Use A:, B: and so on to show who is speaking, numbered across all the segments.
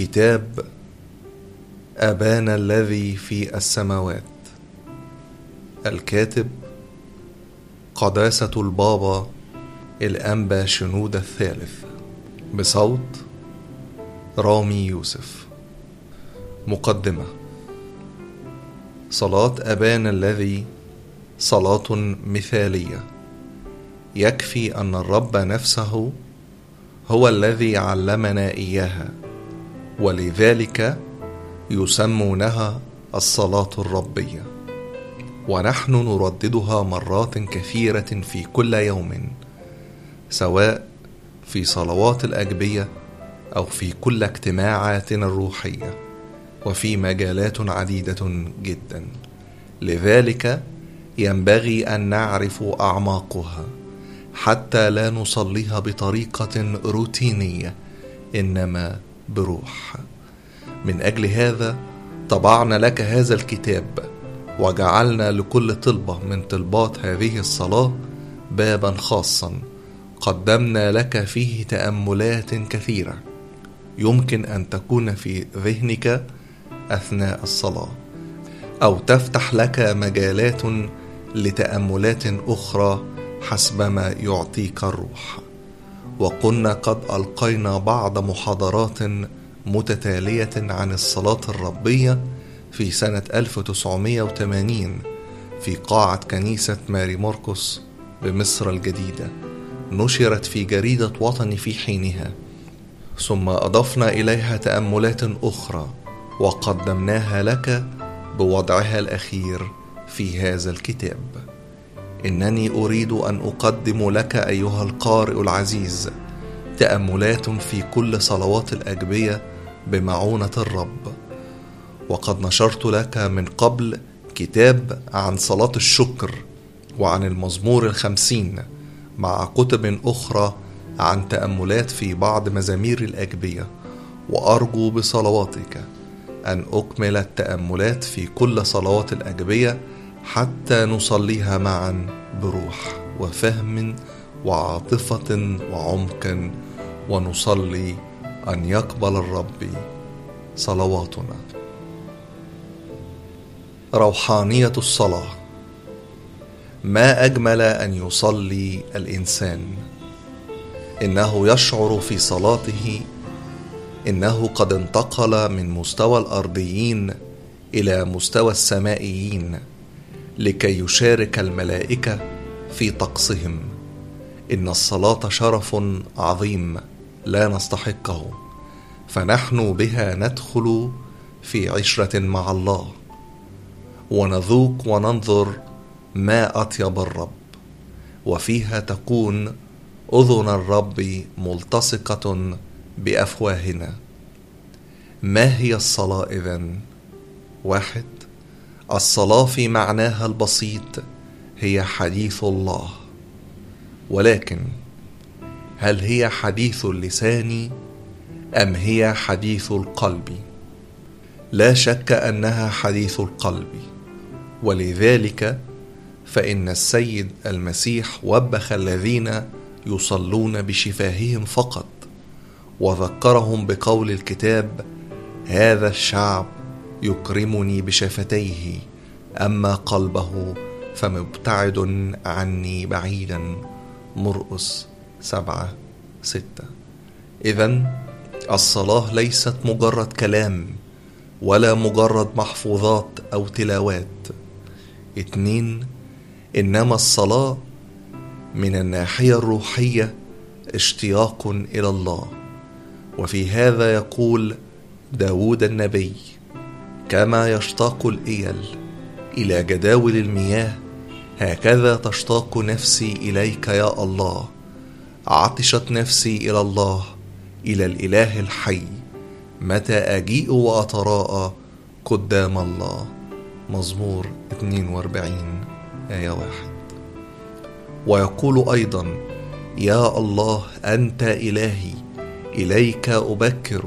A: كتاب أبانا الذي في السماوات. الكاتب قداسة البابا الأنبا شنود الثالث بصوت رامي يوسف. مقدمة صلاة أبانا الذي صلاة مثالية. يكفي أن الرب نفسه هو الذي علمنا إياها. ولذلك يسمونها الصلاة الربية. ونحن نرددها مرات كثيرة في كل يوم سواء في صلوات الأجبية أو في كل اجتماعاتنا الروحية وفي مجالات عديدة جدا. لذلك ينبغي أن نعرف أعماقها حتى لا نصليها بطريقة روتينية إنما بروح. من أجل هذا طبعنا لك هذا الكتاب وجعلنا لكل طلبة من طلبات هذه الصلاة بابا خاصا. قدمنا لك فيه تأملات كثيرة. يمكن أن تكون في ذهنك أثناء الصلاة. أو تفتح لك مجالات لتأملات أخرى حسبما يعطيك الروح. وكنا قد ألقينا بعض محاضرات متتالية عن الصلاة الربية في سنة 1980 في قاعة كنيسة ماري موركوس بمصر الجديدة نشرت في جريدة وطني في حينها. ثم أضفنا إليها تأملات أخرى وقدمناها لك بوضعها الأخير في هذا الكتاب. إنني أريد أن أقدم لك أيها القارئ العزيز تأملات في كل صلوات الأجبية بمعونة الرب. وقد نشرت لك من قبل كتاب عن صلاة الشكر وعن المزمور الخمسين مع كتب أخرى عن تأملات في بعض مزامير الأجبية. وأرجو بصلواتك أن أكمل التأملات في كل صلوات الأجبية حتى نصليها معا بروح وفهم وعاطفة وعمق ونصلي أن يقبل الرب صلواتنا. روحانية الصلاة. ما أجمل أن يصلي الإنسان. إنه يشعر في صلاته. إنه قد انتقل من مستوى الأرضيين إلى مستوى السمائيين. لكي يشارك الملائكة في طقسهم. إن الصلاة شرف عظيم لا نستحقه فنحن بها ندخل في عشرة مع الله. ونذوق وننظر ما أطيب الرب وفيها تكون أذن الرب ملتصقة بأفواهنا. ما هي الصلاة إذن؟ واحد الصلاة في معناها البسيط هي حديث الله. ولكن هل هي حديث اللسان أم هي حديث القلب؟ لا شك أنها حديث القلب. ولذلك فإن السيد المسيح وبخ الذين يصلون بشفاههم فقط وذكرهم بقول الكتاب هذا الشعب يكرمني بشفتيه أما قلبه فمبتعد عني بعيدا. مرقس سبعة ستة. إذا الصلاة ليست مجرد كلام ولا مجرد محفوظات أو تلاوات. اتنين إنما الصلاة من الناحية الروحية اشتياق إلى الله. وفي هذا يقول داود النبي كما يشتاق الإيل إلى جداول المياه هكذا تشتاق نفسي إليك يا الله. عطشت نفسي إلى الله إلى الإله الحي. متى أجيء وأتراءى قدام الله؟ مزمور 42 آية واحد. ويقول أيضا يا الله أنت إلهي إليك أبكر.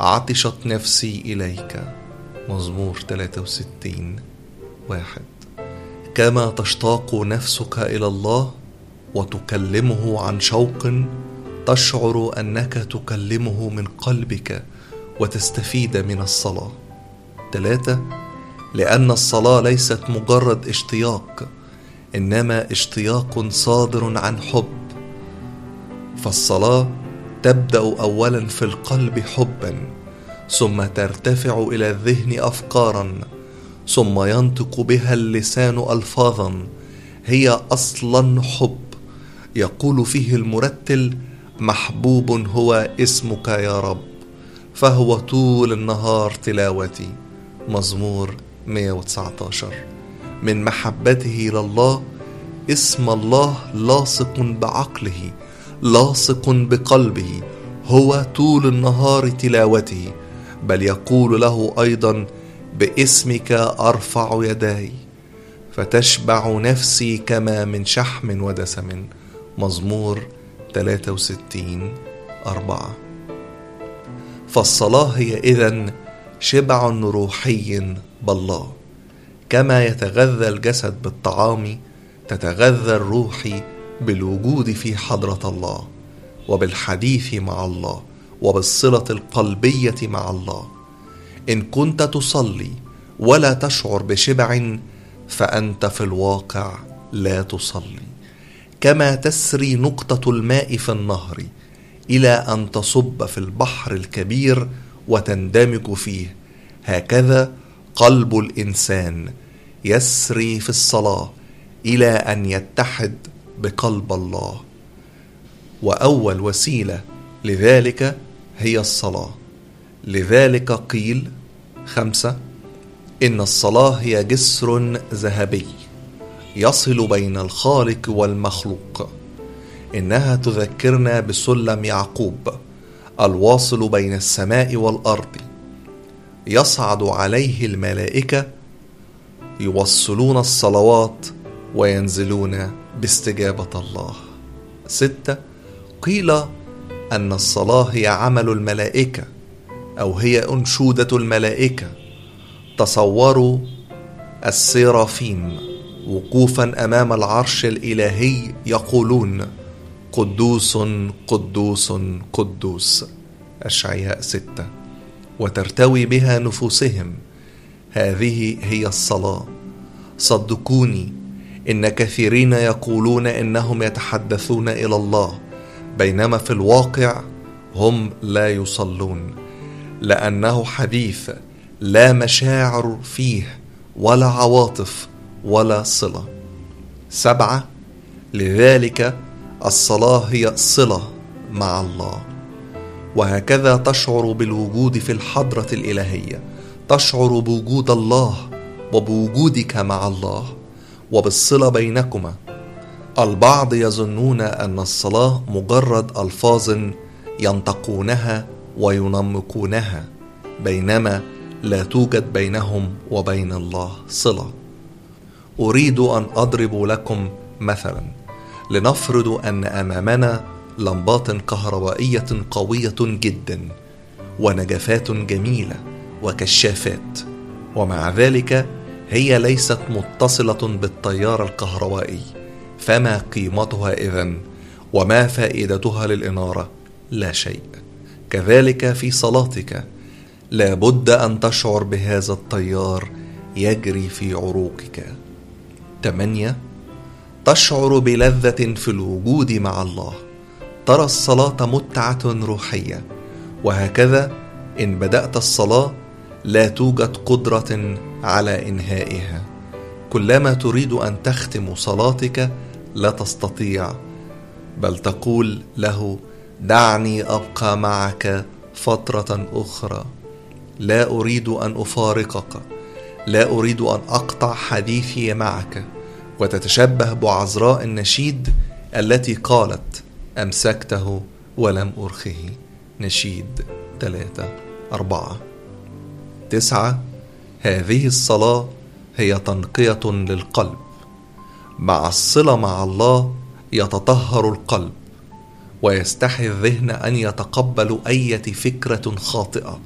A: عطشت نفسي إليك. مزمور 63 واحد. كما تشتاق نفسك إلى الله وتكلمه عن شوق تشعر أنك تكلمه من قلبك وتستفيد من الصلاة. ثلاثة لأن الصلاة ليست مجرد اشتياق إنما اشتياق صادر عن حب. فالصلاة تبدأ أولا في القلب حبا. ثم ترتفع إلى الذهن أفكارا ثم ينطق بها اللسان ألفاظا هي أصلا حب. يقول فيه المرتل محبوب هو اسمك يا رب فهو طول النهار تلاوتي. مزمور 119 من محبته لله اسم الله لاصق بعقله لاصق بقلبه هو طول النهار تلاوته. بل يقول له أيضا باسمك أرفع يداي فتشبع نفسي كما من شحم ودسم مزمور 63 أربعة. فالصلاة هي إذن شبع روحي بالله. كما يتغذى الجسد بالطعام تتغذى الروح بالوجود في حضرة الله وبالحديث مع الله. وبالصلة القلبية مع الله. إن كنت تصلي ولا تشعر بشبع فأنت في الواقع لا تصلي. كما تسري نقطة الماء في النهر إلى أن تصب في البحر الكبير وتندمج فيه. هكذا قلب الإنسان يسري في الصلاة إلى أن يتحد بقلب الله. وأول وسيلة لذلك هي الصلاة. لذلك قيل خمسة إن الصلاة هي جسر ذهبي يصل بين الخالق والمخلوق إنها تذكرنا بسلم يعقوب الواصل بين السماء والأرض. يصعد عليه الملائكة يوصلون الصلوات وينزلون باستجابة الله. ستة قيل أن الصلاة هي عمل الملائكة أو هي أنشودة الملائكة. تصوروا السيرافيم وقوفا أمام العرش الإلهي يقولون قدوس قدوس قدوس. أشعياء ستة. وترتوي بها نفوسهم هذه هي الصلاة. صدقوني إن كثيرين يقولون إنهم يتحدثون إلى الله. بينما في الواقع هم لا يصلون لأنه حديث لا مشاعر فيه ولا عواطف ولا صلة. سبعة لذلك الصلاة هي صلة مع الله. وهكذا تشعر بالوجود في الحضرة الإلهية. تشعر بوجود الله وبوجودك مع الله وبالصلة بينكما. البعض يظنون أن الصلاة مجرد ألفاظ ينطقونها وينمقونها بينما لا توجد بينهم وبين الله صلة. أريد أن أضرب لكم مثلا. لنفرض أن أمامنا لمبات كهربائية قوية جدا ونجفات جميلة وكشافات ومع ذلك هي ليست متصلة بالتيار الكهربائي. فما قيمتها إذن وما فائدتها للإنارة؟ لا شيء. كذلك في صلاتك لا بد أن تشعر بهذا التيار يجري في عروقك. 8 تشعر بلذة في الوجود مع الله. ترى الصلاة متعة روحية. وهكذا إن بدأت الصلاة لا توجد قدرة على إنهائها. كلما تريد أن تختم صلاتك لا تستطيع بل تقول له دعني أبقى معك فترة أخرى. لا أريد أن أفارقك لا أريد أن أقطع حديثي معك. وتتشبه بعذراء النشيد التي قالت أمسكته ولم أرخه. نشيد ثلاثة أربعة. تسعة. هذه الصلاة هي تنقية للقلب. مع الصلة مع الله يتطهر القلب ويستحي الذهن أن يتقبل أية فكرة خاطئة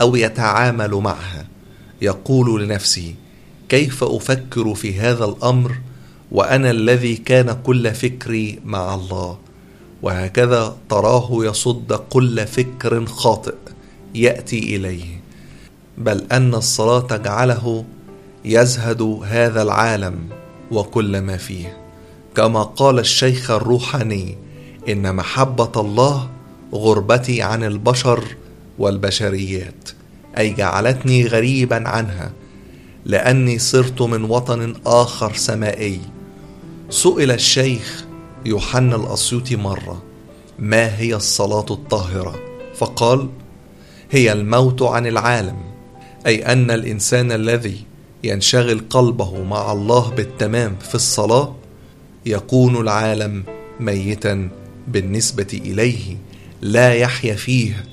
A: أو يتعامل معها. يقول لنفسه كيف أفكر في هذا الأمر وأنا الذي كان كل فكري مع الله؟ وهكذا تراه يصد كل فكر خاطئ يأتي إليه. بل أن الصلاة تجعله يزهد هذا العالم. وكل ما فيه. كما قال الشيخ الروحاني إن محبة الله غربتي عن البشر والبشريات أي جعلتني غريبا عنها لأني صرت من وطن آخر سمائي. سئل الشيخ يوحنا الأسيوطي مرة ما هي الصلاة الطاهرة؟ فقال هي الموت عن العالم أي أن الإنسان الذي ينشغل قلبه مع الله بالتمام في الصلاة يكون العالم ميتا بالنسبة إليه لا يحيا فيه.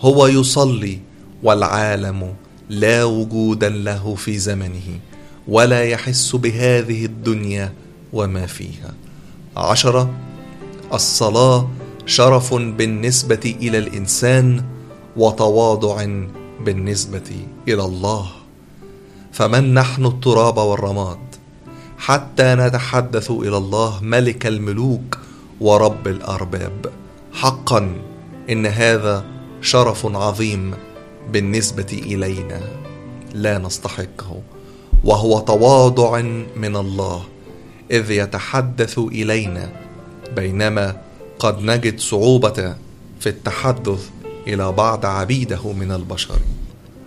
A: هو يصلي والعالم لا وجودا له في زمنه ولا يحس بهذه الدنيا وما فيها. عشرة الصلاة شرف بالنسبة إلى الإنسان وتواضع بالنسبة إلى الله. فمن نحن التراب والرماد؟ حتى نتحدث إلى الله ملك الملوك ورب الأرباب. حقا إن هذا شرف عظيم بالنسبة إلينا. لا نستحقه. وهو تواضع من الله إذ يتحدث إلينا. بينما قد نجد صعوبة في التحدث إلى بعض عبيده من البشر.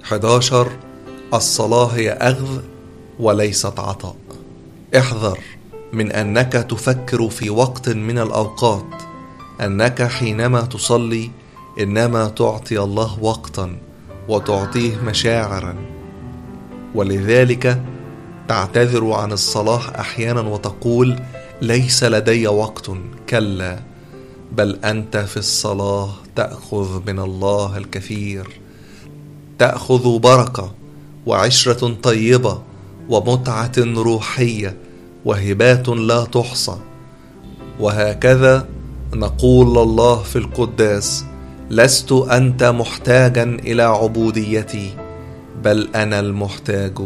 A: 11 الصلاة هي أخذ وليست عطاء. احذر من أنك تفكر في وقت من الأوقات. أنك حينما تصلي إنما تعطي الله وقتا وتعطيه مشاعرا. ولذلك تعتذر عن الصلاة أحيانا وتقول ليس لدي وقت كلا بل أنت في الصلاة تأخذ من الله الكثير تأخذ بركة. وعشرة طيبة ومتعة روحية وهبات لا تحصى. وهكذا نقول الله في القداس لست أنت محتاجا إلى عبوديتي بل أنا المحتاج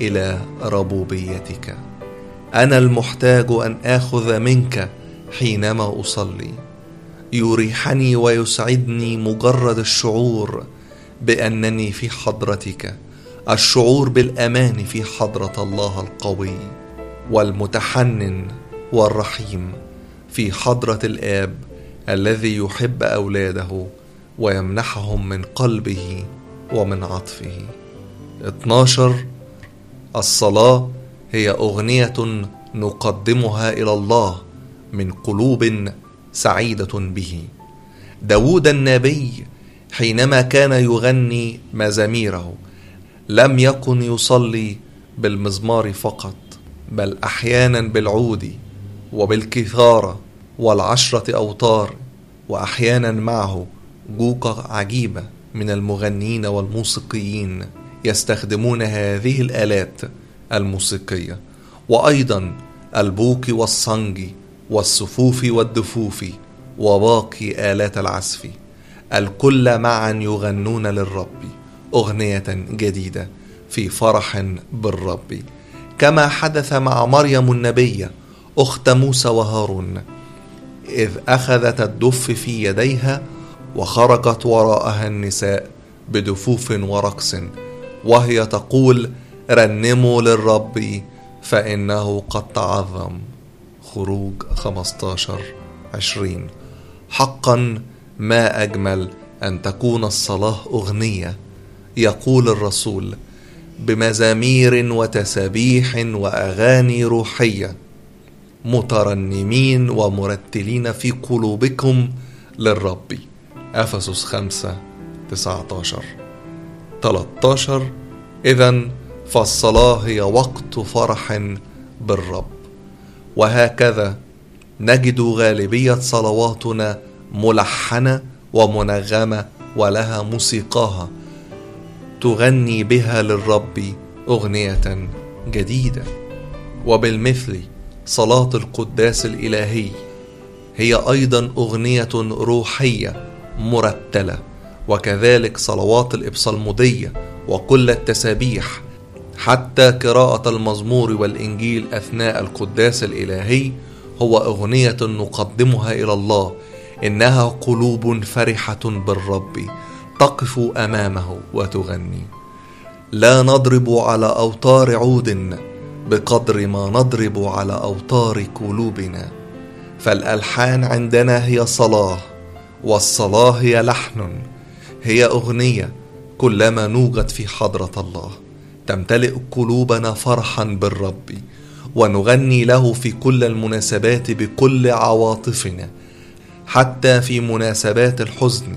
A: إلى ربوبيتك. أنا المحتاج أن آخذ منك حينما أصلي. يريحني ويسعدني مجرد الشعور بأنني في حضرتك. الشعور بالأمان في حضرة الله القوي والمتحنن والرحيم في حضرة الآب الذي يحب أولاده ويمنحهم من قلبه ومن عطفه. 12 الصلاة هي أغنية نقدمها إلى الله من قلوب سعيدة به. داود النبي حينما كان يغني مزاميره لم يكن يصلي بالمزمار فقط بل أحيانا بالعود وبالكثارة والعشرة أوتار وأحيانا معه جوقة عجيبة من المغنين والموسيقيين يستخدمون هذه الآلات الموسيقية وأيضا البوق والصنج والصفوف والدفوف وباقي آلات العزف الكل معا يغنون للرب. أغنية جديدة في فرح بالرب. كما حدث مع مريم النبيه أخت موسى وهارون إذ أخذت الدف في يديها وخرجت وراءها النساء بدفوف ورقص وهي تقول رنموا للرب فإنه قد تعظم. خروج 15 20 حقا ما أجمل أن تكون الصلاة أغنية يقول الرسول بمزامير وتسابيح وأغاني روحية مترنمين ومرتلين في قلوبكم للرب. أفسس 5 19 13 إذا فالصلاة هي وقت فرح بالرب. وهكذا نجد غالبية صلواتنا ملحنة ومنغمة ولها موسيقاها. تغني بها للرب أغنية جديدة. وبالمثل صلاة القداس الإلهي هي أيضا أغنية روحية مرتلة وكذلك صلوات الإبصالمودية وكل التسابيح حتى قراءة المزمور والإنجيل أثناء القداس الإلهي هو أغنية نقدمها إلى الله إنها قلوب فرحة بالرب. تقف أمامه وتغني. لا نضرب على أوتار عود بقدر ما نضرب على أوتار قلوبنا. فالألحان عندنا هي صلاه والصلاه هي لحن. هي أغنية كلما نوجد في حضرة الله. تمتلئ قلوبنا فرحا بالرب ونغني له في كل المناسبات بكل عواطفنا حتى في مناسبات الحزن.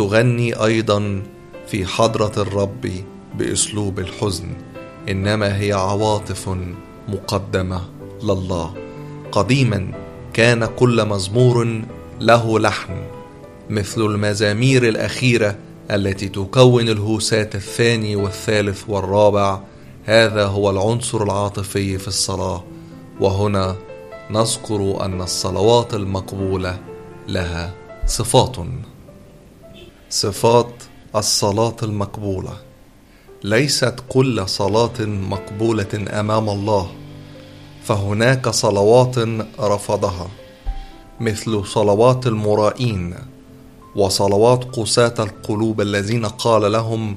A: تغني أيضا في حضرة الرب بأسلوب الحزن إنما هي عواطف مقدمة لله. قديما كان كل مزمور له لحن مثل المزامير الأخيرة التي تكون الهوسات الثاني والثالث والرابع. هذا هو العنصر العاطفي في الصلاة. وهنا نذكر أن الصلوات المقبولة لها صفات. صفات الصلاة المقبولة. ليست كل صلاة مقبولة أمام الله فهناك صلوات رفضها مثل صلوات المرائين وصلوات قساة القلوب الذين قال لهم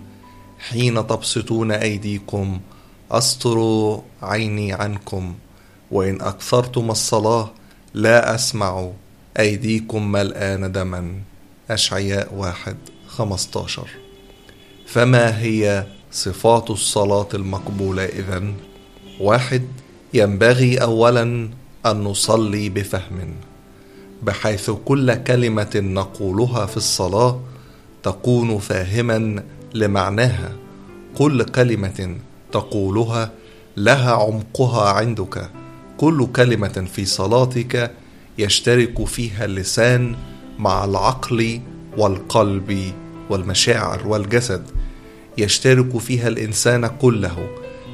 A: حين تبسطون أيديكم أستر عيني عنكم وإن أكثرتم الصلاة لا أسمع أيديكم ملآن دما. أشعياء واحد خمستاشر. فما هي صفات الصلاة المقبولة إذن؟ واحد ينبغي أولا أن نصلي بفهم بحيث كل كلمة نقولها في الصلاة تكون فاهما لمعناها. كل كلمة تقولها لها عمقها عندك. كل كلمة في صلاتك يشترك فيها اللسان مع العقل والقلب والمشاعر والجسد يشترك فيها الإنسان كله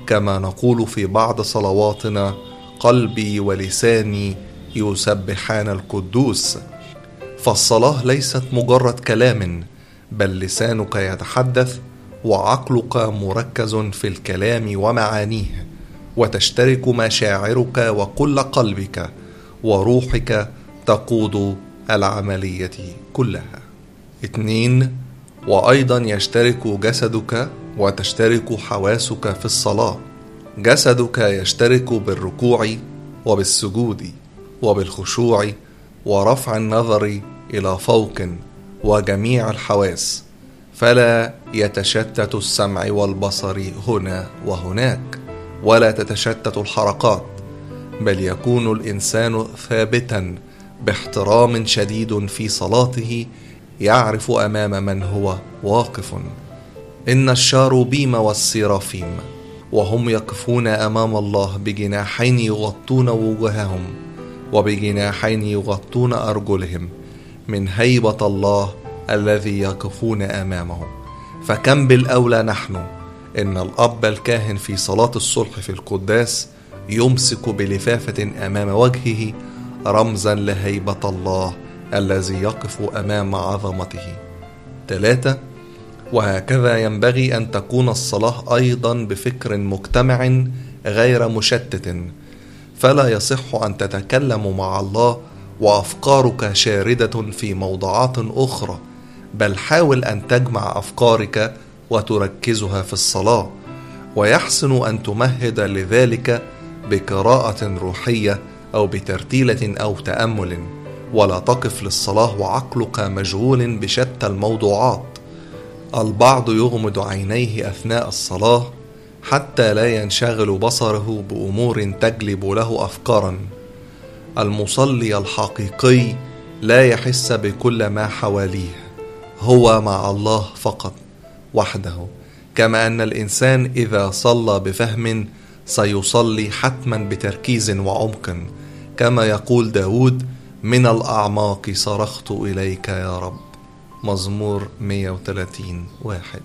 A: كما نقول في بعض صلواتنا قلبي ولساني يسبحان القدوس. فالصلاة ليست مجرد كلام بل لسانك يتحدث وعقلك مركز في الكلام ومعانيه وتشترك مشاعرك وكل قلبك وروحك تقود العملية كلها. اثنين وأيضا يشترك جسدك وتشترك حواسك في الصلاة. جسدك يشترك بالركوع وبالسجود وبالخشوع ورفع النظر إلى فوق وجميع الحواس. فلا يتشتت السمع والبصر هنا وهناك ولا تتشتت الحركات بل يكون الإنسان ثابتا باحترام شديد في صلاته يعرف أمام من هو واقف. إن الشاروبيم والسرافيم وهم يقفون أمام الله بجناحين يغطون وجوههم وبجناحين يغطون أرجلهم من هيبة الله الذي يقفون امامه فكم بالأولى نحن؟ إن الأب الكاهن في صلاة الصلح في القداس يمسك بلفافة أمام وجهه رمزا لهيبة الله الذي يقف أمام عظمته. ثلاثة وهكذا ينبغي أن تكون الصلاة أيضا بفكر مجتمع غير مشتت. فلا يصح أن تتكلم مع الله وأفكارك شاردة في موضوعات أخرى بل حاول أن تجمع أفكارك وتركزها في الصلاة. ويحسن أن تمهد لذلك بقراءة روحية أو بترتيلة أو تأمل ولا تقف للصلاة وعقلك مشغول بشتى الموضوعات. البعض يغمض عينيه أثناء الصلاة حتى لا ينشغل بصره بأمور تجلب له افكارا. المصلي الحقيقي لا يحس بكل ما حواليه هو مع الله فقط وحده. كما أن الإنسان إذا صلى بفهم سيصلي حتما بتركيز وعمق. كما يقول داود من الأعماق صرخت إليك يا رب. مزمور 130 واحد.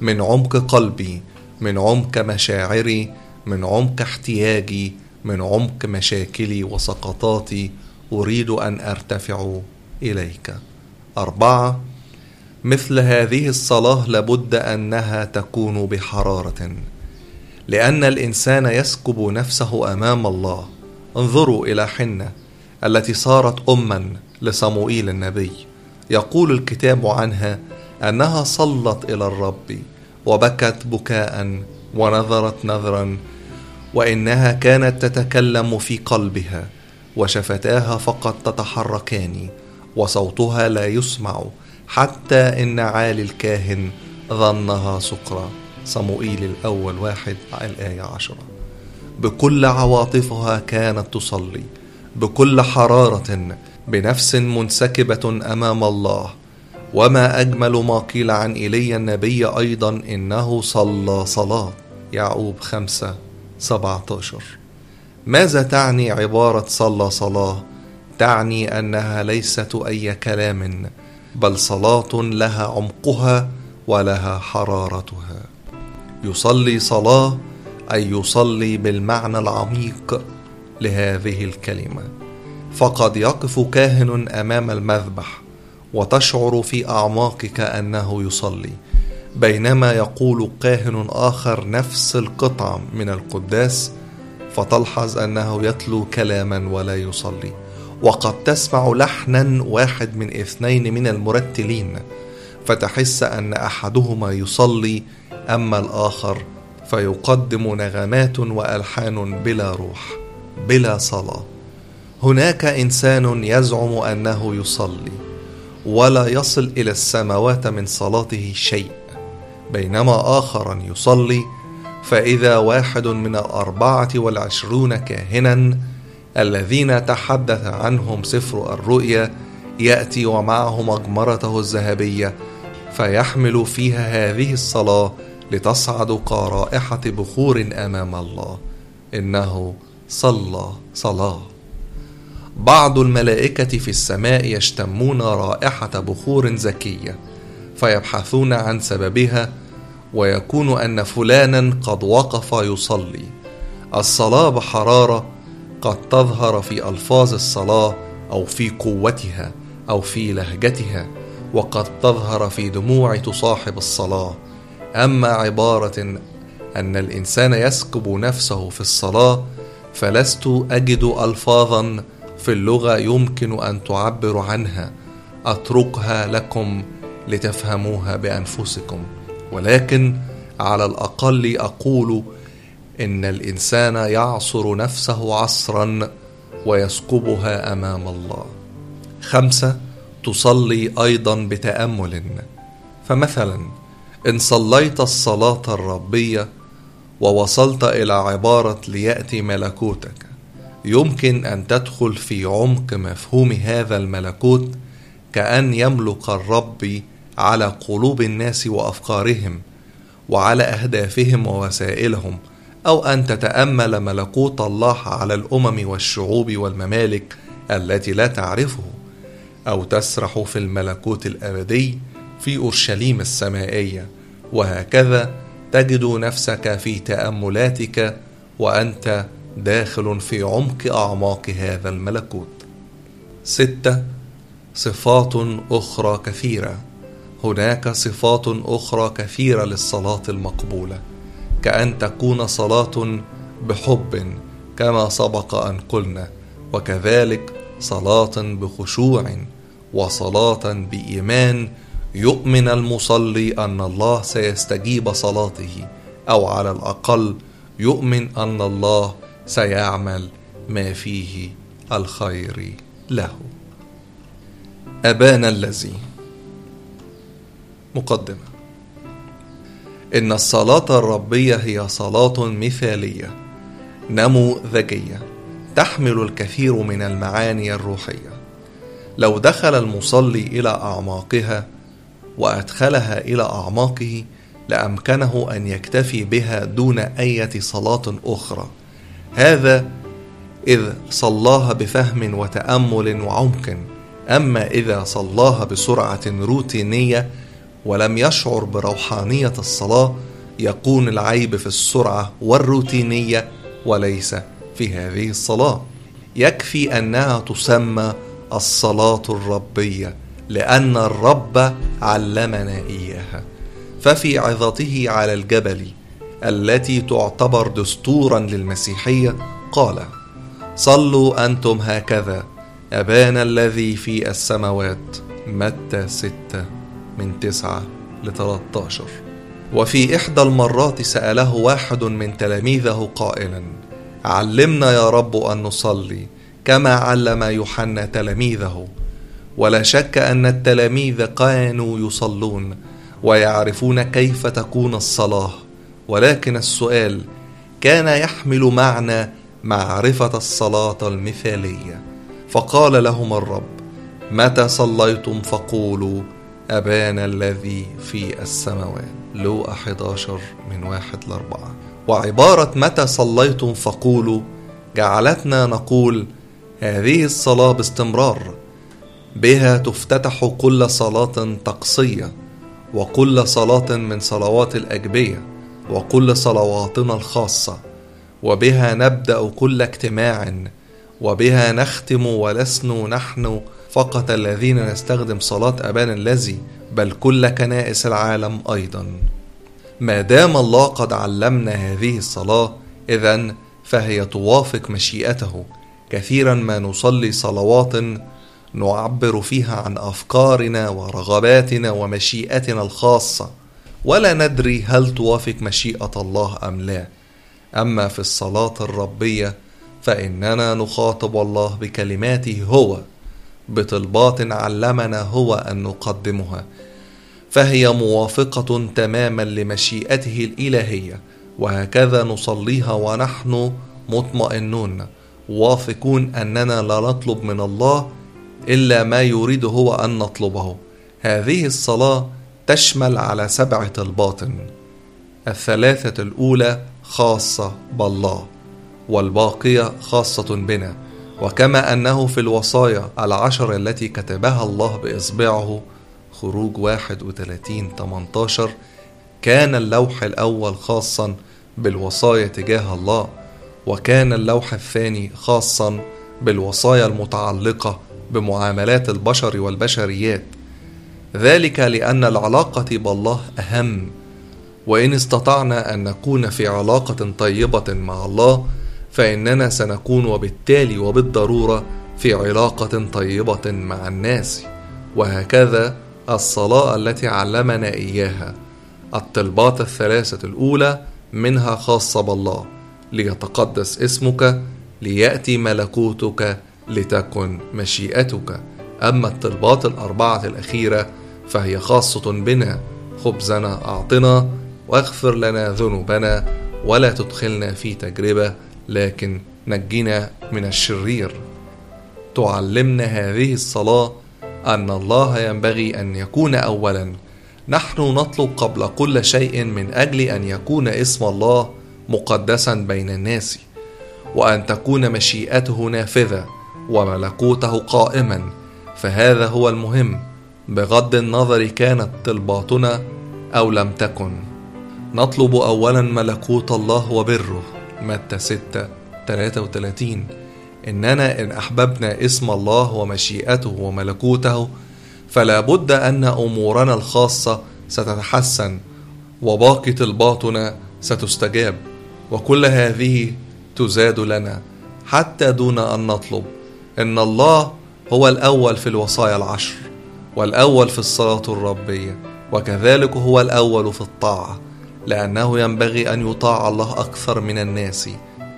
A: من عمق قلبي من عمق مشاعري من عمق احتياجي من عمق مشاكلي وسقطاتي أريد أن أرتفع إليك. أربعة مثل هذه الصلاة لابد أنها تكون بحرارة لأن الإنسان يسكب نفسه أمام الله انظروا إلى حنة التي صارت اما لصموئيل النبي. يقول الكتاب عنها أنها صلت إلى الرب وبكت بكاء ونظرت نظرا وإنها كانت تتكلم في قلبها وشفتاها فقط تتحركان وصوتها لا يسمع حتى إن عالي الكاهن ظنها سكرى صموئيل الأول واحد الآية عشرة. بكل عواطفها كانت تصلي بكل حرارة بنفس منسكبة أمام الله. وما أجمل ما قيل عن ايليا النبي أيضا إنه صلى صلاة. يعقوب خمسة سبعه عشر ماذا تعني عبارة صلى صلاة؟ تعني أنها ليست أي كلام بل صلاة لها عمقها ولها حرارتها. يصلي صلاة اي يصلي بالمعنى العميق لهذه الكلمة. فقد يقف كاهن أمام المذبح وتشعر في أعماقك أنه يصلي بينما يقول كاهن آخر نفس القطعه من القداس فتلحظ أنه يتلو كلاما ولا يصلي. وقد تسمع لحنا واحد من اثنين من المرتلين فتحس أن أحدهما يصلي أما الآخر فيقدم نغمات وألحان بلا روح بلا صلاة. هناك إنسان يزعم أنه يصلي ولا يصل إلى السماوات من صلاته شيء. بينما اخر يصلي فإذا واحد من الأربعة والعشرون كاهنا الذين تحدث عنهم سفر الرؤيا يأتي ومعه مجمرته الذهبية فيحمل فيها هذه الصلاة لتصعد كرائحه بخور أمام الله. إنه صلى صلاة. بعض الملائكة في السماء يشتمون رائحة بخور زكية فيبحثون عن سببها ويكون أن فلانا قد وقف يصلي. الصلاة بحرارة قد تظهر في ألفاظ الصلاة أو في قوتها أو في لهجتها وقد تظهر في دموع تصاحب الصلاة. اما عبارة أن الإنسان يسكب نفسه في الصلاة فلست أجد الفاظا في اللغة يمكن أن تعبر عنها. أتركها لكم لتفهموها بأنفسكم. ولكن على الأقل أقول إن الإنسان يعصر نفسه عصرا ويسكبها أمام الله. خمسة تصلي أيضا بتأمل. فمثلا إن صليت الصلاة الربية ووصلت إلى عبارة لياتي ملكوتك. يمكن أن تدخل في عمق مفهوم هذا الملكوت كأن يملك الرب على قلوب الناس وأفكارهم وعلى أهدافهم ووسائلهم أو أن تتأمل ملكوت الله على الأمم والشعوب والممالك التي لا تعرفه أو تسرح في الملكوت الأبدي في أورشليم السمائية. وهكذا تجد نفسك في تأملاتك وأنت داخل في عمق أعماق هذا الملكوت. ستة صفات أخرى كثيرة. هناك صفات أخرى كثيرة للصلاة المقبولة. كأن تكون صلاة بحب كما سبق أن قلنا وكذلك صلاة بخشوع وصلاة بإيمان يؤمن المصلي أن الله سيستجيب صلاته أو على الأقل يؤمن أن الله سيعمل ما فيه الخير له. أبانا الذي مقدمة إن الصلاة الربية هي صلاة مثالية نموذجيه تحمل الكثير من المعاني الروحية. لو دخل المصلي إلى أعماقها وأدخلها إلى أعماقه لأمكنه أن يكتفي بها دون إيه صلاة أخرى. هذا إذ صلاها بفهم وتأمل وعمق. أما إذا صلاها بسرعة روتينية ولم يشعر بروحانية الصلاة يكون العيب في السرعة والروتينية وليس في هذه الصلاة. يكفي أنها تسمى الصلاة الربية. لأن الرب علمنا اياها ففي عظته على الجبل التي تعتبر دستورا للمسيحية قال صلوا أنتم هكذا أبانا الذي في السماوات متى ستة من 9 ل 13 وفي إحدى المرات سأله واحد من تلاميذه قائلا علمنا يا رب أن نصلي كما علم يوحنا تلاميذه ولا شك أن التلاميذ كانوا يصلون ويعرفون كيف تكون الصلاة. ولكن السؤال كان يحمل معنى معرفة الصلاة المثالية؟ فقال لهم الرب متى صليتم فقولوا أبانا الذي في السماوات. لو 11 من واحد لأربعة. وعبارة متى صليتم فقولوا جعلتنا نقول هذه الصلاة باستمرار. بها تفتتح كل صلاة طقسية وكل صلاة من صلوات الأجبية وكل صلواتنا الخاصة وبها نبدأ كل اجتماع وبها نختم ولسن نحن فقط الذين نستخدم صلاة أبانا الذي بل كل كنائس العالم أيضا. ما دام الله قد علمنا هذه الصلاة إذا فهي توافق مشيئته. كثيرا ما نصلي صلوات نعبر فيها عن أفكارنا ورغباتنا ومشيئتنا الخاصة. ولا ندري هل توافق مشيئة الله أم لا. أما في الصلاة الربية فإننا نخاطب الله بكلماته هو بطلبات علمنا هو أن نقدمها. فهي موافقة تماما لمشيئته الإلهية. وهكذا نصليها ونحن مطمئنون واثقون أننا لا نطلب من الله إلا ما يريد هو أن نطلبه. هذه الصلاة تشمل على سبعة الباطن. الثلاثة الأولى خاصة بالله والباقية خاصة بنا. وكما أنه في الوصايا العشر التي كتبها الله بإصبعه خروج 31 18 كان اللوح الأول خاصا بالوصايا تجاه الله وكان اللوح الثاني خاصا بالوصايا المتعلقة بمعاملات البشر والبشريات. ذلك لأن العلاقة بالله أهم وإن استطعنا أن نكون في علاقة طيبة مع الله فإننا سنكون وبالتالي وبالضرورة في علاقة طيبة مع الناس. وهكذا الصلاة التي علمنا إياها الطلبات الثلاثة الأولى منها خاصة بالله ليتقدس اسمك ليأتي ملكوتك لتكن مشيئتك. أما الطلبات الأربعة الأخيرة فهي خاصة بنا. خبزنا أعطنا واغفر لنا ذنوبنا ولا تدخلنا في تجربة لكن نجنا من الشرير. تعلمنا هذه الصلاة أن الله ينبغي أن يكون اولا. نحن نطلب قبل كل شيء من أجل أن يكون اسم الله مقدسا بين الناس وأن تكون مشيئته نافذة. وملكوته قائما فهذا هو المهم. بغض النظر كانت طلباتنا أو لم تكن. نطلب اولا ملكوت الله وبره. متى 6 33 إننا إن أحببنا اسم الله ومشيئته وملكوته فلا بد أن أمورنا الخاصة ستتحسن وباقي طلباتنا ستستجاب وكل هذه تزاد لنا حتى دون أن نطلب. إن الله هو الأول في الوصايا العشر والأول في الصلاه الربيه وكذلك هو الأول في الطاعة لأنه ينبغي أن يطاع الله أكثر من الناس.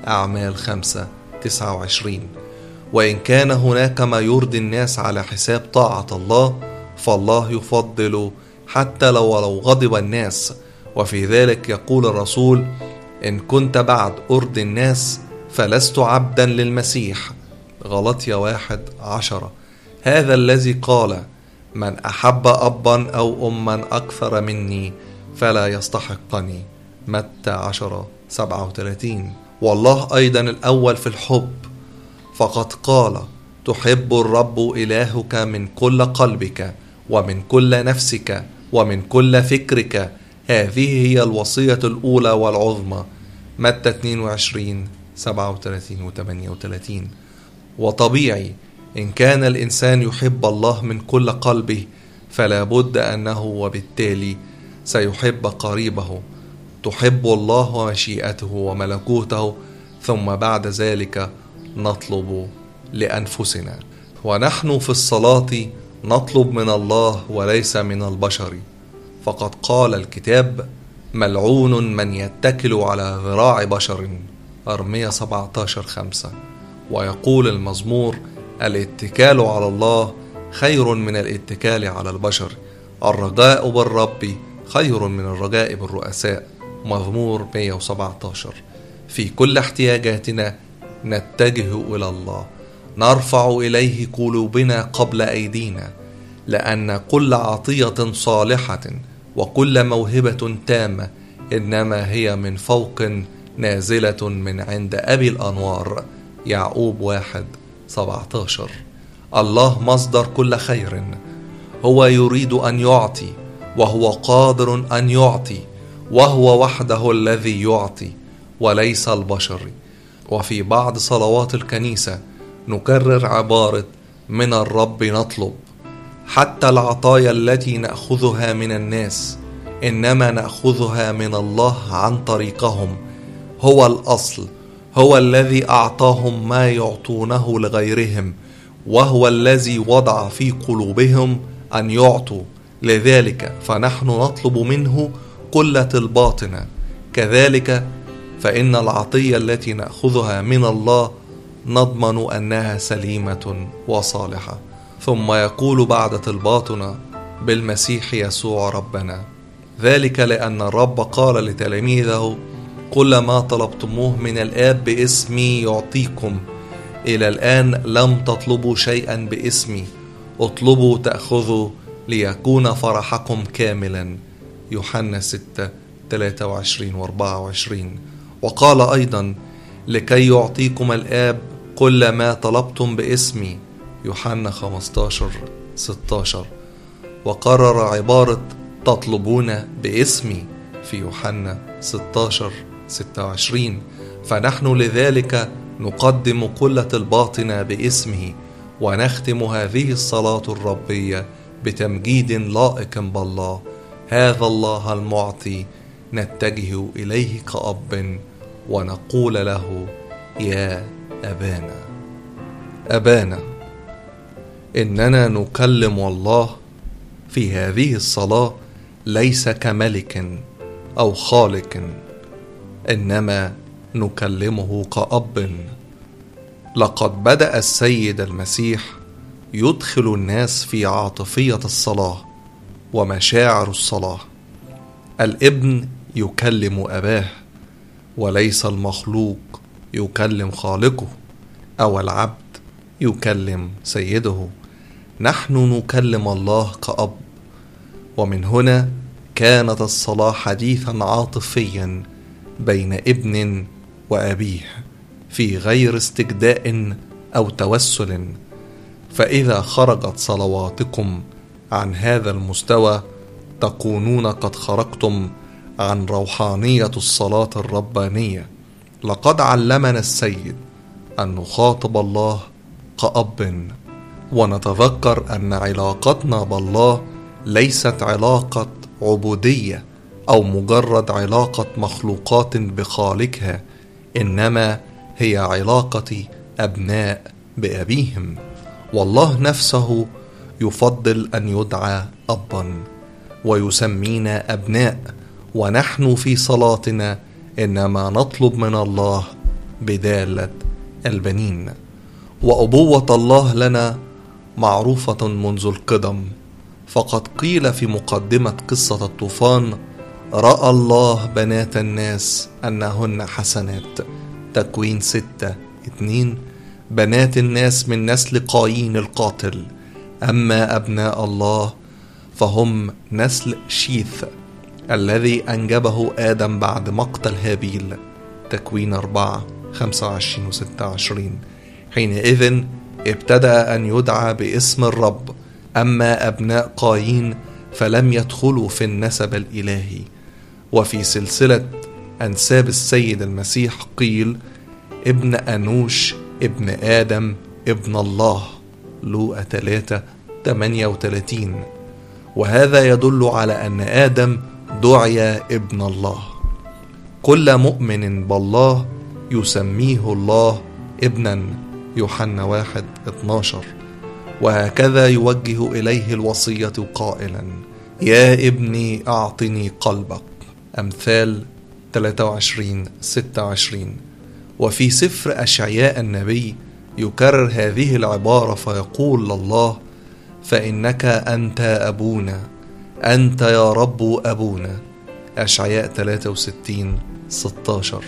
A: أعمال خمسة تسعة وعشرين. وإن كان هناك ما يرضي الناس على حساب طاعة الله فالله يفضل حتى لو ولو غضب الناس. وفي ذلك يقول الرسول إن كنت بعد ارضي الناس فلست عبدا للمسيح. غلطية واحد عشرة. هذا الذي قال من أحب أبا أو أما أكثر مني فلا يستحقني. متى عشرة سبعة وثلاثين. والله أيضا الأول في الحب. فقد قال تحب الرب إلهك من كل قلبك ومن كل نفسك ومن كل فكرك. هذه هي الوصية الأولى والعظمى. متى 22 37 و 38 وطبيعي إن كان الإنسان يحب الله من كل قلبه فلا بد أنه وبالتالي سيحب قريبه. تحب الله ومشيئته وملكوته ثم بعد ذلك نطلب لأنفسنا. ونحن في الصلاة نطلب من الله وليس من البشر. فقد قال الكتاب ملعون من يتكل على ذراع بشر. أرمية 17 5 ويقول المزمور الاتكال على الله خير من الاتكال على البشر الرجاء بالرب خير من الرجاء بالرؤساء. مزمور 117 في كل احتياجاتنا نتجه إلى الله نرفع إليه قلوبنا قبل أيدينا لأن كل عطية صالحة وكل موهبة تامة إنما هي من فوق نازلة من عند أبي الأنوار. يعقوب واحد 17 الله مصدر كل خير. هو يريد أن يعطي وهو قادر أن يعطي وهو وحده الذي يعطي وليس البشر. وفي بعض صلوات الكنيسة نكرر عبارة من الرب نطلب حتى العطايا التي نأخذها من الناس إنما نأخذها من الله عن طريقهم هو الأصل. هو الذي أعطاهم ما يعطونه لغيرهم وهو الذي وضع في قلوبهم أن يعطوا. لذلك فنحن نطلب منه قلة الباطنه كذلك فإن العطية التي نأخذها من الله نضمن أنها سليمة وصالحة. ثم يقول بعد طلباتنا بالمسيح يسوع ربنا ذلك لأن الرب قال لتلاميذه كل ما طلبتموه من الآب باسمي يعطيكم. إلى الآن لم تطلبوا شيئا باسمي. اطلبوا تأخذوا ليكون فرحكم كاملا. يوحنا 6 23 و 24 وقال أيضا لكي يعطيكم الآب كل ما طلبتم باسمي. يوحنا 15 16 وقرر عبارة تطلبون باسمي. في يوحنا 16 26 فنحن لذلك نقدم كل الباطن باسمه ونختم هذه الصلاة الربية بتمجيد لائق بالله. هذا الله المعطي نتجه إليه كأب ونقول له يا أبانا. أبانا إننا نكلم الله في هذه الصلاة ليس كملك أو خالق. إنما نكلمه كأب. لقد بدأ السيد المسيح يدخل الناس في عاطفية الصلاة ومشاعر الصلاة. الابن يكلم أباه وليس المخلوق يكلم خالقه أو العبد يكلم سيده. نحن نكلم الله كأب. ومن هنا كانت الصلاة حديثا عاطفيا بين ابن وأبيه في غير استجداء أو توسل. فإذا خرجت صلواتكم عن هذا المستوى تكونون قد خرجتم عن روحانية الصلاة الربانية. لقد علمنا السيد أن نخاطب الله كأب ونتذكر أن علاقتنا بالله ليست علاقة عبودية. أو مجرد علاقة مخلوقات بخالقها إنما هي علاقة أبناء بأبيهم. والله نفسه يفضل أن يدعى ابا ويسمينا أبناء ونحن في صلاتنا إنما نطلب من الله بدالة البنين. وأبوة الله لنا معروفة منذ القدم فقد قيل في مقدمة قصة الطوفان رأى الله بنات الناس أنهن حسنات. تكوين ستة اتنين بنات الناس من نسل قايين القاتل. أما أبناء الله فهم نسل شيث الذي أنجبه آدم بعد مقتل هابيل تكوين أربعة خمسة وعشرين وستة وعشرين حينئذ ابتدأ أن يدعى باسم الرب. أما أبناء قايين فلم يدخلوا في النسب الإلهي. وفي سلسلة أنساب السيد المسيح قيل ابن أنوش ابن آدم ابن الله. لوقا 3 38 وهذا يدل على أن آدم دعي ابن الله. كل مؤمن بالله يسميه الله ابنا. يوحنا واحد اتناشر. وهكذا يوجه إليه الوصية قائلا يا ابني أعطني قلبك. أمثال 23 26 وفي سفر أشعياء النبي يكرر هذه العبارة فيقول لله فإنك أنت أبونا أنت يا رب أبونا. أشعياء 63 16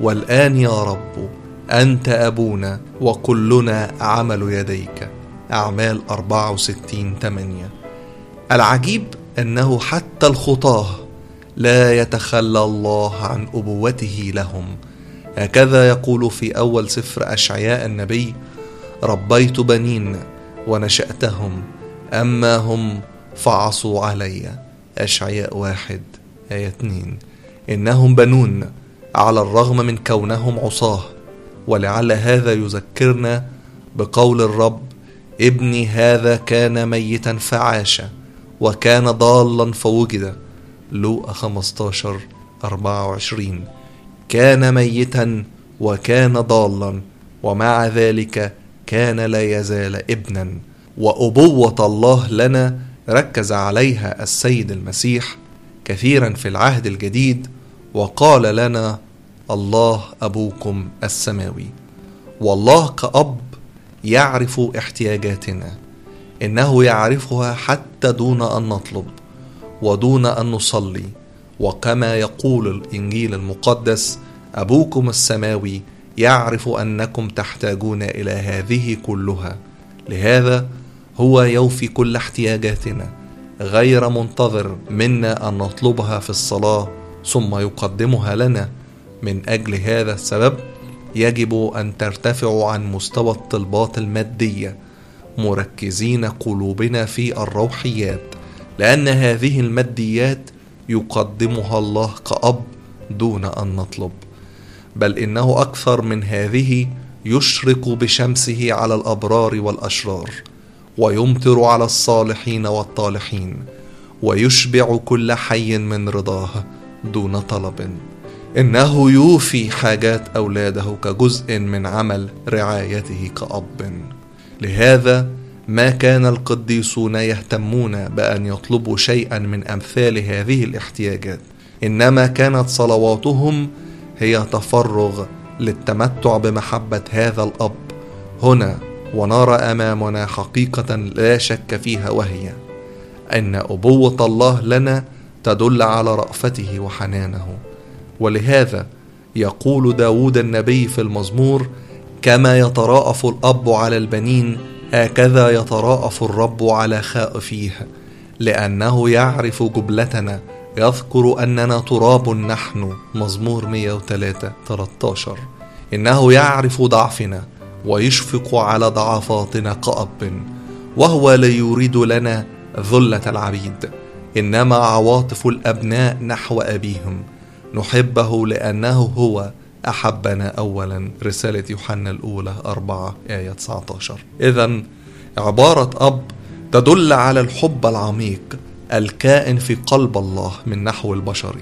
A: والآن يا رب أنت أبونا وكلنا عمل يديك. أعمال 64 8 العجيب أنه حتى الخطاه لا يتخلى الله عن أبوته لهم. هكذا يقول في أول سفر أشعياء النبي ربيت بنين ونشأتهم أما هم فعصوا علي. أشعياء واحد آية اتنين إنهم بنون على الرغم من كونهم عصاه. ولعل هذا يذكرنا بقول الرب ابني هذا كان ميتا فعاش وكان ضالا فوجد. لوقا 15 24 كان ميتا وكان ضالا ومع ذلك كان لا يزال ابنا. وأبوة الله لنا ركز عليها السيد المسيح كثيرا في العهد الجديد وقال لنا الله أبوكم السماوي. والله كأب يعرف احتياجاتنا. إنه يعرفها حتى دون أن نطلب. ودون أن نصلي. وكما يقول الإنجيل المقدس أبوكم السماوي يعرف أنكم تحتاجون إلى هذه كلها. لهذا هو يوفي كل احتياجاتنا. غير منتظر منا أن نطلبها في الصلاة ثم يقدمها لنا. من أجل هذا السبب يجب أن ترتفع عن مستوى الطلبات المادية مركزين قلوبنا في الروحيات. لأن هذه الماديات يقدمها الله كأب دون أن نطلب. بل إنه أكثر من هذه يشرق بشمسه على الأبرار والأشرار ويمطر على الصالحين والطالحين ويشبع كل حي من رضاه دون طلب. إنه يوفي حاجات أولاده كجزء من عمل رعايته كأب. لهذا ما كان القديسون يهتمون بأن يطلبوا شيئا من أمثال هذه الاحتياجات. إنما كانت صلواتهم هي تفرغ للتمتع بمحبة هذا الأب. هنا ونرى أمامنا حقيقة لا شك فيها وهي أن أبوة الله لنا تدل على رأفته وحنانه. ولهذا يقول داود النبي في المزمور كما يتراءف الأب على البنين هكذا يتراءف الرب على خائفيه لأنه يعرف جبلتنا يذكر أننا تراب نحن مزمور 103 13 إنه يعرف ضعفنا ويشفق على ضعفاتنا كأب وهو لا يريد لنا ذلة العبيد. إنما عواطف الأبناء نحو أبيهم نحبه لأنه هو أحبنا أولا رسالة يوحنا الأولى أربعة آية 19 إذا عبارة أب تدل على الحب العميق الكائن في قلب الله من نحو البشر.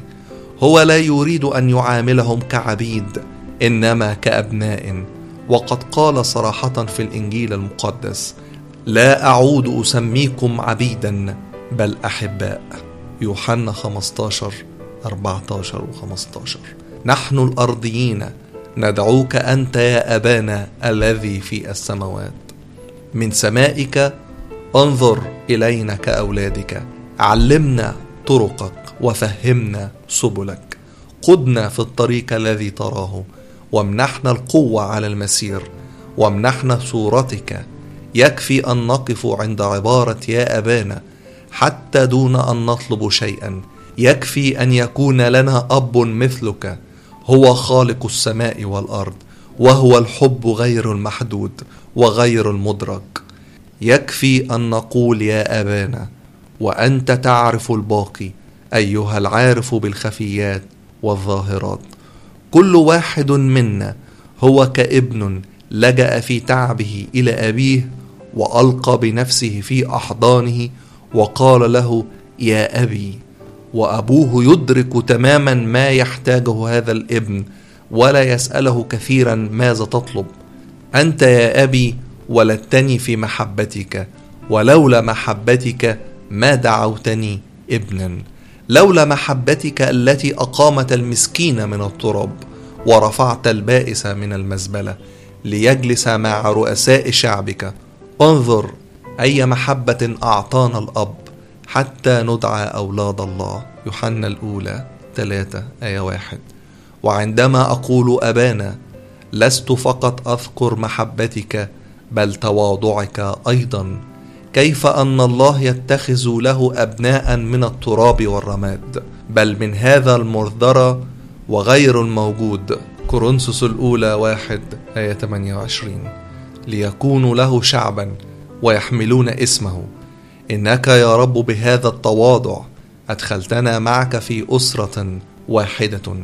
A: هو لا يريد أن يعاملهم كعبيد إنما كأبناء. وقد قال صراحة في الإنجيل المقدس لا أعود أسميكم عبيدا بل أحباء. يوحنا 15 14 و 15 نحن الأرضيين ندعوك أنت يا أبانا الذي في السماوات. من سمائك انظر إلينا كأولادك علمنا طرقك وفهمنا سبلك. قدنا في الطريق الذي تراه وامنحنا القوة على المسير وامنحنا صورتك. يكفي أن نقف عند عبارة يا أبانا حتى دون أن نطلب شيئا. يكفي أن يكون لنا أب مثلك هو خالق السماء والأرض وهو الحب غير المحدود وغير المدرك. يكفي أن نقول يا أبانا وأنت تعرف الباقي أيها العارف بالخفيات والظاهرات. كل واحد منا هو كابن لجأ في تعبه إلى أبيه وألقى بنفسه في أحضانه وقال له يا أبي. وأبوه يدرك تماما ما يحتاجه هذا الابن ولا يسأله كثيرا ماذا تطلب. أنت يا أبي ولدتني في محبتك ولولا محبتك ما دعوتني ابنا. لولا محبتك التي أقامت المسكين من التراب ورفعت البائس من المزبلة ليجلس مع رؤساء شعبك. انظر أي محبة أعطانا الأب. حتى ندعى أولاد الله. يوحنا الأولى 3 آية واحد. وعندما أقول أبانا لست فقط أذكر محبتك بل تواضعك أيضا. كيف أن الله يتخذ له ابناء من التراب والرماد؟ بل من هذا المرذرة وغير الموجود. كورنثوس الأولى واحد آية 28 ليكونوا له شعبا ويحملون اسمه. إنك يا رب بهذا التواضع أدخلتنا معك في أسرة واحدة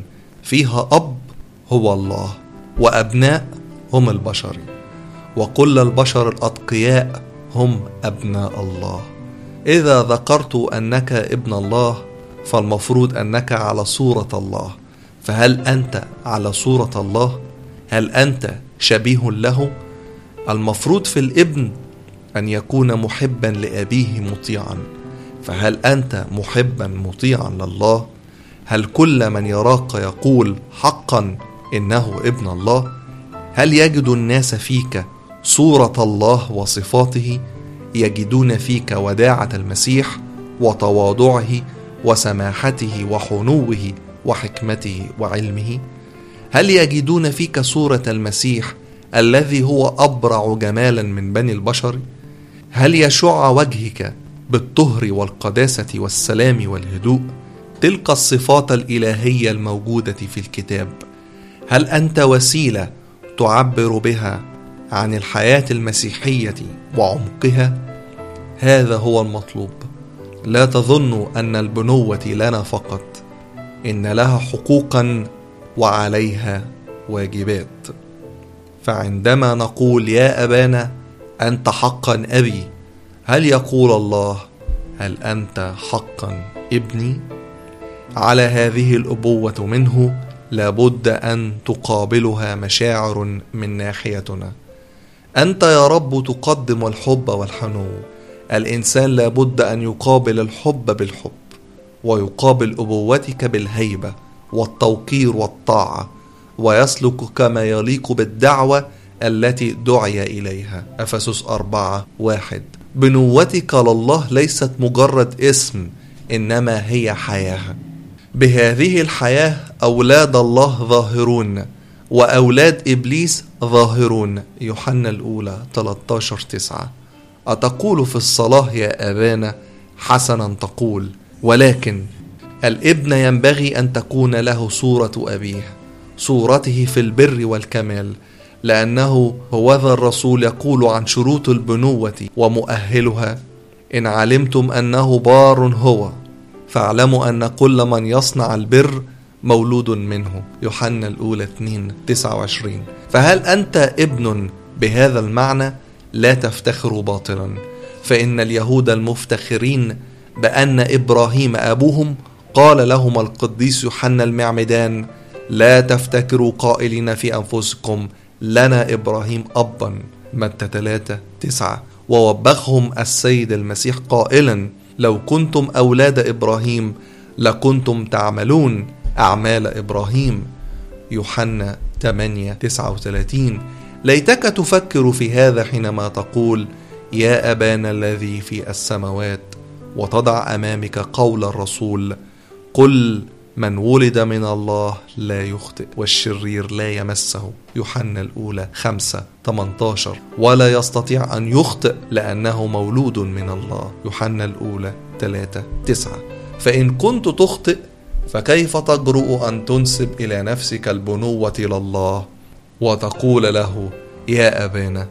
A: فيها أب هو الله وأبناء هم البشر وكل البشر الأتقياء هم أبناء الله إذا ذكرت أنك ابن الله فالمفروض أنك على صورة الله فهل أنت على صورة الله؟ هل أنت شبيه له؟ المفروض في الابن أن يكون محبا لأبيه مطيعا فهل أنت محبا مطيعا لله؟ هل كل من يراك يقول حقا إنه ابن الله؟ هل يجد الناس فيك صورة الله وصفاته يجدون فيك وداعة المسيح وتواضعه وسماحته وحنوه وحكمته وعلمه هل يجدون فيك صورة المسيح الذي هو أبرع جمالا من بني البشر هل يشع وجهك بالطهر والقداسة والسلام والهدوء؟ تلك الصفات الإلهية الموجودة في الكتاب. هل أنت وسيلة تعبر بها عن الحياة المسيحية وعمقها؟ هذا هو المطلوب. لا تظنوا أن البنوة لنا فقط إن لها حقوقا وعليها واجبات. فعندما نقول يا أبانا أنت حقا أبي. هل يقول الله هل أنت حقا ابني؟ على هذه الأبوة منه لابد أن تقابلها مشاعر من ناحيتنا. أنت يا رب تقدم الحب والحنو. الإنسان لابد أن يقابل الحب بالحب ويقابل أبوتك بالهيبة والتوقير والطاعة ويسلك كما يليق بالدعوة التي دعي إليها. أفسس أربعة واحد. بنوتك لله ليست مجرد اسم إنما هي حياة. بهذه الحياة أولاد الله ظاهرون وأولاد إبليس ظاهرون. يوحنا الأولى 13 9 أتقول في الصلاة يا أبانا؟ حسنا تقول. ولكن الابن ينبغي أن تكون له صورة أبيه صورته في البر والكمال. لأنه هو ذا الرسول يقول عن شروط البنوة ومؤهلها. إن علمتم أنه بار هو فاعلموا أن كل من يصنع البر مولود منه. يوحنا الأولى 2 29 فهل أنت ابن بهذا المعنى؟ لا تفتخروا باطلا. فإن اليهود المفتخرين بأن إبراهيم أبوهم قال لهم القديس يوحنا المعمدان لا تفتكروا قائلين في أنفسكم لنا إبراهيم أبا. متى 3 9 ووبخهم السيد المسيح قائلا لو كنتم أولاد إبراهيم لكنتم تعملون أعمال إبراهيم. يوحنا 8 39 ليتك تفكر في هذا حينما تقول يا أبانا الذي في السماوات وتضع أمامك قول الرسول قل من ولد من الله لا يخطئ والشرير لا يمسه. يوحنا الأولى خمسة 18 ولا يستطيع أن يخطئ لأنه مولود من الله. يوحنا الأولى 3 9 فإن كنت تخطئ فكيف تجرؤ أن تنسب إلى نفسك البنوة لله؟ وتقول له يا أبانا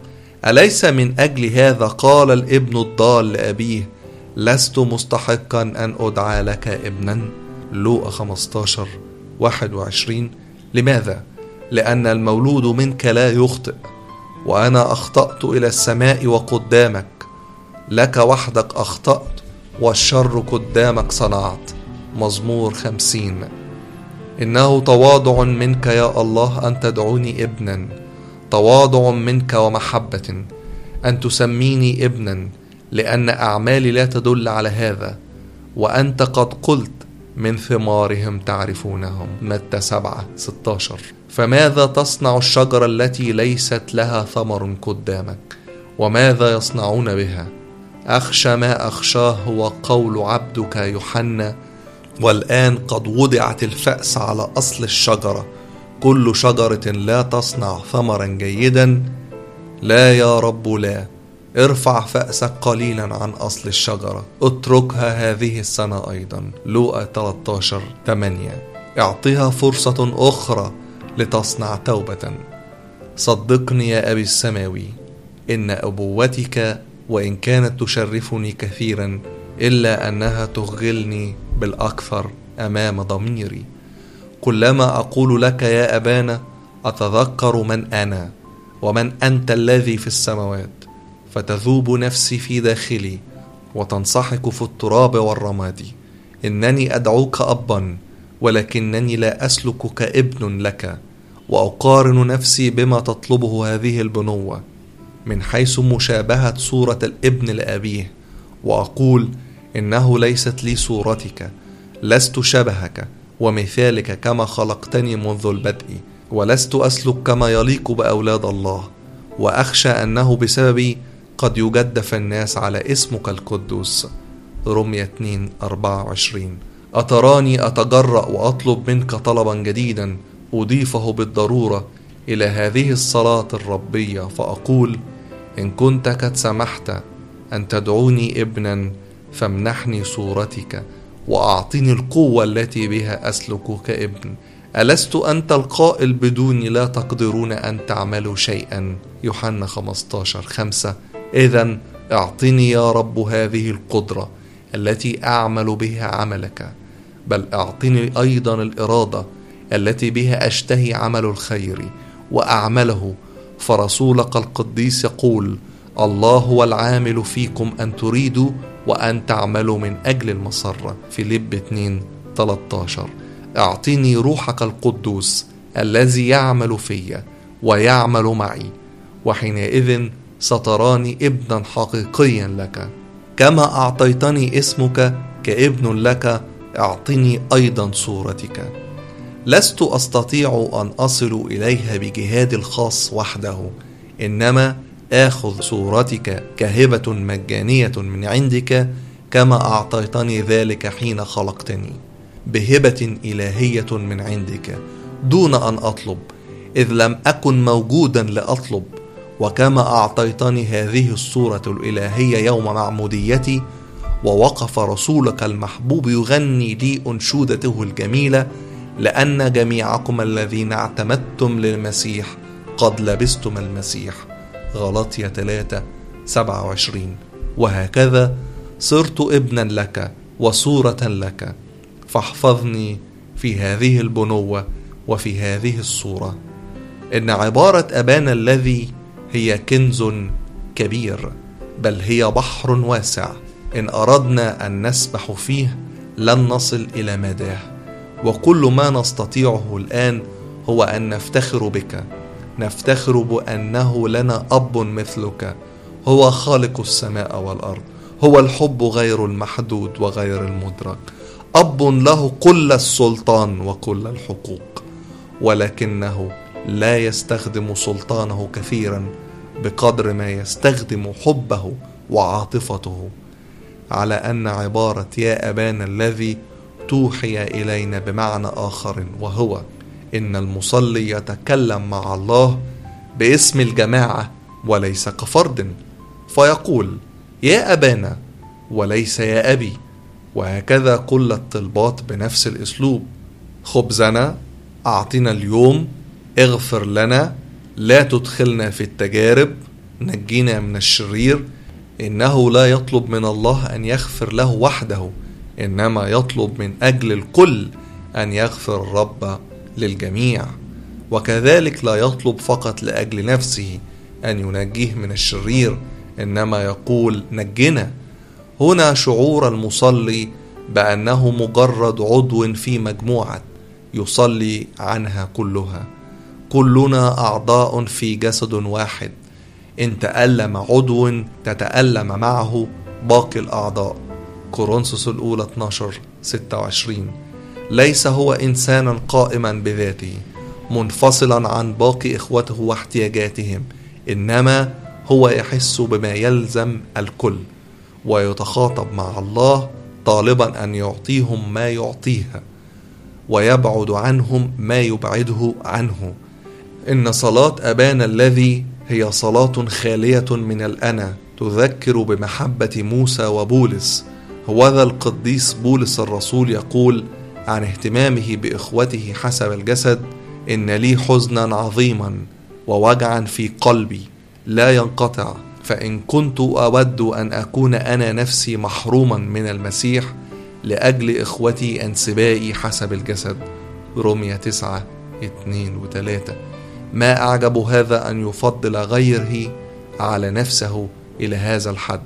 A: أليس من أجل هذا؟ قال الابن الضال لأبيه لست مستحقا أن أدعى لك ابنا. لوقا 15 21 لماذا؟ لأن المولود منك لا يخطئ وأنا أخطأت إلى السماء وقدامك. لك وحدك أخطأت والشر قدامك صنعت. مزمور خمسين. إنه تواضع منك يا الله أن تدعوني ابنا. تواضع منك ومحبة. أن تسميني ابنا لأن أعمالي لا تدل على هذا. وأنت قد قلت من ثمارهم تعرفونهم. متى سبعة؟ ستاشر. فماذا تصنع الشجرة التي ليست لها ثمر قدامك؟ وماذا يصنعون بها؟ أخشى ما أخشاه هو قول عبدك يوحنا والآن قد وضعت الفأس على أصل الشجرة. كل شجرة لا تصنع ثمرا جيدا. لا يا رب لا. ارفع فأسك قليلا عن أصل الشجرة. اتركها هذه السنة أيضا. لوقا 13 8 اعطها فرصة أخرى لتصنع توبة. صدقني يا أبي السماوي إن أبوتك وإن كانت تشرفني كثيرا إلا أنها تغلني بالأكثر أمام ضميري. كلما أقول لك يا أبانا أتذكر من أنا ومن أنت الذي في السماوات. فتذوب نفسي في داخلي وتنسحق في التراب والرماد. إنني أدعوك أبا ولكنني لا أسلك كابن لك وأقارن نفسي بما تطلبه هذه البنوة من حيث مشابهة صورة الابن لأبيه وأقول إنه ليست لي صورتك لست شبهك ومثالك كما خلقتني منذ البدء ولست أسلك كما يليق بأولاد الله وأخشى أنه بسببي قد يجدف الناس على اسمك القدوس. رمية 2 24 أتراني أتجرأ وأطلب منك طلبا جديدا أضيفه بالضرورة إلى هذه الصلاة الربية فأقول إن كنت قد سمحت أن تدعوني ابنا فامنحني صورتك وأعطني القوة التي بها أسلك كابن. ألست أنت القائل بدوني لا تقدرون أن تعملوا شيئا. يوحنا 15 5 إذا أعطني يا رب هذه القدرة التي أعمل بها عملك بل أعطني أيضا الإرادة التي بها أشتهي عمل الخير وأعمله. فرسولك القديس يقول الله هو العامل فيكم أن تريدوا وأن تعملوا من أجل المسرة في لب 2 13 أعطني روحك القدوس الذي يعمل في ويعمل معي. وحينئذ ستراني ابنا حقيقيا لك. كما أعطيتني اسمك كابن لك أعطني أيضا صورتك. لست أستطيع أن أصل إليها بجهادي الخاص وحده إنما آخذ صورتك كهبة مجانية من عندك كما أعطيتني ذلك حين خلقتني بهبة إلهية من عندك دون أن أطلب إذ لم أكن موجودا لأطلب. وكما أعطيتني هذه الصورة الإلهية يوم معموديتي ووقف رسولك المحبوب يغني لي أنشودته الجميلة لأن جميعكم الذين اعتمدتم للمسيح قد لبستم المسيح. غلطية 3 27 وهكذا صرت ابنا لك وصورة لك. فاحفظني في هذه البنوة وفي هذه الصورة. إن عبارة أبانا الذي هي كنز كبير بل هي بحر واسع. إن أردنا أن نسبح فيه لن نصل إلى مداه. وكل ما نستطيعه الآن هو أن نفتخر بك. نفتخر بأنه لنا أب مثلك. هو خالق السماء والأرض. هو الحب غير المحدود وغير المدرك. أب له كل السلطان وكل الحقوق. ولكنه لا يستخدم سلطانه كثيرا بقدر ما يستخدم حبه وعاطفته على أن عبارة يا ابانا الذي توحي إلينا بمعنى آخر وهو إن المصلي يتكلم مع الله باسم الجماعة وليس كفرد فيقول يا أبانا وليس يا أبي. وهكذا كل الطلبات بنفس الأسلوب خبزنا أعطنا اليوم اغفر لنا لا تدخلنا في التجارب نجينا من الشرير. إنه لا يطلب من الله أن يغفر له وحده إنما يطلب من أجل الكل أن يغفر الرب للجميع. وكذلك لا يطلب فقط لأجل نفسه أن ينجيه من الشرير إنما يقول نجنا. هنا شعور المصلي بأنه مجرد عضو في مجموعة يصلي عنها كلها. كلنا أعضاء في جسد واحد. إن تألم عضو تتألم معه باقي الأعضاء. كورنثوس الأولى 12 26 ليس هو إنسانا قائما بذاته منفصلا عن باقي إخوته واحتياجاتهم إنما هو يحس بما يلزم الكل ويتخاطب مع الله طالبا أن يعطيهم ما يعطيها ويبعد عنهم ما يبعده عنه. إن صلاة أبانا الذي هي صلاة خالية من الأنا تذكر بمحبة موسى وبولس. هوذا القديس بولس الرسول يقول عن اهتمامه بإخوته حسب الجسد إن لي حزنا عظيما ووجعا في قلبي. لا ينقطع فإن كنت أود أن أكون أنا نفسي محروما من المسيح لأجل إخوتي أنسبائي حسب الجسد. رومية تسعة اتنين وتلاتة. ما أعجب هذا أن يفضل غيره على نفسه إلى هذا الحد.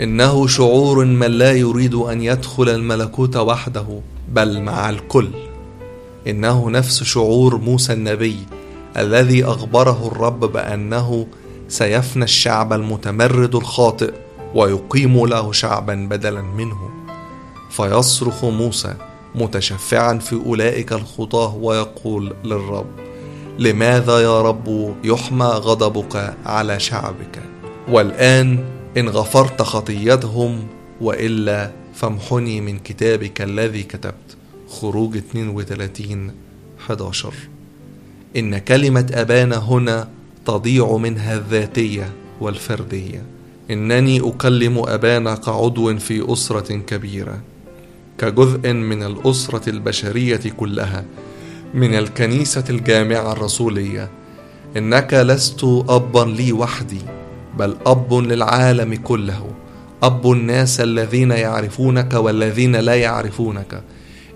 A: إنه شعور من لا يريد أن يدخل الملكوت وحده بل مع الكل. إنه نفس شعور موسى النبي الذي أخبره الرب بأنه سيفنى الشعب المتمرد الخاطئ ويقيم له شعبا بدلا منه. فيصرخ موسى متشفعا في أولئك الخطاه ويقول للرب لماذا يا رب يحمى غضبك على شعبك؟ والآن إن غفرت خطيتهم وإلا فامحني من كتابك الذي كتبت. خروج 32 11 إن كلمة أبانا هنا تضيع منها الذاتية والفردية. إنني أكلم أبانا كعضو في أسرة كبيرة. كجزء من الأسرة البشرية كلها. من الكنيسة الجامعة الرسولية. إنك لست أبا لي وحدي بل أب للعالم كله. أب الناس الذين يعرفونك والذين لا يعرفونك.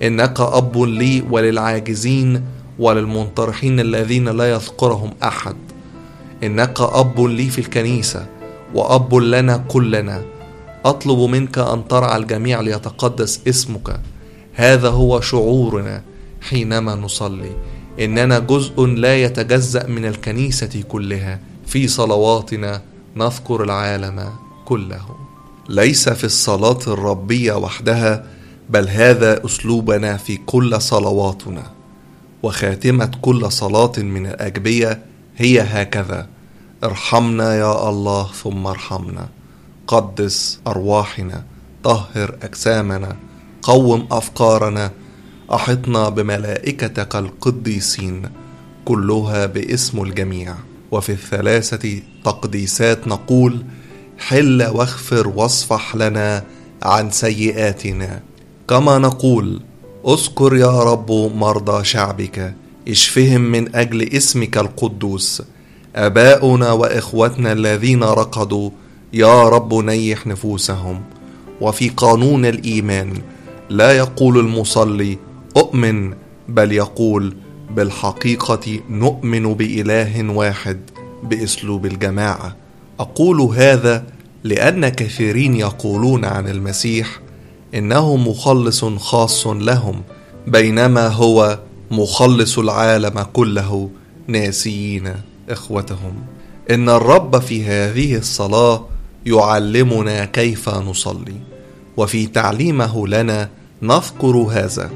A: إنك أب لي وللعاجزين وللمنطرحين الذين لا يذكرهم أحد. إنك أب لي في الكنيسة وأب لنا كلنا. أطلب منك أن ترعى الجميع ليتقدس اسمك. هذا هو شعورنا. حينما نصلي. إننا جزء لا يتجزأ من الكنيسة كلها. في صلواتنا نذكر العالم كله. ليس في الصلاة الربية وحدها بل هذا أسلوبنا في كل صلواتنا. وخاتمة كل صلاة من الأجبية هي هكذا. ارحمنا يا الله ثم ارحمنا. قدس أرواحنا طهر أجسامنا قوم أفكارنا أحطنا بملائكتك القديسين كلها باسم الجميع. وفي الثلاثة تقديسات نقول حل واغفر واصفح لنا عن سيئاتنا. كما نقول اذكر يا رب مرضى شعبك اشفهم من أجل اسمك القدوس. آباؤنا وإخوتنا الذين رقدوا يا رب نيح نفوسهم. وفي قانون الإيمان لا يقول المصلي أؤمن بل يقول بالحقيقة نؤمن بإله واحد بأسلوب الجماعة. أقول هذا لأن كثيرين يقولون عن المسيح إنه مخلص خاص لهم بينما هو مخلص العالم كله ناسيين إخوتهم. إن الرب في هذه الصلاة يعلمنا كيف نصلي وفي تعليمه لنا نذكر هذا.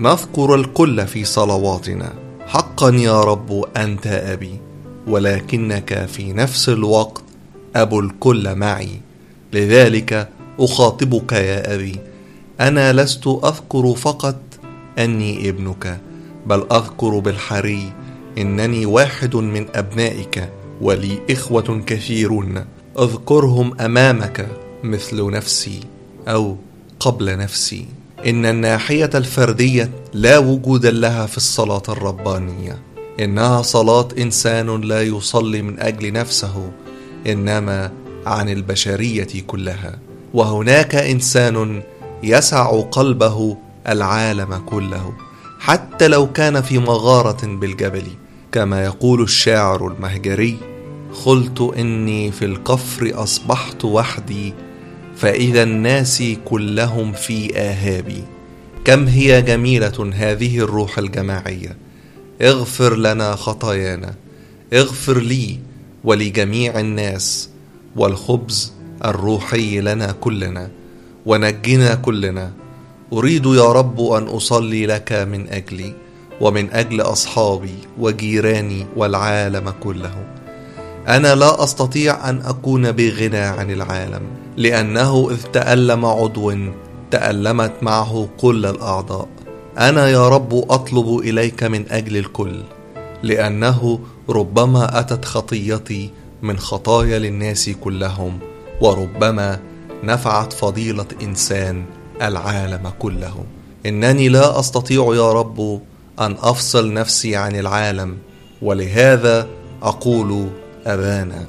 A: نذكر الكل في صلواتنا. حقا يا رب أنت أبي ولكنك في نفس الوقت أبو الكل معي. لذلك أخاطبك يا أبي. أنا لست أذكر فقط أني ابنك بل أذكر بالحري إنني واحد من أبنائك ولي إخوة كثيرون. اذكرهم أمامك مثل نفسي أو قبل نفسي. إن الناحية الفردية لا وجود لها في الصلاة الربانية. إنها صلاة إنسان لا يصلي من أجل نفسه إنما عن البشرية كلها. وهناك إنسان يسع قلبه العالم كله حتى لو كان في مغارة بالجبل. كما يقول الشاعر المهجري قلت إني في الكفر أصبحت وحدي فإذا الناس كلهم في آهابي. كم هي جميلة هذه الروح الجماعية. اغفر لنا خطايانا. اغفر لي ولجميع الناس. والخبز الروحي لنا كلنا. ونجنا كلنا. أريد يا رب أن أصلي لك من أجلي. ومن أجل أصحابي وجيراني والعالم كله. أنا لا أستطيع أن أكون بغنى عن العالم. لأنه إذ تألم عضو تألمت معه كل الأعضاء. أنا يا رب أطلب إليك من أجل الكل لأنه ربما أتت خطيتي من خطايا للناس كلهم وربما نفعت فضيلة إنسان العالم كله. إنني لا أستطيع يا رب أن أفصل نفسي عن العالم ولهذا أقول أبانا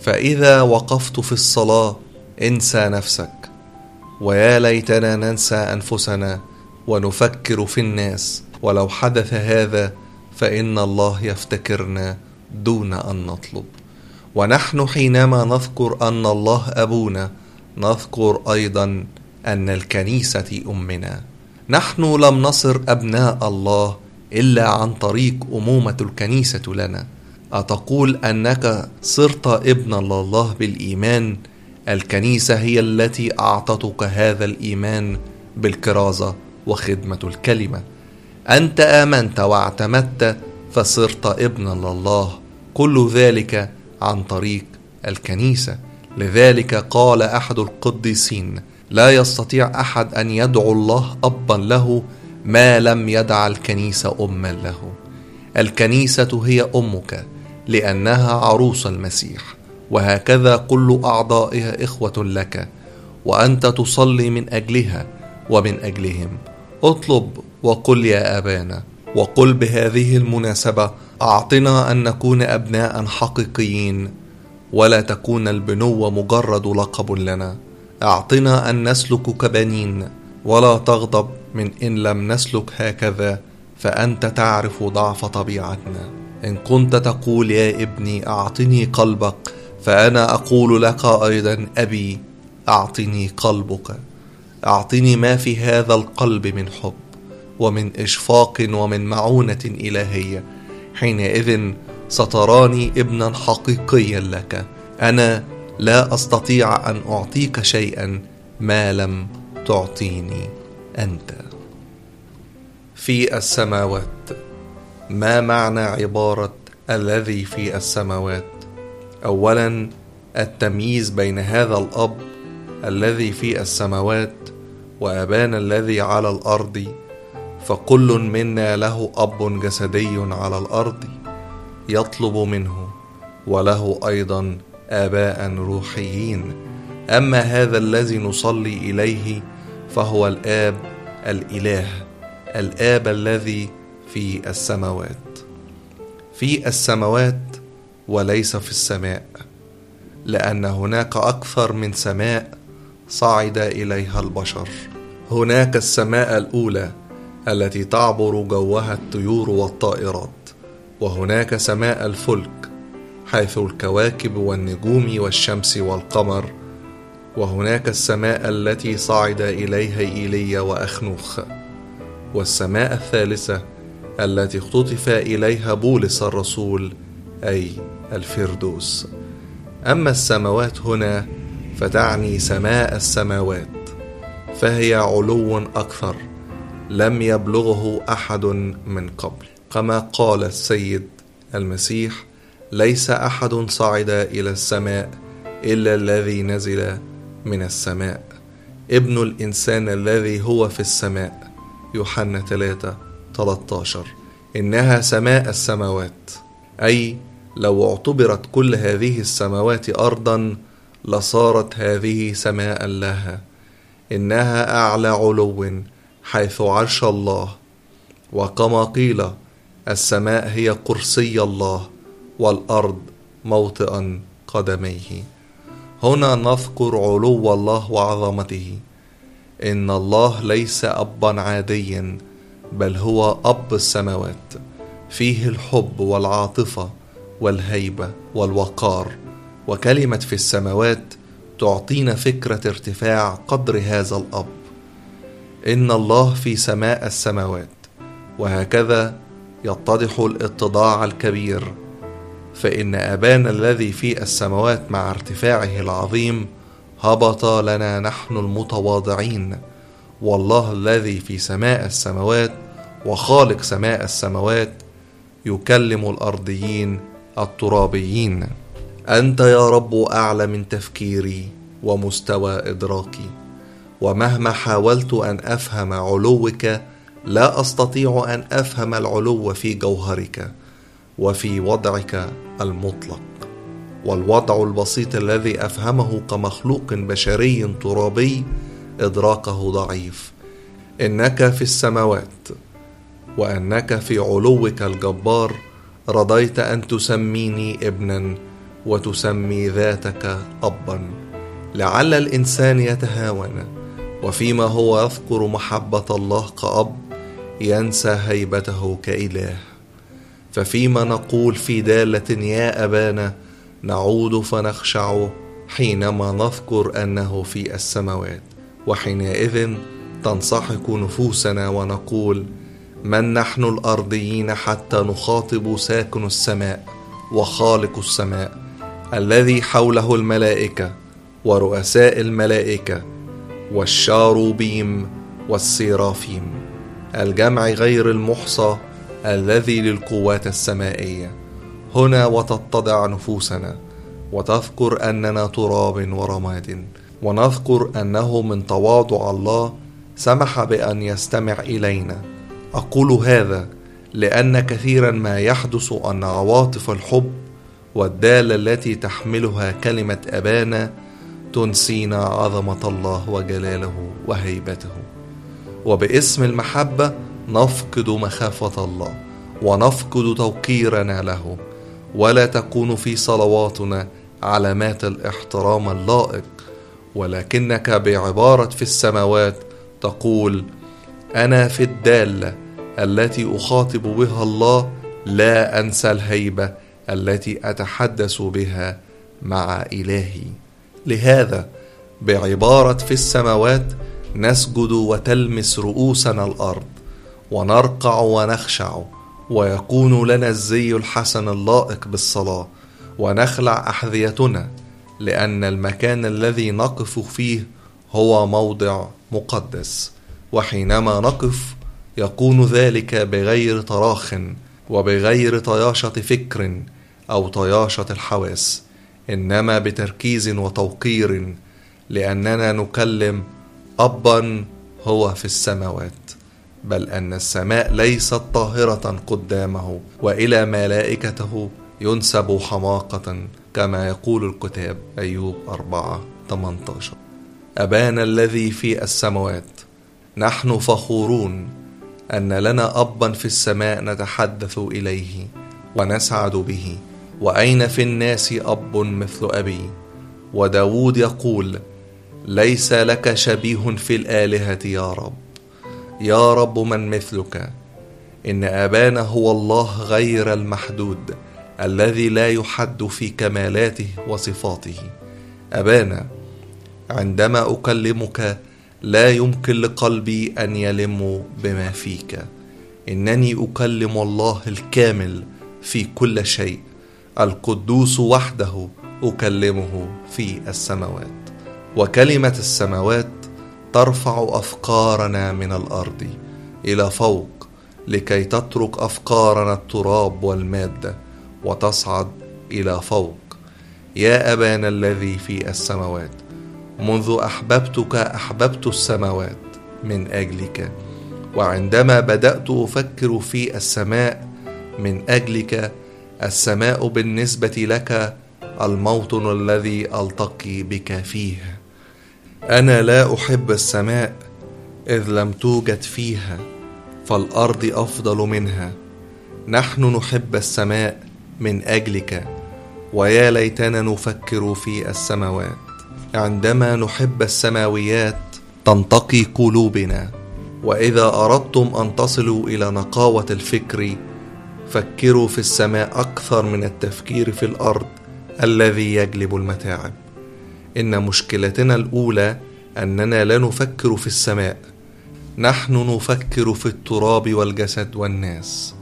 A: فإذا وقفت في الصلاة انسى نفسك. ويا ليتنا ننسى أنفسنا ونفكر في الناس. ولو حدث هذا فإن الله يفتكرنا دون أن نطلب. ونحن حينما نذكر أن الله أبونا نذكر أيضا أن الكنيسة أمنا. نحن لم نصر أبناء الله إلا عن طريق أمومة الكنيسة لنا. أتقول أنك صرت ابنا لله بالإيمان الكنيسة هي التي أعطتك هذا الإيمان بالكرازة وخدمة الكلمة. أنت آمنت واعتمدت فصرت ابنا لله. كل ذلك عن طريق الكنيسة. لذلك قال أحد القديسين لا يستطيع أحد أن يدعو الله أبا له ما لم يدع الكنيسة أما له. الكنيسة هي أمك لأنها عروس المسيح. وهكذا كل أعضائها إخوة لك وأنت تصلي من أجلها ومن أجلهم. اطلب وقل يا أبانا وقل بهذه المناسبة أعطنا أن نكون أبناء حقيقيين ولا تكون البنوه مجرد لقب لنا. أعطنا أن نسلك كبنين ولا تغضب من إن لم نسلك هكذا فأنت تعرف ضعف طبيعتنا. إن كنت تقول يا ابني أعطني قلبك فأنا أقول لك أيضا أبي أعطني قلبك. أعطني ما في هذا القلب من حب ومن إشفاق ومن معونة إلهية. حينئذ ستراني ابنا حقيقيا لك. أنا لا أستطيع أن أعطيك شيئا ما لم تعطيني أنت. في السماوات ما معنى عبارة الذي في السماوات؟ اولا التمييز بين هذا الأب الذي في السماوات وابانا الذي على الأرض فكل منا له أب جسدي على الأرض يطلب منه وله أيضا آباء روحيين. أما هذا الذي نصلي إليه فهو الآب الإله الآب الذي في السماوات. في السماوات وليس في السماء لأن هناك أكثر من سماء صعد إليها البشر. هناك السماء الأولى التي تعبر جوها الطيور والطائرات وهناك سماء الفلك حيث الكواكب والنجوم والشمس والقمر وهناك السماء التي صعد إليها إيليا وأخنوخ. والسماء الثالثة التي اختطف إليها بولس الرسول أي الفردوس. أما السماوات هنا فتعني سماء السماوات فهي علو أكثر لم يبلغه أحد من قبل. كما قال السيد المسيح ليس أحد صعد إلى السماء إلا الذي نزل من السماء. ابن الإنسان الذي هو في السماء. يوحنا 3 13 إنها سماء السماوات أي لو اعتبرت كل هذه السماوات ارضا لصارت هذه سماء لها إنها أعلى علو حيث عرش الله. وكما قيل السماء هي كرسي الله والأرض موطئا قدميه. هنا نذكر علو الله وعظمته. إن الله ليس ابا عاديا بل هو أب السماوات. فيه الحب والعاطفة والهيبة والوقار وكلمة في السماوات تعطينا فكرة ارتفاع قدر هذا الأب. إن الله في سماء السماوات وهكذا يتضح الاتضاع الكبير. فإن أبانا الذي في السماوات مع ارتفاعه العظيم هبط لنا نحن المتواضعين. والله الذي في سماء السماوات وخالق سماء السماوات يكلم الأرضيين الترابيين. أنت يا رب أعلى من تفكيري ومستوى إدراكي. ومهما حاولت أن أفهم علوك لا أستطيع أن أفهم العلو في جوهرك وفي وضعك المطلق. والوضع البسيط الذي أفهمه كمخلوق بشري ترابي إدراكه ضعيف. إنك في السماوات وأنك في علوك الجبار رضيت أن تسميني ابنا وتسمي ذاتك ابا. لعل الإنسان يتهاون وفيما هو يذكر محبة الله كأب ينسى هيبته كإله. ففيما نقول في دالة يا أبانا نعود فنخشع حينما نذكر أنه في السماوات وحينئذ تنصحك نفوسنا ونقول من نحن الأرضيين حتى نخاطب ساكن السماء وخالق السماء الذي حوله الملائكة ورؤساء الملائكة والشاروبيم والسيرافيم الجمع غير المحصى الذي للقوات السمائية. هنا وتتضع نفوسنا وتذكر أننا تراب ورماد ونذكر أنه من تواضع الله سمح بأن يستمع إلينا. أقول هذا لأن كثيرا ما يحدث أن عواطف الحب والداله التي تحملها كلمة أبانا تنسينا عظمة الله وجلاله وهيبته. وباسم المحبة نفقد مخافة الله ونفقد توقيرنا له. ولا تكون في صلواتنا علامات الاحترام اللائق. ولكنك بعبارة في السماوات تقول أنا في الداله التي أخاطب بها الله لا أنسى الهيبة التي أتحدث بها مع إلهي. لهذا بعبارة في السماوات نسجد وتلمس رؤوسنا الأرض ونرقع ونخشع ويكون لنا الزي الحسن اللائق بالصلاة ونخلع أحذيتنا لأن المكان الذي نقف فيه هو موضع مقدس. وحينما نقف يكون ذلك بغير تراخ وبغير طياشة فكر أو طياشة الحواس إنما بتركيز وتوقير لأننا نكلم ابا هو في السماوات بل أن السماء ليست طاهرة قدامه وإلى ملائكته ينسب حماقة كما يقول الكتاب أيوب 4 18 أبانا الذي في السماوات نحن فخورون أن لنا أبا في السماء نتحدث إليه ونسعد به. وأين في الناس أب مثل أبي؟ وداود يقول ليس لك شبيه في الآلهة يا رب. يا رب من مثلك. إن آبانا هو الله غير المحدود الذي لا يحد في كمالاته وصفاته. آبانا عندما أكلمك لا يمكن لقلبي أن يلم بما فيك. إنني أكلم الله الكامل في كل شيء. القدوس وحده أكلمه في السماوات. وكلمة السماوات ترفع أفكارنا من الأرض إلى فوق لكي تترك أفكارنا التراب والماده وتصعد إلى فوق. يا أبانا الذي في السماوات منذ أحببتك أحببت السماوات من أجلك وعندما بدأت أفكر في السماء من أجلك السماء بالنسبة لك الموطن الذي ألتقي بك فيه. أنا لا أحب السماء إذ لم توجد فيها فالأرض أفضل منها. نحن نحب السماء من أجلك ويا ليتنا نفكر في السماوات. عندما نحب السماويات تنتقي قلوبنا وإذا أردتم أن تصلوا إلى نقاوة الفكر فكروا في السماء أكثر من التفكير في الأرض الذي يجلب المتاعب. إن مشكلتنا الأولى أننا لا نفكر في السماء نحن نفكر في التراب والجسد والناس.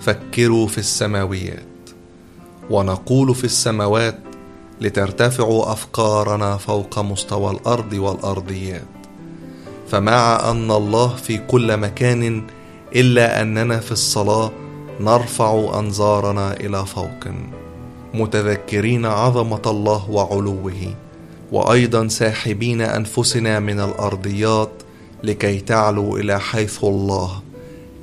A: فكروا في السماويات ونقول في السماوات لترتفع افكارنا فوق مستوى الأرض والأرضيات. فمع أن الله في كل مكان إلا أننا في الصلاة نرفع أنظارنا إلى فوق. متذكرين عظمة الله وعلوه وأيضا ساحبين أنفسنا من الأرضيات لكي تعلو إلى حيث الله.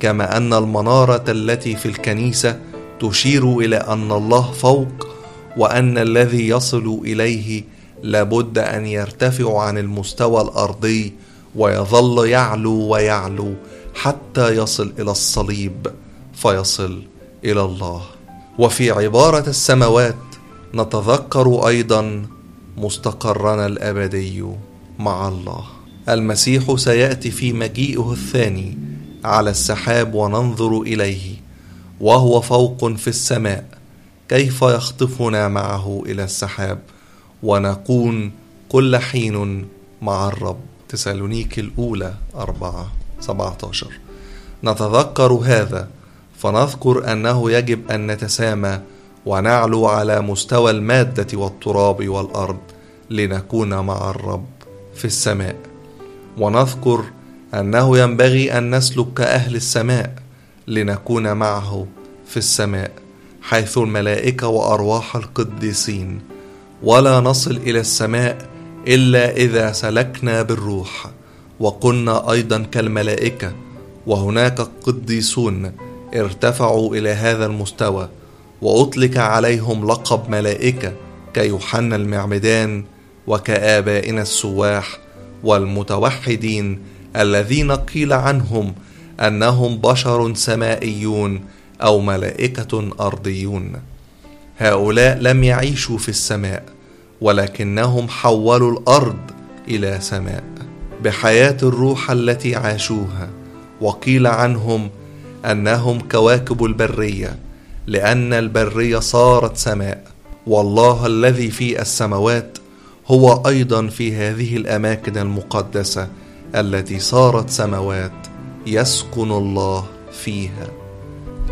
A: كما أن المنارة التي في الكنيسة تشير إلى أن الله فوق وأن الذي يصل إليه لابد أن يرتفع عن المستوى الأرضي ويظل يعلو ويعلو حتى يصل إلى الصليب فيصل إلى الله. وفي عبارة السماوات نتذكر أيضا مستقرنا الأبدي مع الله. المسيح سيأتي في مجيئه الثاني على السحاب وننظر إليه وهو فوق في السماء. كيف يخطفنا معه إلى السحاب؟ ونكون كل حين مع الرب. تسالونيك الأولى أربعة سبعة عشر نتذكر هذا فنذكر أنه يجب أن نتسامى ونعلو على مستوى المادة والتراب والأرض لنكون مع الرب في السماء. ونذكر أنه ينبغي أن نسلك كاهل السماء لنكون معه في السماء. حيث الملائكة وأرواح القديسين ولا نصل إلى السماء إلا إذا سلكنا بالروح. وكنا أيضا كالملائكة وهناك قديسون ارتفعوا إلى هذا المستوى وأطلق عليهم لقب ملائكة كيوحنا المعمدان وكآبائنا السواح والمتوحدين الذين قيل عنهم أنهم بشر سمائيون أو ملائكة أرضيون. هؤلاء لم يعيشوا في السماء ولكنهم حولوا الأرض إلى سماء. بحياة الروح التي عاشوها وقيل عنهم أنهم كواكب البرية لأن البرية صارت سماء. والله الذي في السماوات هو أيضا في هذه الأماكن المقدسة التي صارت سماوات يسكن الله فيها.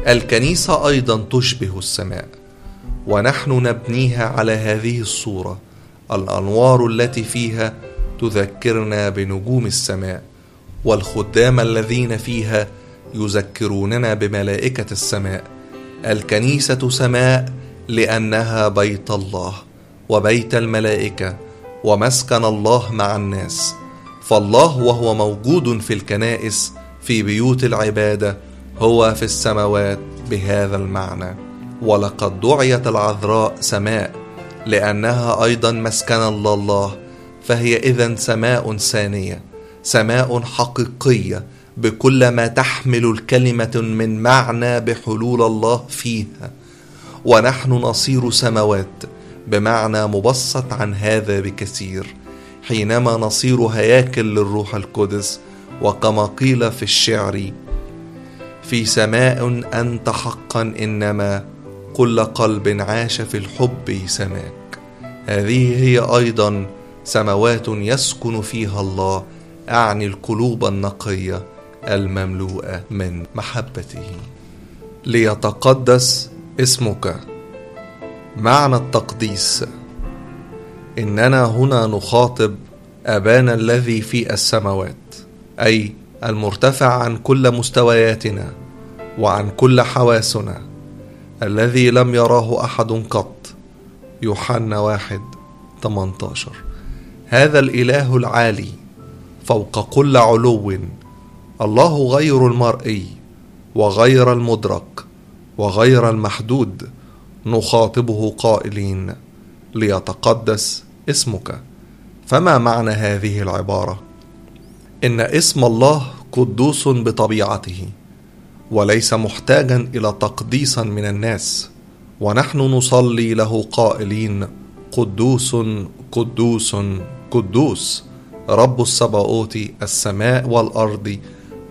A: الكنيسة أيضا تشبه السماء ونحن نبنيها على هذه الصورة الأنوار التي فيها تذكرنا بنجوم السماء والخدام الذين فيها يذكروننا بملائكة السماء. الكنيسة سماء لأنها بيت الله وبيت الملائكة ومسكن الله مع الناس. فالله وهو موجود في الكنائس في بيوت العبادة هو في السماوات بهذا المعنى. ولقد دعيت العذراء سماء لأنها أيضا مسكن الله فهي اذا سماء ثانية سماء حقيقية بكل ما تحمل الكلمة من معنى بحلول الله فيها. ونحن نصير سماوات بمعنى مبسط عن هذا بكثير حينما نصير هياكل للروح القدس وكما قيل في الشعر في سماء أنت حقا إنما كل قلب عاش في الحب سماك. هذه هي أيضا سماوات يسكن فيها الله أعني القلوب النقية المملوءة من محبته. ليتقدس اسمك. معنى التقديس. إننا هنا نخاطب أبانا الذي في السماوات أي المرتفع عن كل مستوياتنا وعن كل حواسنا الذي لم يراه أحد قط. يوحنا واحد 18 هذا الإله العالي فوق كل علو. الله غير المرئي وغير المدرك وغير المحدود. نخاطبه قائلين ليتقدس اسمك. فما معنى هذه العبارة؟ إن اسم الله قدوس بطبيعته وليس محتاجا إلى تقديس من الناس ونحن نصلي له قائلين قدوس قدوس قدوس. رب السباوت السماء والأرض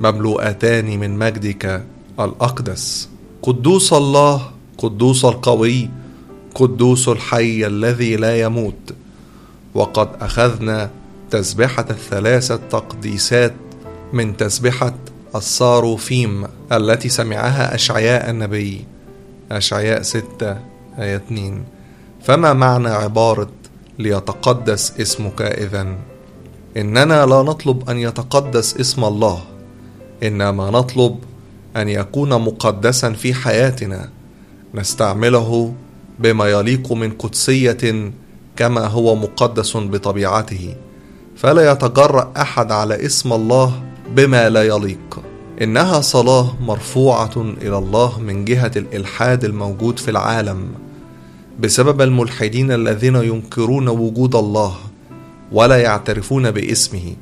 A: مملوءتان من مجدك الأقدس. قدوس الله قدوس القوي قدوس الحي الذي لا يموت. وقد أخذنا تسبحه الثلاثة تقديسات من تسبحه الصاروفيم التي سمعها أشعياء النبي. أشعياء ستة آية 2 فما معنى عبارة ليتقدس اسمك إذا؟ إننا لا نطلب أن يتقدس اسم الله. إنما نطلب أن يكون مقدسا في حياتنا. نستعمله بما يليق من قدسية كما هو مقدس بطبيعته. فلا يتجرأ أحد على اسم الله بما لا يليق. إنها صلاة مرفوعة إلى الله من جهة الإلحاد الموجود في العالم بسبب الملحدين الذين ينكرون وجود الله ولا يعترفون باسمه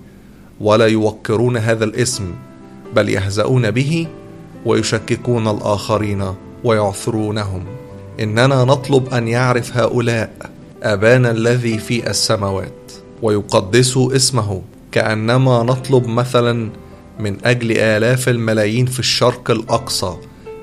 A: ولا يوقرون هذا الاسم بل يهزؤون به ويشككون الآخرين ويعثرونهم. إننا نطلب أن يعرف هؤلاء أبانا الذي في السماوات. ويقدسوا اسمه كأنما نطلب مثلا من أجل آلاف الملايين في الشرق الأقصى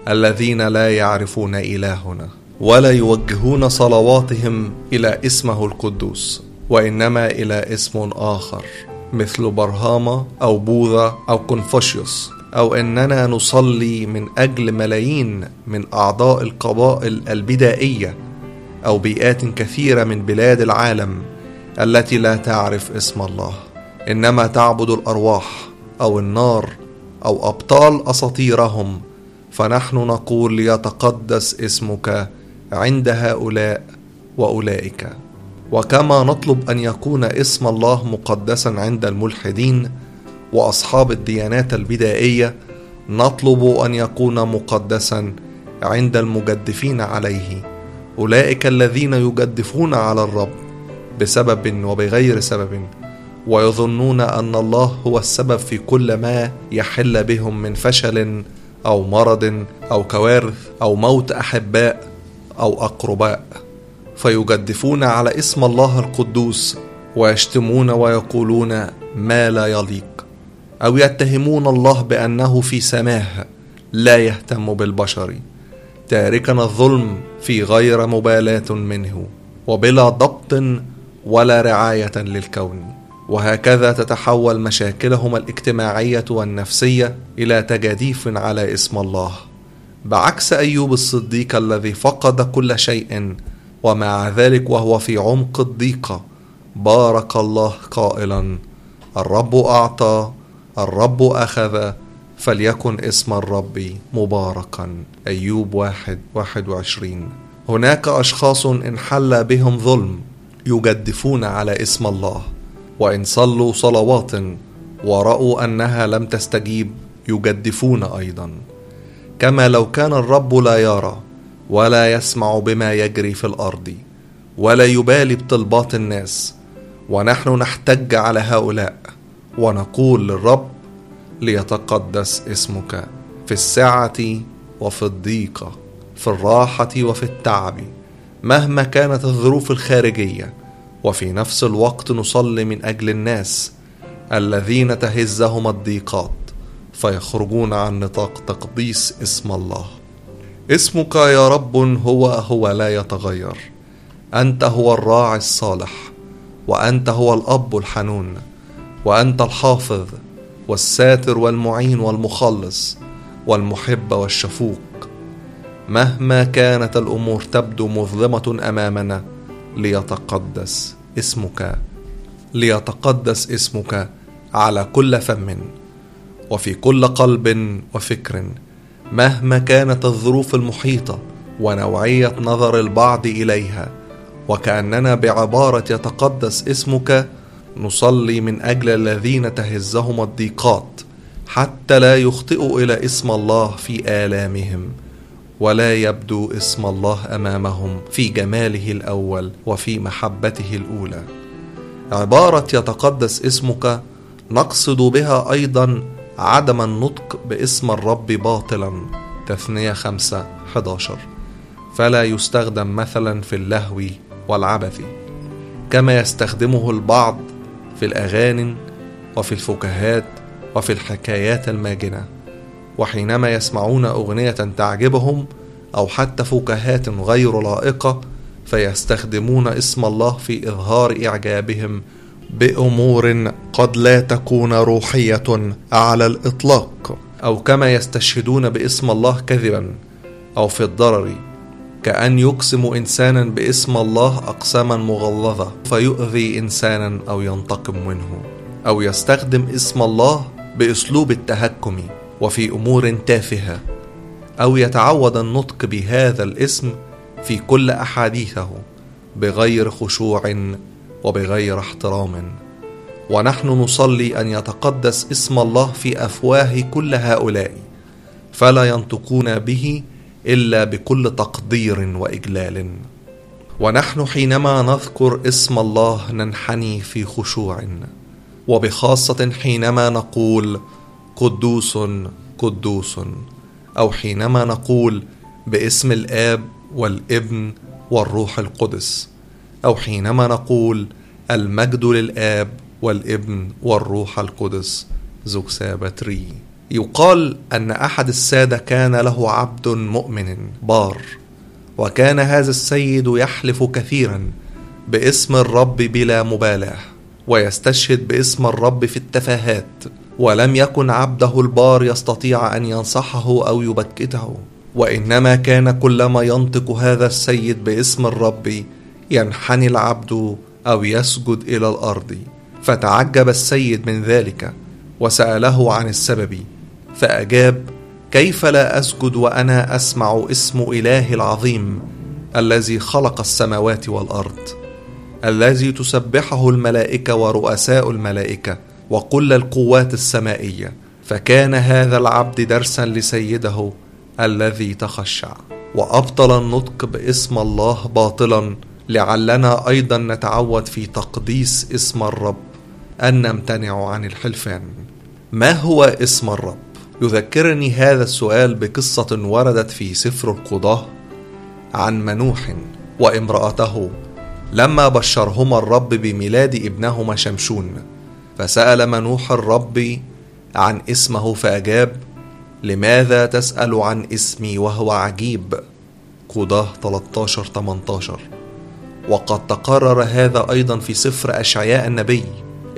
A: الذين لا يعرفون إلهنا ولا يوجهون صلواتهم إلى اسمه القدوس وإنما إلى اسم آخر مثل برهامة أو بوذا أو كونفوشيوس أو أننا نصلي من أجل ملايين من أعضاء القبائل البدائية أو بيئات كثيرة من بلاد العالم. التي لا تعرف اسم الله. إنما تعبد الأرواح أو النار أو أبطال أساطيرهم. فنحن نقول ليتقدس اسمك عند هؤلاء وأولئك. وكما نطلب أن يكون اسم الله مقدسا عند الملحدين وأصحاب الديانات البدائية نطلب أن يكون مقدسا عند المجدفين عليه. أولئك الذين يجدفون على الرب. بسبب وبغير سبب. ويظنون أن الله هو السبب في كل ما يحل بهم من فشل أو مرض أو كوارث أو موت أحباء أو أقرباء. فيجدفون على اسم الله القدوس ويشتمون ويقولون ما لا يليق. أو يتهمون الله بأنه في سماه لا يهتم بالبشر. تاركا الظلم في غير مبالاة منه. وبلا ضبط ولا رعاية للكون. وهكذا تتحول مشاكلهم الاجتماعية والنفسية إلى تجاديف على اسم الله. بعكس أيوب الصديق الذي فقد كل شيء ومع ذلك وهو في عمق الضيقه بارك الله قائلا الرب أعطى الرب أخذ فليكن اسم الرب مباركا. أيوب واحد واحد وعشرين. هناك أشخاص إن حل بهم ظلم يجدفون على اسم الله وإن صلوا صلوات ورأوا أنها لم تستجيب يجدفون أيضا. كما لو كان الرب لا يرى ولا يسمع بما يجري في الأرض ولا يبالي بطلبات الناس ونحن نحتج على هؤلاء ونقول للرب ليتقدس اسمك في السعه وفي الضيقة في الراحة وفي التعب. مهما كانت الظروف الخارجية وفي نفس الوقت نصلي من أجل الناس الذين تهزهم الضيقات فيخرجون عن نطاق تقديس اسم الله. اسمك يا رب هو هو لا يتغير. أنت هو الراعي الصالح وأنت هو الأب الحنون وأنت الحافظ والساتر والمعين والمخلص والمحب والشفوق. مهما كانت الأمور تبدو مظلمة أمامنا. ليتقدس اسمك. ليتقدس اسمك على كل فم وفي كل قلب وفكر. مهما كانت الظروف المحيطة ونوعية نظر البعض إليها وكأننا بعبارة يتقدس اسمك نصلي من أجل الذين تهزهم الضيقات حتى لا يخطئوا إلى اسم الله في آلامهم. ولا يبدو اسم الله أمامهم في جماله الأول وفي محبته الأولى. عبارة يتقدس اسمك نقصد بها أيضا عدم النطق باسم الرب باطلا. تثنية خمسة 11 فلا يستخدم مثلا في اللهو والعبث كما يستخدمه البعض في الأغاني وفي الفكاهات وفي الحكايات الماجنة. وحينما يسمعون أغنية تعجبهم أو حتى فكاهات غير لائقة فيستخدمون اسم الله في إظهار إعجابهم بأمور قد لا تكون روحية على الإطلاق أو كما يستشهدون باسم الله كذبا أو في الضرر كأن يقسم إنسانا باسم الله أقساما مغلظة فيؤذي إنسانا أو ينتقم منه أو يستخدم اسم الله بأسلوب التهكم. وفي أمور تافهة أو يتعود النطق بهذا الاسم في كل أحاديثه بغير خشوع وبغير احترام. ونحن نصلي أن يتقدس اسم الله في أفواه كل هؤلاء فلا ينطقون به إلا بكل تقدير وإجلال. ونحن حينما نذكر اسم الله ننحني في خشوع وبخاصة حينما نقول قدوس قدوس. أو حينما نقول باسم الآب والابن والروح القدس. أو حينما نقول المجد للآب والابن والروح القدس. زوكسابتري يقال أن أحد السادة كان له عبد مؤمن بار. وكان هذا السيد يحلف كثيرا باسم الرب بلا مبالاة ويستشهد باسم الرب في التفاهات. ولم يكن عبده البار يستطيع أن ينصحه أو يبكته وإنما كان كلما ينطق هذا السيد باسم الرب ينحني العبد أو يسجد إلى الأرض. فتعجب السيد من ذلك وسأله عن السبب فأجاب كيف لا أسجد وأنا أسمع اسم الهي العظيم الذي خلق السماوات والأرض الذي تسبحه الملائكة ورؤساء الملائكة وكل القوات السمائية فكان هذا العبد درسا لسيده الذي تخشع. وأبطل النطق باسم الله باطلا لعلنا أيضا نتعود في تقديس اسم الرب. أن نمتنع عن الحلفان. ما هو اسم الرب؟ يذكرني هذا السؤال بقصة وردت في سفر القضاة عن منوح وامرأته لما بشرهما الرب بميلاد ابنهما شمشون. فسأل منوح الرب عن اسمه فأجاب لماذا تسأل عن اسمي وهو عجيب؟ قضاه 13 18 وقد تقرر هذا أيضا في سفر أشعياء النبي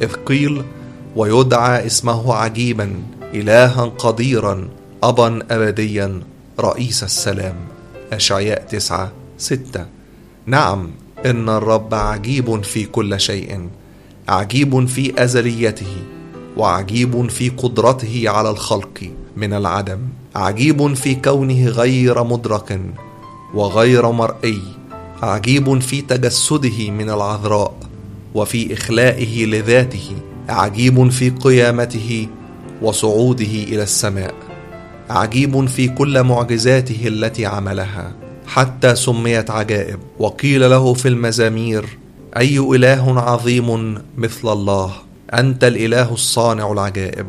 A: إذ قيل ويدعى اسمه عجيبا إلها قديرا أبا أبديا رئيس السلام. أشعياء تسعة ستة. نعم إن الرب عجيب في كل شيء. عجيب في أزليته وعجيب في قدرته على الخلق من العدم عجيب في كونه غير مدرك وغير مرئي عجيب في تجسده من العذراء وفي إخلائه لذاته عجيب في قيامته وصعوده إلى السماء عجيب في كل معجزاته التي عملها حتى سميت عجائب وقيل له في المزامير أي إله عظيم مثل الله؟ أنت الإله الصانع العجائب.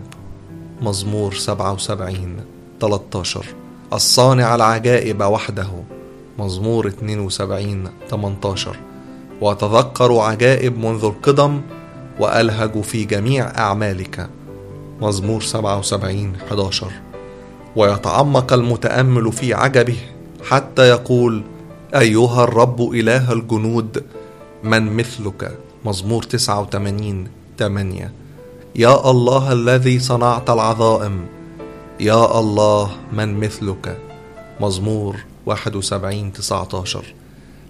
A: مزمور 77 13 الصانع العجائب وحده. مزمور 72 18 وأتذكر عجائب منذ القدم وألهج في جميع أعمالك. مزمور 77 11 ويتعمق المتأمل في عجبه حتى يقول أيها الرب إله الجنود من مثلك. مزمور 89 8 يا الله الذي صنعت العظائم. يا الله من مثلك. مزمور 71 19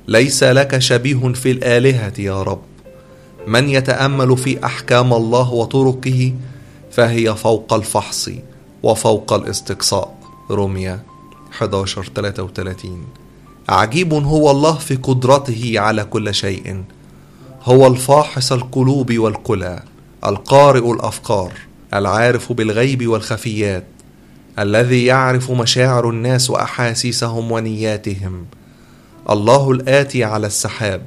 A: ليس لك شبيه في الآلهة يا رب. من يتأمل في أحكام الله وطرقه فهي فوق الفحص وفوق الاستقصاء. رمية 11 33 عجيب هو الله في قدرته على كل شيء. هو الفاحص القلوب والكلى القارئ الأفكار العارف بالغيب والخفيات الذي يعرف مشاعر الناس وأحاسيسهم ونياتهم. الله الآتي على السحاب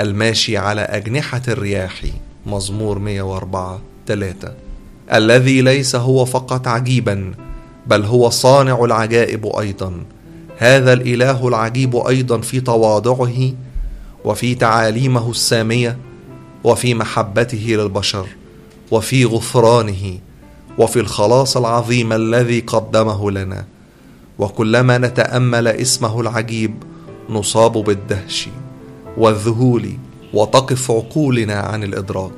A: الماشي على أجنحة الرياح. مزمور 104 3 الذي ليس هو فقط عجيبا بل هو صانع العجائب أيضا. هذا الإله العجيب أيضا في تواضعه وفي تعاليمه السامية وفي محبته للبشر وفي غفرانه وفي الخلاص العظيم الذي قدمه لنا. وكلما نتأمل اسمه العجيب نصاب بالدهش والذهول وتقف عقولنا عن الإدراك.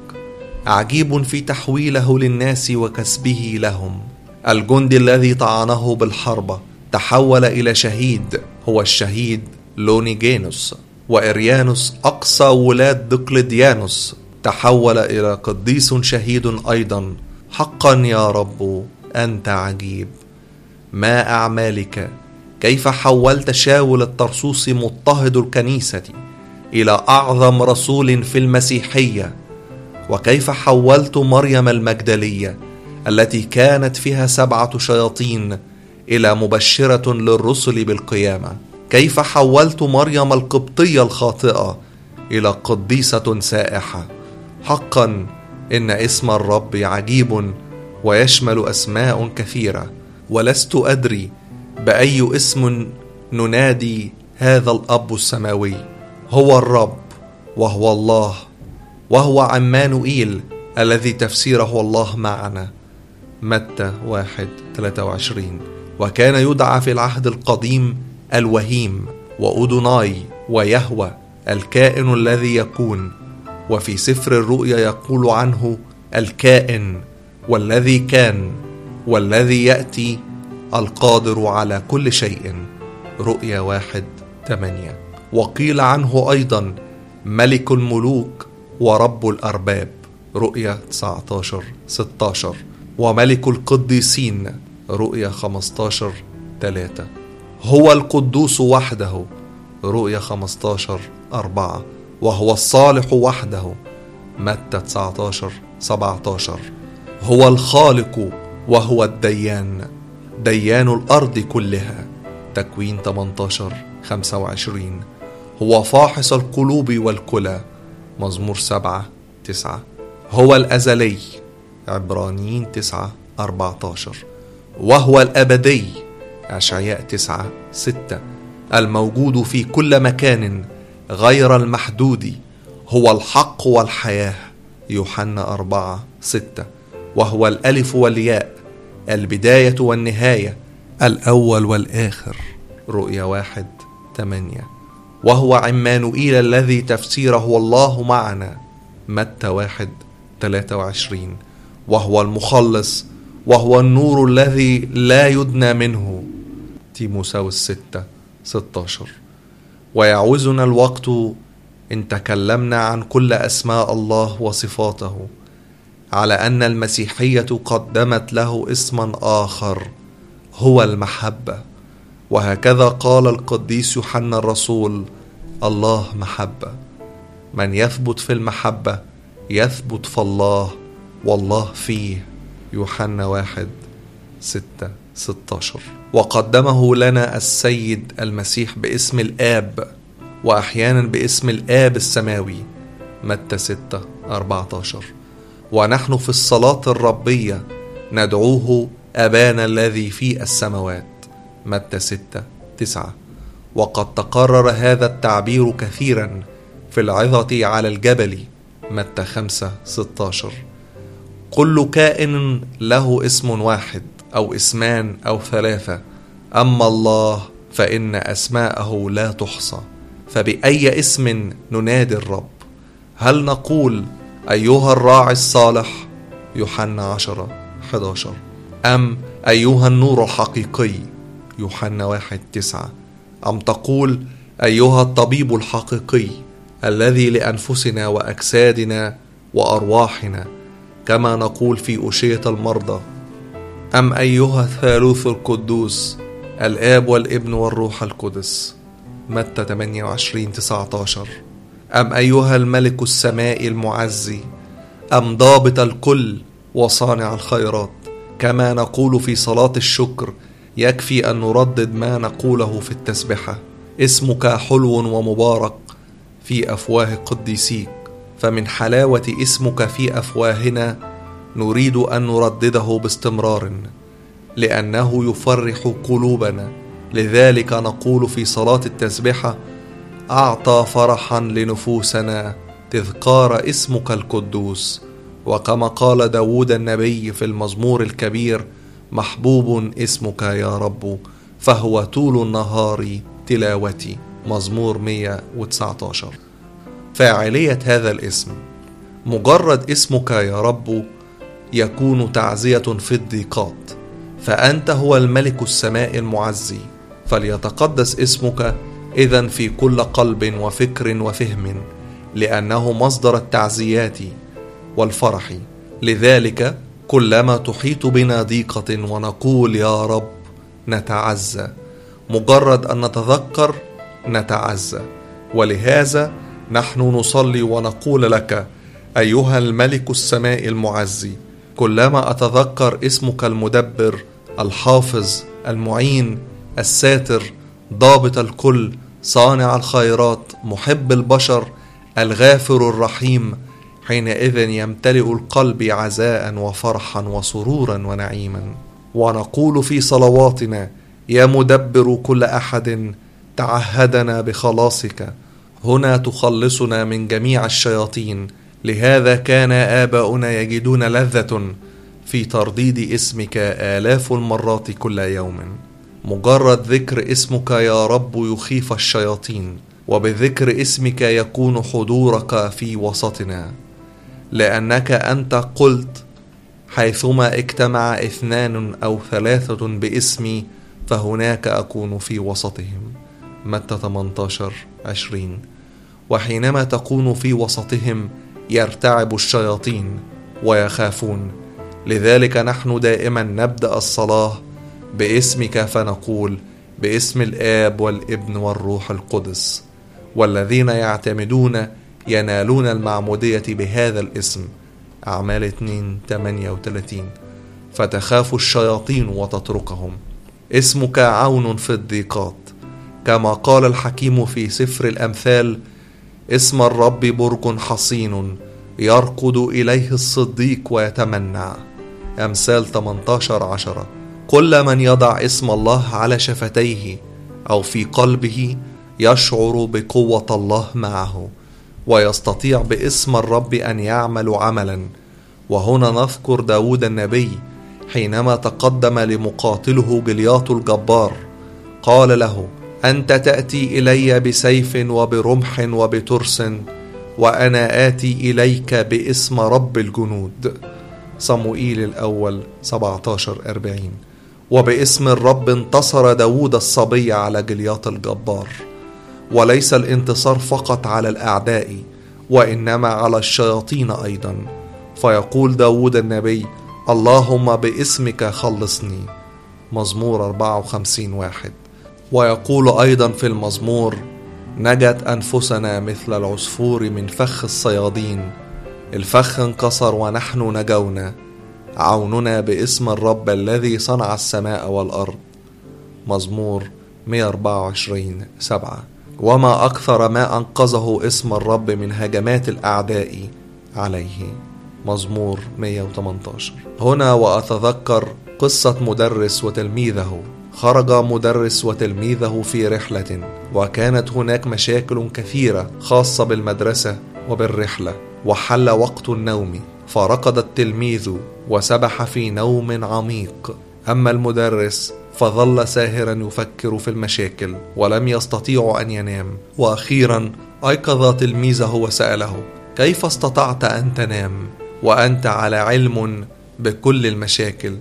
A: عجيب في تحويله للناس وكسبه لهم. الجندي الذي طعنه بالحربه تحول إلى شهيد. هو الشهيد لونيجينوس وإريانوس أقصى ولاد دقلديانوس تحول إلى قديس شهيد أيضا. حقا يا رب أنت عجيب. ما أعمالك؟ كيف حولت شاول الطرسوسي مضطهد الكنيسة إلى أعظم رسول في المسيحية؟ وكيف حولت مريم المجدلية التي كانت فيها سبعة شياطين إلى مبشرة للرسل بالقيامة. كيف حولت مريم القبطية الخاطئة إلى قديسة سائحة. حقا إن اسم الرب عجيب ويشمل أسماء كثيرة. ولست أدري بأي اسم ننادي هذا الأب السماوي. هو الرب وهو الله وهو عمانوئيل الذي تفسيره الله معنا. متى واحد 23 وكان يدعى في العهد القديم الوهيم وأدوناي ويهوى الكائن الذي يكون وفي سفر الرؤيا يقول عنه الكائن والذي كان والذي يأتي القادر على كل شيء. رؤيا واحد ثمانية. وقيل عنه أيضا ملك الملوك ورب الأرباب. رؤيا 19 16 وملك القديسين رؤيا 15 3 هو القدوس وحده رؤيا 15 4 وهو الصالح وحده متى 19 17 هو الخالق وهو الديان ديان الأرض كلها. تكوين 18 25 هو فاحص القلوب والكلى مزمور 7 9 هو الأزلي عبرانيين 9 14 وهو الأبدي. أشعياء 9 6 الموجود في كل مكان غير المحدود. هو الحق والحياة. يوحنا 4 6 وهو الألف والياء. البداية والنهاية. الأول والآخر. رؤيا واحد ثمانية وهو عمانوئيل الذي تفسيره الله معنا. متى واحد ثلاثة وعشرين. وهو المخلص. وهو النور الذي لا يدنى منه. تيموساوس ستة ستاشر. ويعوزنا الوقت إن تكلمنا عن كل أسماء الله وصفاته على أن المسيحية قدمت له اسما آخر هو المحبة. وهكذا قال القديس يوحنا الرسول الله محبة. من يثبت في المحبة يثبت في الله والله فيه. يوحنا واحد ستة ستاشر. وقدمه لنا السيد المسيح باسم الآب وأحيانا باسم الآب السماوي متى ستة أربعتاشر. ونحن في الصلاة الربية ندعوه أبانا الذي في السماوات متى ستة تسعة. وقد تقرر هذا التعبير كثيرا في العظة على الجبل متى خمسة ستاشر. كل كائن له اسم واحد أو اسمان أو ثلاثة. أما الله فإن أسماءه لا تحصى فبأي اسم ننادي الرب؟ هل نقول أيها الراعي الصالح؟ يوحنا عشرة 11 أم أيها النور الحقيقي يوحنا واحد تسعة. أم تقول أيها الطبيب الحقيقي الذي لأنفسنا وأجسادنا وأرواحنا كما نقول في أشية المرضى أم أيها الثالوث القدوس الآب والابن والروح القدس؟ متى 28 19 أم أيها الملك السمائي المعزي؟ أم ضابط الكل وصانع الخيرات؟ كما نقول في صلاة الشكر يكفي أن نردد ما نقوله في التسبحة. اسمك حلو ومبارك في أفواه قديسيك. فمن حلاوة اسمك في أفواهنا نريد أن نردده باستمرار لأنه يفرح قلوبنا. لذلك نقول في صلاة التسبحة أعطى فرحا لنفوسنا تذكار اسمك القدوس. وكما قال داود النبي في المزمور الكبير محبوب اسمك يا رب فهو طول النهار تلاوتي. مزمور 119 فاعلية هذا الاسم. مجرد اسمك يا رب يكون تعزية في الضيقات فأنت هو الملك السماء المعزي. فليتقدس اسمك إذا في كل قلب وفكر وفهم لأنه مصدر التعزيات والفرح. لذلك كلما تحيط بنا ضيقة ونقول يا رب نتعزى مجرد أن نتذكر نتعزى. ولهذا نحن نصلي ونقول لك أيها الملك السماء المعزي كلما أتذكر اسمك المدبر الحافظ المعين الساتر ضابط الكل صانع الخيرات محب البشر الغافر الرحيم حينئذ يمتلئ القلب عزاء وفرحا وسرورا ونعيما. ونقول في صلواتنا يا مدبر كل أحد تعهدنا بخلاصك هنا تخلصنا من جميع الشياطين. لهذا كان آباؤنا يجدون لذة في ترديد اسمك آلاف المرات كل يوم. مجرد ذكر اسمك يا رب يخيف الشياطين وبذكر اسمك يكون حضورك في وسطنا. لأنك أنت قلت حيثما اجتمع اثنان أو ثلاثة باسمي فهناك أكون في وسطهم. متى 18 20 وحينما تكون في وسطهم يرتعب الشياطين ويخافون. لذلك نحن دائما نبدأ الصلاة باسمك فنقول باسم الآب والابن والروح القدس والذين يعتمدون ينالون المعمودية بهذا الاسم. أعمال 2 38 فتخاف الشياطين وتتركهم. اسمك عون في الضيقات. كما قال الحكيم في سفر الأمثال اسم الرب برج حصين يركض إليه الصديق ويتمنع أمثال 18 عشرة كل من يضع اسم الله على شفتيه أو في قلبه يشعر بقوة الله معه ويستطيع باسم الرب أن يعمل عملا. وهنا نذكر داود النبي حينما تقدم لمقاتله جلياط الجبار قال له أنت تأتي إلي بسيف وبرمح وبترس وأنا آتي إليك باسم رب الجنود. صموئيل الأول 17 40 وباسم الرب انتصر داود الصبي على جلياط الجبار. وليس الانتصار فقط على الأعداء وإنما على الشياطين أيضا. فيقول داود النبي اللهم باسمك خلصني. مزمور 54 واحد. ويقول أيضا في المزمور نجت أنفسنا مثل العصفور من فخ الصيادين. الفخ انكسر ونحن نجونا. عوننا باسم الرب الذي صنع السماء والأرض. مزمور 124 سبعة. وما أكثر ما أنقذه اسم الرب من هجمات الأعداء عليه. مزمور 118 هنا وأتذكر قصة مدرس وتلميذه. خرج مدرس وتلميذه في رحلة وكانت هناك مشاكل كثيرة خاصة بالمدرسة وبالرحلة وحل وقت النوم فرقد التلميذ وسبح في نوم عميق. أما المدرس فظل ساهرا يفكر في المشاكل ولم يستطيع أن ينام. وأخيرا أيقظ تلميذه وسأله كيف استطعت أن تنام؟ وأنت على علم بكل المشاكل.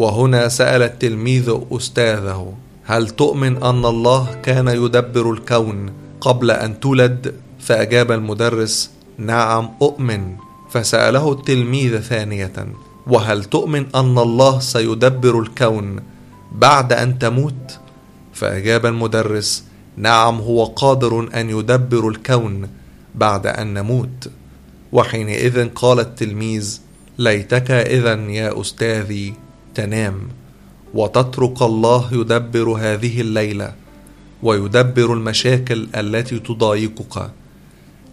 A: وهنا سأل التلميذ أستاذه هل تؤمن أن الله كان يدبر الكون قبل أن تولد؟ فأجاب المدرس نعم أؤمن. فسأله التلميذ ثانية وهل تؤمن أن الله سيدبر الكون بعد أن تموت؟ فأجاب المدرس نعم هو قادر أن يدبر الكون بعد أن نموت. وحينئذ قال التلميذ ليتك اذا يا أستاذي تنام. وتترك الله يدبر هذه الليلة ويدبر المشاكل التي تضايقك.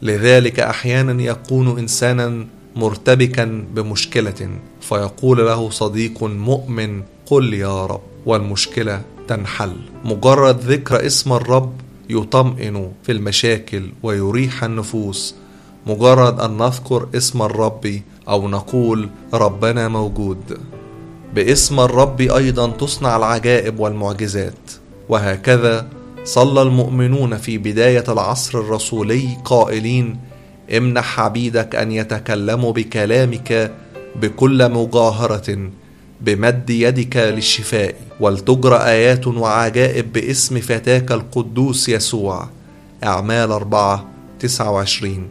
A: لذلك أحيانا يكون إنسانا مرتبكا بمشكلة فيقول له صديق مؤمن قل يا رب. والمشكلة تنحل. مجرد ذكر اسم الرب يطمئن في المشاكل ويريح النفوس. مجرد أن نذكر اسم الرب أو نقول ربنا موجود. باسم الرب أيضا تصنع العجائب والمعجزات. وهكذا صلى المؤمنون في بداية العصر الرسولي قائلين امنح عبيدك أن يتكلموا بكلامك بكل مجاهرة بمد يدك للشفاء ولتجرى آيات وعجائب باسم فتاك القدوس يسوع. أعمال أربعة تسعة وعشرين.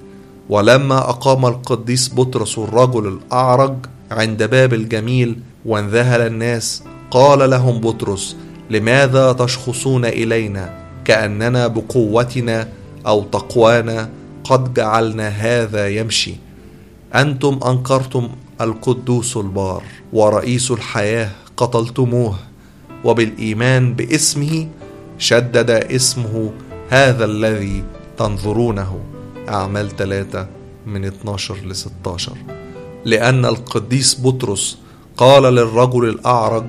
A: ولما أقام القديس بطرس الرجل الأعرج عند باب الجميل وانذهل الناس قال لهم بطرس لماذا تشخصون إلينا؟ كأننا بقوتنا أو تقوانا قد جعلنا هذا يمشي. أنتم أنكرتم القدوس البار ورئيس الحياة قتلتموه وبالإيمان باسمه شدد اسمه هذا الذي تنظرونه. أعمال ثلاثة من 12 ل 16 لأن القديس بطرس قال للرجل الأعرج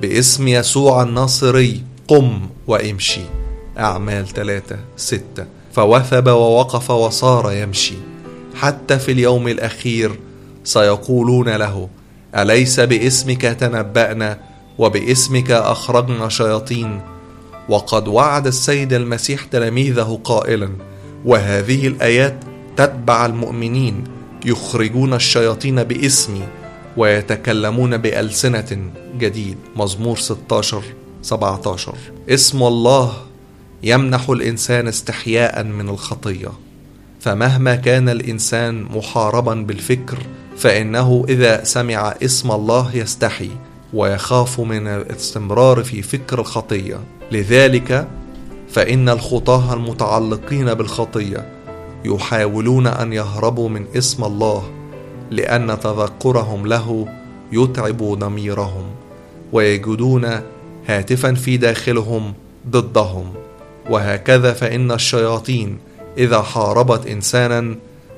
A: باسم يسوع الناصري قم وامشي. أعمال ثلاثة ستة. فوثب ووقف وصار يمشي. حتى في اليوم الأخير سيقولون له أليس باسمك تنبأنا؟ وباسمك أخرجنا شياطين. وقد وعد السيد المسيح تلاميذه قائلا وهذه الآيات تتبع المؤمنين يخرجون الشياطين باسمي. ويتكلمون بألسنة جديد. مزمور 16 17 اسم الله يمنح الإنسان استحياء من الخطية. فمهما كان الإنسان محاربا بالفكر فإنه إذا سمع اسم الله يستحي ويخاف من الاستمرار في فكر الخطية. لذلك فإن الخطاة المتعلقين بالخطية يحاولون أن يهربوا من اسم الله لأن تذكرهم له يتعب ضميرهم ويجدون هاتفا في داخلهم ضدهم. وهكذا فإن الشياطين إذا حاربت إنسانا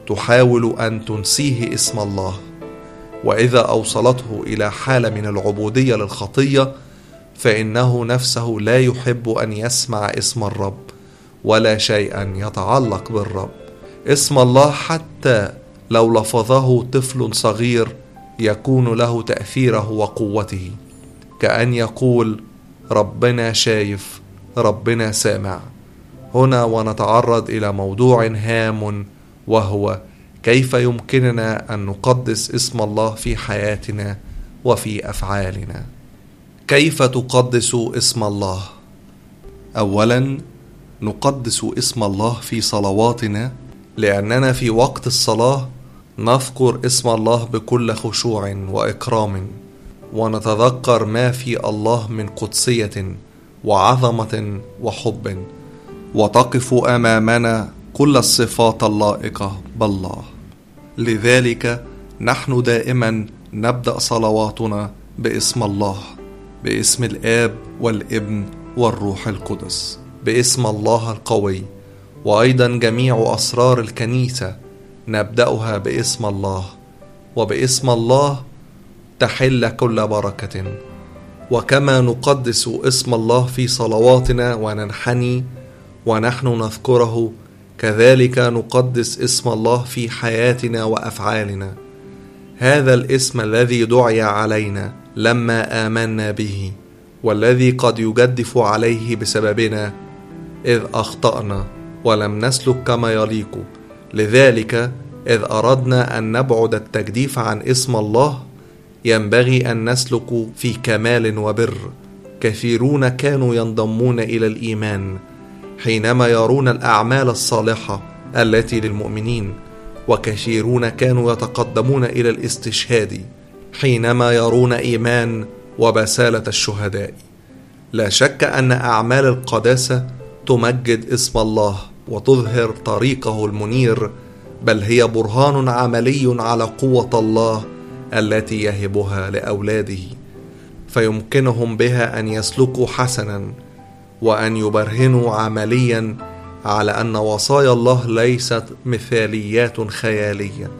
A: تحاول أن تنسيه اسم الله. وإذا أوصلته إلى حالة من العبودية للخطية فإنه نفسه لا يحب أن يسمع اسم الرب ولا شيئا يتعلق بالرب. اسم الله حتى لو لفظه طفل صغير يكون له تأثيره وقوته. كأن يقول ربنا شايف ربنا سامع. هنا ونتعرض إلى موضوع هام وهو كيف يمكننا أن نقدس اسم الله في حياتنا وفي أفعالنا؟ كيف تقدس اسم الله؟ اولا نقدس اسم الله في صلواتنا لأننا في وقت الصلاة نذكر اسم الله بكل خشوع وإكرام ونتذكر ما في الله من قدسية وعظمة وحب وتقف أمامنا كل الصفات اللائقة بالله. لذلك نحن دائما نبدأ صلواتنا باسم الله باسم الآب والابن والروح القدس باسم الله القوي وأيضا جميع أسرار الكنيسة نبدأها باسم الله وباسم الله تحل كل بركة. وكما نقدس اسم الله في صلواتنا وننحني ونحن نذكره كذلك نقدس اسم الله في حياتنا وأفعالنا. هذا الاسم الذي دعي علينا لما آمنا به والذي قد يجدف عليه بسببنا إذ أخطأنا ولم نسلك كما يليق. لذلك إذ أردنا أن نبعد التجديف عن اسم الله ينبغي أن نسلك في كمال وبر. كثيرون كانوا ينضمون إلى الإيمان حينما يرون الأعمال الصالحة التي للمؤمنين وكثيرون كانوا يتقدمون إلى الاستشهاد حينما يرون إيمان وبسالة الشهداء. لا شك أن أعمال القداسة تمجد اسم الله. وتظهر طريقه المنير بل هي برهان عملي على قوة الله التي يهبها لأولاده. فيمكنهم بها أن يسلكوا حسنا وأن يبرهنوا عمليا على أن وصايا الله ليست مثاليات خيالية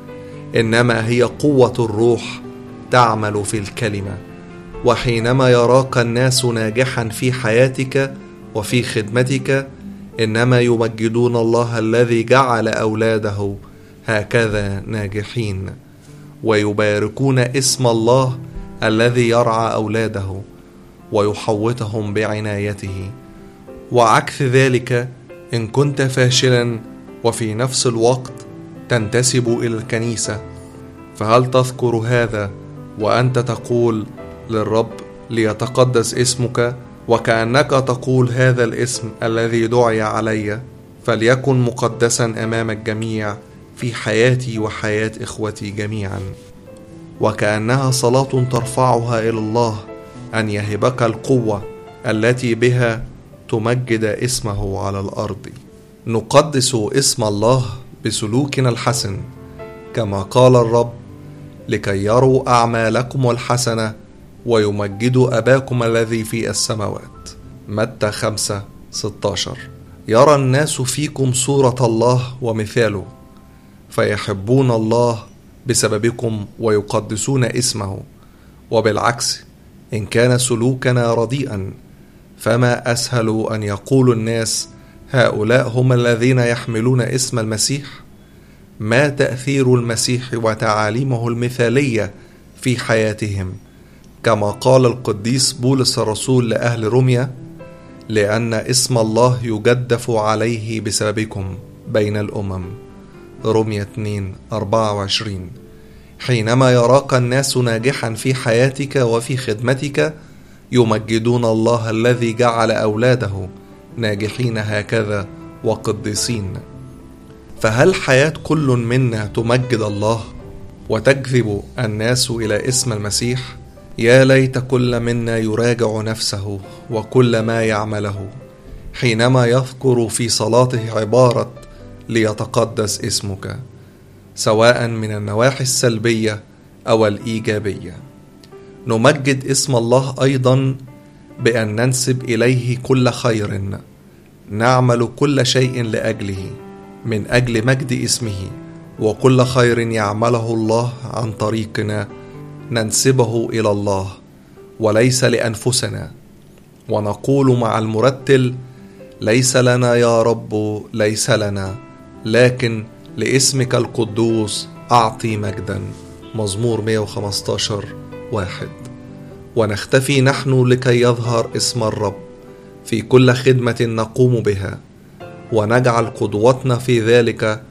A: إنما هي قوة الروح تعمل في الكلمة. وحينما يراك الناس ناجحا في حياتك وفي خدمتك إنما يمجدون الله الذي جعل أولاده هكذا ناجحين ويباركون اسم الله الذي يرعى أولاده ويحوطهم بعنايته. وعكس ذلك إن كنت فاشلا وفي نفس الوقت تنتسب إلى الكنيسة فهل تذكر هذا وأنت تقول للرب ليتقدس اسمك؟ وكأنك تقول هذا الاسم الذي دعي علي فليكن مقدسا أمام الجميع في حياتي وحياة إخوتي جميعا. وكأنها صلاة ترفعها إلى الله أن يهبك القوة التي بها تمجد اسمه على الأرض. نقدس اسم الله بسلوكنا الحسن كما قال الرب لكي يروا أعمالكم الحسنة ويمجدوا أباكم الذي في السماوات. متى 5 16 يرى الناس فيكم صورة الله ومثاله فيحبون الله بسببكم ويقدسون اسمه. وبالعكس إن كان سلوكنا رديئا فما أسهل أن يقول الناس هؤلاء هم الذين يحملون اسم المسيح؟ ما تأثير المسيح وتعاليمه المثالية في حياتهم؟ كما قال القديس بولس الرسول لأهل روميا لأن اسم الله يجدف عليه بسببكم بين الأمم. روميا 2 24 حينما يراك الناس ناجحا في حياتك وفي خدمتك يمجدون الله الذي جعل أولاده ناجحين هكذا وقديسين. فهل حياة كل منا تمجد الله وتجذب الناس إلى اسم المسيح؟ يا ليت كل منا يراجع نفسه وكل ما يعمله حينما يذكر في صلاته عبارة ليتقدس اسمك سواء من النواحي السلبية أو الإيجابية. نمجد اسم الله أيضا بأن ننسب إليه كل خير نعمل كل شيء لأجله من أجل مجد اسمه وكل خير يعمله الله عن طريقنا ننسبه إلى الله وليس لأنفسنا. ونقول مع المرتل ليس لنا يا رب ليس لنا لكن لاسمك القدوس أعطي مجدا. مزمور 115 واحد. ونختفي نحن لكي يظهر اسم الرب. في كل خدمة نقوم بها. ونجعل قدوتنا في ذلك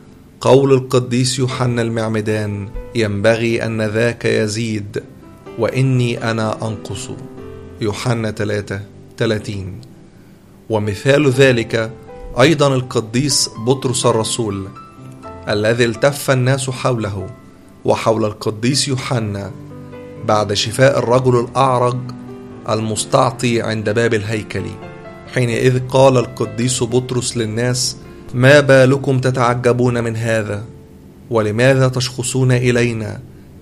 A: قول القديس يوحنا المعمدان ينبغي أن ذاك يزيد وإني أنا أنقص. يوحنا 3 30 ومثال ذلك أيضا القديس بطرس الرسول الذي التف الناس حوله وحول القديس يوحنا بعد شفاء الرجل الأعرج المستعطي عند باب الهيكل. حينئذ قال القديس بطرس للناس ما بالكم تتعجبون من هذا؟ ولماذا تشخصون إلينا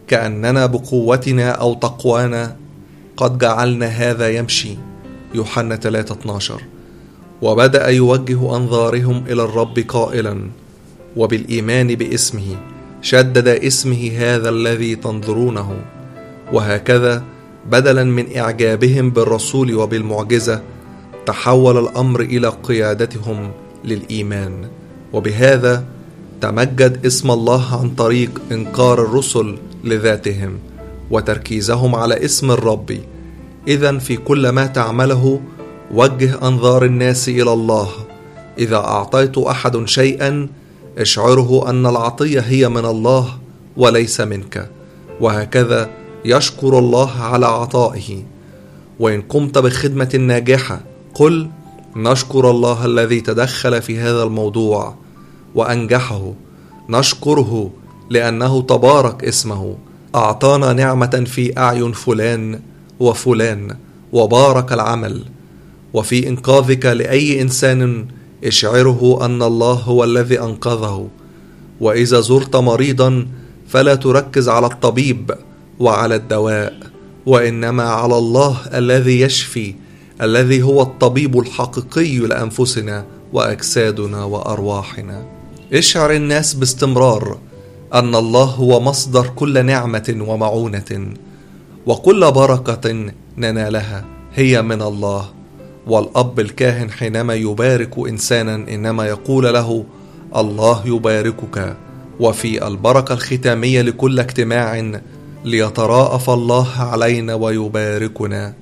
A: كأننا بقوتنا أو تقوانا؟ قد جعلنا هذا يمشي. يوحنا 3 12 وبدأ يوجه أنظارهم إلى الرب قائلا وبالإيمان باسمه شدد اسمه هذا الذي تنظرونه. وهكذا بدلا من إعجابهم بالرسول وبالمعجزة تحول الأمر إلى قيادتهم للإيمان. وبهذا تمجد اسم الله عن طريق إنكار الرسل لذاتهم وتركيزهم على اسم الرب. اذا في كل ما تعمله وجه أنظار الناس إلى الله. إذا أعطيت أحد شيئا أشعره أن العطية هي من الله وليس منك. وهكذا يشكر الله على عطائه. وإن قمت بخدمة ناجحة قل نشكر الله الذي تدخل في هذا الموضوع وأنجحه. نشكره لأنه تبارك اسمه. أعطانا نعمة في أعين فلان وفلان وبارك العمل. وفي إنقاذك لأي إنسان اشعره أن الله هو الذي أنقذه. وإذا زرت مريضا فلا تركز على الطبيب وعلى الدواء وإنما على الله الذي يشفي الذي هو الطبيب الحقيقي لأنفسنا وأجسادنا وأرواحنا. اشعر الناس باستمرار أن الله هو مصدر كل نعمة ومعونة وكل بركة ننالها هي من الله. والأب الكاهن حينما يبارك إنسانا إنما يقول له الله يباركك وفي البركة الختامية لكل اجتماع ليتراءف الله علينا ويباركنا.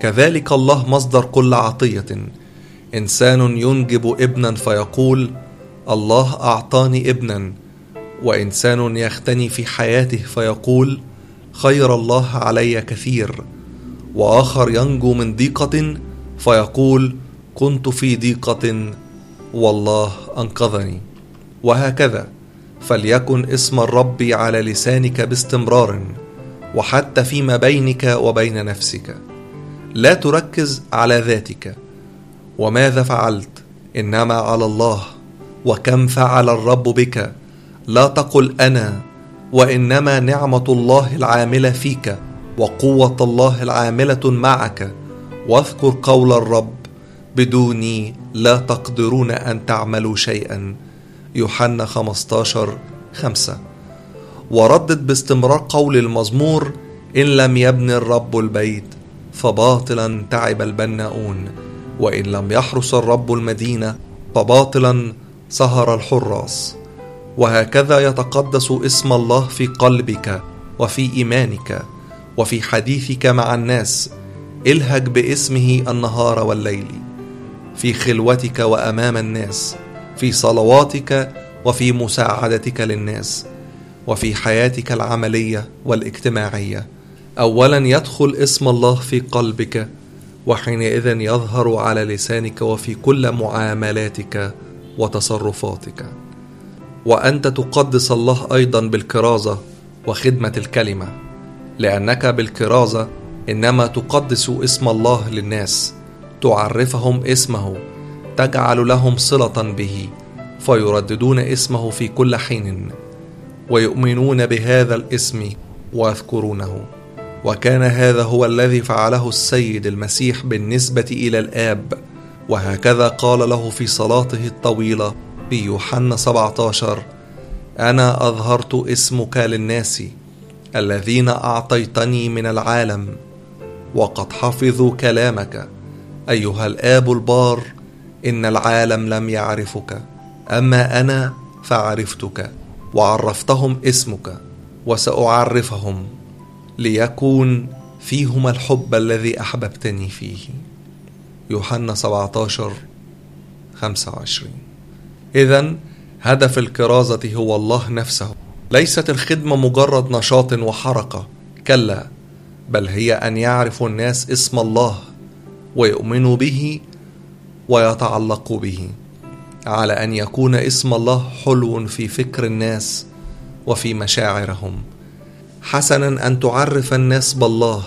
A: كذلك الله مصدر كل عطية. إنسان ينجب ابنا فيقول الله أعطاني ابنا. وإنسان يختني في حياته فيقول خير الله علي كثير. وآخر ينجو من ضيقة فيقول كنت في ضيقة والله أنقذني. وهكذا فليكن اسم الرب على لسانك باستمرار وحتى فيما بينك وبين نفسك. لا تركز على ذاتك. وماذا فعلت؟ إنما على الله. وكم فعل الرب بك؟ لا تقل أنا. وإنما نعمة الله العاملة فيك. وقوة الله العاملة معك. واذكر قول الرب. بدوني لا تقدرون أن تعملوا شيئا. يوحنا 15 5 وردد باستمرار قول المزمور. إن لم يبني الرب البيت. فباطلا تعب البناؤون. وإن لم يحرس الرب المدينة فباطلا سهر الحراس. وهكذا يتقدس اسم الله في قلبك وفي إيمانك وفي حديثك مع الناس. الهج باسمه النهار والليل. في خلوتك وأمام الناس. في صلواتك وفي مساعدتك للناس. وفي حياتك العملية والاجتماعية. اولا يدخل اسم الله في قلبك وحينئذ يظهر على لسانك وفي كل معاملاتك وتصرفاتك. وأنت تقدس الله أيضا بالكرازة وخدمة الكلمة لأنك بالكرازة إنما تقدس اسم الله للناس تعرفهم اسمه تجعل لهم صلة به فيرددون اسمه في كل حين ويؤمنون بهذا الاسم ويذكرونه. وكان هذا هو الذي فعله السيد المسيح بالنسبة إلى الآب. وهكذا قال له في صلاته الطويلة في يوحنا 17 أنا أظهرت اسمك للناس الذين أعطيتني من العالم وقد حفظوا كلامك. أيها الآب البار إن العالم لم يعرفك أما أنا فعرفتك وعرفتهم اسمك وسأعرفهم. ليكون فيهم الحب الذي أحببتني فيه. يوحنا 17 25 اذا هدف الكرازة هو الله نفسه. ليست الخدمة مجرد نشاط وحركة. كلا بل هي أن يعرف الناس اسم الله ويؤمنوا به ويتعلقوا به. على أن يكون اسم الله حلو في فكر الناس وفي مشاعرهم. حسنا أن تعرف الناس بالله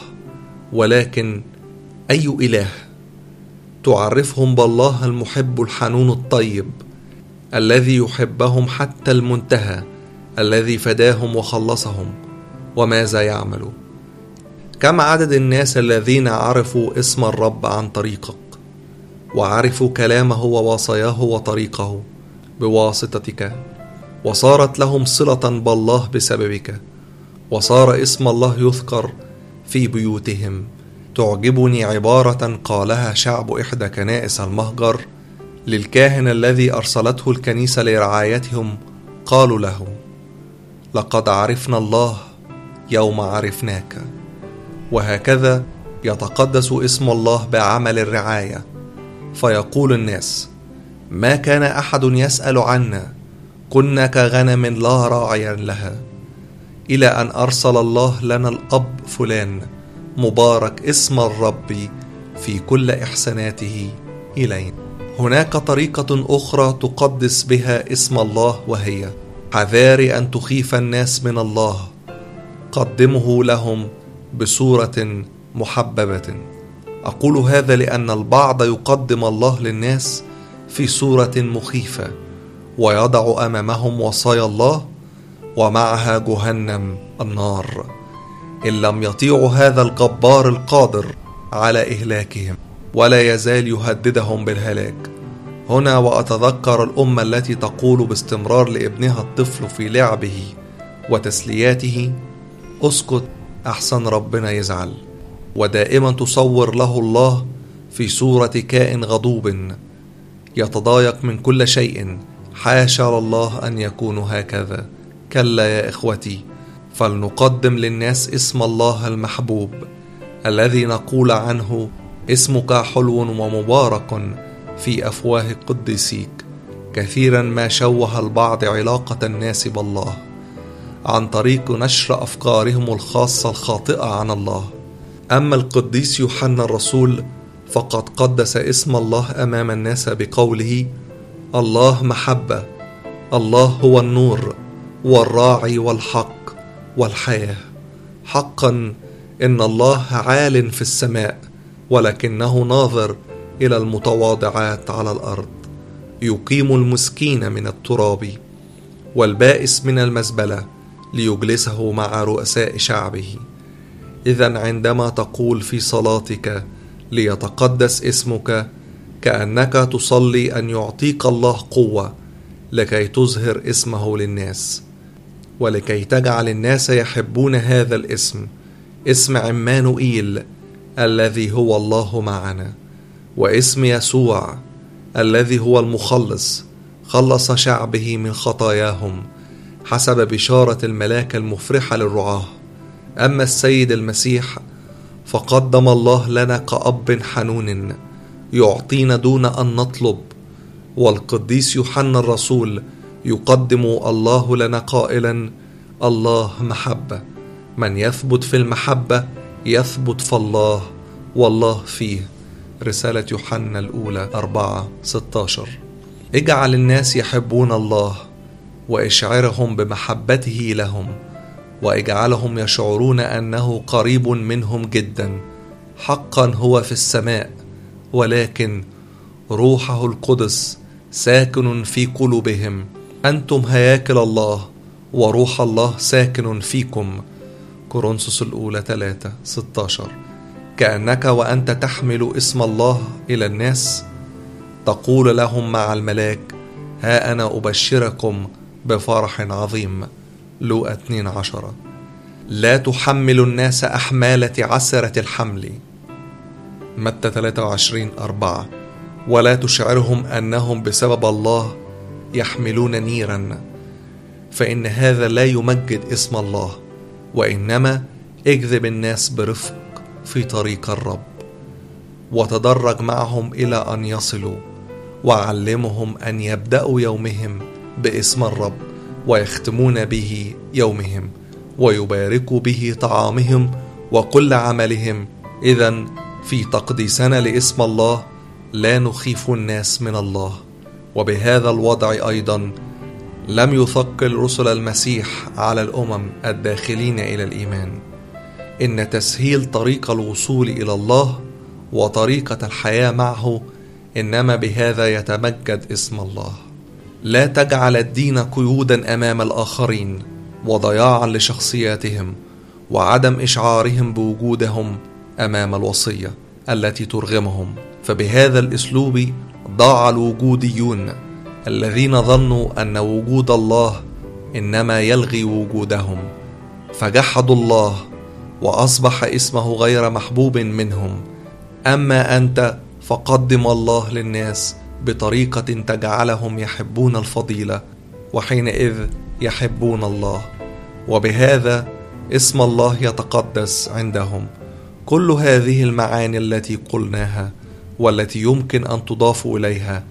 A: ولكن أي إله تعرفهم بالله المحب الحنون الطيب الذي يحبهم حتى المنتهى الذي فداهم وخلصهم وماذا يعمل؟ كم عدد الناس الذين عرفوا اسم الرب عن طريقك وعرفوا كلامه ووصاياه وطريقه بواسطتك وصارت لهم صلة بالله بسببك؟ وصار اسم الله يذكر في بيوتهم. تعجبني عبارة قالها شعب إحدى كنائس المهجر للكاهن الذي أرسلته الكنيسة لرعايتهم. قالوا له لقد عرفنا الله يوم عرفناك. وهكذا يتقدس اسم الله بعمل الرعاية. فيقول الناس ما كان أحد يسأل عنا كنا كغنم لا راعيا لها. إلى أن أرسل الله لنا الأب فلان مبارك اسم الرب في كل إحساناته إلينا. هناك طريقة أخرى تقدس بها اسم الله وهي حذار أن تخيف الناس من الله. قدمه لهم بصورة محببة. أقول هذا لأن البعض يقدم الله للناس في صورة مخيفة ويضع أمامهم وصايا الله ومعها جهنم النار إن لم يطيعوا هذا الجبار القادر على إهلاكهم ولا يزال يهددهم بالهلاك. هنا وأتذكر الأمة التي تقول باستمرار لابنها الطفل في لعبه وتسلياته أسكت أحسن ربنا يزعل. ودائما تصور له الله في صورة كائن غضوب يتضايق من كل شيء حاشا الله أن يكون هكذا. كلا يا إخوتي فلنقدم للناس اسم الله المحبوب الذي نقول عنه اسمك حلو ومبارك في أفواه قديسيك كثيرا ما شوه البعض علاقة الناس بالله عن طريق نشر أفكارهم الخاصة الخاطئة عن الله. أما القديس يوحنا الرسول فقد قدس اسم الله أمام الناس بقوله الله محبة الله هو النور. والراعي والحق والحياة. حقا إن الله عال في السماء ولكنه ناظر إلى المتواضعات على الأرض. يقيم المسكين من التراب والبائس من المزبلة ليجلسه مع رؤساء شعبه. اذا عندما تقول في صلاتك ليتقدس اسمك كأنك تصلي أن يعطيك الله قوة لكي تظهر اسمه للناس. ولكي تجعل الناس يحبون هذا الاسم اسم عمانوئيل الذي هو الله معنا واسم يسوع الذي هو المخلص خلص شعبه من خطاياهم حسب بشارة الملاك المفرحه للرعاه. أما السيد المسيح فقدم الله لنا كأب حنون يعطينا دون أن نطلب والقديس يوحنا الرسول يقدم الله لنا قائلا الله محبة من يثبت في المحبة يثبت في الله والله فيه. رسالة يوحنا الأولى أربعة 16 اجعل الناس يحبون الله واشعرهم بمحبته لهم واجعلهم يشعرون أنه قريب منهم جدا حقا هو في السماء ولكن روحه القدس ساكن في قلوبهم. أنتم هياكل الله وروح الله ساكن فيكم. كورنثوس الأولى 3 16 كأنك وأنت تحمل اسم الله إلى الناس. تقول لهم مع الملاك ها أنا أبشركم بفرح عظيم. لوقا 2 عشرة لا تحمل الناس أحمالة عسرة الحمل. متى 23 أربعة. ولا تشعرهم أنهم بسبب الله يحملون نيرا فإن هذا لا يمجد اسم الله وإنما اجذب الناس برفق في طريق الرب. وتدرج معهم إلى أن يصلوا وعلمهم أن يبدأوا يومهم باسم الرب ويختمون به يومهم ويباركوا به طعامهم وكل عملهم. اذا في تقديسنا لاسم الله لا نخيف الناس من الله. وبهذا الوضع أيضا لم يثقل رسل المسيح على الأمم الداخلين إلى الإيمان. إن تسهيل طريق الوصول إلى الله وطريقة الحياة معه إنما بهذا يتمجد اسم الله. لا تجعل الدين قيودا أمام الآخرين وضياعا لشخصياتهم وعدم إشعارهم بوجودهم أمام الوصية التي ترغمهم. فبهذا الأسلوب ضاع الوجوديون الذين ظنوا أن وجود الله إنما يلغي وجودهم فجحدوا الله وأصبح اسمه غير محبوب منهم. أما أنت فقدم الله للناس بطريقة تجعلهم يحبون الفضيلة وحينئذ يحبون الله وبهذا اسم الله يتقدس عندهم. كل هذه المعاني التي قلناها والتي يمكن أن تضاف إليها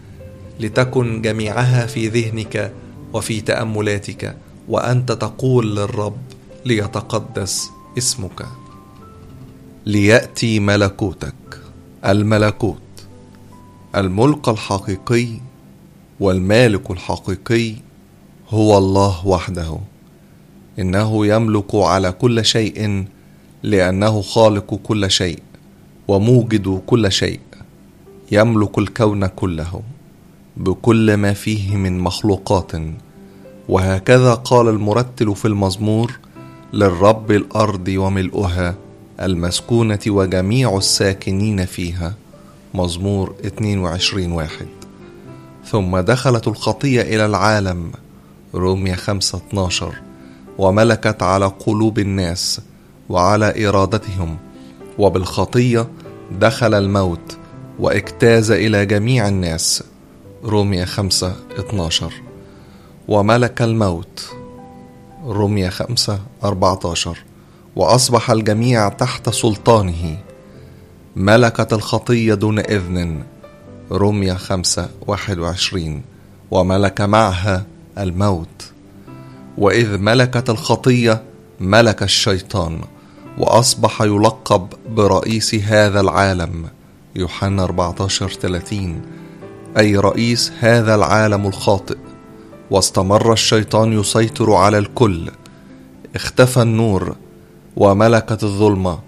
A: لتكن جميعها في ذهنك وفي تأملاتك وأنت تقول للرب ليتقدس اسمك. ليأتي ملكوتك الملكوت الملك الحقيقي والمالك الحقيقي هو الله وحده. إنه يملك على كل شيء لأنه خالق كل شيء وموجد كل شيء. يملك الكون كله بكل ما فيه من مخلوقات. وهكذا قال المرتل في المزمور للرب الأرض وملؤها المسكونة وجميع الساكنين فيها. مزمور 22 واحد. ثم دخلت الخطية إلى العالم. رومية 5 12 وملكت على قلوب الناس وعلى إرادتهم. وبالخطية دخل الموت. واجتاز إلى جميع الناس. رومية 5 12 وملك الموت. رومية 5 14 وأصبح الجميع تحت سلطانه. ملكت الخطية دون إذن. رمية خمسة واحد وعشرين. وملك معها الموت. وإذ ملكت الخطية ملك الشيطان. وأصبح يلقب برئيس هذا العالم. يوحنا 14 30 أي رئيس هذا العالم الخاطئ. واستمر الشيطان يسيطر على الكل. اختفى النور وملكت الظلمة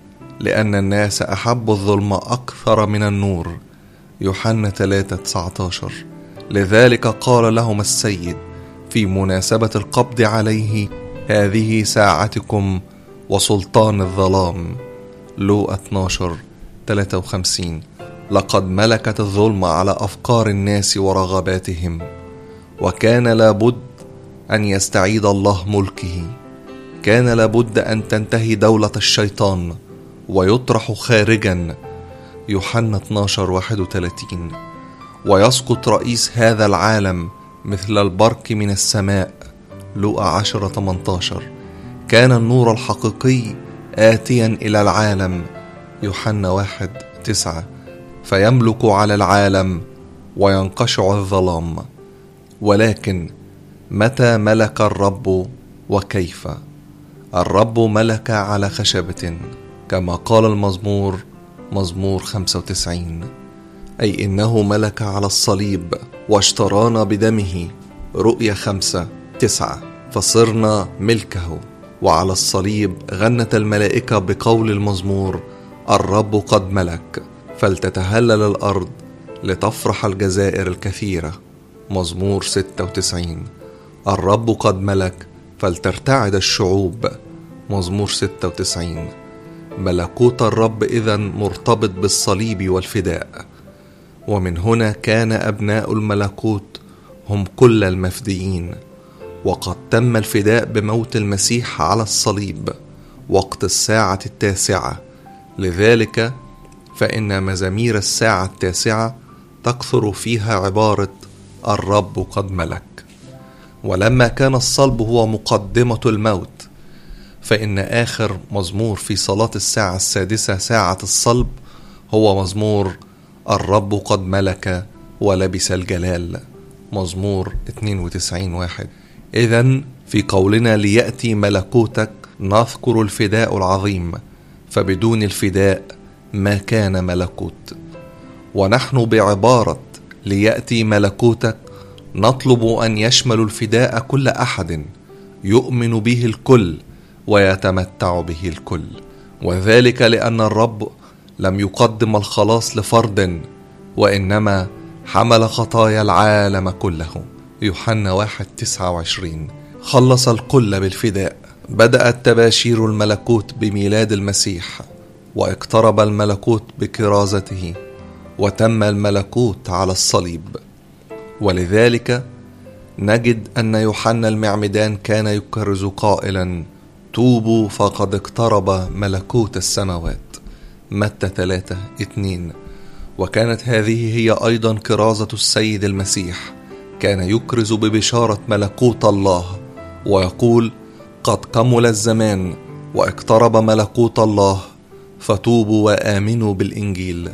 A: لأن الناس أحبوا الظلمة أكثر من النور. يوحنا 3 19 لذلك قال لهم السيد في مناسبة القبض عليه هذه ساعتكم وسلطان الظلام. لو 12 53 لقد ملكت الظلمة على أفكار الناس ورغباتهم وكان لابد أن يستعيد الله ملكه. كان لابد أن تنتهي دولة الشيطان ويطرح خارجا. يوحنا 12 31 ويسقط رئيس هذا العالم مثل البرق من السماء. لوقا 10 18 كان النور الحقيقي آتيا إلى العالم. يوحنا 1 9 فيملك على العالم وينقشع الظلام. ولكن متى ملك الرب وكيف؟ الرب ملك على خشبة كما قال المزمور مزمور 95 أي إنه ملك على الصليب واشترانا بدمه. رؤيا خمسة تسعة. فصرنا ملكه. وعلى الصليب غنت الملائكة بقول المزمور الرب قد ملك. فلتتهلل الأرض لتفرح الجزائر الكثيرة. مزمور 96 الرب قد ملك فلترتعد الشعوب. مزمور 96 ملكوت الرب إذا مرتبط بالصليب والفداء. ومن هنا كان أبناء الملكوت هم كل المفديين. وقد تم الفداء بموت المسيح على الصليب وقت الساعة التاسعة. لذلك فإن مزامير الساعة التاسعة تكثر فيها عبارة الرب قد ملك. ولما كان الصلب هو مقدمة الموت فإن آخر مزمور في صلاة الساعة السادسة ساعة الصلب هو مزمور الرب قد ملك ولبس الجلال. مزمور 92 واحد. إذا في قولنا ليأتي ملكوتك نذكر الفداء العظيم. فبدون الفداء ما كان ملكوت. ونحن بعبارة ليأتي ملكوتك نطلب أن يشمل الفداء كل أحد يؤمن به الكل ويتمتع به الكل. وذلك لأن الرب لم يقدم الخلاص لفرد وإنما حمل خطايا العالم كله. يوحنا واحد تسعة وعشرين. خلص الكل بالفداء. بدأت تباشير الملكوت بميلاد المسيح. واقترب الملكوت بكرازته وتم الملكوت على الصليب. ولذلك نجد أن يوحنا المعمدان كان يكرز قائلا توبوا فقد اقترب ملكوت السماوات متى ثلاثة اتنين وكانت هذه هي أيضا كرازة السيد المسيح. كان يكرز ببشارة ملكوت الله ويقول قد كمل الزمان واقترب ملكوت الله فتوبوا وآمنوا بالإنجيل.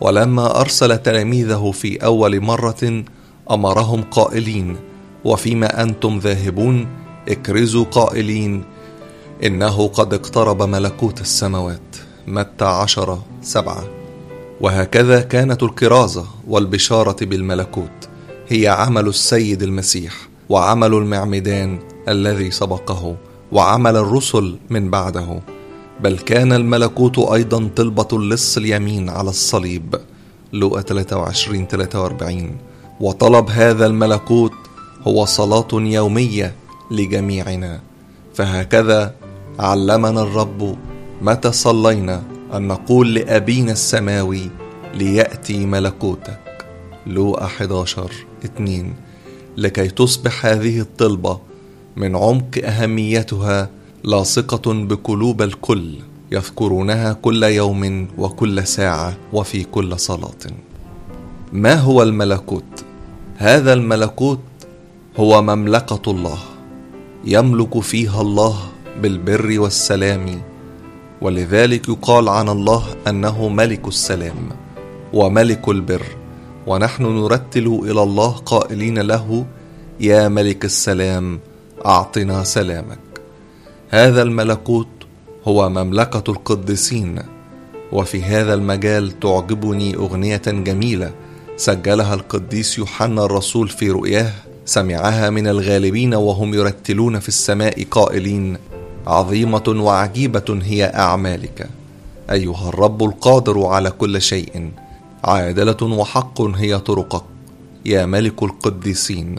A: ولما أرسل تلاميذه في أول مرة أمرهم قائلين وفيما أنتم ذاهبون؟ اكرزوا قائلين إنه قد اقترب ملكوت السماوات. متى عشرة سبعة. وهكذا كانت الكرازة والبشارة بالملكوت هي عمل السيد المسيح وعمل المعمدان الذي سبقه وعمل الرسل من بعده. بل كان الملكوت أيضا طلبة اللص اليمين على الصليب. لوقا 23 43 وطلب هذا الملكوت هو صلاة يومية لجميعنا. فهكذا علمنا الرب متى صلينا أن نقول لأبينا السماوي ليأتي ملكوتك. لوقا 11 2 لكي تصبح هذه الطلبة من عمق أهميتها لاصقة بقلوب الكل يذكرونها كل يوم وكل ساعة وفي كل صلاة ما هو الملكوت؟ هذا الملكوت هو مملكة الله يملك فيها الله بالبر والسلام ولذلك يقال عن الله أنه ملك السلام وملك البر ونحن نرتل إلى الله قائلين له يا ملك السلام أعطنا سلامك هذا الملكوت هو مملكة القديسين وفي هذا المجال تعجبني أغنية جميلة سجلها القديس يوحنا الرسول في رؤياه سمعها من الغالبين وهم يرتلون في السماء قائلين عظيمة وعجيبة هي أعمالك أيها الرب القادر على كل شيء عادلة وحق هي طرقك يا ملك القديسين.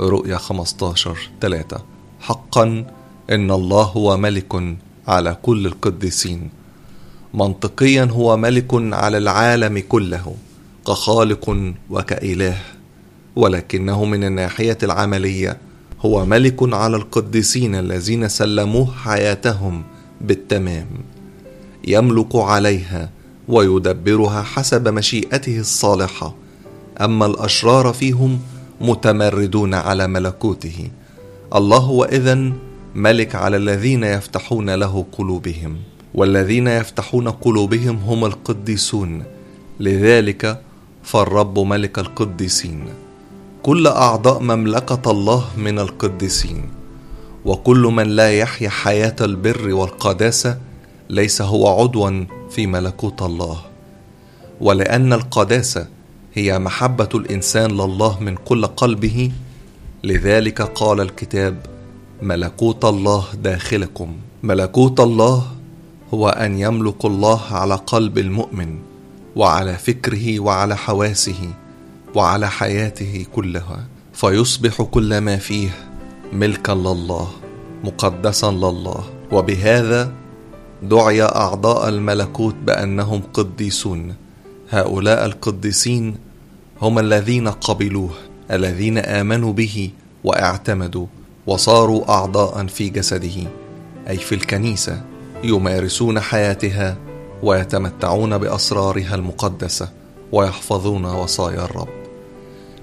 A: رؤيا 15 3 حقا إن الله هو ملك على كل القديسين. منطقيا هو ملك على العالم كله كخالق وكإله. ولكنه من الناحية العملية هو ملك على القديسين الذين سلموه حياتهم بالتمام. يملك عليها ويدبرها حسب مشيئته الصالحة. أما الأشرار فيهم متمردون على ملكوته. الله هو اذن ملك على الذين يفتحون له قلوبهم والذين يفتحون قلوبهم هم القديسون. لذلك فالرب ملك القديسين. كل أعضاء مملكة الله من القديسين. وكل من لا يحيا حياة البر والقداسة ليس هو عضوا في ملكوت الله. ولأن القداسة هي محبة الإنسان لله من كل قلبه لذلك قال الكتاب ملكوت الله داخلكم. ملكوت الله هو أن يملك الله على قلب المؤمن وعلى فكره وعلى حواسه وعلى حياته كلها. فيصبح كل ما فيه ملكا لله مقدسا لله. وبهذا دعي أعضاء الملكوت بأنهم قديسون. هؤلاء القديسين هم الذين قبلوه الذين آمنوا به واعتمدوا. وصاروا أعضاء في جسده أي في الكنيسة يمارسون حياتها ويتمتعون بأسرارها المقدسة ويحفظون وصايا الرب.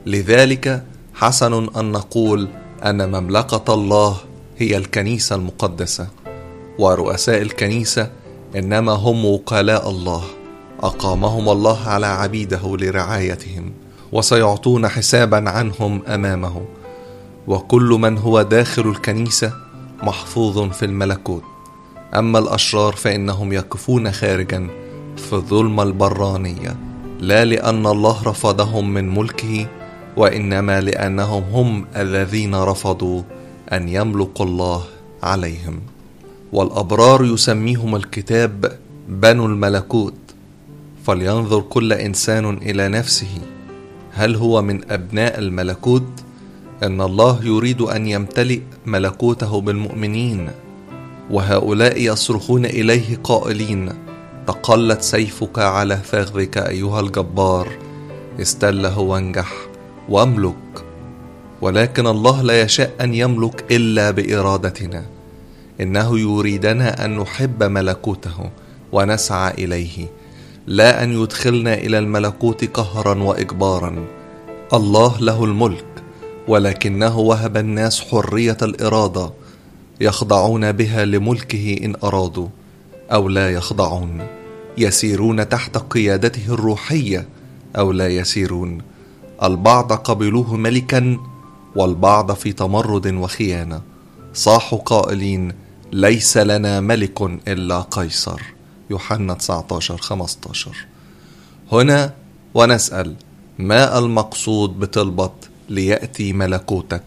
A: لذلك حسن أن نقول أن مملكة الله هي الكنيسة المقدسة ورؤساء الكنيسة إنما هم وكلاء الله أقامهم الله على عبيده لرعايتهم وسيعطون حسابا عنهم أمامه. وكل من هو داخل الكنيسة محفوظ في الملكوت. أما الأشرار فإنهم يقفون خارجا في الظلمه البرانية لا لأن الله رفضهم من ملكه وإنما لأنهم هم الذين رفضوا أن يملك الله عليهم. والأبرار يسميهم الكتاب بنو الملكوت. فلينظر كل إنسان إلى نفسه هل هو من أبناء الملكوت أن الله يريد أن يمتلئ ملكوته بالمؤمنين وهؤلاء يصرخون إليه قائلين تقلت سيفك على فخذك أيها الجبار استله وانجح واملك ولكن الله لا يشاء أن يملك إلا بإرادتنا إنه يريدنا أن نحب ملكوته ونسعى إليه لا أن يدخلنا إلى الملكوت قهرا واجبارا الله له الملك ولكنه وهب الناس حرية الإرادة يخضعون بها لملكه إن أرادوا أو لا يخضعون يسيرون تحت قيادته الروحية أو لا يسيرون. البعض قبلوه ملكا والبعض في تمرد وخيانة. صاحوا قائلين ليس لنا ملك إلا قيصر. يوحنا 19 15 هنا ونسأل ما المقصود بطلبه ليأتي ملكوتك.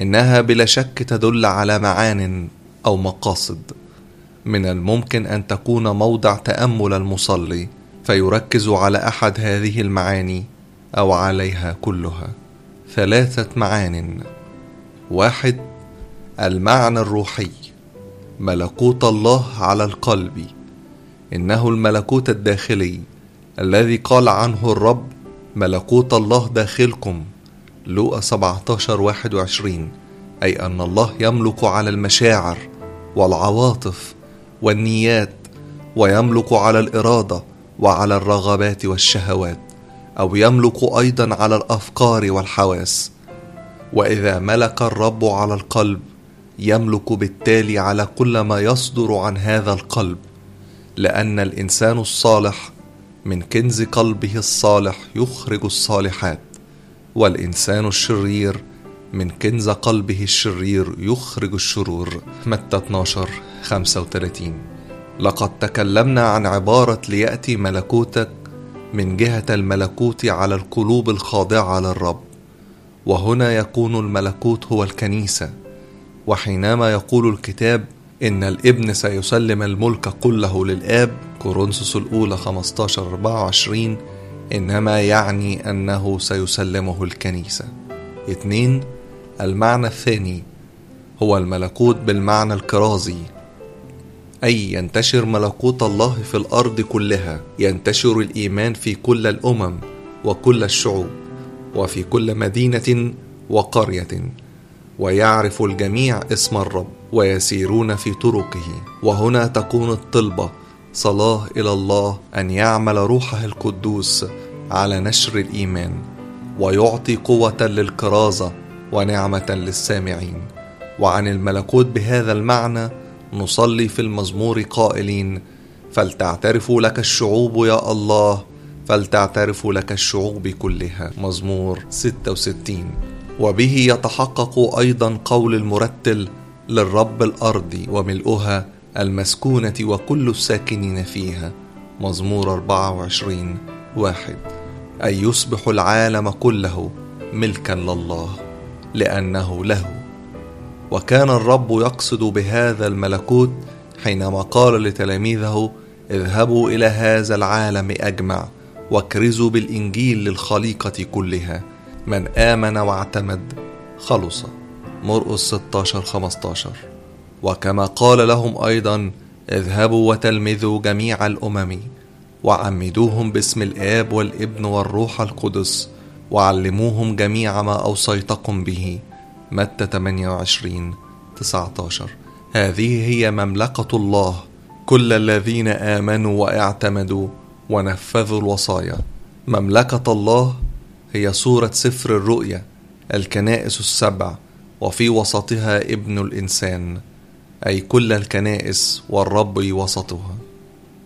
A: إنها بلا شك تدل على معان أو مقاصد. من الممكن أن تكون موضع تأمل المصلي فيركز على أحد هذه المعاني أو عليها كلها. ثلاثة معان. واحد المعنى الروحي. ملكوت الله على القلب. إنه الملكوت الداخلي الذي قال عنه الرب ملكوت الله داخلكم لوقا 17 21 أي أن الله يملك على المشاعر والعواطف والنيات ويملك على الإرادة وعلى الرغبات والشهوات أو يملك أيضا على الأفكار والحواس. وإذا ملك الرب على القلب يملك بالتالي على كل ما يصدر عن هذا القلب لأن الإنسان الصالح من كنز قلبه الصالح يخرج الصالحات. والإنسان الشرير من كنز قلبه الشرير يخرج الشرور. متى 12 35 لقد تكلمنا عن عبارة ليأتي ملكوتك من جهة الملكوت على القلوب الخاضعة للرب. وهنا يكون الملكوت هو الكنيسة. وحينما يقول الكتاب إن الإبن سيسلم الملك كله للآب. كورنثوس الأولى 15 24 إنما يعني أنه سيسلمه الكنيسة. اثنين المعنى الثاني هو الملكوت بالمعنى الكرازي أي ينتشر ملكوت الله في الأرض كلها ينتشر الإيمان في كل الأمم وكل الشعوب وفي كل مدينة وقرية ويعرف الجميع اسم الرب ويسيرون في طرقه وهنا تكون الطلبة صلاة إلى الله أن يعمل روحه القدوس على نشر الإيمان ويعطي قوة للكرازة ونعمة للسامعين. وعن الملكوت بهذا المعنى نصلي في المزمور قائلين فلتعترف لك الشعوب يا الله فلتعترف لك الشعوب كلها مزمور 66 وبه يتحقق أيضا قول المرتل للرب الأرض وملؤها المسكونة وكل الساكنين فيها. مزمور 24 واحد. أن يصبح العالم كله ملكا لله لأنه له. وكان الرب يقصد بهذا الملكوت حينما قال لتلاميذه اذهبوا إلى هذا العالم أجمع واكرزوا بالإنجيل للخليقة كلها. من آمن واعتمد خلص. مرقس 16 15 وكما قال لهم أيضا اذهبوا وتلمذوا جميع الأمم وعمدوهم باسم الآب والابن والروح القدس وعلموهم جميع ما أوصيتكم به. متى 28 19 هذه هي مملكة الله. كل الذين آمنوا واعتمدوا ونفذوا الوصايا. مملكة الله هي صورة سفر الرؤيا الكنائس السبع وفي وسطها ابن الإنسان. أي كل الكنائس والرب وسطها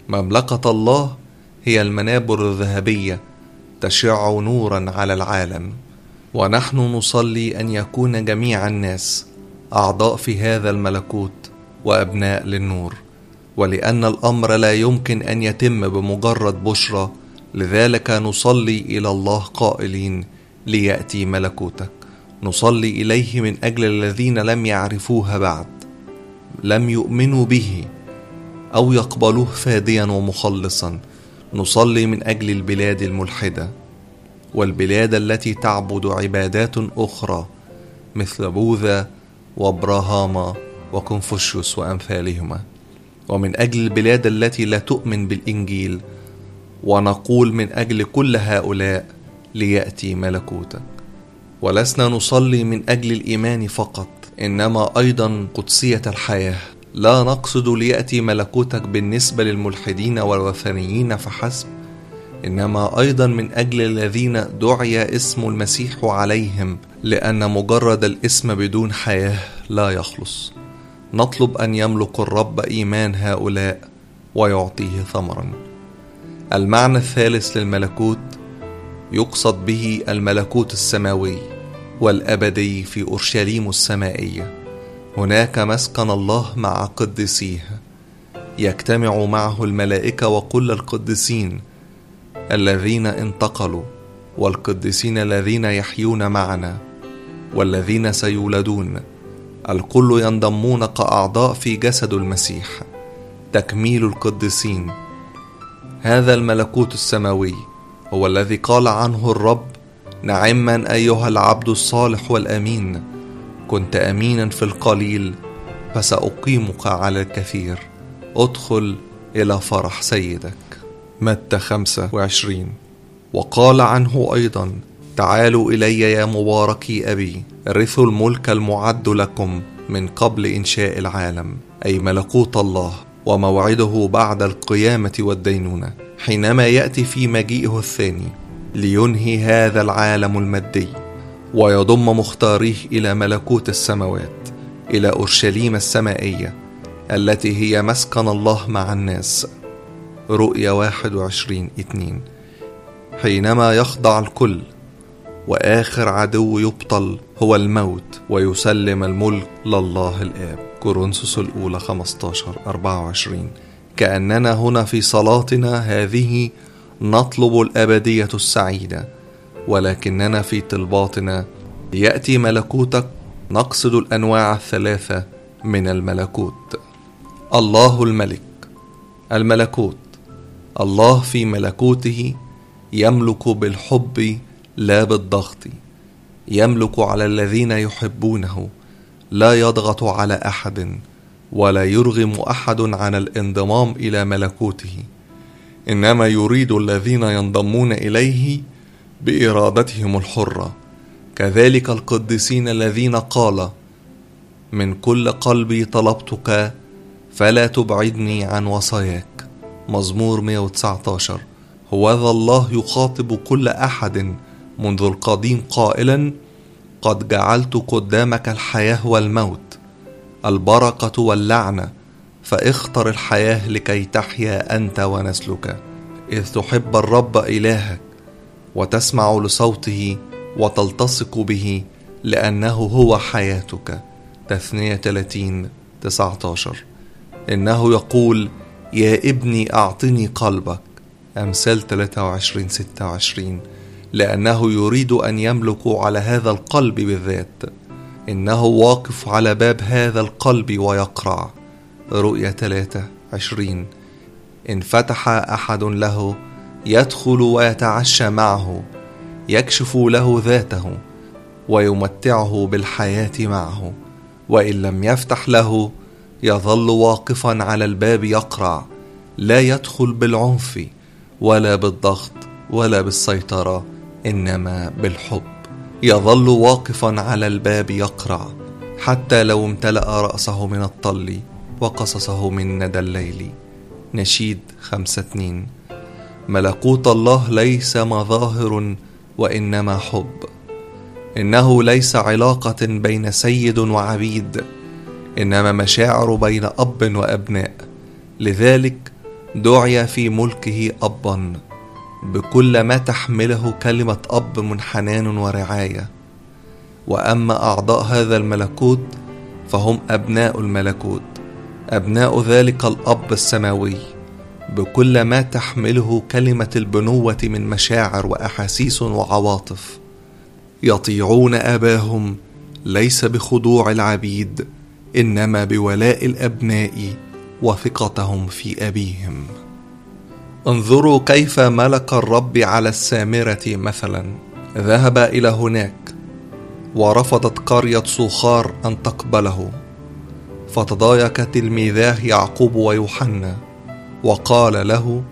A: مملكة الله هي المنابر الذهبية تشع نورا على العالم ونحن نصلي أن يكون جميع الناس أعضاء في هذا الملكوت وأبناء للنور. ولأن الأمر لا يمكن أن يتم بمجرد بشرى لذلك نصلي إلى الله قائلين ليأتي ملكوتك. نصلي إليه من أجل الذين لم يعرفوها بعد. لم يؤمنوا به أو يقبلوه فاديا ومخلصا. نصلي من أجل البلاد الملحدة والبلاد التي تعبد عبادات أخرى مثل بوذا وابراهاما وكونفوشيوس وأمثالهما. ومن أجل البلاد التي لا تؤمن بالإنجيل ونقول من أجل كل هؤلاء ليأتي ملكوتك ولسنا نصلي من أجل الإيمان فقط. إنما أيضا قدسية الحياة. لا نقصد ليأتي ملكوتك بالنسبة للملحدين والوثنيين فحسب. إنما أيضا من أجل الذين دعي اسم المسيح عليهم لأن مجرد الاسم بدون حياة لا يخلص. نطلب أن يملك الرب إيمان هؤلاء ويعطيه ثمرا. المعنى الثالث للملكوت يقصد به الملكوت السماوي. والأبدي في أورشليم السمائيه هناك مسكن الله مع قدسيه. يجتمع معه الملائكة وكل القديسين الذين انتقلوا والقديسين الذين يحيون معنا والذين سيولدون. الكل ينضمون كأعضاء في جسد المسيح. تكميل القديسين هذا الملكوت السماوي هو الذي قال عنه الرب نعما أيها العبد الصالح والأمين. كنت أمينا في القليل فسأقيمك على الكثير. ادخل إلى فرح سيدك. متى خمسة وعشرين؟ وقال عنه أيضا تعالوا إلي يا مباركي أبي. رثوا الملك المعد لكم من قبل إنشاء العالم أي ملكوت الله وموعده بعد القيامة والدينونة حينما يأتي في مجيئه الثاني. لينهي هذا العالم المادي ويضم مختاريه إلى ملكوت السماوات إلى أورشليم السمائية التي هي مسكن الله مع الناس. رؤيا واحد وعشرين اتنين حينما يخضع الكل وآخر عدو يبطل هو الموت ويسلم الملك لله الآب. كورنثوس الأولى 15 24 كأننا هنا في صلاتنا هذه نطلب الأبدية السعيدة ولكننا في طلباتنا يأتي ملكوتك نقصد الأنواع الثلاثة من الملكوت. الله الملك الملكوت الله في ملكوته يملك بالحب لا بالضغط يملك على الذين يحبونه لا يضغط على أحد ولا يرغم أحد عن الانضمام إلى ملكوته. إنما يريد الذين ينضمون إليه بإرادتهم الحرة. كذلك القديسين الذين قال من كل قلبي طلبتك فلا تبعدني عن وصاياك. مزمور 119 هوذا الله يخاطب كل أحد منذ القديم قائلا قد جعلت قدامك الحياة والموت البركة واللعنة فاختر الحياة لكي تحيا أنت ونسلك. إذ تحب الرب إلهك وتسمع لصوته وتلتصق به لأنه هو حياتك. تثنية 30 19 إنه يقول يا ابني أعطني قلبك. أمثال 23 26 لأنه يريد أن يملك على هذا القلب بالذات. إنه واقف على باب هذا القلب ويقرع رؤية ثلاثة عشرين. إن فتح أحد له يدخل ويتعشى معه يكشف له ذاته ويمتعه بالحياة معه. وإن لم يفتح له يظل واقفا على الباب يقرع لا يدخل بالعنف ولا بالضغط ولا بالسيطرة إنما بالحب. يظل واقفا على الباب يقرع حتى لو امتلأ رأسه من الطل وقصصه من ندى الليل. نشيد خمسة اتنين. ملكوت الله ليس مظاهر وإنما حب. إنه ليس علاقة بين سيد وعبيد. إنما مشاعر بين أب وأبناء. لذلك دعي في ملكه ابا. بكل ما تحمله كلمة أب من حنان ورعاية. وأما أعضاء هذا الملكوت فهم أبناء الملكوت. أبناء ذلك الأب السماوي بكل ما تحمله كلمة البنوة من مشاعر وأحاسيس وعواطف. يطيعون أباهم ليس بخضوع العبيد إنما بولاء الأبناء وثقتهم في أبيهم. انظروا كيف ملك الرب على السامرة مثلا. ذهب إلى هناك ورفضت قرية صوخار أن تقبله. فتضايق تلميذاه يعقوب ويوحنا وقال له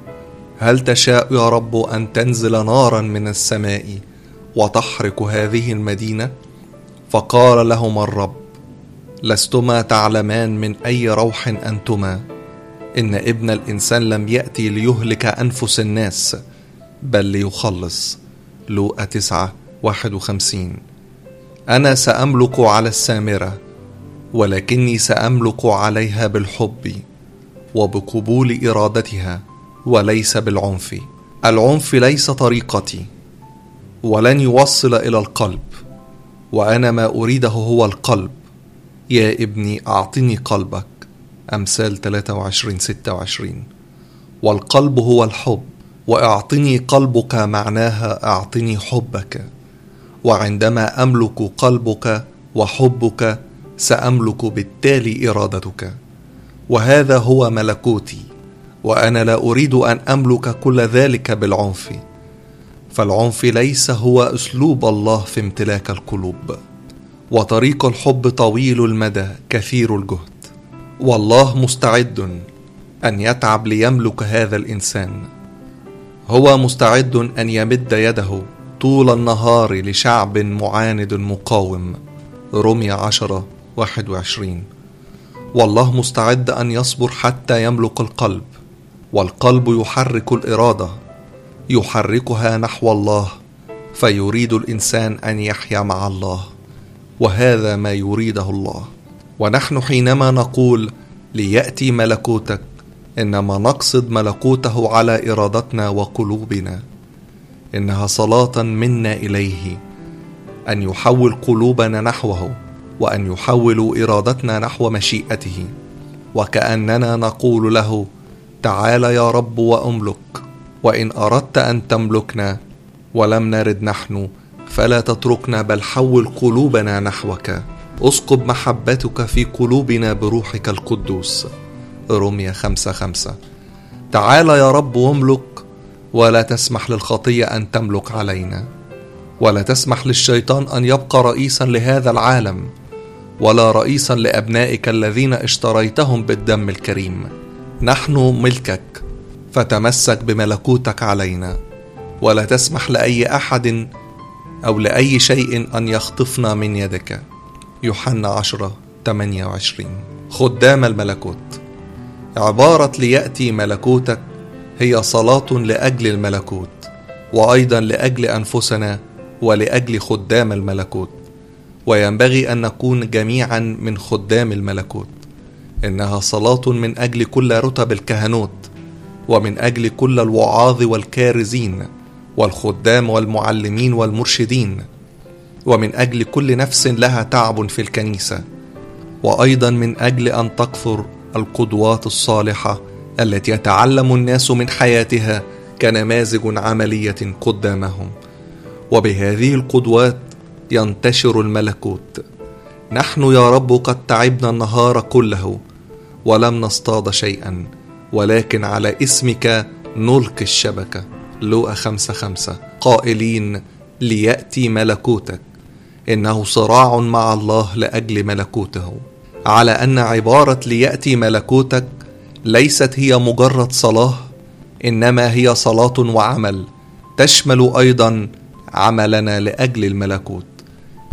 A: هل تشاء يا رب أن تنزل نارا من السماء وتحرق هذه المدينة؟ فقال لهما الرب لستما تعلمان من أي روح أنتما إن ابن الإنسان لم يأتي ليهلك أنفس الناس بل ليخلص. لوقا تسعة واحد وخمسين. أنا سأملك على السامرة ولكني سأملك عليها بالحب وبقبول إرادتها وليس بالعنف. العنف ليس طريقتي ولن يوصل إلى القلب وأنا ما أريده هو القلب. يا ابني أعطني قلبك. أمثال 23 26 والقلب هو الحب وأعطني قلبك معناها أعطني حبك. وعندما أملك قلبك وحبك سأملك بالتالي إرادتك. وهذا هو ملكوتي وأنا لا أريد أن أملك كل ذلك بالعنف. فالعنف ليس هو أسلوب الله في امتلاك القلوب. وطريق الحب طويل المدى كثير الجهد. والله مستعد أن يتعب ليملك هذا الإنسان. هو مستعد أن يمد يده طول النهار لشعب معاند مقاوم. رمي عشرة 21 والله مستعد أن يصبر حتى يملك القلب والقلب يحرك الإرادة يحركها نحو الله فيريد الإنسان أن يحيا مع الله وهذا ما يريده الله. ونحن حينما نقول ليأتي ملكوتك إنما نقصد ملكوته على إرادتنا وقلوبنا. إنها صلاة منا إليه أن يحول قلوبنا نحوه وأن يحول إرادتنا نحو مشيئته. وكأننا نقول له تعال يا رب وأملك وإن أردت أن تملكنا ولم نرد نحن فلا تتركنا بل حول قلوبنا نحوك. أسقب محبتك في قلوبنا بروحك القدوس. روميا خمسة خمسة. تعال يا رب واملك ولا تسمح للخطية أن تملك علينا ولا تسمح للشيطان أن يبقى رئيسا لهذا العالم. ولا رئيسا لأبنائك الذين اشتريتهم بالدم الكريم. نحن ملكك فتمسك بملكوتك علينا. ولا تسمح لأي أحد أو لأي شيء أن يخطفنا من يدك. يوحنا عشرة 28 خدام الملكوت. عبارة ليأتي ملكوتك هي صلاة لأجل الملكوت وأيضا لأجل أنفسنا ولأجل خدام الملكوت. وينبغي أن نكون جميعا من خدام الملكوت. إنها صلاة من أجل كل رتب الكهنوت ومن أجل كل الوعاظ والكارزين والخدام والمعلمين والمرشدين ومن أجل كل نفس لها تعب في الكنيسة وأيضا من أجل أن تكثر القدوات الصالحة التي يتعلم الناس من حياتها كنماذج عملية قدامهم. وبهذه القدوات ينتشر الملكوت. نحن يا رب قد تعبنا النهار كله ولم نصطاد شيئا ولكن على اسمك نلقي الشبكة. لوقا خمسة خمسة قائلين ليأتي ملكوتك. إنه صراع مع الله لأجل ملكوته. على أن عبارة ليأتي ملكوتك ليست هي مجرد صلاة إنما هي صلاة وعمل. تشمل أيضا عملنا لأجل الملكوت.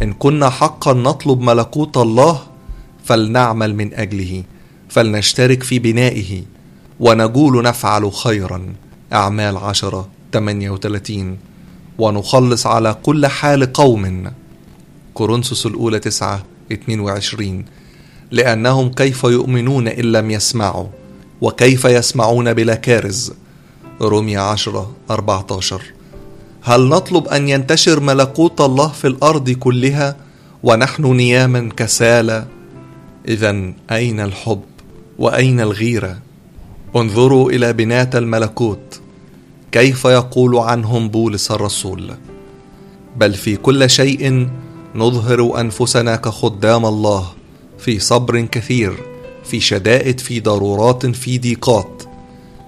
A: إن كنا حقا نطلب ملكوت الله فلنعمل من أجله فلنشترك في بنائه ونقول نفعل خيرا. أعمال عشرة 38 ونخلص على كل حال قوم. كورنثوس الأولى 9 22 لأنهم كيف يؤمنون إن لم يسمعوا؟ وكيف يسمعون بلا كارز؟ روميا 10 14 هل نطلب أن ينتشر ملكوت الله في الأرض كلها ونحن نياما كسالى؟ إذا أين الحب وأين الغيرة؟ انظروا إلى بنات الملكوت. كيف يقول عنهم بولس الرسول؟ بل في كل شيء نظهر أنفسنا كخدام الله في صبر كثير في شدائد في ضرورات في ضيقات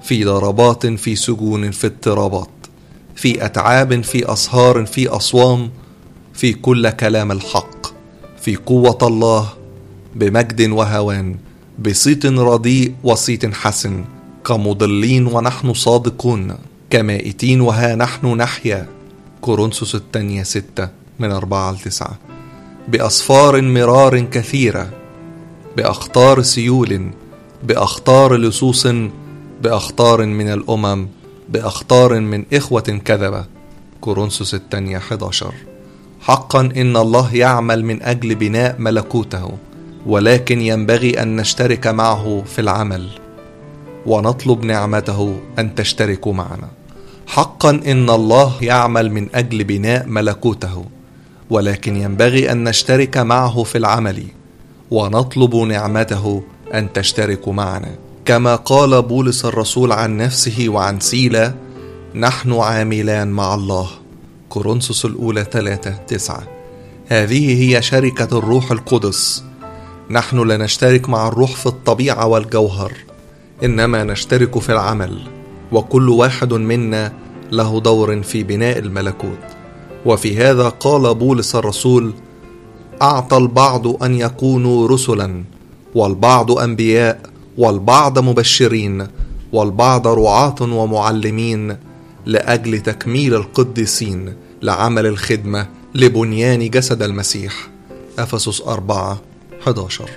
A: في ضربات في سجون في اضطرابات. في أتعاب في أسهار في أصوام في كل كلام الحق في قوة الله بمجد وهوان بصيت رديء وصيت حسن كمضلين ونحن صادقون كمائتين وها نحن نحيا. كورنثوس الثانية ستة من أربعة لتسعة بأصفار مرار كثيرة بأخطار سيول بأخطار لصوص بأخطار من الأمم بأخطار من إخوة كذبة. كورنثوس الثانية 11 حقا إن الله يعمل من أجل بناء ملكوته ولكن ينبغي أن نشترك معه في العمل. ونطلب نعمته أن تشتركوا معنا. حقا إن الله يعمل من أجل بناء ملكوته ولكن ينبغي أن نشترك معه في العمل. ونطلب نعمته أن تشتركوا معنا. كما قال بولس الرسول عن نفسه وعن سيلا نحن عاملان مع الله. كورنثوس الأولى ثلاثة تسعة. هذه هي شركة الروح القدس. نحن لا نشترك مع الروح في الطبيعة والجوهر إنما نشترك في العمل وكل واحد منا له دور في بناء الملكوت. وفي هذا قال بولس الرسول أعطى البعض أن يكونوا رسلا والبعض أنبياء والبعض مبشرين والبعض رعاة ومعلمين لأجل تكميل القديسين لعمل الخدمة لبنيان جسد المسيح. أفسس 4 11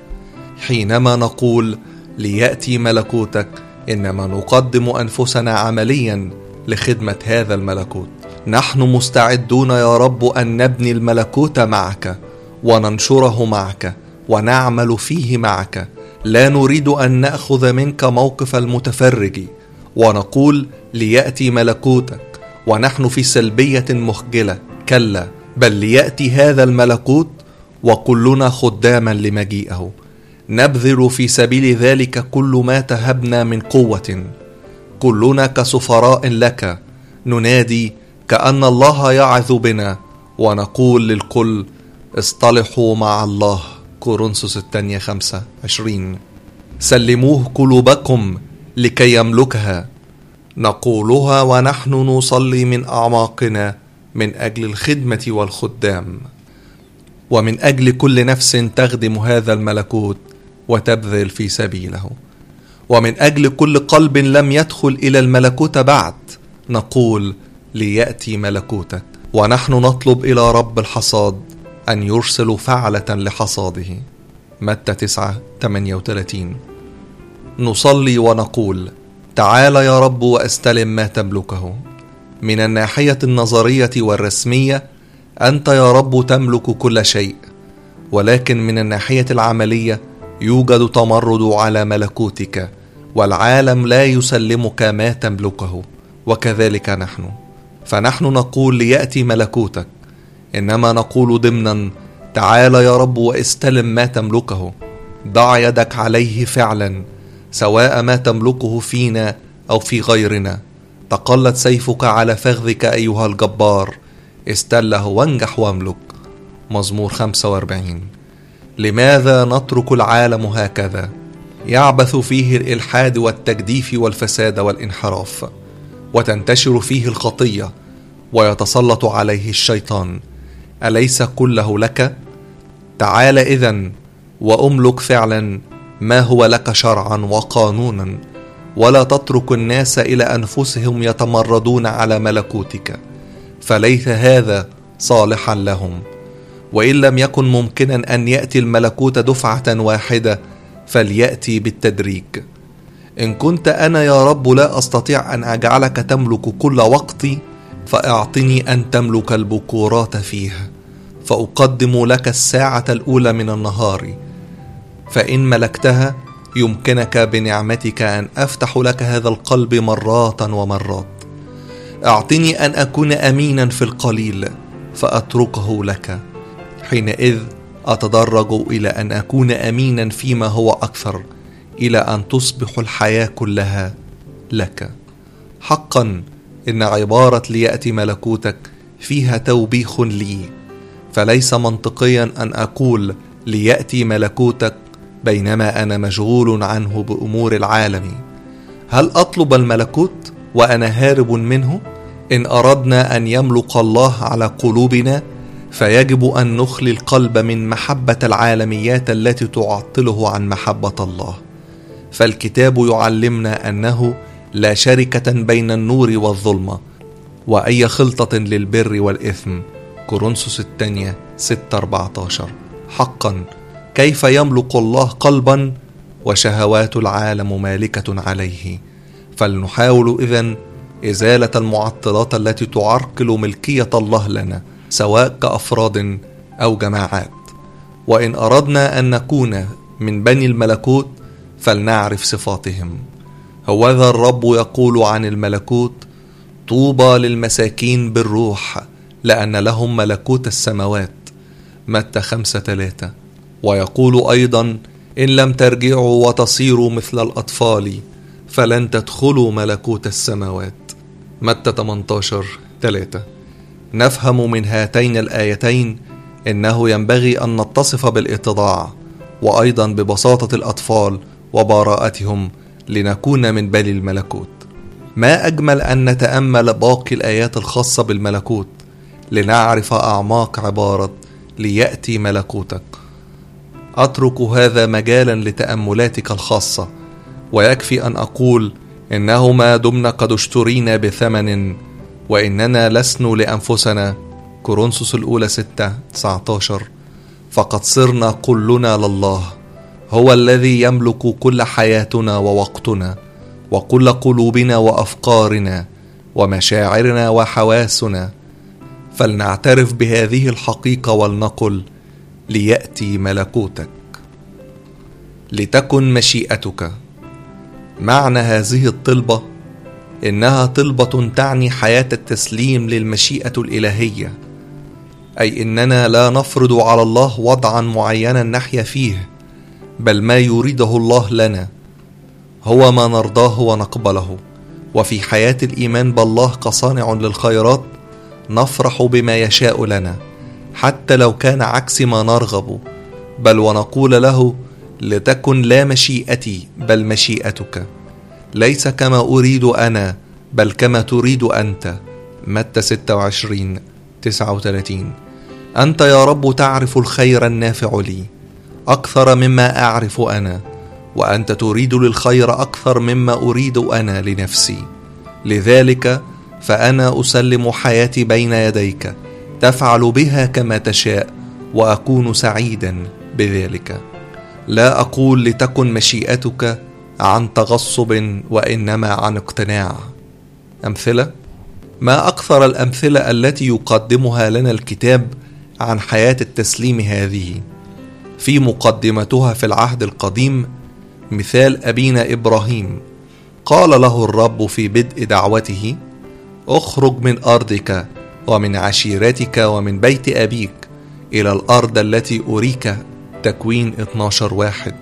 A: حينما نقول ليأتي ملكوتك إنما نقدم أنفسنا عمليا لخدمة هذا الملكوت. نحن مستعدون يا رب أن نبني الملكوت معك وننشره معك ونعمل فيه معك لا نريد أن نأخذ منك موقف المتفرج ونقول ليأتي ملكوتك ونحن في سلبية مخجلة. كلا بل ليأتي هذا الملكوت وكلنا خداما لمجيئه. نبذل في سبيل ذلك كل ما تهبنا من قوة. كلنا كسفراء لك ننادي كأن الله يعظ بنا ونقول للكل اصطلحوا مع الله. كورنثوس الثانية خمسة عشرين. سلموه قلوبكم لكي يملكها. نقولها ونحن نصلي من أعماقنا من أجل الخدمة والخدام. ومن أجل كل نفس تخدم هذا الملكوت وتبذل في سبيله. ومن أجل كل قلب لم يدخل إلى الملكوت بعد. نقول ليأتي ملكوتك. ونحن نطلب إلى رب الحصاد أن يرسل فعلة لحصاده. متى 9 38 نصلي ونقول تعال يا رب وأستلم ما تملكه. من الناحية النظرية والرسمية أنت يا رب تملك كل شيء. ولكن من الناحية العملية يوجد تمرد على ملكوتك والعالم لا يسلمك ما تملكه. وكذلك نحن. فنحن نقول ليأتي ملكوتك. إنما نقول ضمنا تعال يا رب واستلم ما تملكه. ضع يدك عليه فعلا سواء ما تملكه فينا أو في غيرنا. تقلت سيفك على فخذك أيها الجبار. استله وانجح واملك. مزمور 45 لماذا نترك العالم هكذا؟ يعبث فيه الإلحاد والتجديف والفساد والانحراف. وتنتشر فيه الخطية ويتسلط عليه الشيطان. أليس كله لك؟ تعال اذا وأملك فعلا ما هو لك شرعا وقانونا ولا تترك الناس إلى أنفسهم يتمردون على ملكوتك فليس هذا صالحا لهم. وإن لم يكن ممكنا أن يأتي الملكوت دفعة واحدة فليأتي بالتدريج. إن كنت أنا يا رب لا أستطيع أن أجعلك تملك كل وقتي فأعطني أن تملك البكورات فيه فأقدم لك الساعة الأولى من النهار فإن ملكتها يمكنك بنعمتك أن أفتح لك هذا القلب مرات ومرات. أعطني أن أكون أمينا في القليل فأتركه لك. حينئذ أتدرج إلى أن أكون أمينا فيما هو أكثر إلى أن تصبح الحياة كلها لك. حقا إن عبارة ليأتي ملكوتك فيها توبيخ لي. فليس منطقيا أن أقول ليأتي ملكوتك بينما أنا مشغول عنه بأمور العالم. هل أطلب الملكوت وأنا هارب منه؟ إن أردنا أن يملك الله على قلوبنا فيجب أن نخلي القلب من محبة العالميات التي تعطله عن محبة الله. فالكتاب يعلمنا أنه لا شركة بين النور والظلمة وأي خلطة للبر والإثم. كورنثوس الثانية 6 14 حقا كيف يملك الله قلبا وشهوات العالم مالكة عليه؟ فلنحاول إذن إزالة المعطلات التي تعرقل ملكية الله لنا سواء كأفراد أو جماعات. وإن أردنا أن نكون من بني الملكوت فلنعرف صفاتهم. هوذا الرب يقول عن الملكوت طوبى للمساكين بالروح لأن لهم ملكوت السماوات. متى خمسة ثلاثة ويقول أيضا إن لم ترجعوا وتصيروا مثل الأطفال فلن تدخلوا ملكوت السماوات. متى 18 3 نفهم من هاتين الآيتين إنه ينبغي أن نتصف بالإتضاع وأيضا ببساطة الأطفال وبراءتهم لنكون من بني الملكوت. ما أجمل أن نتأمل باقي الآيات الخاصة بالملكوت؟ لنعرف أعماق عبارة ليأتي ملكوتك. أترك هذا مجالا لتأملاتك الخاصة ويكفي أن أقول انه ما دمنا قد اشترينا بثمن وإننا لسنا لأنفسنا. كورنثوس الأولى 6 19 فقد صرنا كلنا لله هو الذي يملك كل حياتنا ووقتنا وكل قلوبنا وأفكارنا ومشاعرنا وحواسنا. فلنعترف بهذه الحقيقة ولنقل ليأتي ملكوتك. لتكن مشيئتك. معنى هذه الطلبة إنها طلبة تعني حياة التسليم للمشيئة الإلهية أي إننا لا نفرض على الله وضعا معينا نحيا فيه بل ما يريده الله لنا. هو ما نرضاه ونقبله. وفي حياة الإيمان بالله كصانع للخيرات نفرح بما يشاء لنا حتى لو كان عكس ما نرغب. بل ونقول له لتكن لا مشيئتي بل مشيئتك. ليس كما أريد أنا بل كما تريد أنت. متى 26 39 أنت يا رب تعرف الخير النافع لي أكثر مما أعرف أنا. وأنت تريد للخير أكثر مما أريد أنا لنفسي. لذلك فأنا أسلم حياتي بين يديك تفعل بها كما تشاء وأكون سعيدا بذلك. لا أقول لتكن مشيئتك عن تغصب وإنما عن اقتناع. أمثلة؟ ما أكثر الأمثلة التي يقدمها لنا الكتاب عن حياة التسليم هذه؟ في مقدمتها في العهد القديم مثال أبينا إبراهيم. قال له الرب في بدء دعوته أخرج من أرضك ومن عشيرتك ومن بيت أبيك إلى الأرض التي أريك تكوين 12 واحد.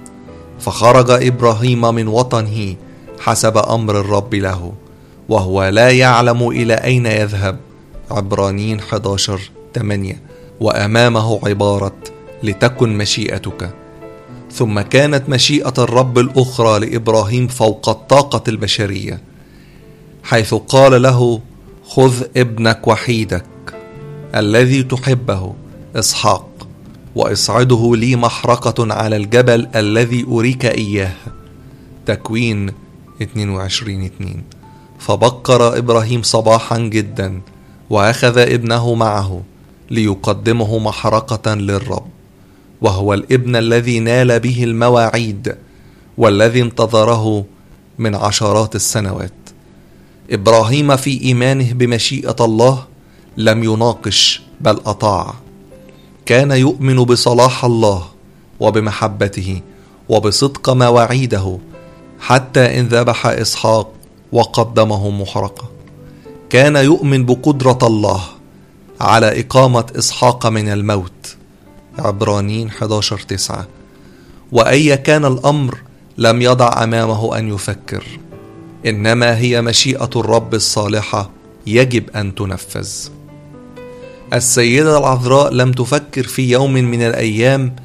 A: فخرج إبراهيم من وطنه حسب أمر الرب له وهو لا يعلم إلى أين يذهب. عبرانيين 11 8 وأمامه عبارة لتكن مشيئتك. ثم كانت مشيئة الرب الأخرى لإبراهيم فوق الطاقة البشرية حيث قال له خذ ابنك وحيدك الذي تحبه إسحاق واصعده لي محرقة على الجبل الذي أريك إياه. تكوين 22 2 فبكر إبراهيم صباحا جدا وأخذ ابنه معه ليقدمه محرقة للرب وهو الابن الذي نال به المواعيد والذي انتظره من عشرات السنوات. إبراهيم في إيمانه بمشيئة الله لم يناقش بل أطاع. كان يؤمن بصلاح الله وبمحبته وبصدق مواعيده حتى إن ذبح إسحاق وقدمه محرقه كان يؤمن بقدرة الله على إقامة إسحاق من الموت. عبرانيين 11 9 وأي كان الأمر لم يضع أمامه أن يفكر. إنما هي مشيئة الرب الصالحة يجب أن تنفذ. السيدة العذراء لم تفكر في يوم من الأيام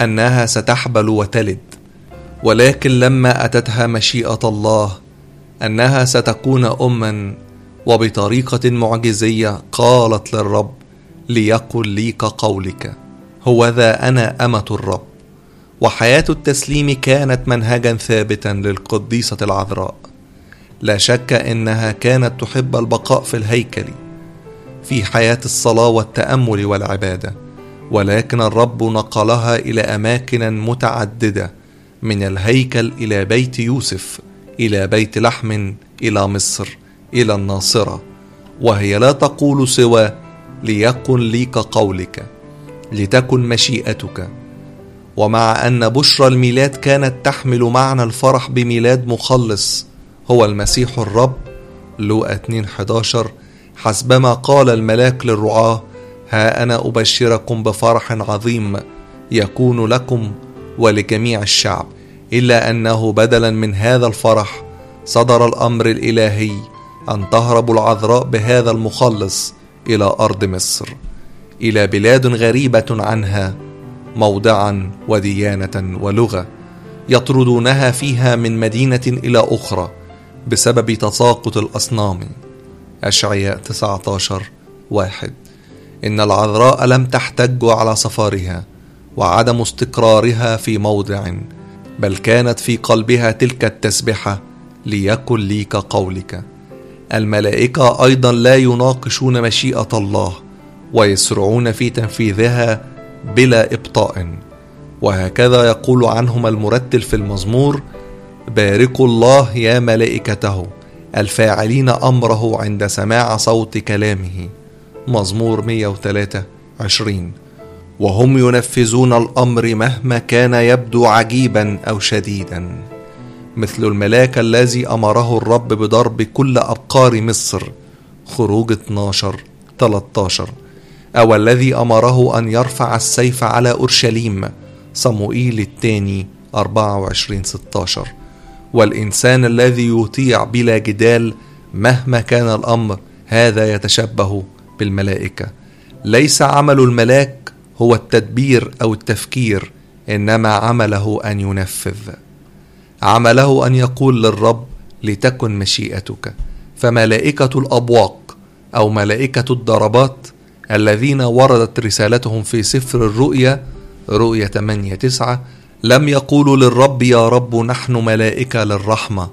A: أنها ستحبل وتلد ولكن لما أتتها مشيئة الله أنها ستكون اما وبطريقة معجزية قالت للرب ليقل لي كقولك هو ذا أنا أمة الرب. وحياة التسليم كانت منهجا ثابتا للقديسة العذراء. لا شك إنها كانت تحب البقاء في الهيكل في حياة الصلاة والتأمل والعبادة ولكن الرب نقلها إلى أماكن متعددة من الهيكل إلى بيت يوسف إلى بيت لحم إلى مصر إلى الناصرة وهي لا تقول سوى ليكن لي كقولك لتكن مشيئتك. ومع أن بشرى الميلاد كانت تحمل معنى الفرح بميلاد مخلص هو المسيح الرب. لوقا 2 11 حسبما قال الملاك للرعاة ها أنا أبشركم بفرح عظيم يكون لكم ولجميع الشعب إلا أنه بدلا من هذا الفرح صدر الأمر الإلهي أن تهرب العذراء بهذا المخلص إلى أرض مصر إلى بلاد غريبة عنها موضعا وديانة ولغة يطردونها فيها من مدينة إلى أخرى. بسبب تساقط الأصنام. أشعياء 19 واحد. إن العذراء لم تحتج على سفرها وعدم استقرارها في موضع بل كانت في قلبها تلك التسبحة ليكن لي كقولك الملائكة أيضا لا يناقشون مشيئة الله ويسرعون في تنفيذها بلا إبطاء. وهكذا يقول عنهم المرتل في المزمور باركوا الله يا ملائكته الفاعلين أمره عند سماع صوت كلامه. مزمور 103 20 وهم ينفذون الأمر مهما كان يبدو عجيبا أو شديدا. مثل الملاك الذي أمره الرب بضرب كل أبقار مصر. خروج 12 13 أو الذي أمره أن يرفع السيف على أورشليم. صموئيل الثاني 24 16 والإنسان الذي يطيع بلا جدال مهما كان الأمر هذا يتشبه بالملائكة. ليس عمل الملاك هو التدبير أو التفكير إنما عمله أن ينفذ. عمله أن يقول للرب لتكن مشيئتك. فملائكة الأبواق أو ملائكة الضربات الذين وردت رسالتهم في سفر الرؤيا رؤيا 8 9 لم يقولوا للرب يا رب نحن ملائكة للرحمة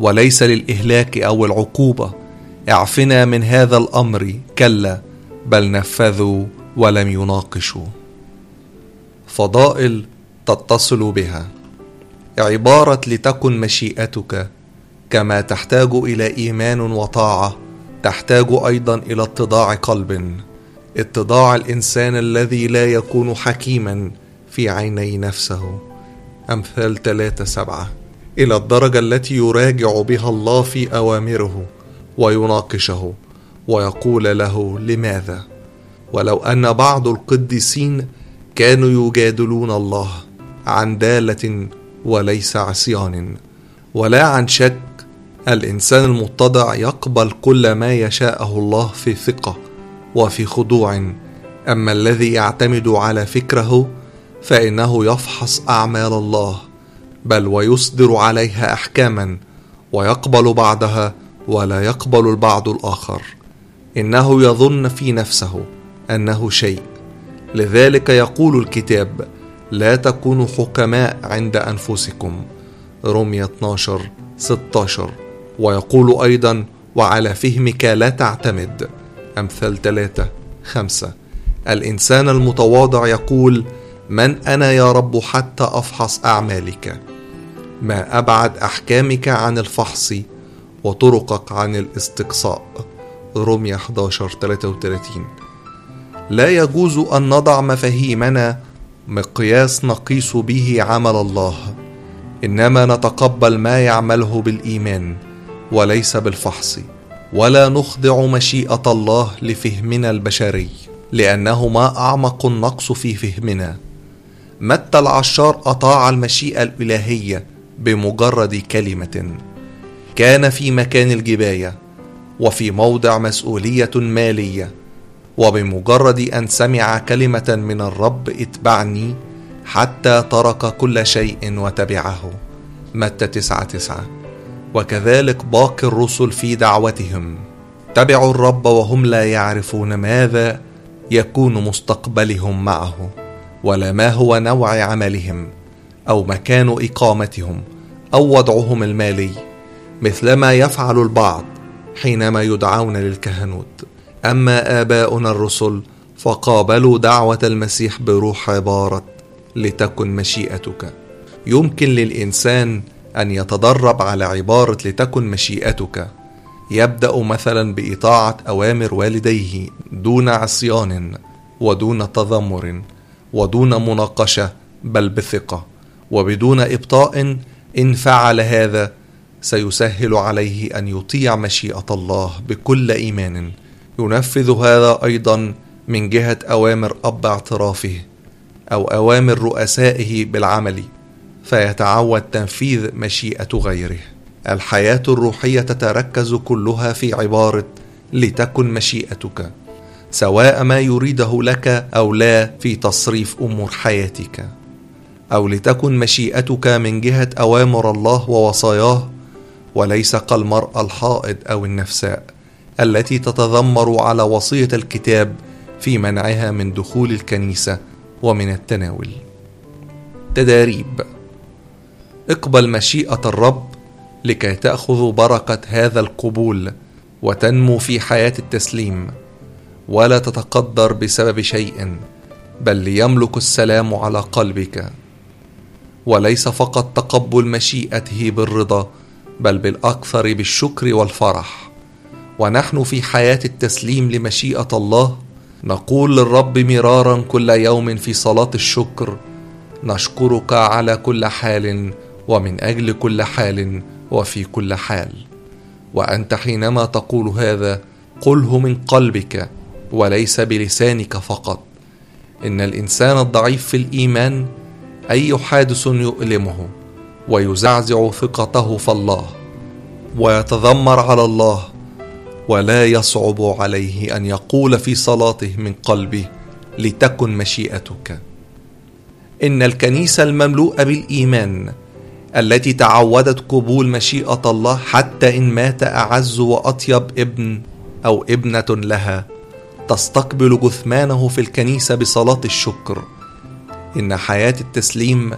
A: وليس للإهلاك أو العقوبة. اعفنا من هذا الأمر كلا بل نفذوا ولم يناقشوا. فضائل تتصل بها. عبارة لتكن مشيئتك. كما تحتاج إلى إيمان وطاعة تحتاج أيضا إلى اتضاع قلب. اتضاع الإنسان الذي لا يكون حكيما. في عيني نفسه. أمثال ثلاثة سبعة. إلى الدرجة التي يراجع بها الله في أوامره ويناقشه ويقول له لماذا؟ ولو أن بعض القديسين كانوا يجادلون الله عن دالة وليس عصيان. ولا عن شك الإنسان المتضع يقبل كل ما يشاءه الله في ثقة وفي خضوع. أما الذي يعتمد على فكره فإنه يفحص أعمال الله بل ويصدر عليها أحكاما ويقبل بعضها ولا يقبل البعض الآخر. إنه يظن في نفسه أنه شيء. لذلك يقول الكتاب لا تكونوا حكماء عند أنفسكم. رمية 12 16 ويقول أيضا وعلى فهمك لا تعتمد. أمثال 3 5 الإنسان المتواضع يقول من أنا يا رب حتى أفحص أعمالك؟ ما أبعد أحكامك عن الفحص وطرقك عن الاستقصاء. رمية 11 33 لا يجوز أن نضع مفاهيمنا مقياس نقيس به عمل الله. إنما نتقبل ما يعمله بالإيمان وليس بالفحص. ولا نخضع مشيئة الله لفهمنا البشري لأنه ما أعمق النقص في فهمنا. متى العشار أطاع المشيئة الإلهية بمجرد كلمة؟ كان في مكان الجباية وفي موضع مسؤولية مالية وبمجرد أن سمع كلمة من الرب اتبعني حتى ترك كل شيء وتبعه. متى تسعة تسعة؟ وكذلك باقي الرسل في دعوتهم. تبعوا الرب وهم لا يعرفون ماذا يكون مستقبلهم معه. ولا ما هو نوع عملهم أو مكان إقامتهم أو وضعهم المالي مثلما يفعل البعض حينما يدعون للكهنوت. أما آباؤنا الرسل فقابلوا دعوة المسيح بروح عبارة لتكن مشيئتك يمكن للإنسان أن يتدرب على عبارة لتكن مشيئتك يبدأ مثلا بإطاعة أوامر والديه دون عصيان ودون تذمر. ودون مناقشة بل بثقة. وبدون إبطاء إن فعل هذا سيسهل عليه أن يطيع مشيئة الله بكل إيمان. ينفذ هذا أيضا من جهة أوامر أب اعترافه أو أوامر رؤسائه بالعمل فيتعود تنفيذ مشيئة غيره. الحياة الروحية تتركز كلها في عبارة لتكن مشيئتك. سواء ما يريده لك أو لا في تصريف أمور حياتك. أو لتكن مشيئتك من جهة أوامر الله ووصاياه وليس كالمراه الحائض أو النفساء التي تتذمر على وصية الكتاب في منعها من دخول الكنيسة ومن التناول. تداريب اقبل مشيئة الرب لكي تأخذ بركة هذا القبول وتنمو في حياة التسليم. ولا تتقدر بسبب شيء بل ليملك السلام على قلبك. وليس فقط تقبل مشيئته بالرضا بل بالأكثر بالشكر والفرح. ونحن في حياة التسليم لمشيئة الله نقول للرب مرارا كل يوم في صلاة الشكر نشكرك على كل حال ومن أجل كل حال وفي كل حال. وأنت حينما تقول هذا قله من قلبك. وليس بلسانك فقط. إن الإنسان الضعيف في الإيمان أي حادث يؤلمه ويزعزع ثقته في الله ويتذمر على الله ولا يصعب عليه أن يقول في صلاته من قلبه لتكن مشيئتك. إن الكنيسة المملوءة بالإيمان التي تعودت قبول مشيئة الله حتى إن مات أعز وأطيب ابن أو ابنة لها تستقبل جثمانه في الكنيسة بصلاة الشكر. إن حياة التسليم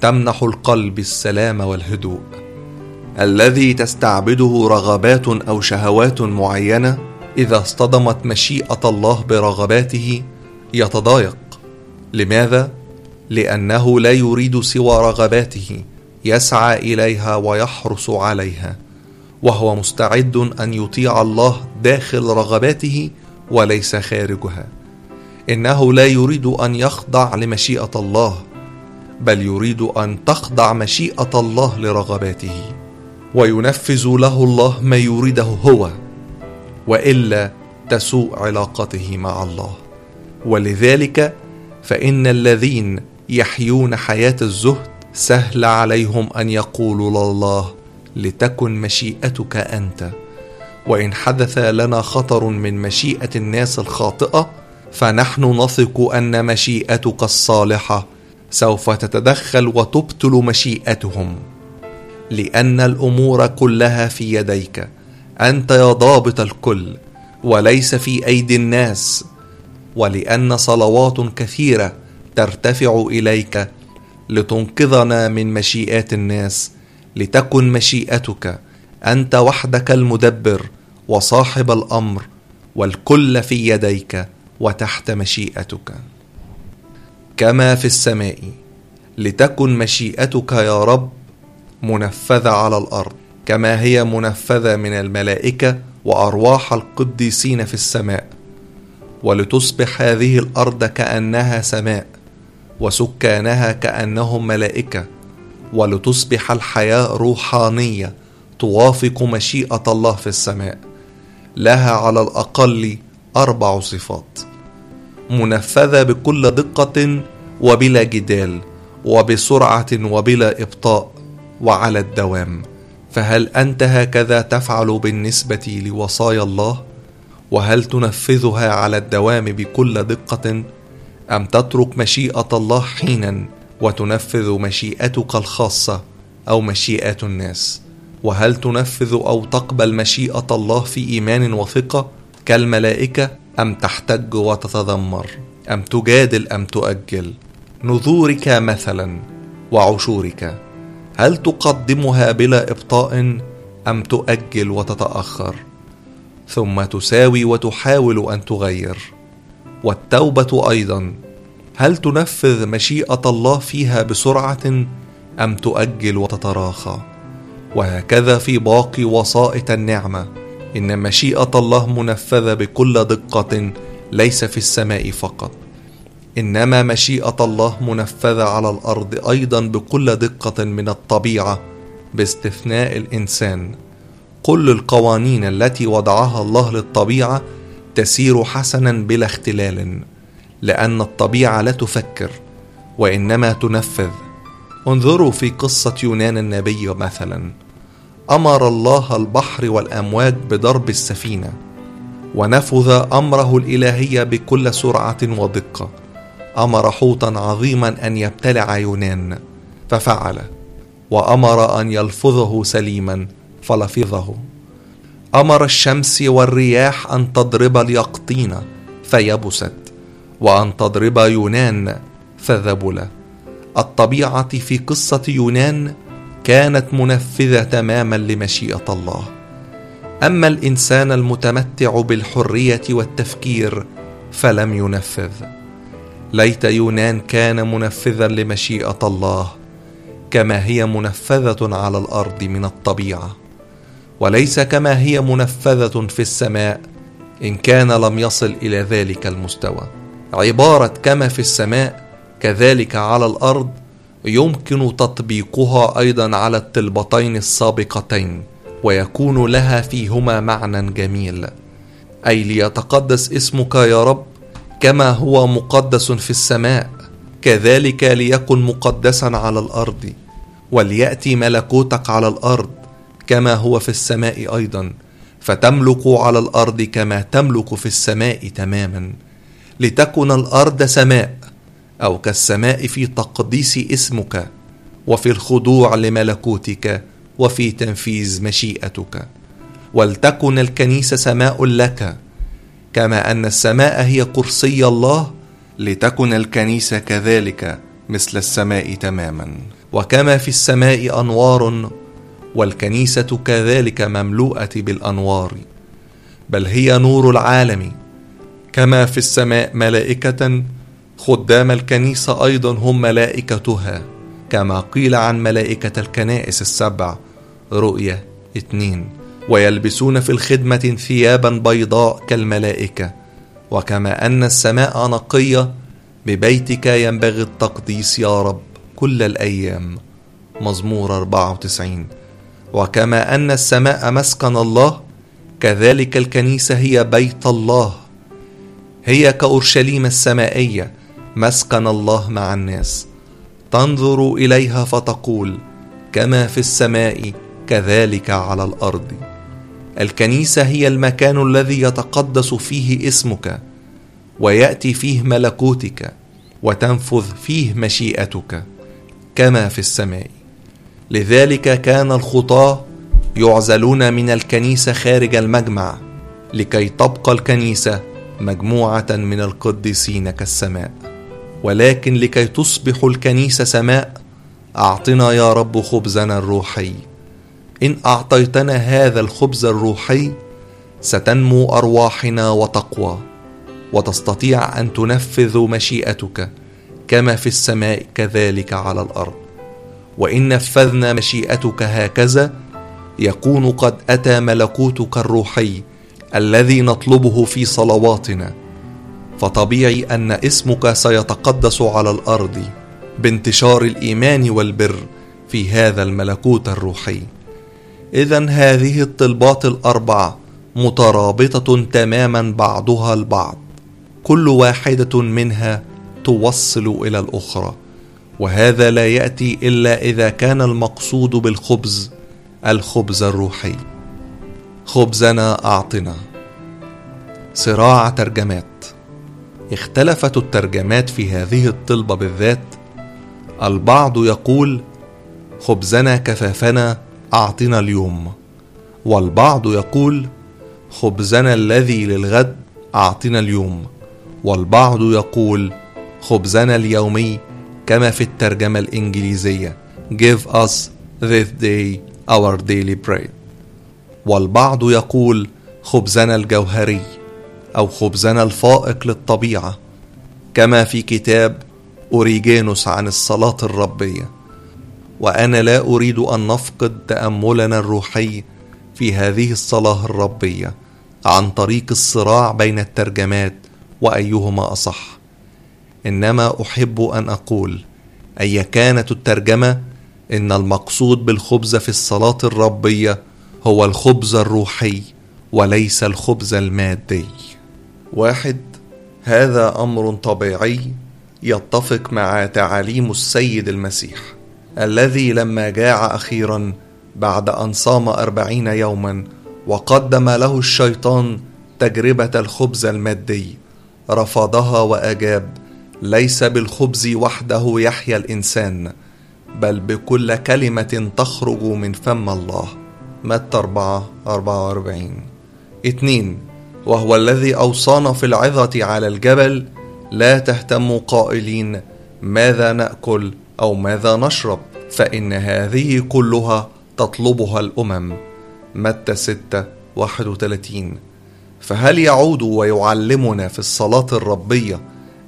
A: تمنح القلب السلام والهدوء. الذي تستعبده رغبات أو شهوات معينة إذا اصطدمت مشيئة الله برغباته يتضايق. لماذا؟ لأنه لا يريد سوى رغباته يسعى إليها ويحرص عليها. وهو مستعد أن يطيع الله داخل رغباته وليس خارجها. إنه لا يريد أن يخضع لمشيئة الله بل يريد أن تخضع مشيئة الله لرغباته وينفذ له الله ما يريده هو وإلا تسوء علاقته مع الله. ولذلك فإن الذين يحيون حياة الزهد سهل عليهم أن يقولوا لله لتكن مشيئتك أنت. وإن حدث لنا خطر من مشيئة الناس الخاطئة فنحن نثق أن مشيئتك الصالحة سوف تتدخل وتبطل مشيئتهم. لأن الأمور كلها في يديك. أنت يا ضابط الكل وليس في أيدي الناس. ولأن صلوات كثيرة ترتفع إليك لتنقذنا من مشيئات الناس. لتكن مشيئتك أنت وحدك المدبر وصاحب الأمر والكل في يديك وتحت مشيئتك. كما في السماء لتكن مشيئتك يا رب منفذة على الأرض كما هي منفذة من الملائكة وأرواح القديسين في السماء. ولتصبح هذه الأرض كأنها سماء وسكانها كأنهم ملائكة. ولتصبح الحياة روحانية توافق مشيئة الله في السماء. لها على الأقل أربع صفات. منفذة بكل دقة وبلا جدال وبسرعة وبلا إبطاء وعلى الدوام. فهل أنت هكذا تفعل بالنسبة لوصايا الله؟ وهل تنفذها على الدوام بكل دقة؟ أم تترك مشيئة الله حينا وتنفذ مشيئتك الخاصة أو مشيئات الناس؟ وهل تنفذ أو تقبل مشيئة الله في إيمان وثقة كالملائكة أم تحتج وتتذمر؟ أم تجادل أم تؤجل؟ نذورك مثلا وعشورك هل تقدمها بلا إبطاء أم تؤجل وتتأخر؟ ثم تساوي وتحاول أن تغير. والتوبة أيضا هل تنفذ مشيئة الله فيها بسرعة أم تؤجل وتتراخى؟ وهكذا في باقي وسائط النعمة. إن مشيئة الله منفذة بكل دقة ليس في السماء فقط. إنما مشيئة الله منفذة على الأرض أيضا بكل دقة من الطبيعة باستثناء الإنسان. كل القوانين التي وضعها الله للطبيعة تسير حسنا بلا اختلال لأن الطبيعة لا تفكر وإنما تنفذ. انظروا في قصة يونان النبي مثلا. أمر الله البحر والامواج بضرب السفينة ونفذ أمره الإلهي بكل سرعة ودقة. أمر حوتا عظيما أن يبتلع يونان ففعل وأمر أن يلفظه سليما فلفظه. أمر الشمس والرياح أن تضرب اليقطين فيبست وأن تضرب يونان فذبل. الطبيعة في قصة يونان كانت منفذة تماما لمشيئة الله. أما الإنسان المتمتع بالحرية والتفكير فلم ينفذ. ليت يونان كان منفذا لمشيئة الله كما هي منفذة على الأرض من الطبيعة. وليس كما هي منفذة في السماء إن كان لم يصل إلى ذلك المستوى. عبارة كما في السماء كذلك على الأرض يمكن تطبيقها أيضا على الطلبتين السابقتين ويكون لها فيهما معنى جميل. أي ليتقدس اسمك يا رب كما هو مقدس في السماء كذلك ليكن مقدسا على الأرض وليأتي ملكوتك على الأرض كما هو في السماء أيضا فتملك على الأرض كما تملك في السماء تماما. لتكن الأرض سماء أو كالسماء في تقديس اسمك وفي الخضوع لملكوتك وفي تنفيذ مشيئتك. ولتكن الكنيسة سماء لك كما أن السماء هي كرسي الله لتكن الكنيسة كذلك مثل السماء تماما. وكما في السماء أنوار والكنيسة كذلك مملوءة بالأنوار. بل هي نور العالم كما في السماء ملائكة خدام الكنيسه أيضا هم ملائكتها كما قيل عن ملائكة الكنائس السبع رؤية اتنين ويلبسون في الخدمة ثيابا بيضاء كالملائكة وكما أن السماء نقية ببيتك ينبغي التقديس يا رب كل الأيام مزمور 94 وكما أن السماء مسكن الله كذلك الكنيسة هي بيت الله هي كأورشليم السمائيه مسكن الله مع الناس. تنظر إليها فتقول كما في السماء كذلك على الأرض. الكنيسة هي المكان الذي يتقدس فيه اسمك ويأتي فيه ملكوتك وتنفذ فيه مشيئتك كما في السماء. لذلك كان الخطاة يعزلون من الكنيسة خارج المجمع لكي تبقى الكنيسة مجموعة من القديسين كالسماء. ولكن لكي تصبح الكنيسة سماء أعطنا يا رب خبزنا الروحي. إن أعطيتنا هذا الخبز الروحي ستنمو أرواحنا وتقوى وتستطيع أن تنفذ مشيئتك كما في السماء كذلك على الأرض. وإن نفذنا مشيئتك هكذا يكون قد أتى ملكوتك الروحي الذي نطلبه في صلواتنا. فطبيعي أن اسمك سيتقدس على الأرض بانتشار الإيمان والبر في هذا الملكوت الروحي. اذا هذه الطلبات الأربع مترابطة تماما بعضها البعض. كل واحدة منها توصل إلى الأخرى وهذا لا يأتي إلا إذا كان المقصود بالخبز الخبز الروحي. خبزنا أعطنا. صراع ترجمات. اختلفت الترجمات في هذه الطلبة بالذات. البعض يقول خبزنا كفافنا أعطنا اليوم. والبعض يقول خبزنا الذي للغد أعطنا اليوم. والبعض يقول خبزنا اليومي كما في الترجمة الإنجليزية give us this day our daily bread. والبعض يقول خبزنا الجوهري. أو خبزنا الفائق للطبيعة كما في كتاب أوريجينوس عن الصلاة الربية. وأنا لا أريد أن نفقد تأملنا الروحي في هذه الصلاة الربية عن طريق الصراع بين الترجمات وأيهما أصح. إنما أحب أن أقول أي كانت الترجمة إن المقصود بالخبز في الصلاة الربية هو الخبز الروحي وليس الخبز المادي. واحد هذا أمر طبيعي يتفق مع تعاليم السيد المسيح الذي لما جاع أخيرا بعد أن صام أربعين يوما وقدم له الشيطان تجربة الخبز المادي رفضها وأجاب ليس بالخبز وحده يحيا الإنسان بل بكل كلمة تخرج من فم الله. متى 4 44 2 وهو الذي أوصانا في العظة على الجبل لا تهتموا قائلين ماذا نأكل أو ماذا نشرب؟ فإن هذه كلها تطلبها الأمم. متى 6 31 فهل يعود ويعلمنا في الصلاة الربية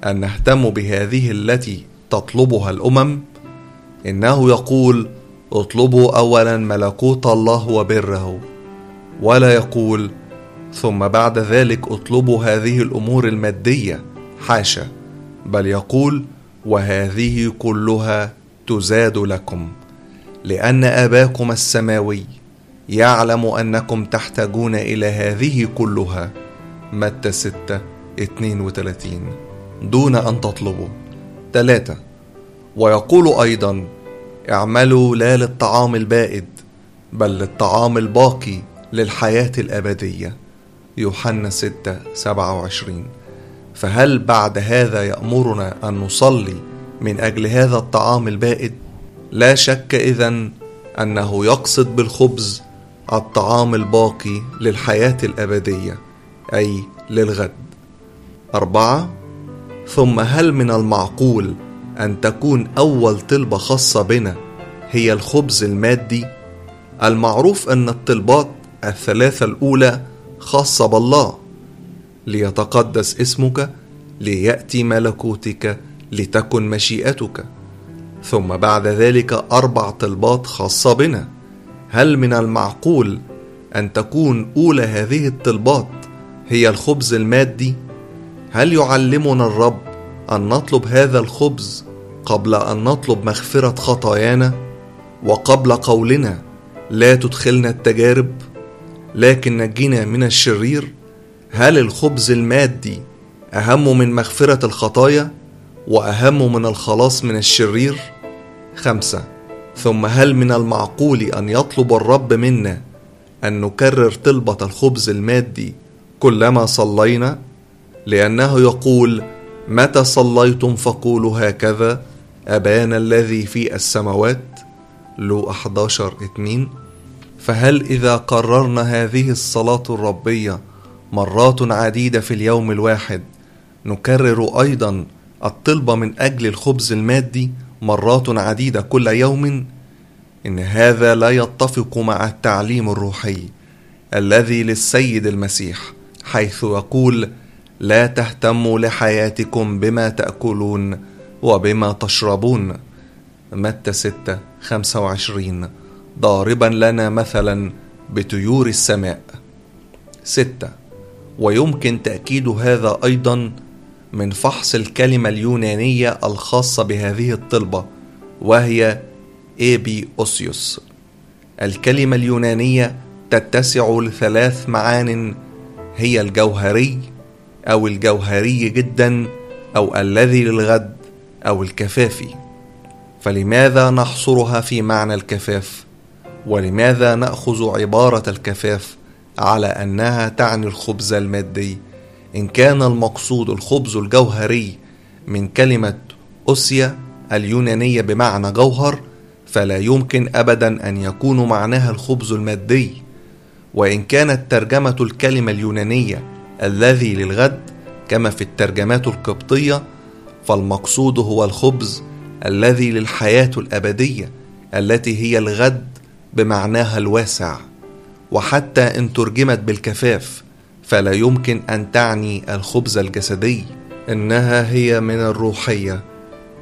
A: أن نهتم بهذه التي تطلبها الأمم؟ إنه يقول اطلبوا اولا ملكوت الله وبره. ولا يقول ثم بعد ذلك اطلبوا هذه الأمور المادية حاشا بل يقول وهذه كلها تزاد لكم لأن آباكم السماوي يعلم أنكم تحتاجون إلى هذه كلها متى 6 32 دون أن تطلبوا. ثلاثة ويقول أيضا اعملوا لا للطعام البائد بل للطعام الباقي للحياة الأبدية. يوحنا 6 27 فهل بعد هذا يأمرنا أن نصلي من أجل هذا الطعام البائد؟ لا شك إذن أنه يقصد بالخبز الطعام الباقي للحياة الأبدية أي للغد. أربعة ثم هل من المعقول أن تكون أول طلبة خاصة بنا هي الخبز المادي؟ المعروف أن الطلبات الثلاثة الأولى خاصة بالله. ليتقدس اسمك ليأتي ملكوتك لتكن مشيئتك. ثم بعد ذلك أربع طلبات خاصة بنا. هل من المعقول أن تكون أولى هذه الطلبات هي الخبز المادي؟ هل يعلمنا الرب أن نطلب هذا الخبز قبل أن نطلب مغفرة خطايانا؟ وقبل قولنا لا تدخلنا التجارب؟ لكن نجينا من الشرير هل الخبز المادي أهم من مغفرة الخطايا وأهم من الخلاص من الشرير؟ خمسة ثم هل من المعقول أن يطلب الرب منا أن نكرر طلبة الخبز المادي كلما صلينا؟ لأنه يقول متى صليتم فقولوا هكذا أبانا الذي في السماوات لو 11 2 فهل إذا قررنا هذه الصلاة الربية مرات عديدة في اليوم الواحد نكرر أيضا الطلبة من أجل الخبز المادي مرات عديدة كل يوم؟ إن هذا لا يتفق مع التعليم الروحي الذي للسيد المسيح حيث يقول لا تهتموا لحياتكم بما تأكلون وبما تشربون متى 6 25 ضاربا لنا مثلا بطيور السماء. ستة. ويمكن تأكيد هذا أيضا من فحص الكلمة اليونانية الخاصة بهذه الطلبة وهي إيبي أوسيوس الكلمة اليونانية تتسع لثلاث معان هي الجوهري أو الجوهري جدا أو الذي للغد أو الكفافي. فلماذا نحصرها في معنى الكفاف؟ ولماذا نأخذ عبارة الكفاف على أنها تعني الخبز المادي؟ إن كان المقصود الخبز الجوهري من كلمة أوسيا اليونانية بمعنى جوهر فلا يمكن ابدا أن يكون معناها الخبز المادي. وإن كانت ترجمة الكلمة اليونانية الذي للغد كما في الترجمات القبطية فالمقصود هو الخبز الذي للحياة الأبدية التي هي الغد بمعناها الواسع وحتى إن ترجمت بالكفاف فلا يمكن أن تعني الخبز الجسدي. إنها هي من الروحية.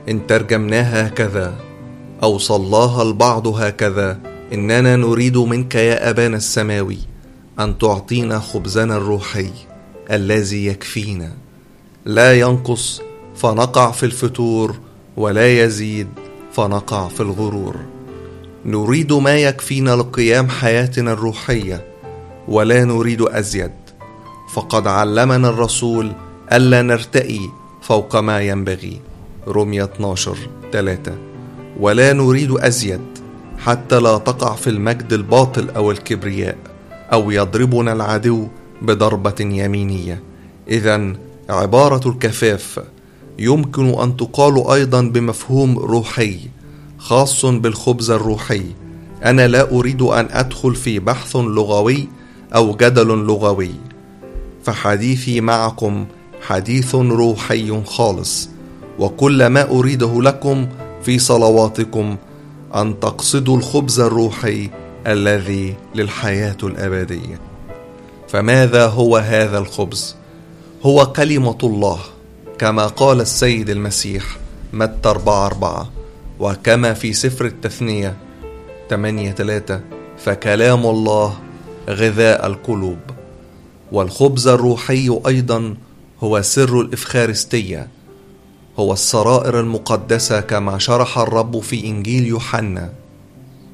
A: إن ترجمناها هكذا أو صلاها البعض هكذا. إننا نريد منك يا ابانا السماوي أن تعطينا خبزنا الروحي الذي يكفينا. لا ينقص فنقع في الفتور ولا يزيد فنقع في الغرور. نريد ما يكفينا لقيام حياتنا الروحية ولا نريد أزيد. فقد علمنا الرسول ألا نرتئي فوق ما ينبغي. رمية 12 3 ولا نريد أزيد حتى لا تقع في المجد الباطل أو الكبرياء أو يضربنا العدو بضربة يمينية. اذا عبارة الكفاف يمكن أن تقال أيضا بمفهوم روحي. خاص بالخبز الروحي. أنا لا أريد أن أدخل في بحث لغوي أو جدل لغوي. فحديثي معكم حديث روحي خالص. وكل ما أريده لكم في صلواتكم أن تقصدوا الخبز الروحي الذي للحياة الأبدية. فماذا هو هذا الخبز؟ هو كلمة الله كما قال السيد المسيح متى 4 4 وكما في سفر التثنية 8 3 فكلام الله غذاء القلوب. والخبز الروحي أيضا هو سر الإفخارستية هو السرائر المقدسة كما شرح الرب في إنجيل يوحنا.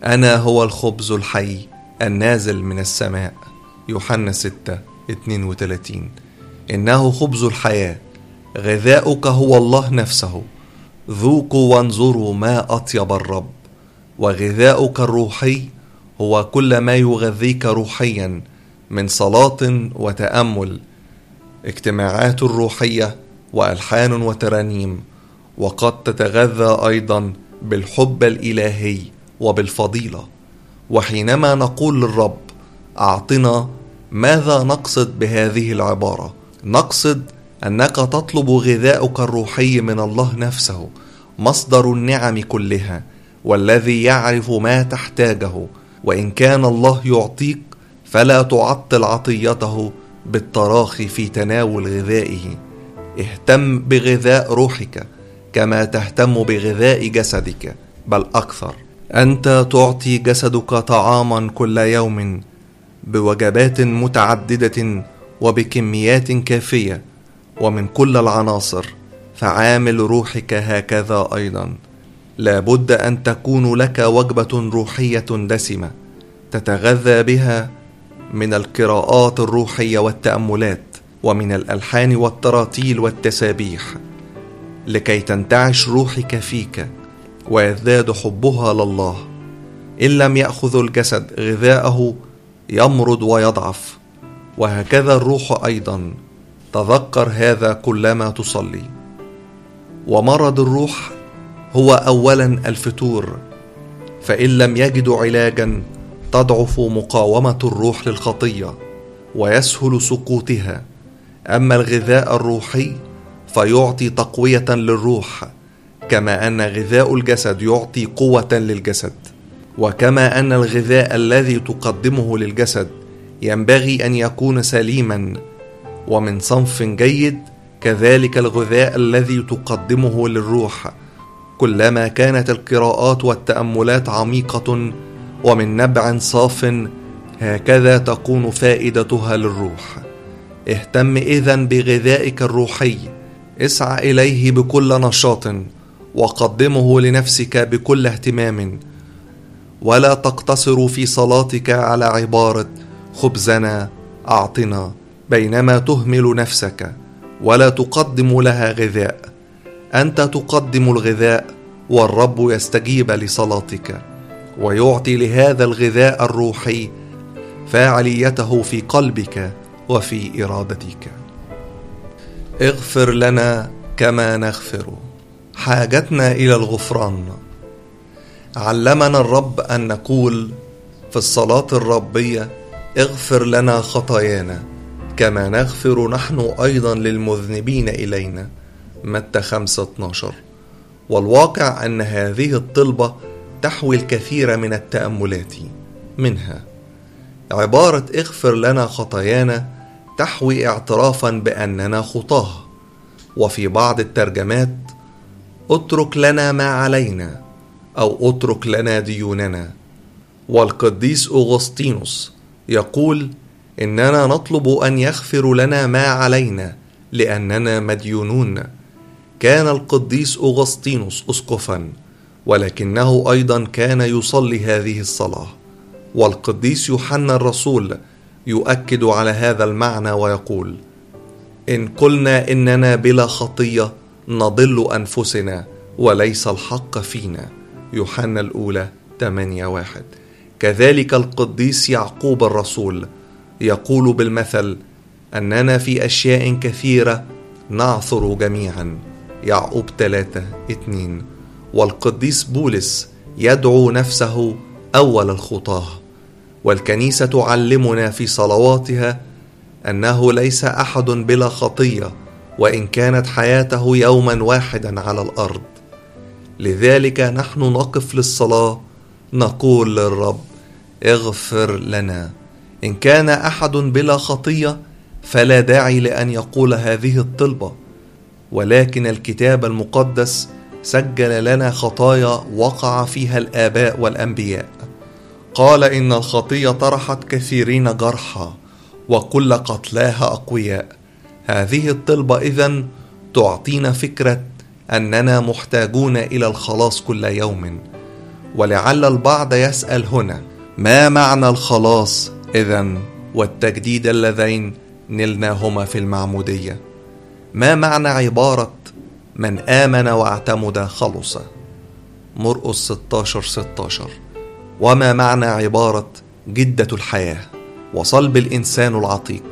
A: أنا هو الخبز الحي النازل من السماء. يوحنا 6 32 إنه خبز الحياة غذاؤك هو الله نفسه. ذوقوا وانظروا ما أطيب الرب وغذاؤك الروحي هو كل ما يغذيك روحيا من صلاة وتأمل اجتماعات روحية وألحان وترانيم وقد تتغذى أيضا بالحب الإلهي وبالفضيلة وحينما نقول للرب أعطنا ماذا نقصد بهذه العبارة؟ نقصد أنك تطلب غذاؤك الروحي من الله نفسه مصدر النعم كلها والذي يعرف ما تحتاجه. وإن كان الله يعطيك فلا تعطل عطيته بالتراخي في تناول غذائه. اهتم بغذاء روحك كما تهتم بغذاء جسدك بل أكثر. أنت تعطي جسدك طعاما كل يوم بوجبات متعددة وبكميات كافية. ومن كل العناصر فعامل روحك هكذا أيضا. لابد أن تكون لك وجبة روحية دسمة تتغذى بها من القراءات الروحية والتأملات ومن الألحان والتراتيل والتسابيح لكي تنتعش روحك فيك ويزداد حبها لله. إن لم يأخذ الجسد غذاءه يمرض ويضعف. وهكذا الروح أيضا. تذكر هذا كلما تصلي. ومرض الروح هو اولا الفتور فإن لم يجدوا علاجا تضعف مقاومة الروح للخطية ويسهل سقوطها. أما الغذاء الروحي فيعطي تقوية للروح كما أن غذاء الجسد يعطي قوة للجسد. وكما أن الغذاء الذي تقدمه للجسد ينبغي أن يكون سليما ومن صنف جيد كذلك الغذاء الذي تقدمه للروح. كلما كانت القراءات والتأملات عميقة ومن نبع صاف هكذا تكون فائدتها للروح. اهتم اذا بغذائك الروحي. اسعى إليه بكل نشاط وقدمه لنفسك بكل اهتمام. ولا تقتصر في صلاتك على عبارة خبزنا أعطنا. بينما تهمل نفسك ولا تقدم لها غذاء. أنت تقدم الغذاء والرب يستجيب لصلاتك ويعطي لهذا الغذاء الروحي فاعليته في قلبك وفي إرادتك. اغفر لنا كما نغفر. حاجتنا إلى الغفران. علمنا الرب أن نقول في الصلاة الربية اغفر لنا خطايانا. كما نغفر نحن أيضا للمذنبين إلينا. متى 5 12 والواقع أن هذه الطلبة تحوي الكثير من التأملات منها. عبارة اغفر لنا خطايانا تحوي اعترافا بأننا خطاة. وفي بعض الترجمات اترك لنا ما علينا أو اترك لنا ديوننا. والقديس أغسطينوس يقول إننا نطلب أن يغفر لنا ما علينا لأننا مديونون. كان القديس أغسطينوس اسقفا ولكنه أيضا كان يصلي هذه الصلاة. والقديس يوحنا الرسول يؤكد على هذا المعنى ويقول إن قلنا إننا بلا خطية نضل أنفسنا وليس الحق فينا. يوحنا الأولى 8 واحد. كذلك القديس يعقوب الرسول يقول بالمثل أننا في أشياء كثيرة نعثر جميعا. يعقوب 3 2 والقديس بولس يدعو نفسه أول الخطاه. والكنيسة تعلمنا في صلواتها أنه ليس أحد بلا خطية وإن كانت حياته يوما واحدا على الأرض. لذلك نحن نقف للصلاة نقول للرب اغفر لنا. إن كان أحد بلا خطية فلا داعي لأن يقول هذه الطلبة ولكن الكتاب المقدس سجل لنا خطايا وقع فيها الآباء والأنبياء. قال إن الخطية طرحت كثيرين جرحى وكل قتلاها أقوياء. هذه الطلبة اذا تعطينا فكرة أننا محتاجون إلى الخلاص كل يوم. ولعل البعض يسأل هنا ما معنى الخلاص؟ اذا والتجديد اللذين نلناهما في المعمودية. ما معنى عبارة من آمن واعتمد خلص؟ مرقس 16 16 وما معنى عبارة جدة الحياة وصلب الإنسان العتيق؟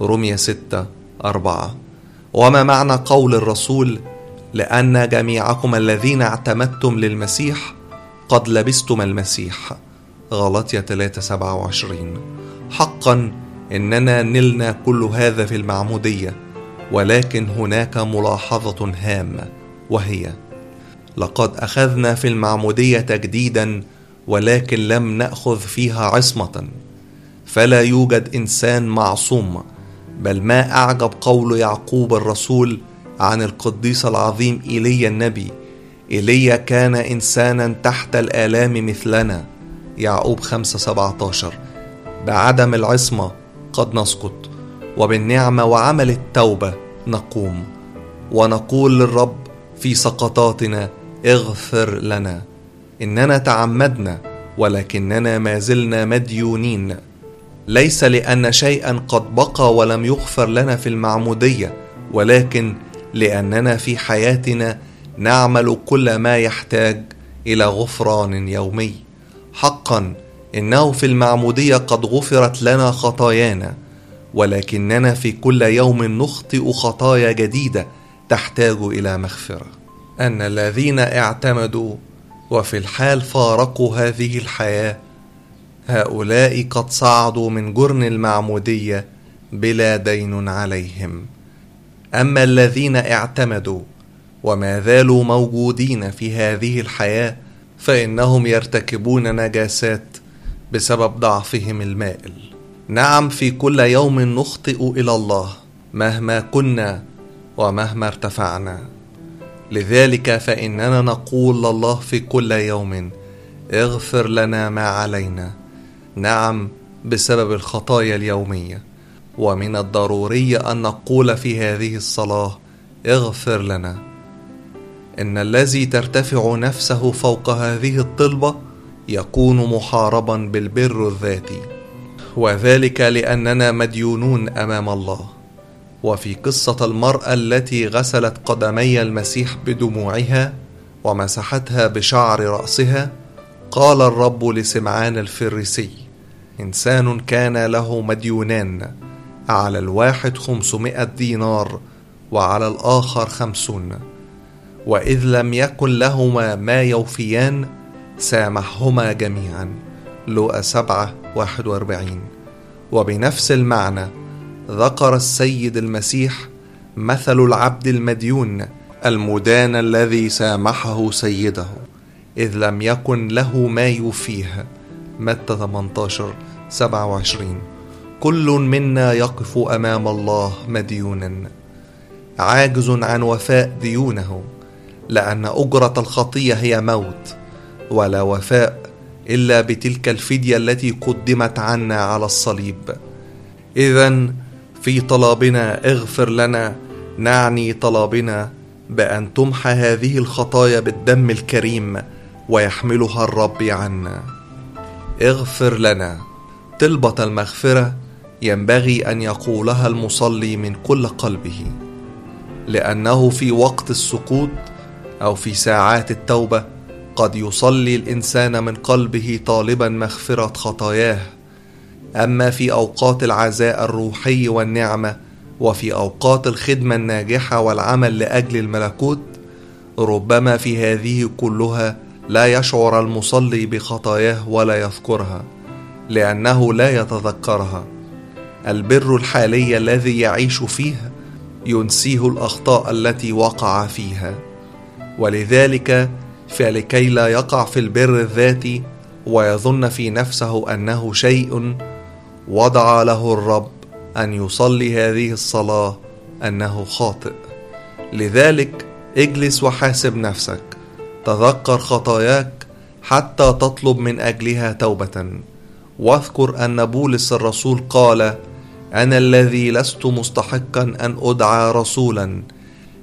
A: رمية 6 4 وما معنى قول الرسول لأن جميعكم الذين اعتمدتم للمسيح قد لبستم المسيح؟ غلطية 3 27 حقا إننا نلنا كل هذا في المعمودية ولكن هناك ملاحظة هامة وهي لقد أخذنا في المعمودية تجديدا ولكن لم نأخذ فيها عصمة. فلا يوجد إنسان معصوم بل ما أعجب قول يعقوب الرسول عن القديس العظيم إيليا النبي إيليا كان إنسانا تحت الآلام مثلنا. يعقوب 5 17 بعدم العصمة قد نسقط وبالنعمة وعمل التوبة نقوم ونقول للرب في سقطاتنا اغفر لنا إننا تعمدنا ولكننا ما زلنا مديونين. ليس لأن شيئا قد بقى ولم يغفر لنا في المعمودية ولكن لأننا في حياتنا نعمل كل ما يحتاج إلى غفران يومي. حقا إنه في المعمودية قد غفرت لنا خطايانا ولكننا في كل يوم نخطئ خطايا جديدة تحتاج إلى مغفرة. أن الذين اعتمدوا وفي الحال فارقوا هذه الحياة هؤلاء قد صعدوا من جرن المعمودية بلا دين عليهم. أما الذين اعتمدوا وما زالوا موجودين في هذه الحياة فإنهم يرتكبون نجاسات بسبب ضعفهم المائل. نعم في كل يوم نخطئ إلى الله مهما كنا ومهما ارتفعنا. لذلك فإننا نقول لله في كل يوم اغفر لنا ما علينا. نعم بسبب الخطايا اليومية. ومن الضروري أن نقول في هذه الصلاة اغفر لنا. إن الذي ترتفع نفسه فوق هذه الطلبة يكون محاربا بالبر الذاتي. وذلك لأننا مديونون أمام الله. وفي قصة المرأة التي غسلت قدمي المسيح بدموعها ومسحتها بشعر رأسها قال الرب لسمعان الفريسي إنسان كان له مديونان على الواحد خمسمائة دينار وعلى الآخر خمسون. وإذ لم يكن لهما ما يوفيان سامحهما جميعا. لوقا سبعة واحد وأربعين. وبنفس المعنى ذكر السيد المسيح مثل العبد المديون المدان الذي سامحه سيده. إذ لم يكن له ما يوفيه. متى 18 27 كل منا يقف أمام الله مديونا. عاجز عن وفاء ديونه. لأن أجرة الخطية هي موت ولا وفاء إلا بتلك الفدية التي قدمت عنا على الصليب. اذا في طلبنا اغفر لنا نعني طلبنا بأن تمحى هذه الخطايا بالدم الكريم ويحملها الرب عنا. اغفر لنا. طلبه المغفرة ينبغي أن يقولها المصلي من كل قلبه لأنه في وقت السقوط أو في ساعات التوبة قد يصلي الإنسان من قلبه طالبا مغفرة خطاياه. أما في أوقات العزاء الروحي والنعمة وفي أوقات الخدمة الناجحة والعمل لأجل الملكوت ربما في هذه كلها لا يشعر المصلي بخطاياه ولا يذكرها لأنه لا يتذكرها. البر الحالي الذي يعيش فيه ينسيه الأخطاء التي وقع فيها. ولذلك فلكي لا يقع في البر الذاتي ويظن في نفسه أنه شيء وضع له الرب أن يصلي هذه الصلاة أنه خاطئ. لذلك اجلس وحاسب نفسك تذكر خطاياك حتى تطلب من أجلها توبة. واذكر أن بولس الرسول قال أنا الذي لست مستحقا أن أدعى رسولا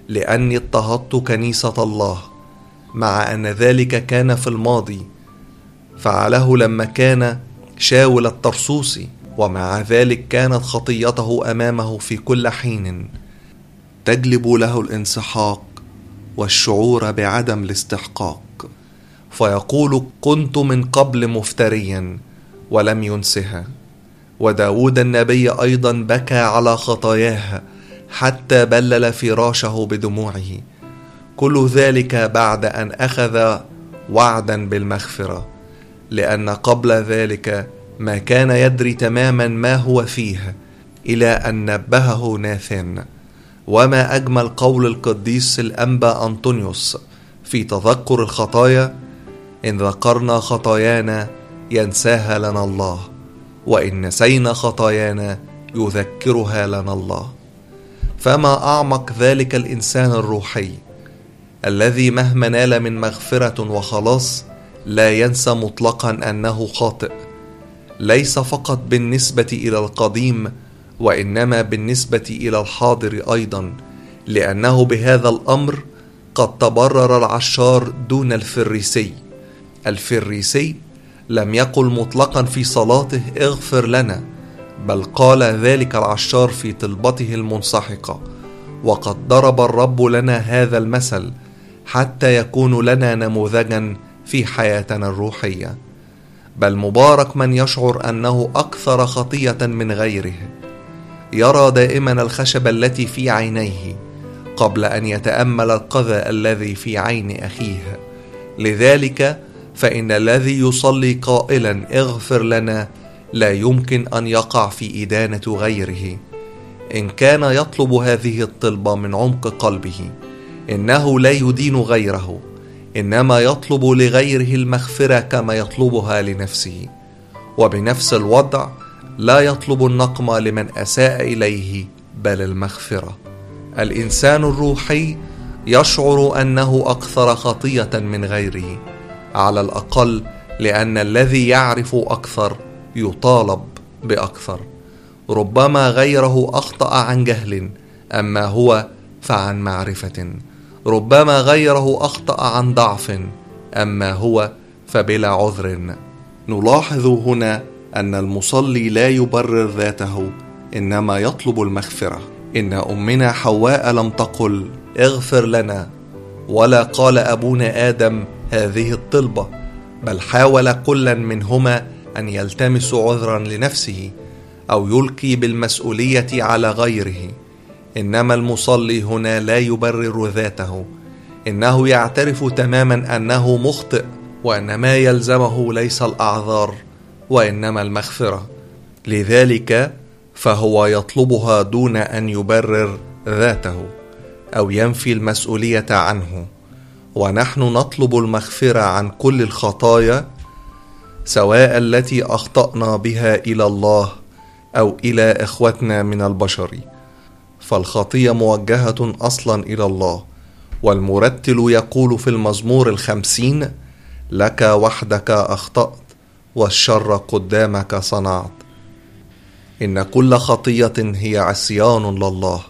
A: لأني اضطهدت كنيسة الله مع أن ذلك كان في الماضي. فعله لما كان شاول الطرسوسي ومع ذلك كانت خطيته أمامه في كل حين. تجلب له الانسحاق والشعور بعدم الاستحقاق. فيقول كنت من قبل مفتريا ولم ينسها وداود النبي أيضا بكى على خطاياه حتى بلل فراشه بدموعه. كل ذلك بعد أن أخذ وعدا بالمغفرة لأن قبل ذلك ما كان يدري تماما ما هو فيه إلى أن نبهه ناثان. وما أجمل قول القديس الأنبا أنطونيوس في تذكر الخطايا إن ذكرنا خطايانا ينساها لنا الله وإن نسينا خطايانا يذكرها لنا الله. فما أعمق ذلك الإنسان الروحي الذي مهما نال من مغفرة وخلاص لا ينسى مطلقا أنه خاطئ. ليس فقط بالنسبة إلى القديم وإنما بالنسبة إلى الحاضر أيضا لأنه بهذا الأمر قد تبرر العشار دون الفريسي. الفريسي لم يقل مطلقا في صلاته اغفر لنا بل قال ذلك العشار في طلبته المنسحقة وقد ضرب الرب لنا هذا المثل حتى يكون لنا نموذجا في حياتنا الروحية. بل مبارك من يشعر أنه أكثر خطية من غيره. يرى دائما الخشبه التي في عينيه قبل أن يتأمل القذى الذي في عين أخيه. لذلك فإن الذي يصلي قائلا اغفر لنا لا يمكن أن يقع في إدانة غيره. إن كان يطلب هذه الطلبه من عمق قلبه إنه لا يدين غيره. إنما يطلب لغيره المغفرة كما يطلبها لنفسه. وبنفس الوضع لا يطلب النقم لمن أساء إليه بل المغفرة. الإنسان الروحي يشعر أنه أكثر خطية من غيره على الأقل لأن الذي يعرف أكثر يطالب بأكثر. ربما غيره أخطأ عن جهل أما هو فعن معرفة. ربما غيره أخطأ عن ضعف أما هو فبلا عذر. نلاحظ هنا أن المصلي لا يبرر ذاته إنما يطلب المغفرة. إن أمنا حواء لم تقل اغفر لنا. ولا قال أبونا آدم هذه الطلبة بل حاول كلا منهما أن يلتمس عذرا لنفسه أو يلقي بالمسؤولية على غيره. إنما المصلي هنا لا يبرر ذاته. إنه يعترف تماما أنه مخطئ وان ما يلزمه ليس الأعذار وإنما المغفرة. لذلك فهو يطلبها دون أن يبرر ذاته أو ينفي المسؤولية عنه. ونحن نطلب المغفرة عن كل الخطايا سواء التي أخطأنا بها إلى الله أو إلى إخوتنا من البشر. فالخطية موجهة أصلا إلى الله والمرتل يقول في المزمور الخمسين لك وحدك أخطأت والشر قدامك صنعت. إن كل خطية هي عصيان لله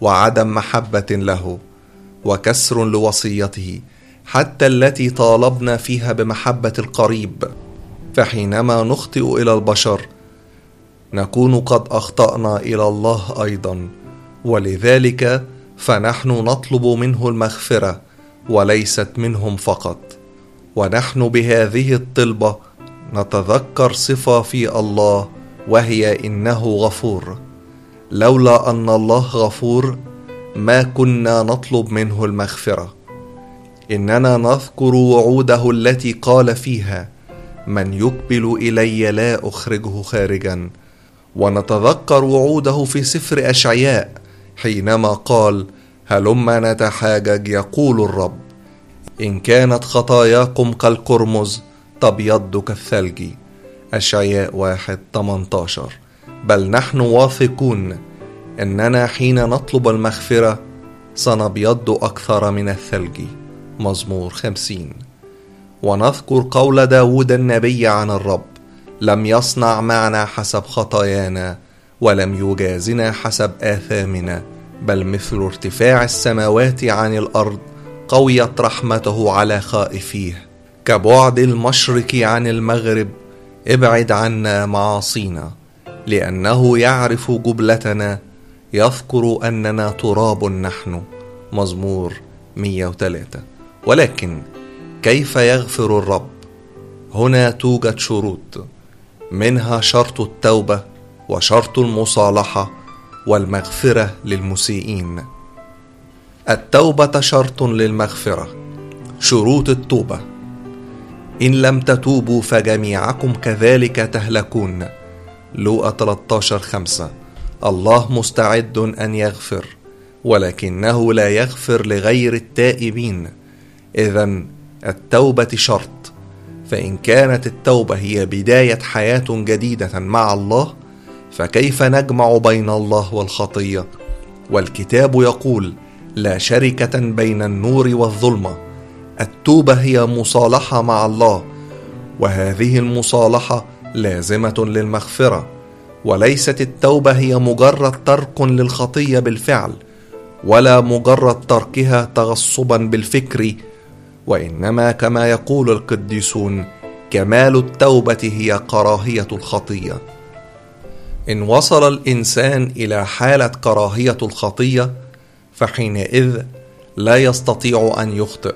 A: وعدم محبة له وكسر لوصيته حتى التي طالبنا فيها بمحبة القريب. فحينما نخطئ إلى البشر نكون قد أخطأنا إلى الله أيضا. ولذلك فنحن نطلب منه المغفرة وليست منهم فقط. ونحن بهذه الطلبة نتذكر صفة في الله وهي إنه غفور. لولا أن الله غفور ما كنا نطلب منه المغفرة. إننا نذكر وعوده التي قال فيها من يقبل إلي لا أخرجه خارجا. ونتذكر وعوده في سفر أشعياء حينما قال هلما نتحاجج؟ يقول الرب. إن كانت خطاياكم كالقرمز تبيض كالثلج. أشعياء واحد 18 بل نحن واثقون أننا حين نطلب المغفرة سنبيض أكثر من الثلج. مزمور خمسين. ونذكر قول داود النبي عن الرب لم يصنع معنا حسب خطايانا ولم يجازنا حسب آثامنا بل مثل ارتفاع السماوات عن الأرض قويت رحمته على خائفيه. كبعد المشرق عن المغرب ابعد عنا معاصينا لأنه يعرف جبلتنا يذكر أننا تراب نحن. مزمور 103 ولكن كيف يغفر الرب؟ هنا توجد شروط. منها شرط التوبة وشرط المصالحة والمغفرة للمسيئين. التوبة شرط للمغفرة. شروط التوبة. إن لم تتوبوا فجميعكم كذلك تهلكون. لوقا 13 5 الله مستعد أن يغفر ولكنه لا يغفر لغير التائبين. اذا التوبة شرط. فإن كانت التوبة هي بداية حياة جديدة مع الله فكيف نجمع بين الله والخطية؟ والكتاب يقول لا شركة بين النور والظلمة التوبة هي مصالحة مع الله وهذه المصالحة لازمة للمغفرة وليست التوبة هي مجرد ترك للخطية بالفعل ولا مجرد تركها تغصبا بالفكر وإنما كما يقول القديسون كمال التوبة هي كراهية الخطية. إن وصل الإنسان إلى حالة كراهية الخطية فحينئذ لا يستطيع أن يخطئ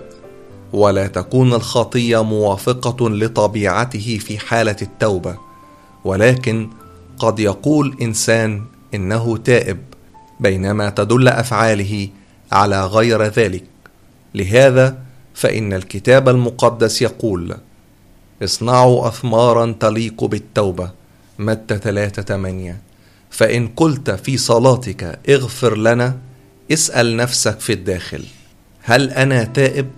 A: ولا تكون الخطية موافقة لطبيعته في حالة التوبة. ولكن قد يقول إنسان إنه تائب بينما تدل أفعاله على غير ذلك. لهذا فإن الكتاب المقدس يقول اصنعوا أثمارا تليق بالتوبة متى 3 8 فإن قلت في صلاتك اغفر لنا اسأل نفسك في الداخل هل أنا تائب؟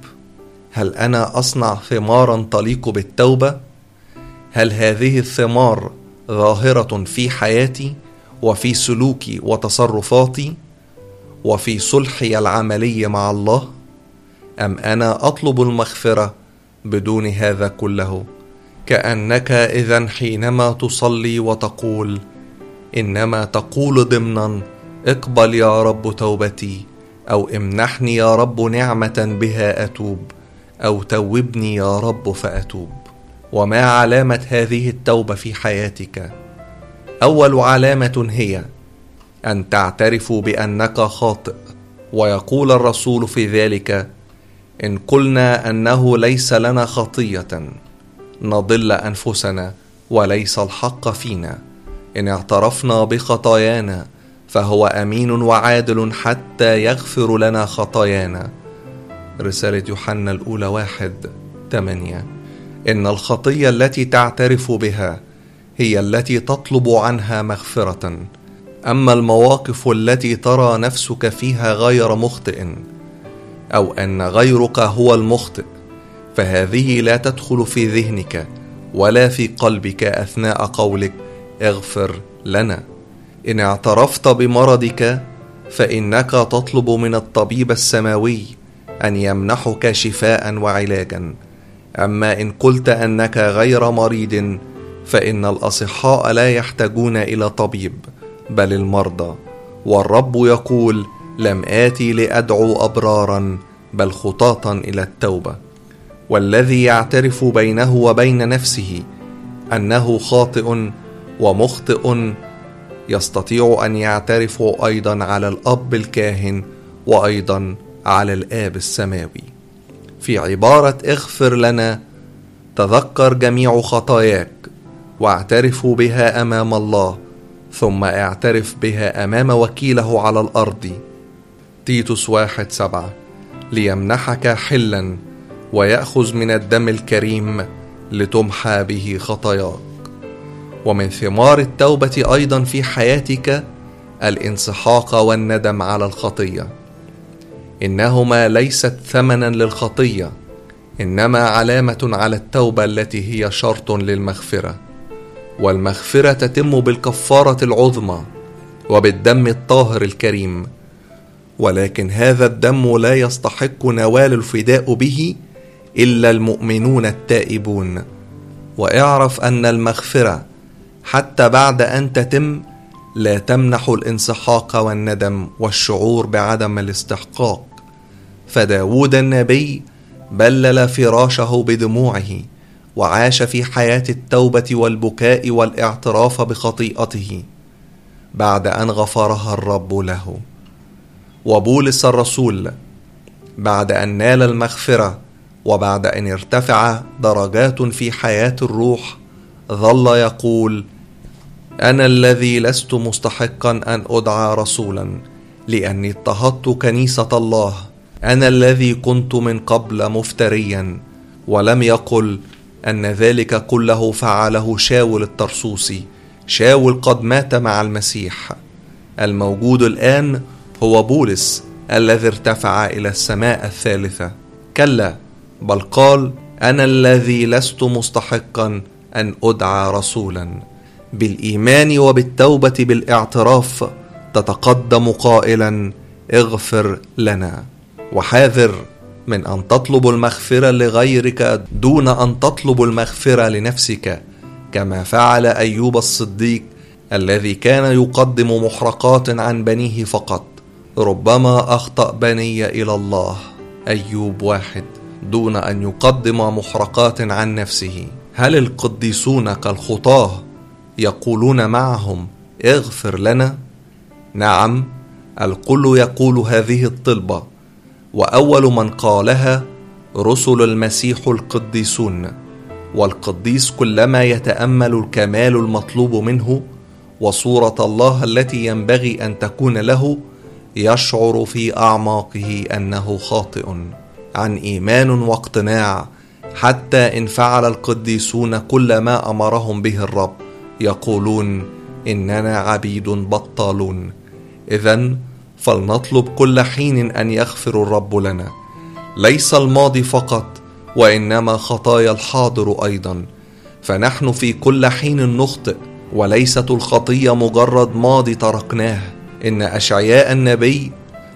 A: هل أنا أصنع ثمارا تليق بالتوبة؟ هل هذه الثمار ظاهرة في حياتي وفي سلوكي وتصرفاتي وفي صلحي العملي مع الله؟ أم أنا أطلب المغفرة بدون هذا كله؟ كأنك إذا حينما تصلي وتقول إنما تقول ضمنا اقبل يا رب توبتي أو امنحني يا رب نعمة بها أتوب أو توبني يا رب فأتوب. وما علامة هذه التوبة في حياتك؟ أول علامة هي أن تعترف بأنك خاطئ ويقول الرسول في ذلك إن قلنا أنه ليس لنا خطية نضل أنفسنا وليس الحق فينا. إن اعترفنا بخطايانا فهو أمين وعادل حتى يغفر لنا خطايانا. رسالة يوحنا الأولى واحد ثمانيه إن الخطية التي تعترف بها هي التي تطلب عنها مغفرة. أما المواقف التي ترى نفسك فيها غير مخطئ أو أن غيرك هو المخطئ فهذه لا تدخل في ذهنك ولا في قلبك أثناء قولك اغفر لنا. إن اعترفت بمرضك فإنك تطلب من الطبيب السماوي أن يمنحك شفاء وعلاجا. أما إن قلت أنك غير مريض فإن الأصحاء لا يحتاجون إلى طبيب بل المرضى. والرب يقول لم آتي لأدعو أبرارا بل خطاة إلى التوبة. والذي يعترف بينه وبين نفسه أنه خاطئ ومخطئ يستطيع أن يعترف أيضا على الأب الكاهن وأيضا على الآب السماوي. في عبارة اغفر لنا تذكر جميع خطاياك واعترف بها أمام الله ثم اعترف بها أمام وكيله على الأرض. تيتوس واحد سبعة ليمنحك حلا ويأخذ من الدم الكريم لتمحى به خطاياك. ومن ثمار التوبة أيضا في حياتك الانسحاق والندم على الخطية. إنهما ليست ثمنا للخطية إنما علامة على التوبة التي هي شرط للمغفرة. والمغفرة تتم بالكفارة العظمى وبالدم الطاهر الكريم. ولكن هذا الدم لا يستحق نوال الفداء به إلا المؤمنون التائبون. واعرف أن المغفرة حتى بعد أن تتم لا تمنح الانسحاق والندم والشعور بعدم الاستحقاق. فداود النبي بلل فراشه بدموعه وعاش في حياة التوبة والبكاء والإعتراف بخطيئته بعد أن غفرها الرب له. وبولس الرسول بعد أن نال المغفرة وبعد أن ارتفع درجات في حياة الروح ظل يقول أنا الذي لست مستحقا أن أدعى رسولا لأني اضطهدت كنيسة الله. أنا الذي كنت من قبل مفتريا ولم يقل أن ذلك كله فعله شاول الترسوسي شاول قد مات مع المسيح. الموجود الآن هو بولس الذي ارتفع إلى السماء الثالثة. كلا بل قال أنا الذي لست مستحقا أن أدعى رسولا. بالإيمان وبالتوبة بالإعتراف تتقدم قائلا اغفر لنا. وحاذر من أن تطلب المغفرة لغيرك دون أن تطلب المغفرة لنفسك كما فعل أيوب الصديق الذي كان يقدم محرقات عن بنيه فقط. ربما أخطأ بني إلى الله أيوب واحد دون أن يقدم محرقات عن نفسه. هل القديسون كالخطاه يقولون معهم اغفر لنا؟ نعم الكل يقول هذه الطلبة وأول من قالها رسل المسيح القديسون. والقديس كلما يتأمل الكمال المطلوب منه وصورة الله التي ينبغي أن تكون له يشعر في أعماقه أنه خاطئ عن إيمان واقتناع حتى إن فعل القديسون كل ما أمرهم به الرب يقولون إننا عبيد بطالون. اذا فلنطلب كل حين أن يغفر الرب لنا. ليس الماضي فقط وإنما خطايا الحاضر أيضا. فنحن في كل حين نخطئ وليست الخطية مجرد ماضي تركناه. إن أشعياء النبي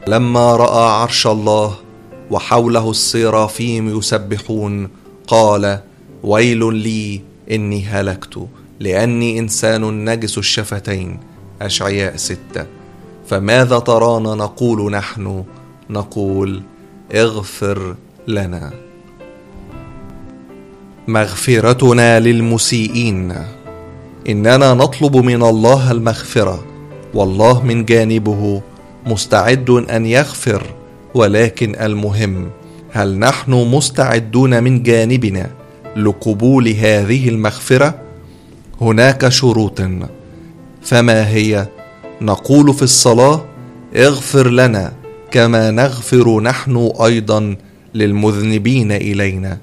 A: لما رأى عرش الله وحوله السرافيم يسبحون قال ويل لي إني هلكت لأني إنسان نجس الشفتين أشعياء ستة. فماذا ترانا نقول نحن؟ نقول اغفر لنا. مغفرتنا للمسيئين. إننا نطلب من الله المغفرة. والله من جانبه مستعد أن يغفر ولكن المهم هل نحن مستعدون من جانبنا لقبول هذه المغفرة؟ هناك شروط. فما هي؟ نقول في الصلاة اغفر لنا كما نغفر نحن أيضا للمذنبين إلينا.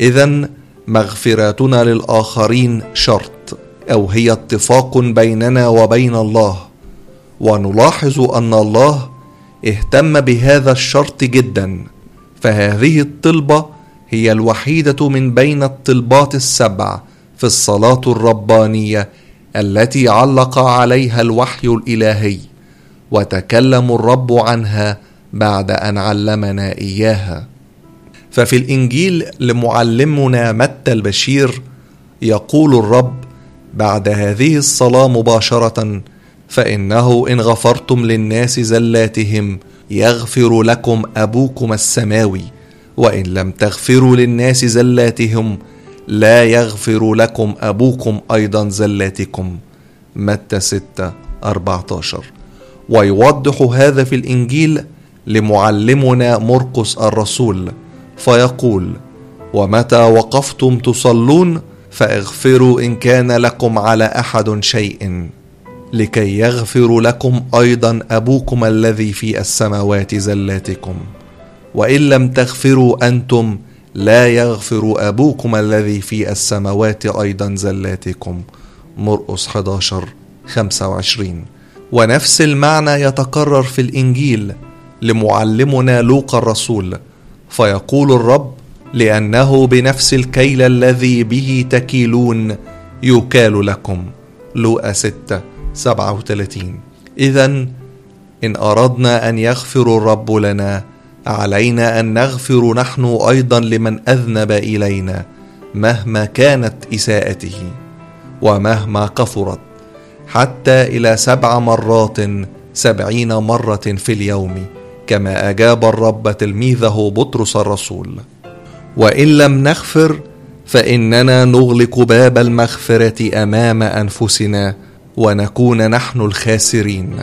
A: اذا مغفرتنا للآخرين شرط أو هي اتفاق بيننا وبين الله. ونلاحظ أن الله اهتم بهذا الشرط جدا فهذه الطلبة هي الوحيدة من بين الطلبات السبع في الصلاة الربانية التي علق عليها الوحي الإلهي وتكلم الرب عنها بعد أن علمنا إياها. ففي الإنجيل لمعلمنا متى البشير يقول الرب بعد هذه الصلاة مباشرة فإنه إن غفرتم للناس زلاتهم يغفر لكم أبوكم السماوي وإن لم تغفروا للناس زلاتهم لا يغفر لكم أبوكم أيضا زلاتكم. متى 6 14 ويوضح هذا في الإنجيل لمعلمنا مرقس الرسول فيقول ومتى وقفتم تصلون فاغفروا إن كان لكم على أحد شيء. لكي يغفر لكم أيضا أبوكم الذي في السماوات زلاتكم. وإن لم تغفروا أنتم لا يغفر أبوكم الذي في السماوات أيضا زلاتكم. مرقس 11 25 ونفس المعنى يتكرر في الإنجيل لمعلمنا لوقا الرسول. فيقول الرب لأنه بنفس الكيل الذي به تكيلون يكال لكم. لوقا 6 37 إذا إن أردنا أن يغفر الرب لنا علينا أن نغفر نحن أيضا لمن أذنب إلينا مهما كانت إساءته ومهما كثرت حتى إلى سبع مرات سبعين مرة في اليوم كما أجاب الرب تلميذه بطرس الرسول. وإن لم نغفر فإننا نغلق باب المغفرة أمام أنفسنا ونكون نحن الخاسرين.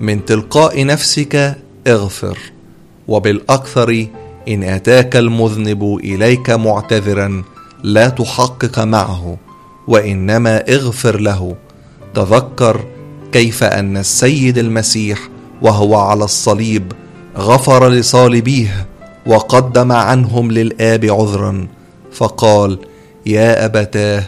A: من تلقاء نفسك اغفر وبالأكثر إن أتاك المذنب إليك معتذرا لا تحقق معه وإنما اغفر له. تذكر كيف أن السيد المسيح وهو على الصليب غفر لصالبيه وقدم عنهم للآب عذرا فقال يا أبتاه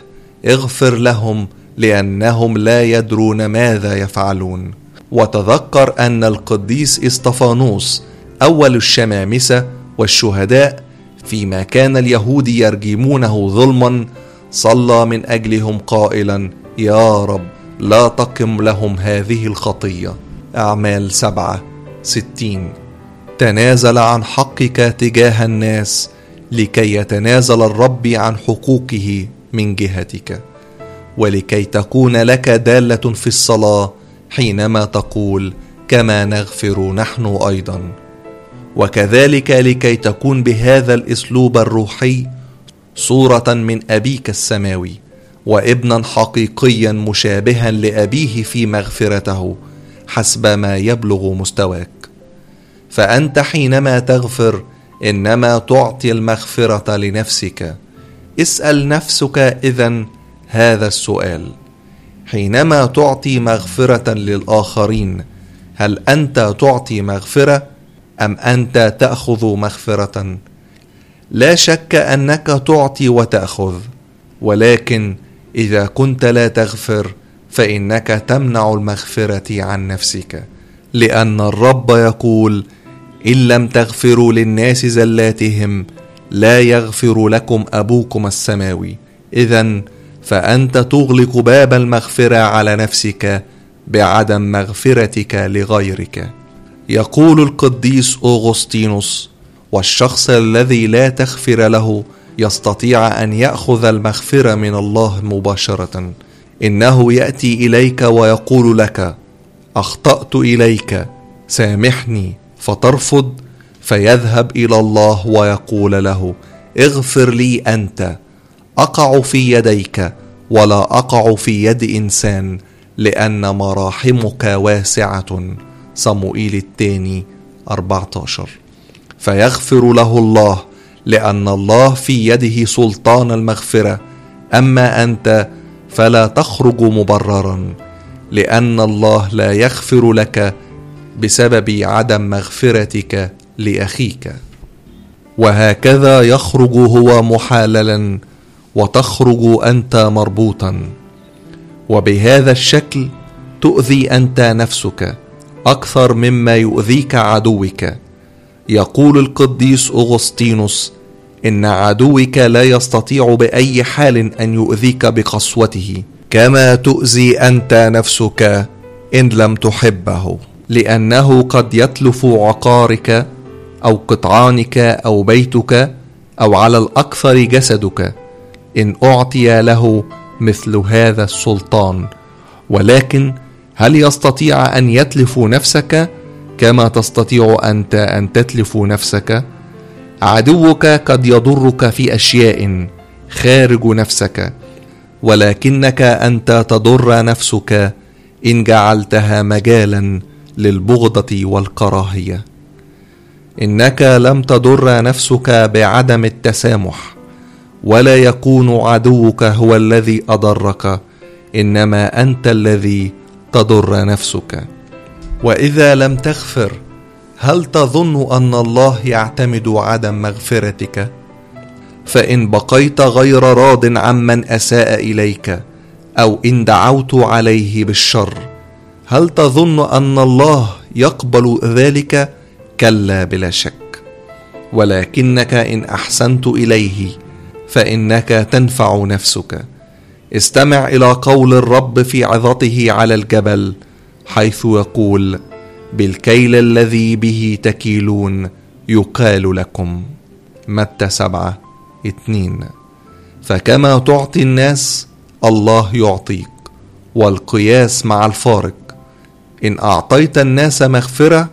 A: اغفر لهم لأنهم لا يدرون ماذا يفعلون. وتذكر أن القديس إسطفانوس أول الشمامسة والشهداء فيما كان اليهود يرجمونه ظلما صلى من أجلهم قائلا يا رب لا تقم لهم هذه الخطية. أعمال سبعة ستين. تنازل عن حقك تجاه الناس لكي يتنازل الرب عن حقوقه من جهتك. ولكي تكون لك دالة في الصلاة حينما تقول كما نغفر نحن أيضا. وكذلك لكي تكون بهذا الأسلوب الروحي صورة من أبيك السماوي وابنا حقيقيا مشابها لأبيه في مغفرته حسب ما يبلغ مستواك. فأنت حينما تغفر إنما تعطي المغفرة لنفسك. اسأل نفسك اذا هذا السؤال. حينما تعطي مغفرة للآخرين هل أنت تعطي مغفرة أم أنت تأخذ مغفرة؟ لا شك أنك تعطي وتأخذ ولكن إذا كنت لا تغفر فإنك تمنع المغفرة عن نفسك. لأن الرب يقول إن لم تغفروا للناس زلاتهم لا يغفر لكم أبوكم السماوي. اذا فأنت تغلق باب المغفرة على نفسك بعدم مغفرتك لغيرك. يقول القديس اوغسطينوس والشخص الذي لا تغفر له يستطيع أن يأخذ المغفرة من الله مباشرة. إنه يأتي إليك ويقول لك أخطأت إليك سامحني فترفض فيذهب إلى الله ويقول له اغفر لي أنت. أقع في يديك ولا أقع في يد إنسان لأن مراحمك واسعة. صموئيل الثاني 14 فيغفر له الله لأن الله في يده سلطان المغفرة. أما أنت فلا تخرج مبررا لأن الله لا يغفر لك بسبب عدم مغفرتك لأخيك. وهكذا يخرج هو محاللا وتخرج أنت مربوطا. وبهذا الشكل تؤذي أنت نفسك أكثر مما يؤذيك عدوك. يقول القديس أغسطينوس إن عدوك لا يستطيع بأي حال أن يؤذيك بقسوته. كما تؤذي أنت نفسك إن لم تحبه. لأنه قد يتلف عقارك أو قطعانك أو بيتك أو على الأكثر جسدك. إن أعطي له مثل هذا السلطان. ولكن هل يستطيع أن يتلف نفسك كما تستطيع انت أن تتلف نفسك؟ عدوك قد يضرك في أشياء خارج نفسك ولكنك أنت تضر نفسك إن جعلتها مجالا للبغضة والكراهية. إنك لم تضر نفسك بعدم التسامح. ولا يكون عدوك هو الذي أضرك إنما أنت الذي تضر نفسك. وإذا لم تغفر هل تظن أن الله يعتمد عدم مغفرتك؟ فإن بقيت غير راض عمن أساء إليك أو إن دعوت عليه بالشر هل تظن أن الله يقبل ذلك؟ كلا بلا شك. ولكنك إن أحسنت إليه فإنك تنفع نفسك. استمع إلى قول الرب في عظته على الجبل حيث يقول بالكيل الذي به تكيلون يقال لكم. متى سبعة اتنين فكما تعطي الناس الله يعطيك والقياس مع الفارق. إن أعطيت الناس مغفرة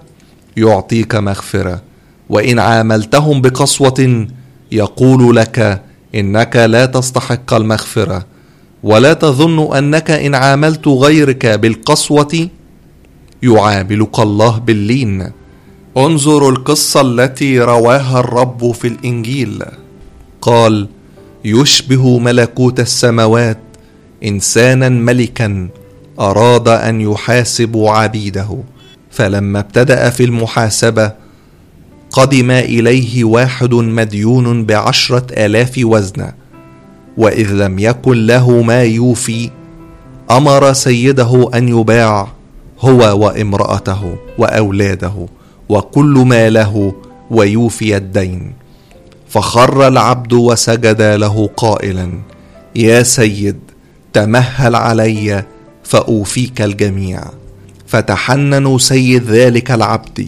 A: يعطيك مغفرة وإن عاملتهم بقسوة يقول لك إنك لا تستحق المغفرة. ولا تظن أنك إن عاملت غيرك بالقسوة يعاملك الله باللين. انظر القصة التي رواها الرب في الإنجيل. قال يشبه ملكوت السماوات إنسانا ملكا أراد أن يحاسب عبيده. فلما ابتدأ في المحاسبة قدم إليه واحد مديون بعشرة آلاف وزنه وإذ لم يكن له ما يوفي أمر سيده أن يباع هو وامرأته وأولاده وكل ما له ويوفي الدين. فخر العبد وسجد له قائلا يا سيد تمهل علي فأوفيك الجميع. فتحنن سيد ذلك العبد.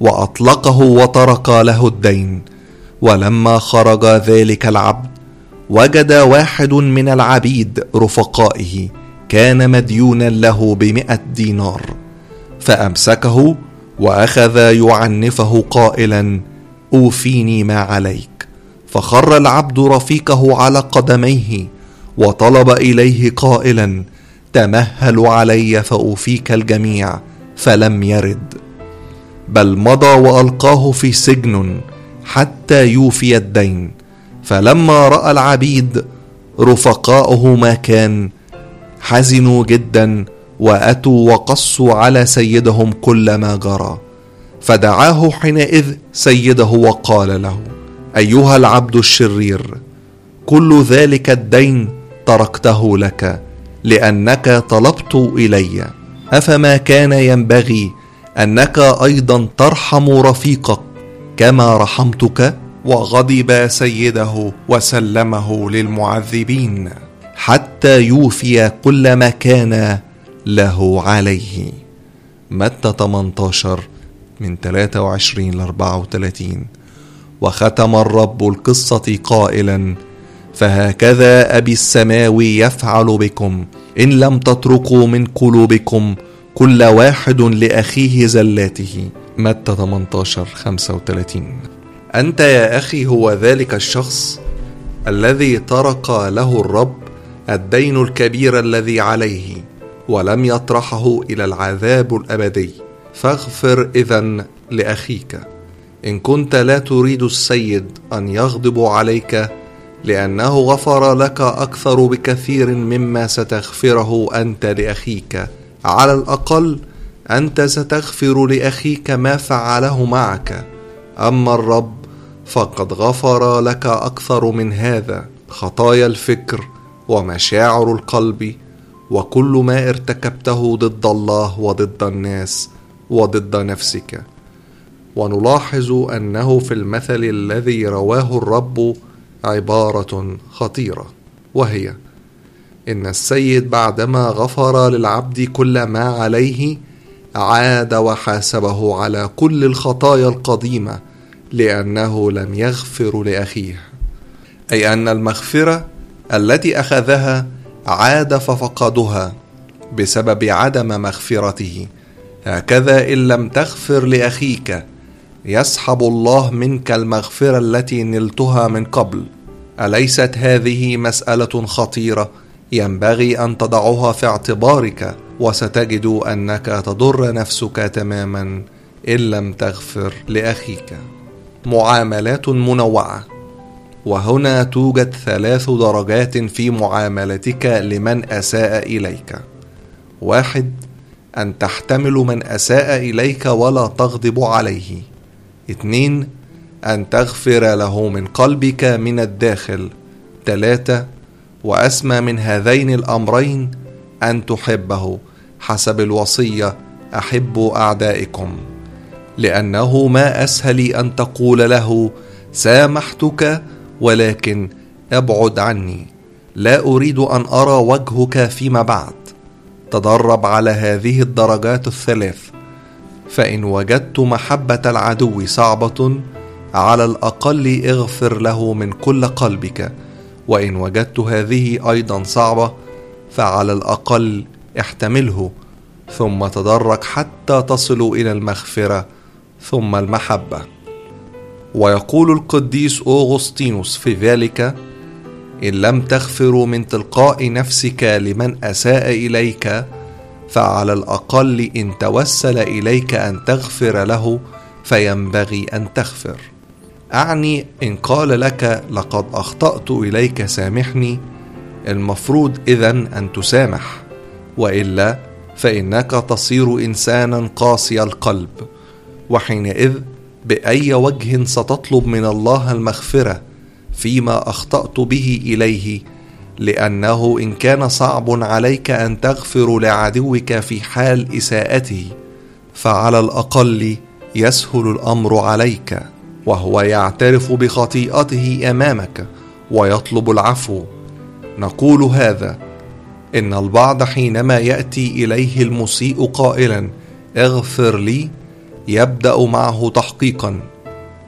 A: وأطلقه وترك له الدين. ولما خرج ذلك العبد وجد واحد من العبيد رفقائه كان مديونا له بمئة دينار. فأمسكه وأخذ يعنفه قائلا أوفيني ما عليك. فخر العبد رفيقه على قدميه وطلب إليه قائلا تمهل علي فأوفيك الجميع فلم يرد. بل مضى وألقاه في سجن حتى يوفي الدين. فلما رأى العبيد رفقاؤه ما كان حزنوا جدا وأتوا وقصوا على سيدهم كل ما جرى فدعاه حينئذ سيده وقال له أيها العبد الشرير كل ذلك الدين تركته لك لأنك طلبت إلي. أفما كان ينبغي أنك أيضا ترحم رفيقك كما رحمتك وغضب سيده وسلمه للمعذبين حتى يوفي كل ما كان له عليه. متى 18 من 23 ل 34 وختم الرب القصة قائلا فهكذا أبي السماوي يفعل بكم إن لم تتركوا من قلوبكم كل واحد لأخيه زلاته. متى 18 35 أنت يا أخي هو ذلك الشخص الذي ترك له الرب الدين الكبير الذي عليه ولم يطرحه إلى العذاب الأبدي. فاغفر إذا لأخيك. إن كنت لا تريد السيد أن يغضب عليك لأنه غفر لك أكثر بكثير مما ستغفره أنت لأخيك. على الأقل أنت ستغفر لأخيك ما فعله معك. أما الرب فقد غفر لك أكثر من هذا. خطايا الفكر ومشاعر القلب وكل ما ارتكبته ضد الله وضد الناس وضد نفسك. ونلاحظ أنه في المثل الذي رواه الرب عبارة خطيرة وهي إن السيد بعدما غفر للعبد كل ما عليه عاد وحاسبه على كل الخطايا القديمة لأنه لم يغفر لأخيه. أي أن المغفرة التي أخذها عاد ففقدها بسبب عدم مغفرته. هكذا إن لم تغفر لأخيك يسحب الله منك المغفرة التي نلتها من قبل. أليست هذه مسألة خطيرة؟ ينبغي أن تضعها في اعتبارك وستجد أنك تضر نفسك تماما إن لم تغفر لأخيك. معاملات منوعة. وهنا توجد ثلاث درجات في معاملتك لمن أساء إليك. واحد أن تحتمل من أساء إليك ولا تغضب عليه. اثنين أن تغفر له من قلبك من الداخل. ثلاثة وأسمى من هذين الأمرين أن تحبه حسب الوصية أحبوا أعدائكم لأنه ما أسهل أن تقول له سامحتك ولكن أبعد عني لا أريد أن أرى وجهك فيما بعد. تدرب على هذه الدرجات الثلاث فإن وجدت محبة العدو صعبة على الأقل اغفر له من كل قلبك. وإن وجدت هذه أيضا صعبة فعلى الأقل احتمله ثم تدرج حتى تصل إلى المغفرة ثم المحبة. ويقول القديس أوغسطينوس في ذلك إن لم تغفر من تلقاء نفسك لمن أساء إليك فعلى الأقل إن توسل إليك أن تغفر له فينبغي أن تغفر. أعني إن قال لك لقد أخطأت إليك سامحني المفروض اذا أن تسامح وإلا فإنك تصير إنسانا قاسي القلب وحينئذ بأي وجه ستطلب من الله المغفرة فيما أخطأت به إليه لأنه إن كان صعب عليك أن تغفر لعدوك في حال إساءته فعلى الأقل يسهل الأمر عليك. وهو يعترف بخطيئته أمامك ويطلب العفو. نقول هذا إن البعض حينما يأتي إليه المسيء قائلا اغفر لي يبدأ معه تحقيقا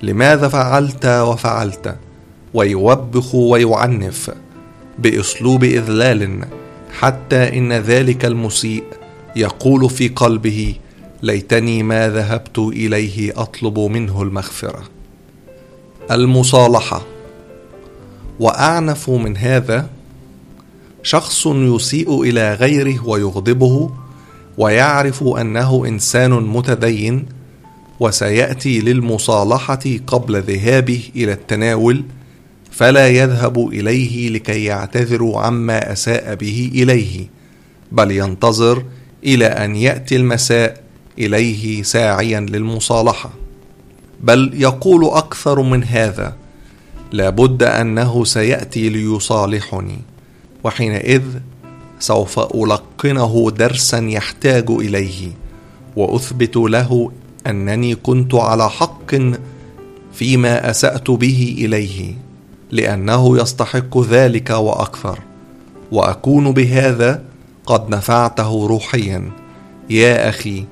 A: لماذا فعلت وفعلت؟ ويوبخ ويعنف بأسلوب إذلال حتى إن ذلك المسيء يقول في قلبه ليتني ما ذهبت إليه أطلب منه المغفرة. المصالحة. وأعنف من هذا شخص يسيء إلى غيره ويغضبه ويعرف أنه إنسان متدين وسيأتي للمصالحة قبل ذهابه إلى التناول فلا يذهب إليه لكي يعتذر عما أساء به إليه بل ينتظر إلى أن يأتي المساء إليه ساعيا للمصالحة. بل يقول أكثر من هذا لابد أنه سيأتي ليصالحني وحينئذ سوف ألقنه درسا يحتاج إليه وأثبت له أنني كنت على حق فيما أسأت به إليه لأنه يستحق ذلك وأكثر وأكون بهذا قد نفعته روحيا. يا أخي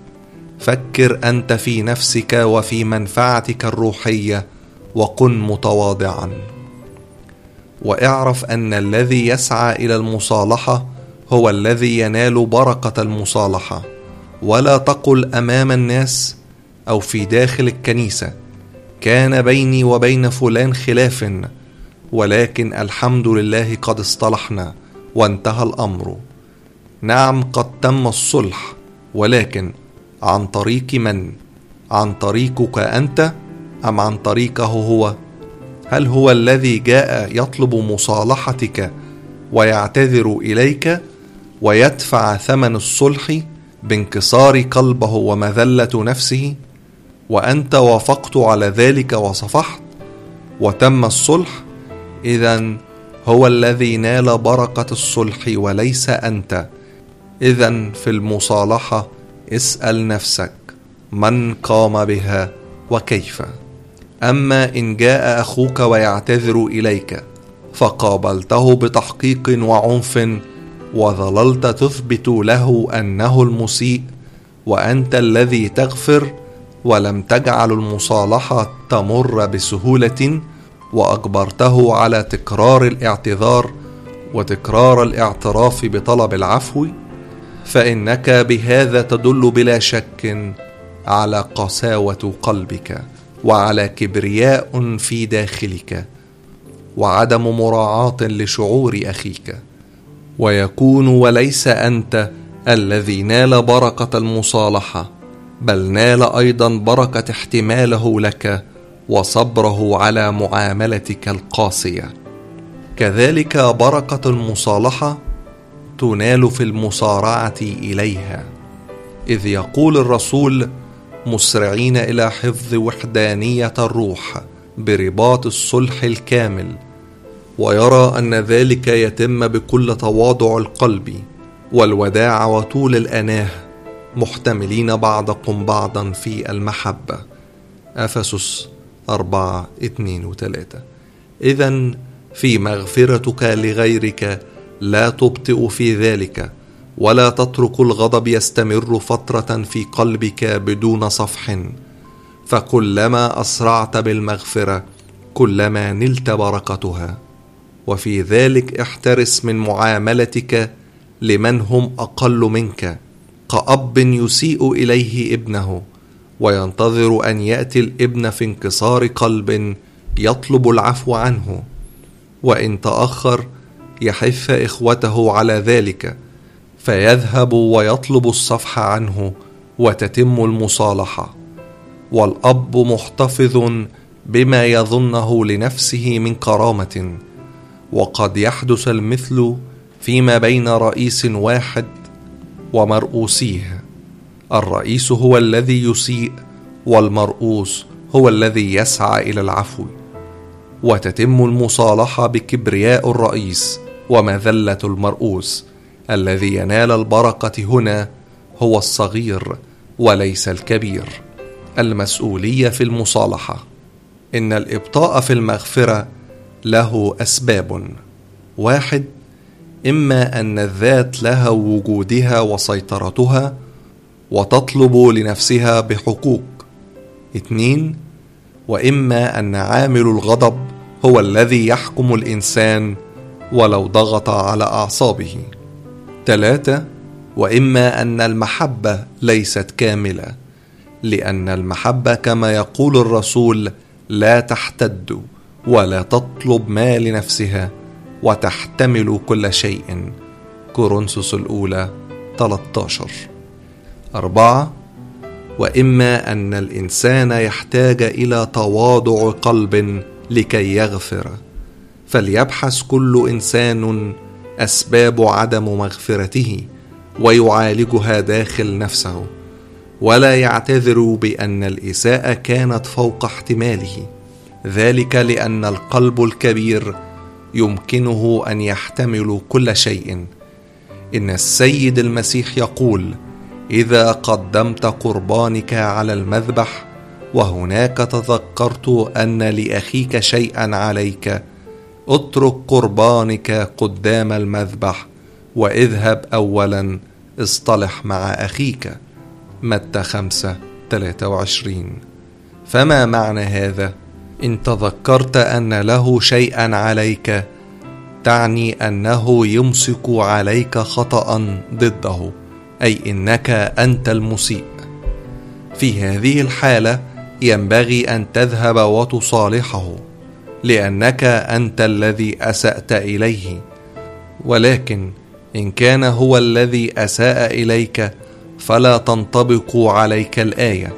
A: فكر أنت في نفسك وفي منفعتك الروحية وكن متواضعا. واعرف أن الذي يسعى إلى المصالحة هو الذي ينال بركة المصالحة. ولا تقل أمام الناس أو في داخل الكنيسة كان بيني وبين فلان خلاف ولكن الحمد لله قد اصطلحنا وانتهى الأمر. نعم قد تم الصلح ولكن عن طريق من؟ عن طريقك أنت أم عن طريقه هو؟ هل هو الذي جاء يطلب مصالحتك ويعتذر إليك ويدفع ثمن الصلح بانكسار قلبه ومذلة نفسه؟ وأنت وافقت على ذلك وصفحت وتم الصلح؟ اذا هو الذي نال بركة الصلح وليس أنت. اذا في المصالحة اسأل نفسك من قام بها وكيف. أما إن جاء أخوك ويعتذر إليك فقابلته بتحقيق وعنف وظللت تثبت له أنه المسيء وأنت الذي تغفر ولم تجعل المصالحة تمر بسهولة وأجبرته على تكرار الاعتذار وتكرار الاعتراف بطلب العفو. فإنك بهذا تدل بلا شك على قساوة قلبك وعلى كبرياء في داخلك وعدم مراعاة لشعور أخيك. ويكون وليس أنت الذي نال بركة المصالحة بل نال أيضا بركة احتماله لك وصبره على معاملتك القاسية. كذلك بركة المصالحة تنال في المصارعة إليها إذ يقول الرسول مسرعين إلى حفظ وحدانية الروح برباط الصلح الكامل ويرى أن ذلك يتم بكل تواضع القلب والوداع وطول الأناه محتملين بعضكم بعضا في المحبة. أفسس أربعة اثنين وثلاثة إذا في مغفرتك لغيرك لا تبطئ في ذلك ولا تترك الغضب يستمر فترة في قلبك بدون صفح. فكلما أسرعت بالمغفرة كلما نلت بركتها. وفي ذلك احترس من معاملتك لمن هم أقل منك كأب يسيء إليه ابنه. وينتظر أن يأتي الابن في انكسار قلب يطلب العفو عنه. وإن تأخر يحث إخوته على ذلك فيذهب ويطلب الصفح عنه وتتم المصالحة. والأب محتفظ بما يظنه لنفسه من كرامة وقد يحدث المثل فيما بين رئيس واحد ومرؤوسيه. الرئيس هو الذي يسيء والمرؤوس هو الذي يسعى إلى العفو. وتتم المصالحة بكبرياء الرئيس. ومذله المرؤوس الذي ينال البركة هنا هو الصغير وليس الكبير. المسؤولية في المصالحة. إن الإبطاء في المغفرة له أسباب. واحد إما أن الذات لها وجودها وسيطرتها وتطلب لنفسها بحقوق. اثنين وإما أن عامل الغضب هو الذي يحكم الإنسان ولو ضغط على أعصابه. ثلاثة وإما أن المحبة ليست كاملة لأن المحبة كما يقول الرسول لا تحتد ولا تطلب ما لنفسها وتحتمل كل شيء. كورنثوس الأولى 13 أربعة وإما أن الإنسان يحتاج إلى تواضع قلب لكي يغفر. فليبحث كل إنسان أسباب عدم مغفرته ويعالجها داخل نفسه ولا يعتذر بأن الإساءة كانت فوق احتماله. ذلك لأن القلب الكبير يمكنه أن يحتمل كل شيء. إن السيد المسيح يقول إذا قدمت قربانك على المذبح وهناك تذكرت أن لأخيك شيئا عليك اترك قربانك قدام المذبح واذهب اولا اصطلح مع أخيك. متى خمسة 23 فما معنى هذا؟ إن تذكرت أن له شيئا عليك تعني أنه يمسك عليك خطا ضده أي إنك أنت المسيء. في هذه الحالة ينبغي أن تذهب وتصالحه. لأنك أنت الذي أسأت إليه. ولكن إن كان هو الذي أساء إليك فلا تنطبق عليك الآية.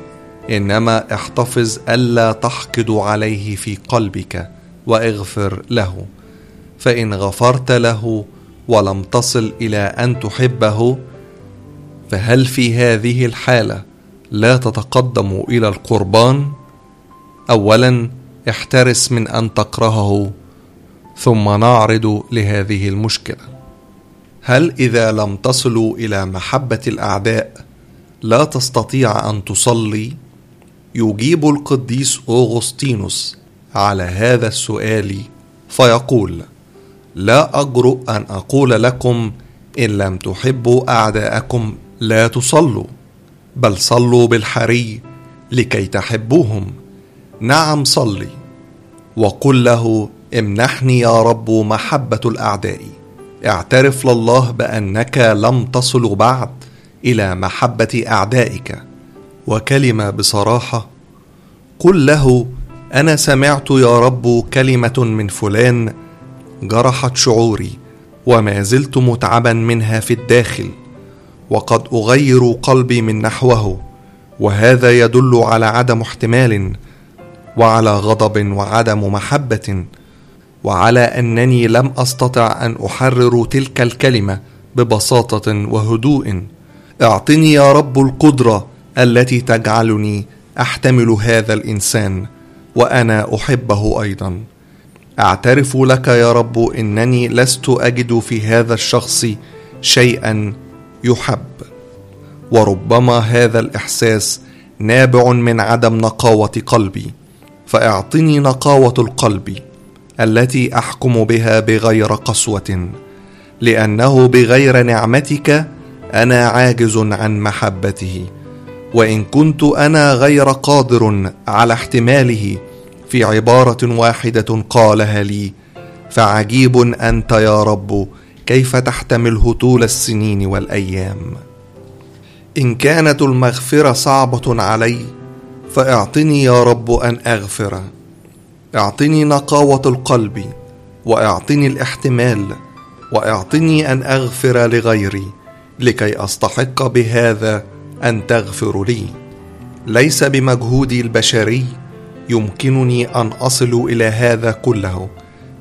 A: إنما احتفظ ألا تحقد عليه في قلبك وإغفر له. فإن غفرت له ولم تصل إلى أن تحبه فهل في هذه الحالة لا تتقدم إلى القربان؟ اولا احترس من أن تكرهه ثم نعرض لهذه المشكلة. هل إذا لم تصلوا إلى محبة الأعداء لا تستطيع أن تصلي؟ يجيب القديس أوغسطينوس على هذا السؤال فيقول لا أجرؤ أن أقول لكم إن لم تحبوا أعداءكم لا تصلوا بل صلوا بالحري لكي تحبوهم. نعم صلي وقل له امنحني يا رب محبة الأعداء اعترف لله بأنك لم تصل بعد إلى محبة أعدائك وكلمة بصراحة قل له أنا سمعت يا رب كلمة من فلان جرحت شعوري وما زلت متعبا منها في الداخل وقد أغير قلبي من نحوه وهذا يدل على عدم احتمال وعلى غضب وعدم محبة وعلى أنني لم أستطع أن أحرر تلك الكلمة ببساطة وهدوء. اعطني يا رب القدرة التي تجعلني أحتمل هذا الإنسان وأنا أحبه أيضا. أعترف لك يا رب إنني لست أجد في هذا الشخص شيئا يحب. وربما هذا الإحساس نابع من عدم نقاوة قلبي. فاعطني نقاوة القلب التي أحكم بها بغير قسوة لأنه بغير نعمتك أنا عاجز عن محبته وإن كنت أنا غير قادر على احتماله في عبارة واحدة قالها لي فعجيب أنت يا رب كيف تحتمله طول السنين والأيام. إن كانت المغفرة صعبة علي فاعطني يا رب أن أغفر. اعطني نقاوة القلب واعطني الاحتمال واعطني أن أغفر لغيري لكي أستحق بهذا أن تغفر لي. ليس بمجهودي البشري يمكنني أن أصل إلى هذا كله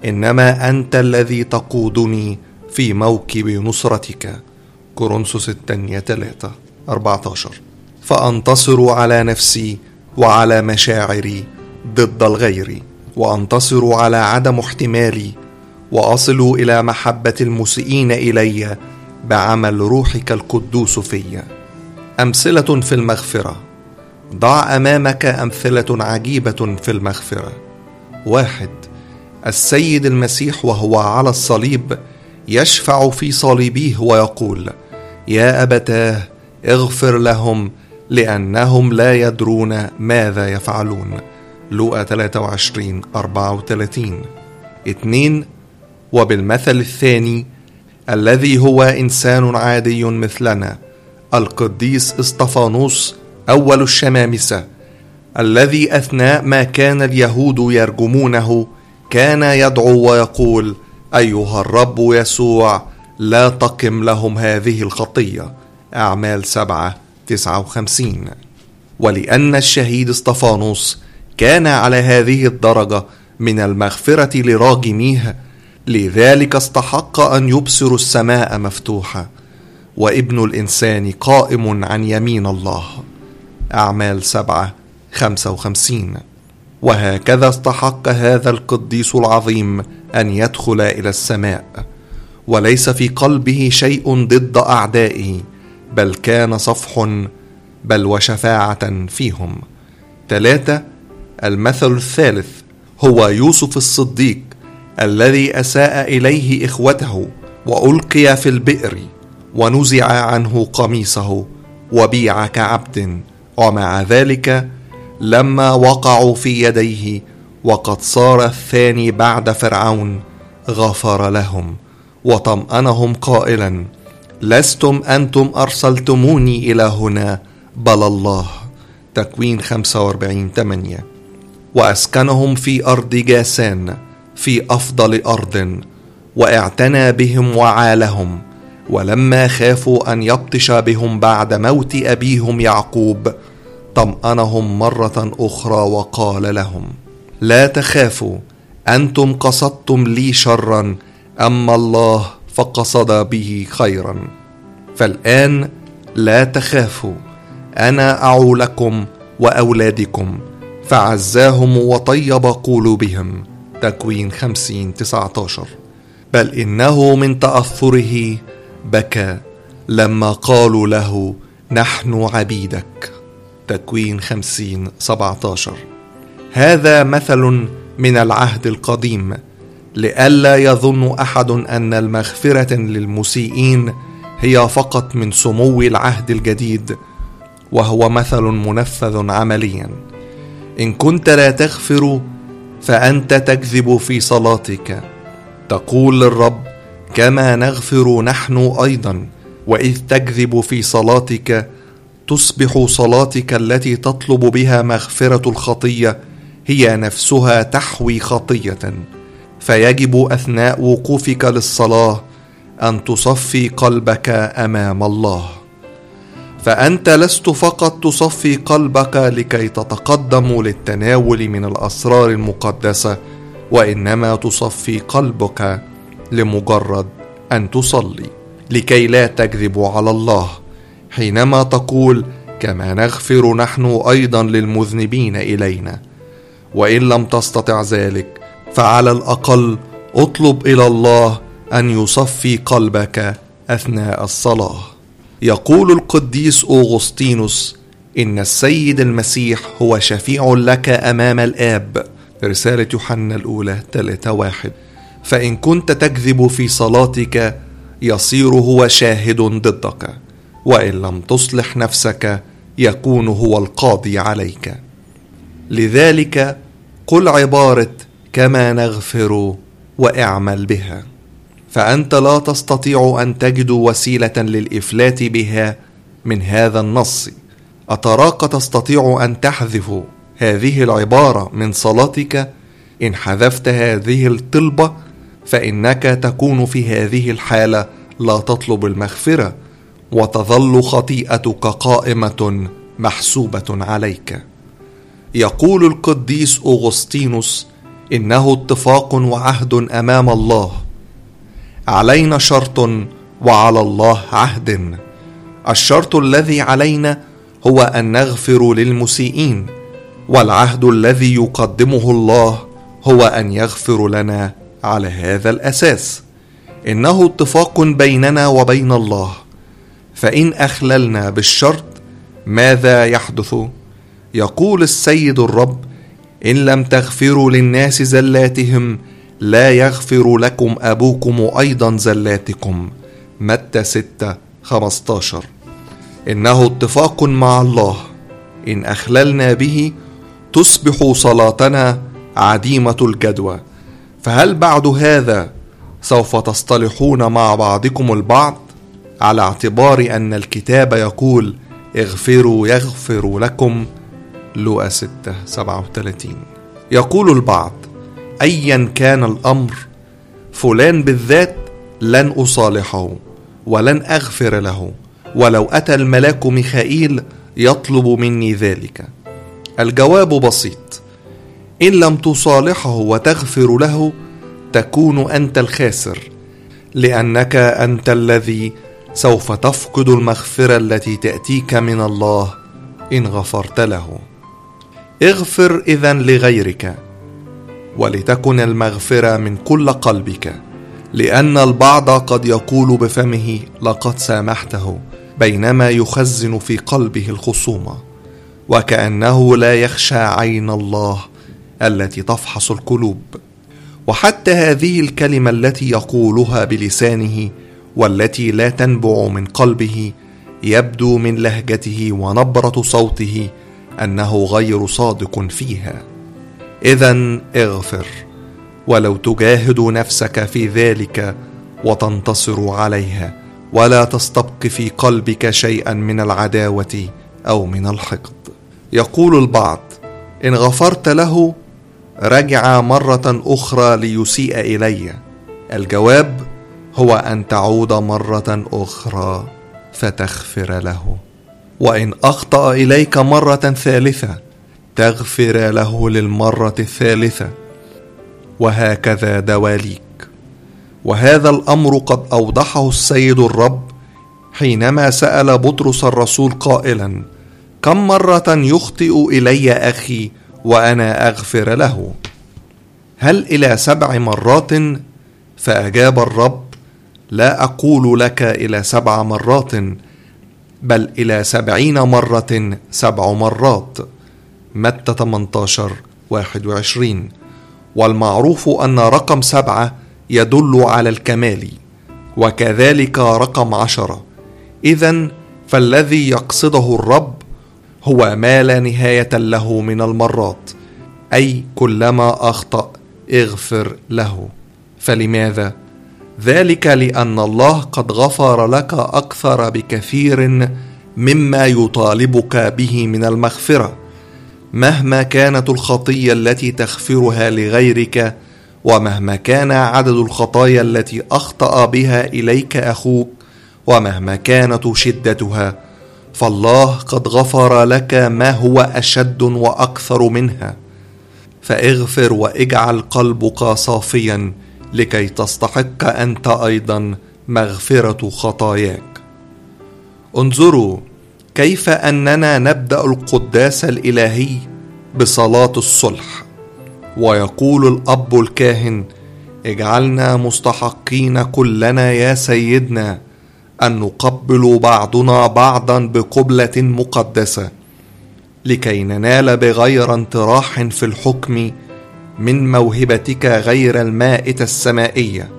A: إنما أنت الذي تقودني في موكب نصرتك. كورنثوس الثانية 3 14 فأنتصر على نفسي وعلى مشاعري ضد الغير وأنتصر على عدم احتمالي وأصل إلى محبة المسيئين إلي بعمل روحك القدوس في. أمثلة في المغفرة. ضع أمامك أمثلة عجيبة في المغفرة. واحد السيد المسيح وهو على الصليب يشفع في صليبيه ويقول يا أبتاه اغفر لهم لأنهم لا يدرون ماذا يفعلون. لوقا 23 34 اثنين وبالمثل الثاني الذي هو إنسان عادي مثلنا القديس إسطفانوس أول الشمامسة. الذي أثناء ما كان اليهود يرجمونه كان يدعو ويقول أيها الرب يسوع لا تقم لهم هذه الخطية. أعمال سبعة. تسعة وخمسين. ولأن الشهيد اسطفانوس كان على هذه الدرجة من المغفرة لراجميه لذلك استحق أن يبصر السماء مفتوحة وابن الإنسان قائم عن يمين الله. أعمال سبعة خمسة وخمسين. وهكذا استحق هذا القديس العظيم أن يدخل إلى السماء وليس في قلبه شيء ضد أعدائه بل كان صفح بل وشفاعة فيهم. ثلاثة المثل الثالث هو يوسف الصديق الذي أساء إليه إخوته وألقي في البئر ونزع عنه قميصه وبيع كعبد ومع ذلك لما وقعوا في يديه وقد صار الثاني بعد فرعون غفر لهم وطمأنهم قائلا لستم أنتم أرسلتموني إلى هنا. بل الله. تكوين 45 8 وأسكنهم في أرض جاسان في أفضل أرض وأعتنى بهم وعالهم. ولما خافوا أن يبطش بهم بعد موت أبيهم يعقوب طمأنهم مرة أخرى وقال لهم لا تخافوا أنتم قصدتم لي شرا أما الله فقصد به خيرا. فالآن لا تخافوا أنا أعولكم وأولادكم. فعزاهم وطيب قلوبهم. تكوين خمسين تسعة عشر بل إنه من تأثره بكى. لما قالوا له نحن عبيدك. تكوين خمسين سبعة عشر هذا مثل من العهد القديم. لئلا يظن أحد أن المغفرة للمسيئين هي فقط من سمو العهد الجديد وهو مثل منفذ عمليا. إن كنت لا تغفر فأنت تكذب في صلاتك. تقول للرب كما نغفر نحن أيضا وإذ تكذب في صلاتك تصبح صلاتك التي تطلب بها مغفرة الخطية هي نفسها تحوي خطية. فيجب أثناء وقوفك للصلاة أن تصفي قلبك أمام الله. فأنت لست فقط تصفي قلبك لكي تتقدم للتناول من الأسرار المقدسة وإنما تصفي قلبك لمجرد أن تصلي لكي لا تكذب على الله. حينما تقول كما نغفر نحن أيضا للمذنبين إلينا. وإن لم تستطع ذلك فعلى الأقل اطلب إلى الله أن يصفي قلبك أثناء الصلاة. يقول القديس اوغسطينوس إن السيد المسيح هو شفيع لك أمام الآب. رسالة يوحنا الأولى 3 واحد. فإن كنت تكذب في صلاتك يصير هو شاهد ضدك وإن لم تصلح نفسك يكون هو القاضي عليك. لذلك قل عبارة كما نغفر وإعمل بها. فأنت لا تستطيع أن تجد وسيلة للإفلات بها من هذا النص. أتراك تستطيع أن تحذف هذه العبارة من صلاتك؟ إن حذفت هذه الطلبة فإنك تكون في هذه الحالة لا تطلب المغفرة وتظل خطيئتك قائمة محسوبة عليك. يقول القديس أغسطينوس إنه اتفاق وعهد أمام الله. علينا شرط وعلى الله عهد. الشرط الذي علينا هو أن نغفر للمسيئين والعهد الذي يقدمه الله هو أن يغفر لنا على هذا الأساس. إنه اتفاق بيننا وبين الله. فإن أخللنا بالشرط ماذا يحدث؟ يقول السيد الرب إن لم تغفروا للناس زلاتهم لا يغفر لكم أبوكم أيضا زلاتكم. متى 6 15 إنه اتفاق مع الله. إن أخللنا به تصبح صلاتنا عديمة الجدوى. فهل بعد هذا سوف تصطلحون مع بعضكم البعض؟ على اعتبار أن الكتاب يقول اغفروا يغفر لكم. لوقا 6 37 يقول البعض ايا كان الأمر فلان بالذات لن أصالحه ولن أغفر له ولو أتى الملاك ميخائيل يطلب مني ذلك. الجواب بسيط إن لم تصالحه وتغفر له تكون أنت الخاسر لأنك أنت الذي سوف تفقد المغفرة التي تأتيك من الله إن غفرت له. اغفر اذا لغيرك ولتكن المغفرة من كل قلبك لأن البعض قد يقول بفمه لقد سامحته بينما يخزن في قلبه الخصومه وكأنه لا يخشى عين الله التي تفحص القلوب. وحتى هذه الكلمة التي يقولها بلسانه والتي لا تنبع من قلبه يبدو من لهجته ونبرة صوته أنه غير صادق فيها. اذا اغفر ولو تجاهد نفسك في ذلك وتنتصر عليها ولا تستبق في قلبك شيئا من العداوة أو من الحقد. يقول البعض إن غفرت له رجع مرة أخرى ليسيء إلي. الجواب هو أن تعود مرة أخرى فتغفر له. وإن أخطأ إليك مرة ثالثة تغفر له للمرة الثالثة. وهكذا دواليك. وهذا الأمر قد أوضحه السيد الرب حينما سأل بطرس الرسول قائلا كم مرة يخطئ إلي أخي وأنا أغفر له؟ هل إلى سبع مرات؟ فأجاب الرب لا أقول لك إلى سبع مرات بل إلى سبعين مرة سبع مرات. متى 18 21 والمعروف أن رقم سبعة يدل على الكمال وكذلك رقم عشرة. اذا فالذي يقصده الرب هو ما لا نهاية له من المرات أي كلما أخطأ اغفر له. فلماذا؟ ذلك لأن الله قد غفر لك أكثر بكثير مما يطالبك به من المغفرة مهما كانت الخطية التي تغفرها لغيرك ومهما كان عدد الخطايا التي أخطأ بها إليك أخوك ومهما كانت شدتها فالله قد غفر لك ما هو أشد وأكثر منها. فاغفر واجعل قلبك صافيا لكي تستحق أنت أيضا مغفرة خطاياك. انظروا كيف أننا نبدأ القداس الإلهي بصلاة الصلح. ويقول الأب الكاهن اجعلنا مستحقين كلنا يا سيدنا أن نقبل بعضنا بعضا بقبلة مقدسة لكي ننال بغير انطراح في الحكم من موهبتك غير المائتة السمائية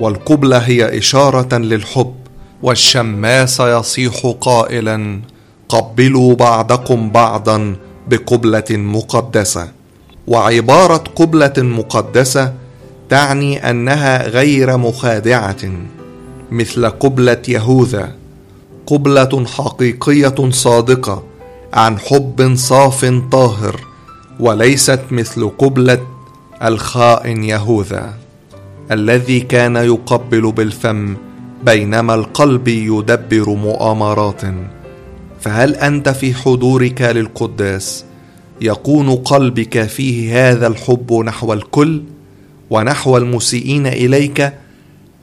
A: والقبلة هي إشارة للحب والشماس يصيح قائلا قبلوا بعضكم بعضا بقبلة مقدسة. وعبارة قبلة مقدسة تعني أنها غير مخادعة مثل قبلة يهوذا. قبلة حقيقية صادقة عن حب صاف طاهر وليست مثل قبلة الخائن يهوذا الذي كان يقبل بالفم بينما القلب يدبر مؤامرات. فهل أنت في حضورك للقداس؟ يكون قلبك فيه هذا الحب نحو الكل ونحو المسيئين إليك؟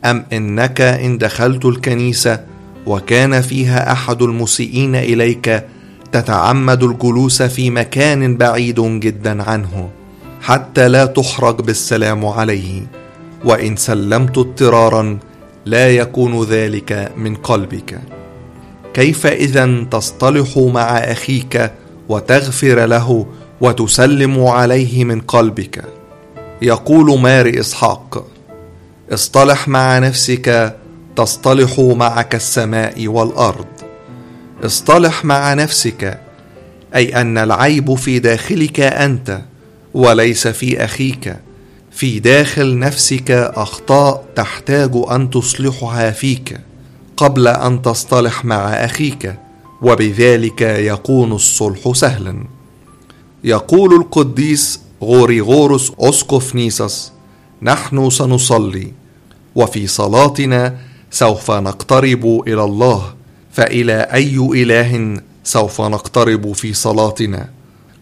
A: أم إنك إن دخلت الكنيسة وكان فيها أحد المسيئين إليك تتعمد الجلوس في مكان بعيد جدا عنه؟ حتى لا تحرج بالسلام عليه وإن سلمت اضطرارا لا يكون ذلك من قلبك. كيف إذا تصطلح مع أخيك وتغفر له وتسلم عليه من قلبك؟ يقول ماري إسحاق اصطلح مع نفسك تصطلح معك السماء والأرض. اصطلح مع نفسك أي أن العيب في داخلك أنت. وليس في أخيك. في داخل نفسك أخطاء تحتاج أن تصلحها فيك قبل أن تصطلح مع أخيك وبذلك يكون الصلح سهلا. يقول القديس غوريغوروس اسقف نيسس نحن سنصلي وفي صلاتنا سوف نقترب إلى الله فإلى أي إله سوف نقترب في صلاتنا؟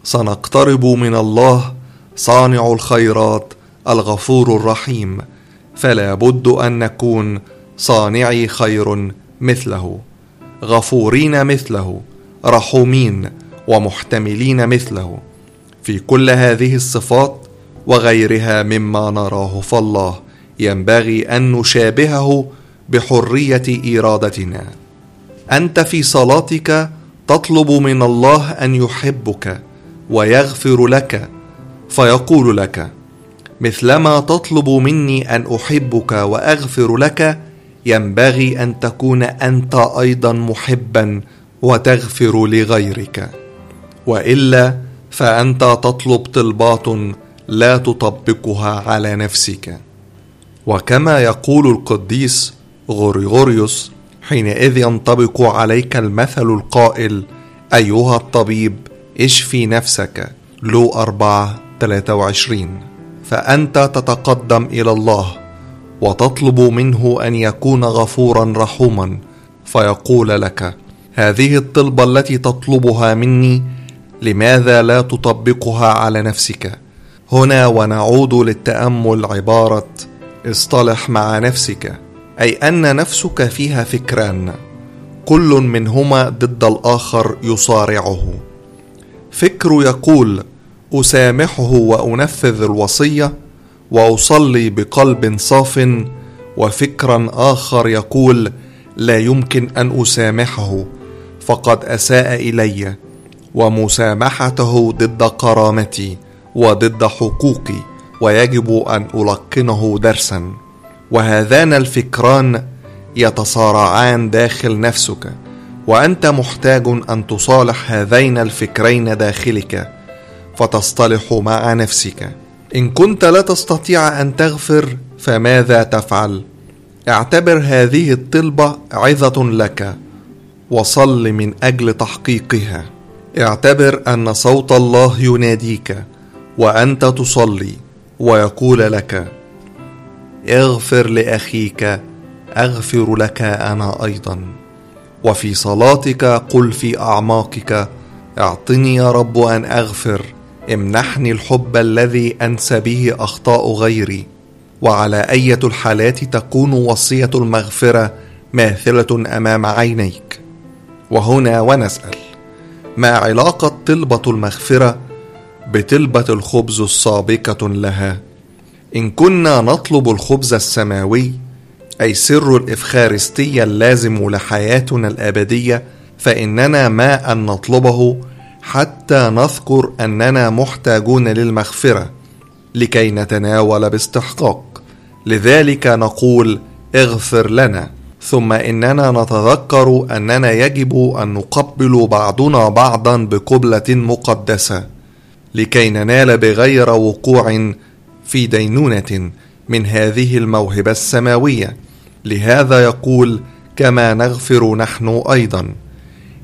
A: سنقترب من الله صانع الخيرات الغفور الرحيم فلا بد أن نكون صانعي خير مثله غفورين مثله رحومين ومحتملين مثله. في كل هذه الصفات وغيرها مما نراه فالله ينبغي أن نشابهه بحرية إرادتنا. أنت في صلاتك تطلب من الله أن يحبك ويغفر لك فيقول لك مثلما تطلب مني أن أحبك وأغفر لك ينبغي أن تكون أنت أيضا محبا وتغفر لغيرك. وإلا فأنت تطلب طلبات لا تطبقها على نفسك. وكما يقول القديس غوريغوريوس حينئذ ينطبق عليك المثل القائل أيها الطبيب اشفي نفسك لو أربعة 23 فأنت تتقدم إلى الله وتطلب منه أن يكون غفورا رحوما فيقول لك هذه الطلبة التي تطلبها مني لماذا لا تطبقها على نفسك؟ هنا ونعود للتأمل عبارة اصطلح مع نفسك أي أن نفسك فيها فكران كل منهما ضد الآخر يصارعه. فكر يقول أسامحه وأنفذ الوصية وأصلي بقلب صاف وفكرا آخر يقول لا يمكن أن أسامحه فقد أساء إلي ومسامحته ضد كرامتي وضد حقوقي ويجب أن ألقنه درسا. وهذان الفكران يتصارعان داخل نفسك وأنت محتاج أن تصالح هذين الفكرين داخلك. فتصطلح مع نفسك. إن كنت لا تستطيع أن تغفر فماذا تفعل؟ اعتبر هذه الطلبة عظة لك وصل من أجل تحقيقها. اعتبر أن صوت الله يناديك وأنت تصلي ويقول لك اغفر لأخيك أغفر لك أنا أيضا. وفي صلاتك قل في أعماقك اعطني يا رب أن أغفر. امنحني الحب الذي انسى به أخطاء غيري. وعلى أية الحالات تكون وصية المغفرة ماثلة أمام عينيك. وهنا ونسأل ما علاقة طلبة المغفرة بطلبة الخبز السابقة لها؟ إن كنا نطلب الخبز السماوي أي سر الافخارستيه اللازم لحياتنا الأبدية فإننا ما أن نطلبه حتى نذكر أننا محتاجون للمغفرة لكي نتناول باستحقاق. لذلك نقول اغفر لنا ثم إننا نتذكر أننا يجب أن نقبل بعضنا بعضا بقبلة مقدسة لكي ننال بغير وقوع في دينونة من هذه الموهبة السماوية. لهذا يقول كما نغفر نحن أيضا.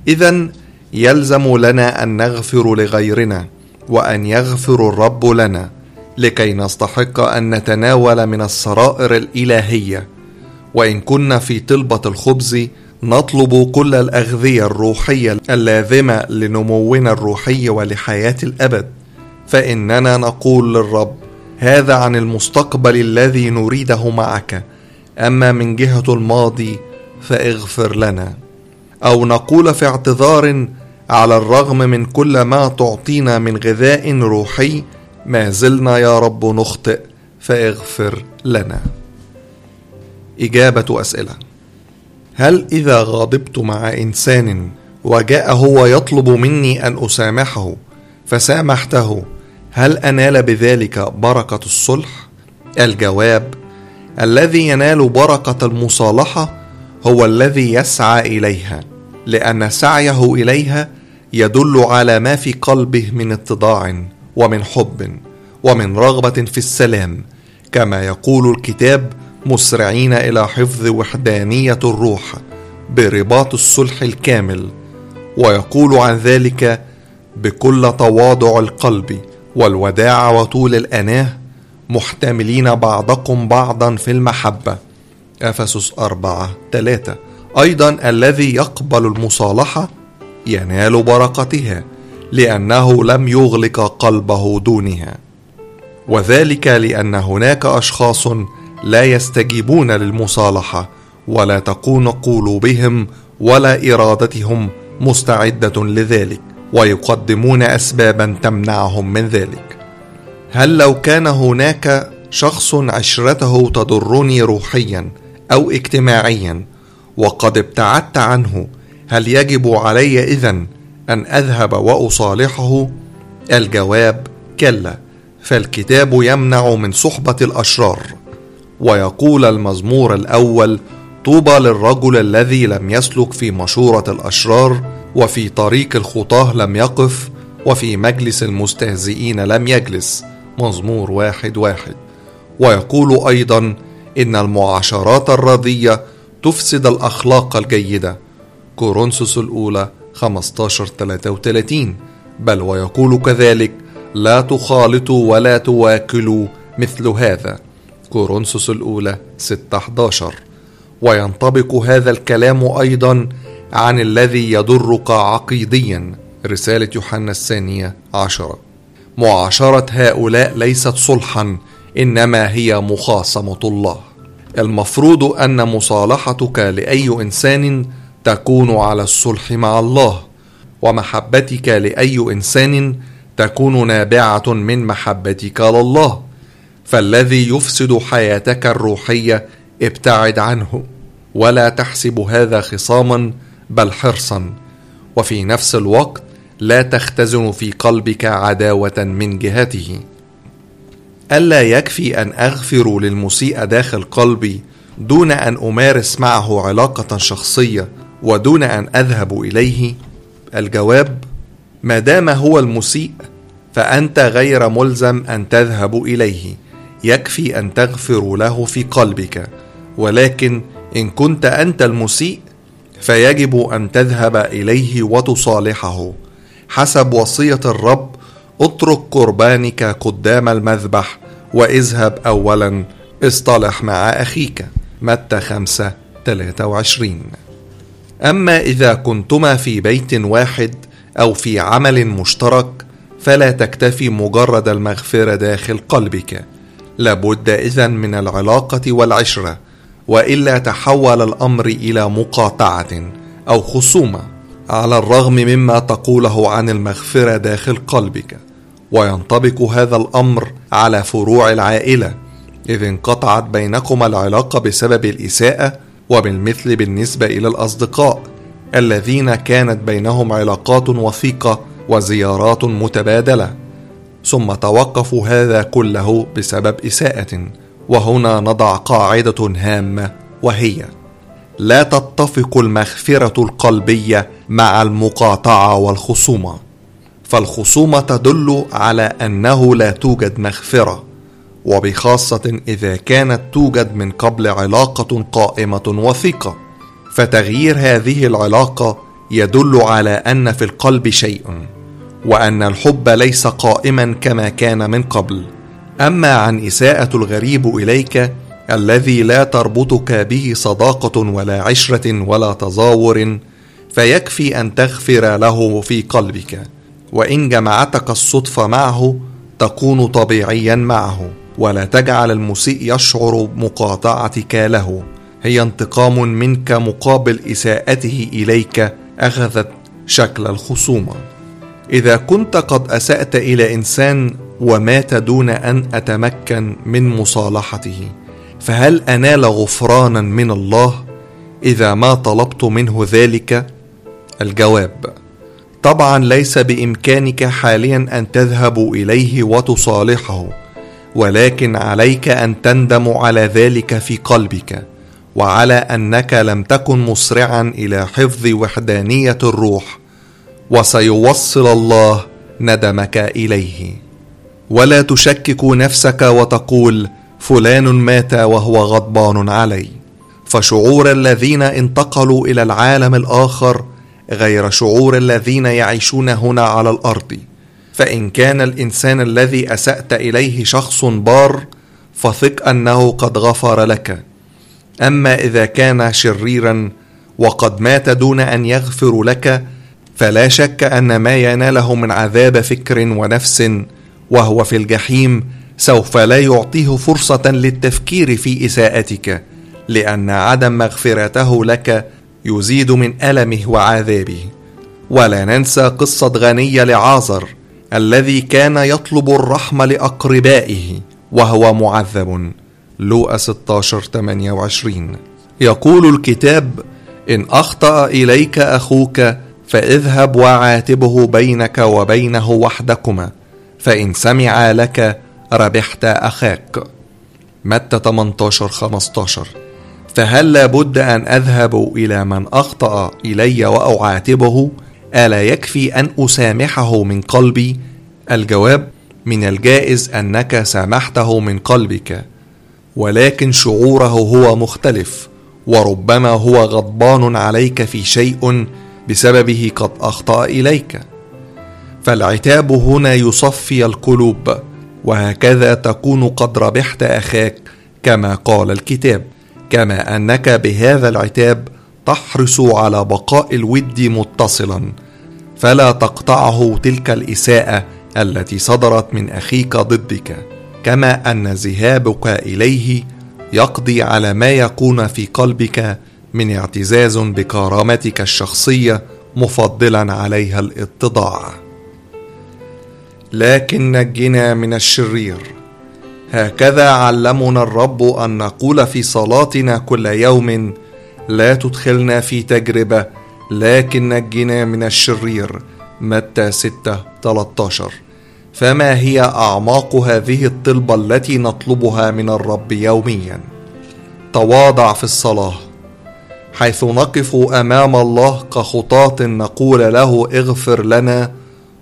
A: اذا يلزم لنا أن نغفر لغيرنا وأن يغفر الرب لنا لكي نستحق أن نتناول من السرائر الإلهية. وإن كنا في طلبة الخبز نطلب كل الأغذية الروحية اللازمة لنمونا الروحي ولحياة الأبد. فإننا نقول للرب هذا عن المستقبل الذي نريده معك. أما من جهة الماضي فاغفر لنا. أو نقول في اعتذار على الرغم من كل ما تعطينا من غذاء روحي ما زلنا يا رب نخطئ فاغفر لنا. إجابة أسئلة. هل إذا غاضبت مع إنسان وجاء هو يطلب مني أن أسامحه فسامحته هل أنال بذلك بركة الصلح؟ الجواب الذي ينال بركة المصالحة هو الذي يسعى إليها لأن سعيه إليها يدل على ما في قلبه من اتضاع ومن حب ومن رغبة في السلام كما يقول الكتاب مسرعين إلى حفظ وحدانية الروح برباط الصلح الكامل. ويقول عن ذلك بكل تواضع القلب والوداع وطول الأناه محتملين بعضكم بعضا في المحبة. أفسس أربعة ثلاثة أيضا الذي يقبل المصالحة ينال بركتها لأنه لم يغلق قلبه دونها. وذلك لأن هناك أشخاص لا يستجيبون للمصالحة ولا تكون قلوبهم ولا إرادتهم مستعدة لذلك ويقدمون اسبابا تمنعهم من ذلك. هل لو كان هناك شخص عشرته تضرني روحيا أو اجتماعيا وقد ابتعدت عنه هل يجب علي إذن أن أذهب وأصالحه؟ الجواب كلا فالكتاب يمنع من صحبة الأشرار. ويقول المزمور الأول طوبى للرجل الذي لم يسلك في مشورة الأشرار وفي طريق الخطاه لم يقف وفي مجلس المستهزئين لم يجلس. مزمور واحد واحد. ويقول أيضا إن المعاشرات الرضية تفسد الأخلاق الجيدة. كورنثوس الأولى 15 33 بل ويقول كذلك لا تخالطوا ولا تواكلوا مثل هذا. كورنثوس الأولى 6 11 وينطبق هذا الكلام أيضا عن الذي يضرك عقيديا. رسالة يوحنا الثانية عشرة. معاشرة هؤلاء ليست صلحا إنما هي مخاصمة الله. المفروض أن مصالحتك لأي إنسان تكون على الصلح مع الله ومحبتك لأي إنسان تكون نابعة من محبتك لله فالذي يفسد حياتك الروحية ابتعد عنه ولا تحسب هذا خصاما بل حرصا وفي نفس الوقت لا تختزن في قلبك عداوة من جهته. ألا يكفي أن أغفر للمسيء داخل قلبي دون أن أمارس معه علاقة شخصية ودون أن أذهب إليه الجواب ما دام هو المسيء فأنت غير ملزم أن تذهب إليه. يكفي أن تغفر له في قلبك. ولكن إن كنت أنت المسيء فيجب أن تذهب إليه وتصالحه. حسب وصية الرب اترك قربانك قدام المذبح وإذهب اولا اصطلح مع أخيك. متى خمسة 23 أما إذا كنتما في بيت واحد أو في عمل مشترك فلا تكتفي مجرد المغفرة داخل قلبك. لابد إذن من العلاقة والعشرة وإلا تحول الأمر إلى مقاطعة أو خصومة على الرغم مما تقوله عن المغفرة داخل قلبك. وينطبق هذا الأمر على فروع العائلة. إذ انقطعت بينكما العلاقة بسبب الإساءة وبالمثل بالنسبة إلى الأصدقاء الذين كانت بينهم علاقات وثيقة وزيارات متبادلة. ثم توقف هذا كله بسبب إساءة وهنا نضع قاعدة هامة وهي لا تتفق المغفرة القلبية مع المقاطعة والخصومة فالخصومة تدل على أنه لا توجد مغفرة. وبخاصة إذا كانت توجد من قبل علاقة قائمة وثيقة. فتغيير هذه العلاقة يدل على أن في القلب شيء وأن الحب ليس قائما كما كان من قبل. أما عن إساءة الغريب إليك الذي لا تربطك به صداقة ولا عشرة ولا تزاور فيكفي أن تغفر له في قلبك. وإن جمعتك الصدفة معه تكون طبيعيا معه. ولا تجعل المسيء يشعر مقاطعتك له. هي انتقام منك مقابل إساءته إليك أخذت شكل الخصومة. إذا كنت قد أسأت إلى إنسان ومات دون أن أتمكن من مصالحته فهل أنال غفرانا من الله؟ إذا ما طلبت منه ذلك؟ الجواب طبعا ليس بإمكانك حاليا أن تذهب إليه وتصالحه. ولكن عليك أن تندم على ذلك في قلبك وعلى أنك لم تكن مسرعا إلى حفظ وحدانية الروح وسيوصل الله ندمك إليه. ولا تشكك نفسك وتقول فلان مات وهو غضبان علي. فشعور الذين انتقلوا إلى العالم الآخر غير شعور الذين يعيشون هنا على الأرض. فإن كان الإنسان الذي أسأت إليه شخص بار فثق أنه قد غفر لك. أما إذا كان شريرا وقد مات دون أن يغفر لك فلا شك أن ما يناله من عذاب فكر ونفس وهو في الجحيم سوف لا يعطيه فرصة للتفكير في إساءتك لأن عدم مغفرته لك يزيد من ألمه وعذابه. ولا ننسى قصة غني لعازر الذي كان يطلب الرحمه لأقربائه وهو معذب. لوقا 16 28 يقول الكتاب إن أخطأ إليك أخوك فاذهب وعاتبه بينك وبينه وحدكما فإن سمع لك ربحت أخاك. متى 18 15 فهل لابد أن أذهب إلى من أخطأ إلي وأعاتبه؟ ألا يكفي أن أسامحه من قلبي؟ الجواب من الجائز أنك سامحته من قلبك ولكن شعوره هو مختلف وربما هو غضبان عليك في شيء بسببه قد أخطأ إليك فالعتاب هنا يصفي القلوب وهكذا تكون قد ربحت أخاك كما قال الكتاب كما أنك بهذا العتاب تحرص على بقاء الود متصلا فلا تقطعه تلك الإساءة التي صدرت من أخيك ضدك. كما أن ذهابك إليه يقضي على ما يكون في قلبك من اعتزاز بكرامتك الشخصية مفضلا عليها الإتضاع. لكن نجنا من الشرير. هكذا علمنا الرب أن نقول في صلاتنا كل يوم لا تدخلنا في تجربة لكن نجنا من الشرير. متى 6 13 فما هي أعماق هذه الطلبة التي نطلبها من الرب يوميا؟ تواضع في الصلاة. حيث نقف أمام الله كخطاة نقول له اغفر لنا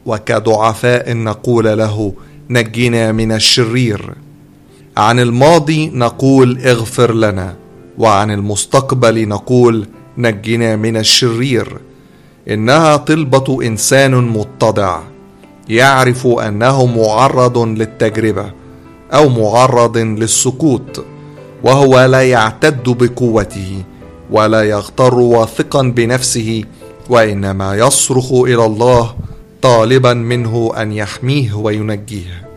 A: وكضعفاء نقول له نجنا من الشرير. عن الماضي نقول اغفر لنا. وعن المستقبل نقول نجنا من الشرير. إنها طلبة إنسان متضع يعرف أنه معرض للتجربة أو معرض للسقوط وهو لا يعتد بقوته ولا يغتر واثقا بنفسه وإنما يصرخ إلى الله طالبا منه أن يحميه وينجيه.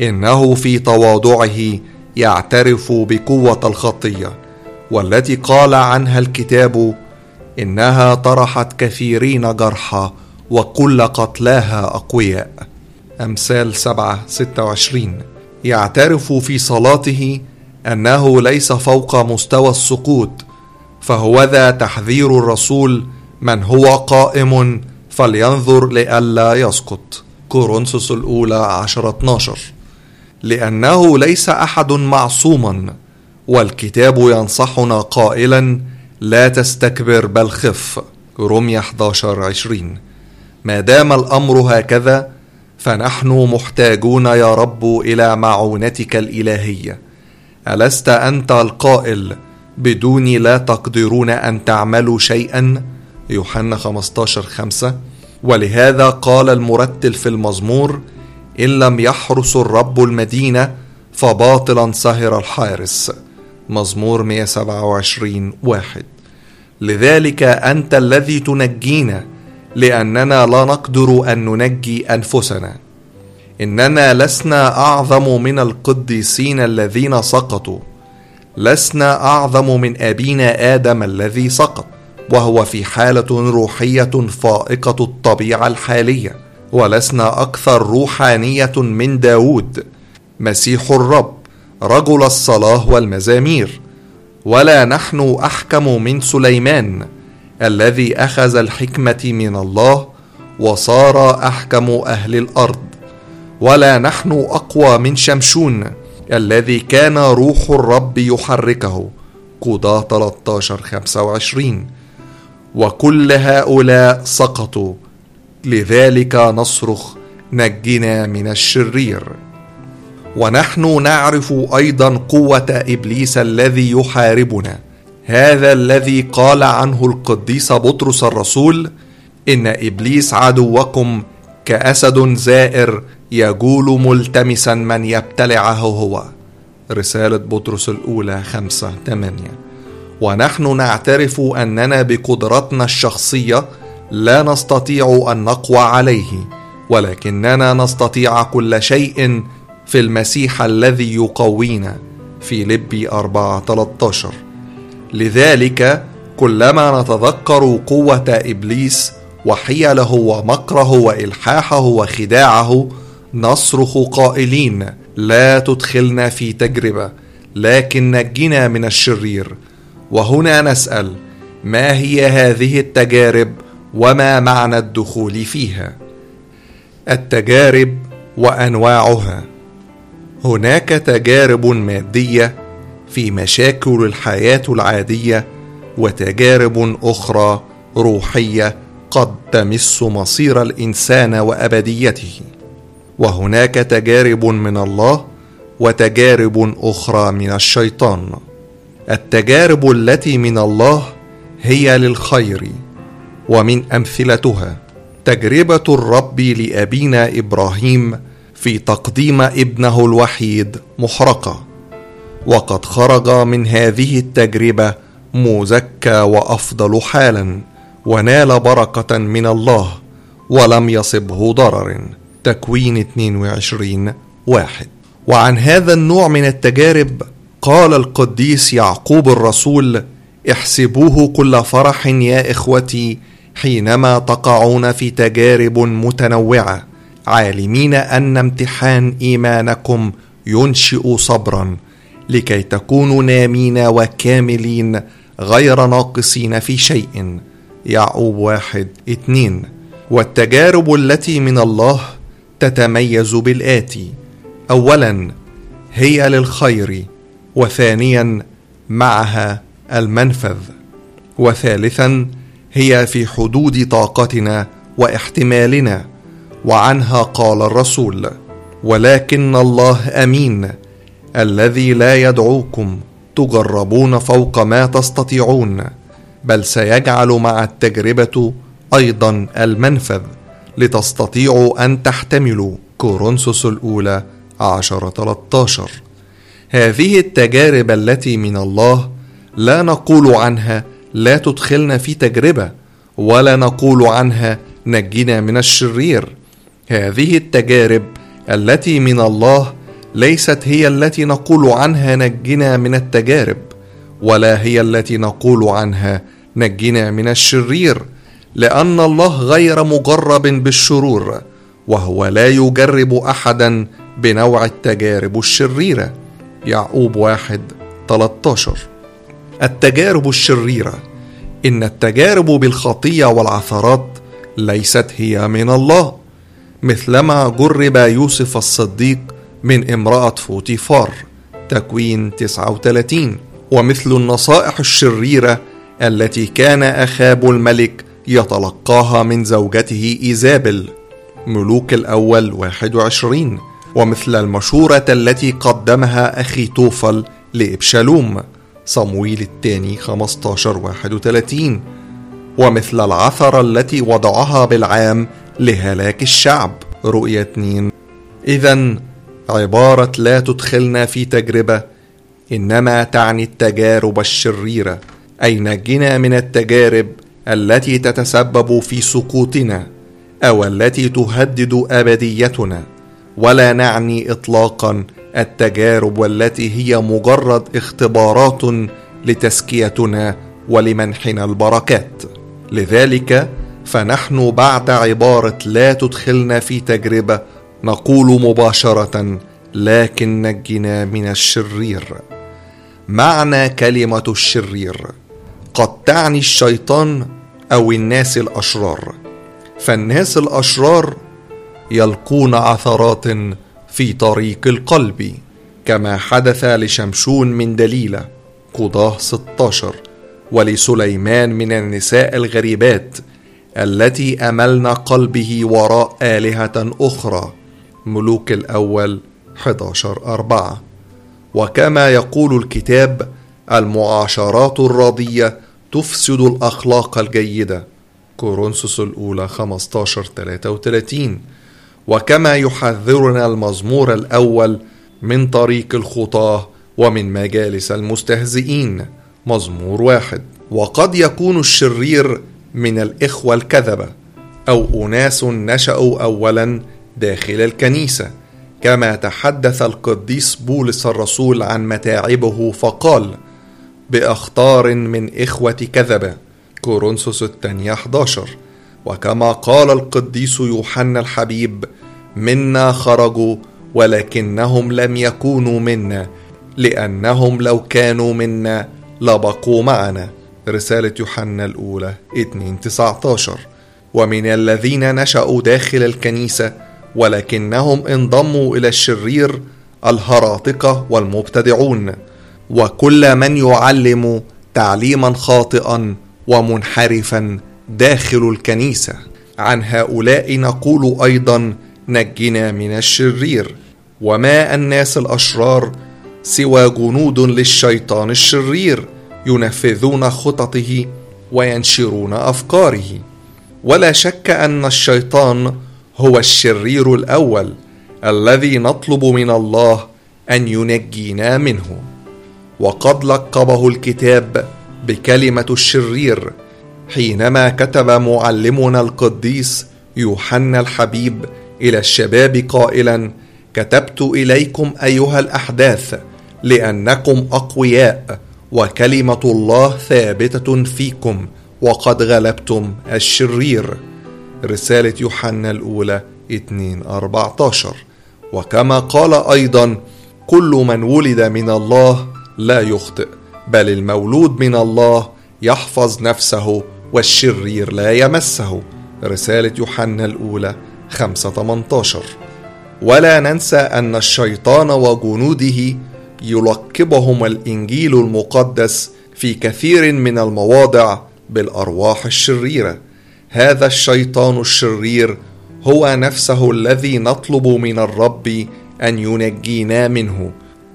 A: إنه في تواضعه يعترف بقوة الخطية. والتي قال عنها الكتاب إنها طرحت كثيرين جرحى وكل قتلاها أمثال سبعة ستة وعشرين. يعترف في صلاته أنه ليس فوق مستوى السقوط فهو ذا تحذير الرسول من هو قائم فلينظر لئلا يسقط. كورنثوس الأولى عشرة 12 لأنه ليس أحد معصوما والكتاب ينصحنا قائلا لا تستكبر بل خف. رومية 11 20 ما دام الأمر هكذا فنحن محتاجون يا رب إلى معونتك الإلهية. ألست أنت القائل بدوني لا تقدرون أن تعملوا شيئا؟ يوحنا 15 5 ولهذا قال المرتل في المزمور إن لم يحرس الرب المدينة فباطلا سهر الحارس. مزمور 127 واحد. لذلك أنت الذي تنجينا لأننا لا نقدر أن ننجي أنفسنا. إننا لسنا أعظم من القديسين الذين سقطوا. لسنا أعظم من أبينا آدم الذي سقط وهو في حالة روحية فائقة الطبيعة الحالية. ولسنا أكثر روحانية من داود مسيح الرب. رجل الصلاة والمزامير ولا نحن أحكم من سليمان الذي أخذ الحكمة من الله وصار أحكم أهل الأرض. ولا نحن أقوى من شمشون الذي كان روح الرب يحركه. قضاة 13 25 وكل هؤلاء سقطوا. لذلك نصرخ نجنا من الشرير. ونحن نعرف أيضا قوة إبليس الذي يحاربنا. هذا الذي قال عنه القديس بطرس الرسول إن إبليس عدوكم كأسد زائر يجول ملتمسا من يبتلعه هو. رسالة بطرس الأولى خمسة ثمانية ونحن نعترف أننا بقدرتنا الشخصية لا نستطيع أن نقوى عليه ولكننا نستطيع كل شيء في المسيح الذي يقوينا في لبي أربعة 13 لذلك كلما نتذكر قوة إبليس وحيله ومكره وإلحاحه وخداعه نصرخ قائلين لا تدخلنا في تجربة لكن نجنا من الشرير. وهنا نسأل ما هي هذه التجارب وما معنى الدخول فيها؟ التجارب وأنواعها. هناك تجارب مادية في مشاكل الحياة العادية وتجارب أخرى روحية قد تمس مصير الإنسان وأبديته. وهناك تجارب من الله وتجارب أخرى من الشيطان. التجارب التي من الله هي للخير ومن أمثلتها. تجربة الرب لأبينا إبراهيم في تقديم ابنه الوحيد محرقه وقد خرج من هذه التجربة مزكى وأفضل حالا ونال بركة من الله ولم يصبه ضرر. تكوين 22 واحد. وعن هذا النوع من التجارب قال القديس يعقوب الرسول احسبوه كل فرح يا إخوتي حينما تقعون في تجارب متنوعة عالمين أن امتحان إيمانكم ينشئ صبرا لكي تكونوا نامين وكاملين غير ناقصين في شيء. يعقوب واحد اتنين والتجارب التي من الله تتميز بالآتي: أولاً هي للخير، وثانياً معها المنفذ، وثالثاً هي في حدود طاقتنا واحتمالنا، وعنها قال الرسول: ولكن الله أمين الذي لا يدعوكم تجربون فوق ما تستطيعون بل سيجعل مع التجربة أيضا المنفذ لتستطيعوا أن تحتملوا. كورنثوس الأولى عشرة 13 هذه التجارب التي من الله لا نقول عنها لا تدخلنا في تجربة ولا نقول عنها نجنا من الشرير. هذه التجارب التي من الله ليست هي التي نقول عنها نجنا من التجارب ولا هي التي نقول عنها نجنا من الشرير لأن الله غير مجرب بالشرور وهو لا يجرب احدا بنوع التجارب الشريرة. يعقوب واحد 13 التجارب الشريرة. إن التجارب بالخطية والعثرات ليست هي من الله. مثلما جرب يوسف الصديق من امرأة فوتيفار تكوين 39 ومثل النصائح الشريرة التي كان أخاب الملك يتلقاها من زوجته إيزابل ملوك الأول 21 ومثل المشورة التي قدمها أخيتوفل لإبشالوم صمويل الثاني 15 31 ومثل العثرة التي وضعها بالعام لهلاك الشعب. رؤية 2 إذا عبارة لا تدخلنا في تجربة إنما تعني التجارب الشريرة. أي نجنا من التجارب التي تتسبب في سقوطنا أو التي تهدد أبديتنا؟ ولا نعني إطلاقا التجارب والتي هي مجرد اختبارات لتزكيتنا ولمنحنا البركات. لذلك فنحن بعد عبارة لا تدخلنا في تجربة نقول مباشرة لكن نجنا من الشرير. معنى كلمة الشرير قد تعني الشيطان أو الناس الأشرار. فالناس الأشرار يلقون عثرات في طريق القلب كما حدث لشمشون من دليلة قضاه 16 ولسليمان من النساء الغريبات. التي أملن قلبه وراء آلهة أخرى. ملوك الأول 11 أربعة. وكما يقول الكتاب المعاشرات الراضية تفسد الأخلاق الجيدة. كورنثوس الأولى 15 33 وكما يحذرنا المزمور الأول من طريق الخطاة ومن مجالس المستهزئين. مزمور واحد. وقد يكون الشرير من الإخوة الكذبة أو أناس نشأوا أولا داخل الكنيسة كما تحدث القديس بولس الرسول عن متاعبه فقال بأخطار من إخوة كذبة كورنثوس الثانية 11 وكما قال القديس يوحنا الحبيب منا خرجوا ولكنهم لم يكونوا منا لأنهم لو كانوا منا لبقوا معنا. رسالة يوحنا الأولى 2 19 ومن الذين نشأوا داخل الكنيسة ولكنهم انضموا إلى الشرير الهراطقة والمبتدعون. وكل من يعلم تعليما خاطئا ومنحرفا داخل الكنيسة. عن هؤلاء نقول أيضا نجنا من الشرير. وما الناس الأشرار سوى جنود للشيطان الشرير. ينفذون خططه وينشرون أفكاره. ولا شك أن الشيطان هو الشرير الأول الذي نطلب من الله أن ينجينا منه. وقد لقبه الكتاب بكلمة الشرير حينما كتب معلمنا القديس يوحنا الحبيب إلى الشباب قائلا كتبت إليكم أيها الأحداث لأنكم أقوياء وكلمة الله ثابتة فيكم وقد غلبتم الشرير. رسالة يوحنا الأولى 2 14 وكما قال أيضا كل من ولد من الله لا يخطئ بل المولود من الله يحفظ نفسه والشرير لا يمسه. رسالة يوحنا الأولى 5 18 ولا ننسى أن الشيطان وجنوده يلقبهم الإنجيل المقدس في كثير من المواضع بالأرواح الشريرة. هذا الشيطان الشرير هو نفسه الذي نطلب من الرب أن ينجينا منه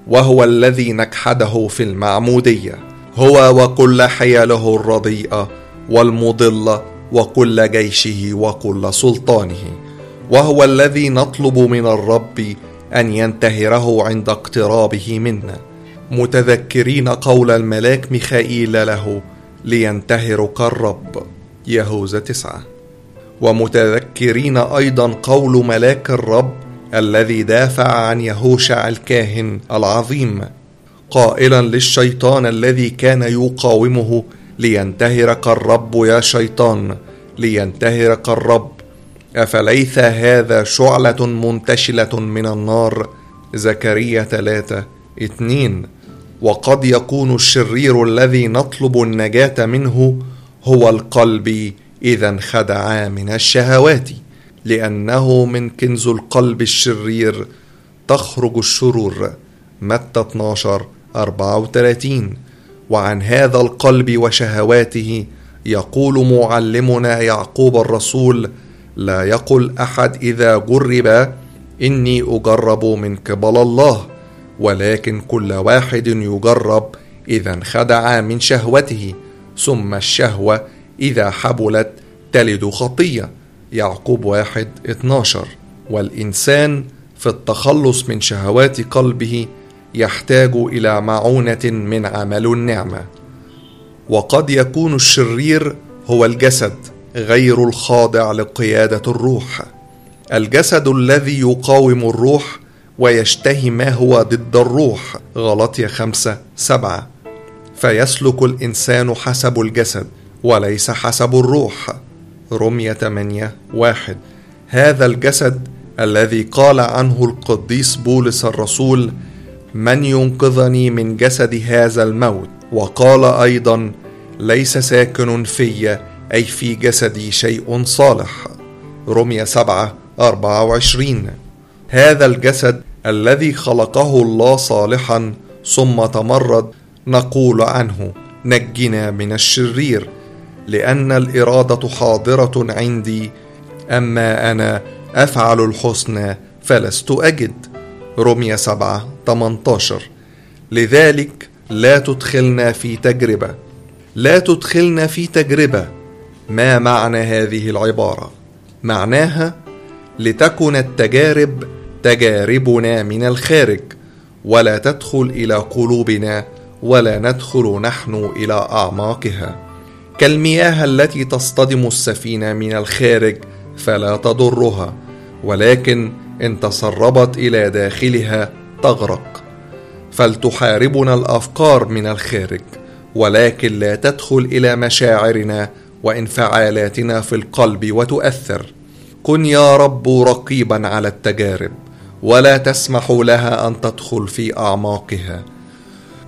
A: وهو الذي نجحده في المعمودية. هو وكل حياله الرديئة والمضلة وكل جيشه وكل سلطانه وهو الذي نطلب من الرب أن ينتهره عند اقترابه منا متذكرين قول الملاك ميخائيل له لينتهرك الرب يهوذا تسعة. ومتذكرين أيضا قول ملاك الرب الذي دافع عن يهوشع الكاهن العظيم قائلا للشيطان الذي كان يقاومه لينتهرك الرب يا شيطان لينتهرك الرب أفليس هذا شعلة منتشلة من النار؟ زكريا ثلاثة اثنين وقد يكون الشرير الذي نطلب النجاة منه هو القلب إذا انخدع من الشهوات لأنه من كنز القلب الشرير. تخرج الشرور متى 12 34 وعن هذا القلب وشهواته يقول معلمنا يعقوب الرسول لا يقل أحد إذا جرب إني أجرب من قبل الله. ولكن كل واحد يجرب إذا انخدع من شهوته ثم الشهوة إذا حبلت تلد خطية. يعقوب واحد اتناشر والإنسان في التخلص من شهوات قلبه يحتاج إلى معونة من عمل النعمة. وقد يكون الشرير هو الجسد. غير الخاضع لقيادة الروح. الجسد الذي يقاوم الروح ويشتهي ما هو ضد الروح. غلطية خمسة سبعة. فيسلك الإنسان حسب الجسد وليس حسب الروح. رمية 8 واحد. هذا الجسد الذي قال عنه القديس بولس الرسول من ينقذني من جسد هذا الموت؟ وقال أيضا ليس ساكن في أي في جسدي شيء صالح. رمية سبعة أربعة وعشرين. هذا الجسد الذي خلقه الله صالحا ثم تمرد نقول عنه نجنا من الشرير لأن الإرادة حاضرة عندي. أما أنا أفعل الحسنى فلست أجد. رمية سبعة 18 لذلك لا تدخلنا في تجربة. لا تدخلنا في تجربة. ما معنى هذه العبارة؟ معناها لتكن التجارب تجاربنا من الخارج ولا تدخل إلى قلوبنا ولا ندخل نحن إلى أعماقها. كالمياه التي تصطدم السفينة من الخارج فلا تضرها ولكن إن تسربت إلى داخلها تغرق. فلتحاربنا الأفكار من الخارج ولكن لا تدخل إلى مشاعرنا وانفعالاتنا في القلب وتؤثر كن يا رب رقيبا على التجارب ولا تسمح لها أن تدخل في أعماقها.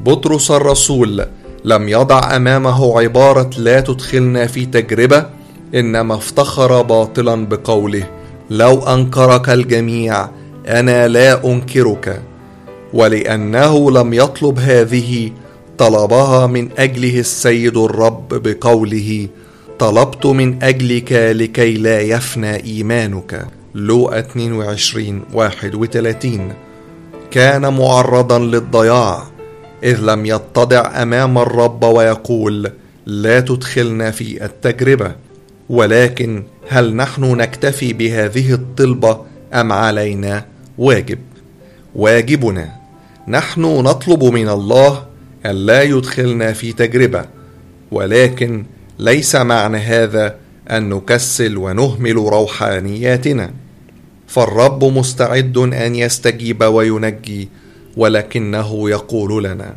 A: بطرس الرسول لم يضع أمامه عبارة لا تدخلنا في تجربة إنما افتخر باطلا بقوله لو أنكرك الجميع أنا لا أنكرك. ولأنه لم يطلب هذه طلبها من أجله السيد الرب بقوله طلبت من أجلك لكي لا يفنى إيمانك. لوقا 22 31 كان معرضا للضياع إذ لم يتضع أمام الرب ويقول لا تدخلنا في التجربة ولكن هل نحن نكتفي بهذه الطلبة أم علينا واجب؟ واجبنا نحن نطلب من الله ألا يدخلنا في تجربة ولكن ليس معنى هذا أن نكسل ونهمل روحانياتنا. فالرب مستعد أن يستجيب وينجي ولكنه يقول لنا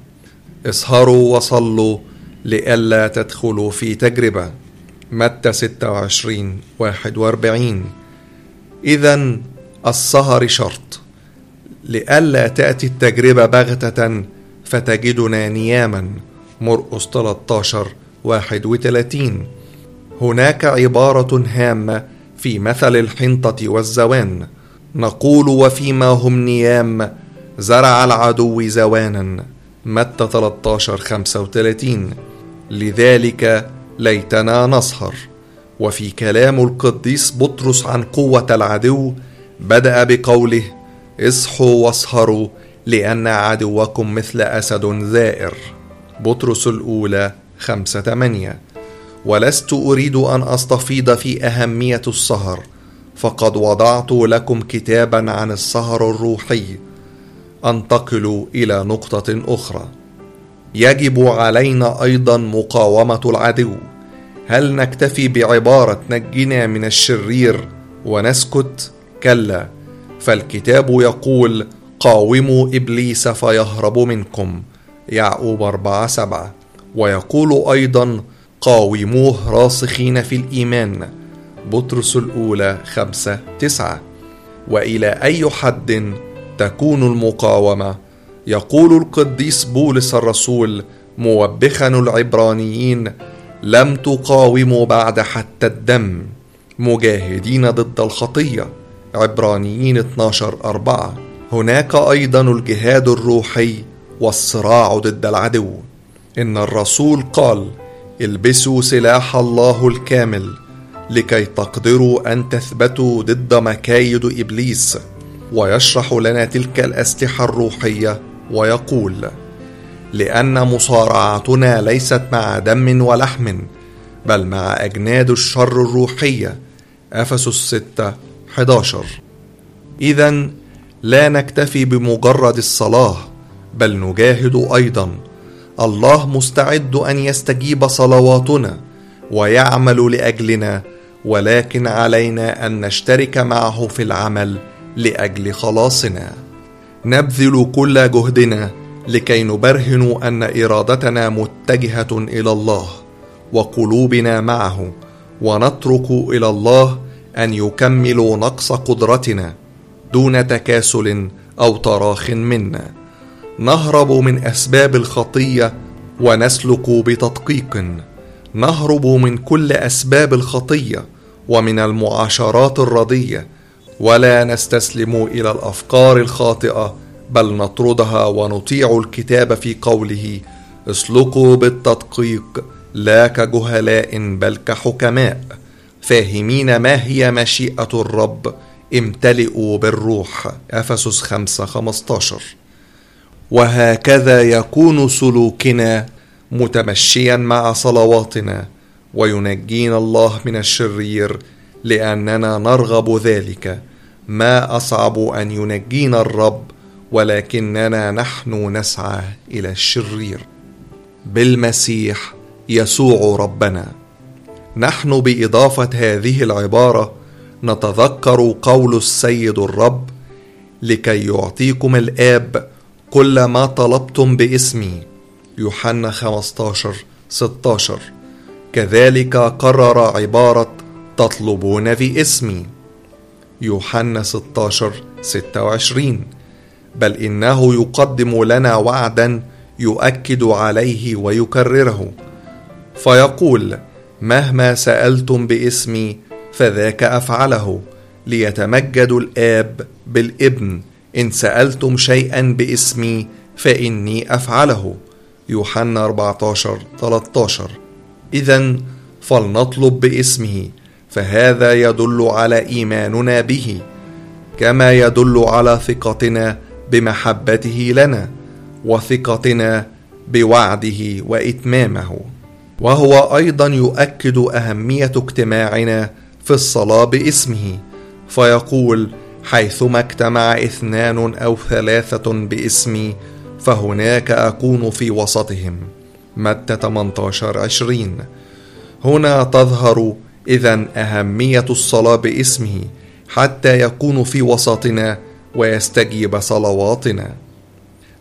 A: اسهروا وصلوا لئلا تدخلوا في تجربة. متى 26 41 إذا السهر شرط. لئلا تأتي التجربة بغتة فتجدنا نياما. مرقس 13 31 هناك عبارة هامة في مثل الحنطة والزوان. نقول وفيما هم نيام. زرع العدو زوانا. متى 13 35 لذلك ليتنا نسهر. وفي كلام القديس بطرس عن قوة العدو بدأ بقوله اصحوا واسهروا لأن عدوكم مثل أسد زائر بطرس الأولى خمسة ثمانية. ولست أريد أن أستفيض في أهمية السهر فقد وضعت لكم كتابا عن السهر الروحي. أنتقل إلى نقطة أخرى. يجب علينا أيضا مقاومة العدو. هل نكتفي بعبارة نجنا من الشرير ونسكت؟ كلا. فالكتاب يقول قاوموا إبليس فيهرب منكم. يعقوب 4 7 ويقول أيضا قاوموه راسخين في الإيمان. بطرس الأولى خمسة تسعة. وإلى أي حد تكون المقاومة؟ يقول القديس بولس الرسول موبخا العبرانيين لم تقاوموا بعد حتى الدم. مجاهدين ضد الخطية. عبرانيين 12 أربعة. هناك أيضا الجهاد الروحي والصراع ضد العدو. إن الرسول قال البسوا سلاح الله الكامل لكي تقدروا أن تثبتوا ضد مكايد إبليس ويشرح لنا تلك الأسلحة الروحية ويقول لأن مصارعتنا ليست مع دم ولحم بل مع أجناد الشر الروحية. أفسس 6 11 اذا لا نكتفي بمجرد الصلاة بل نجاهد أيضا. الله مستعد أن يستجيب صلواتنا ويعمل لأجلنا ولكن علينا أن نشترك معه في العمل لأجل خلاصنا. نبذل كل جهدنا لكي نبرهن أن إرادتنا متجهة إلى الله وقلوبنا معه ونترك إلى الله أن يكملوا نقص قدرتنا دون تكاسل أو تراخ منا. نهرب من أسباب الخطية ونسلك بتدقيق. نهرب من كل أسباب الخطية ومن المعاشرات الرديه ولا نستسلم إلى الأفكار الخاطئة بل نطردها ونطيع الكتاب في قوله اسلكوا بالتدقيق لا كجهلاء بل كحكماء. فاهمين ما هي مشيئة الرب؟ امتلئوا بالروح. أفسس 5 15 وهكذا يكون سلوكنا متمشيا مع صلواتنا. وينجينا الله من الشرير لأننا نرغب ذلك. ما أصعب أن ينجينا الرب ولكننا نحن نسعى إلى الشرير. بالمسيح يسوع ربنا. نحن بإضافة هذه العبارة نتذكر قول السيد الرب لكي يعطيكم الآب كل ما طلبتم باسمي. يوحنا 15 16 كذلك قرر عبارة تطلبون في اسمي يوحنا 16 26 بل إنه يقدم لنا وعدا يؤكد عليه ويكرره. فيقول مهما سألتم باسمي فذاك أفعله ليتمجد الآب بالابن. إن سألتم شيئا باسمي فإني أفعله. يوحنا 14 13 إذا فلنطلب باسمه فهذا يدل على إيماننا به كما يدل على ثقتنا بمحبته لنا وثقتنا بوعده وإتمامه. وهو أيضا يؤكد أهمية اجتماعنا في الصلاة باسمه فيقول حيثما اجتمع اثنان أو ثلاثة باسمي فهناك أكون في وسطهم. متى 18 20 هنا تظهر إذا أهمية الصلاة باسمه حتى يكون في وسطنا ويستجيب صلواتنا.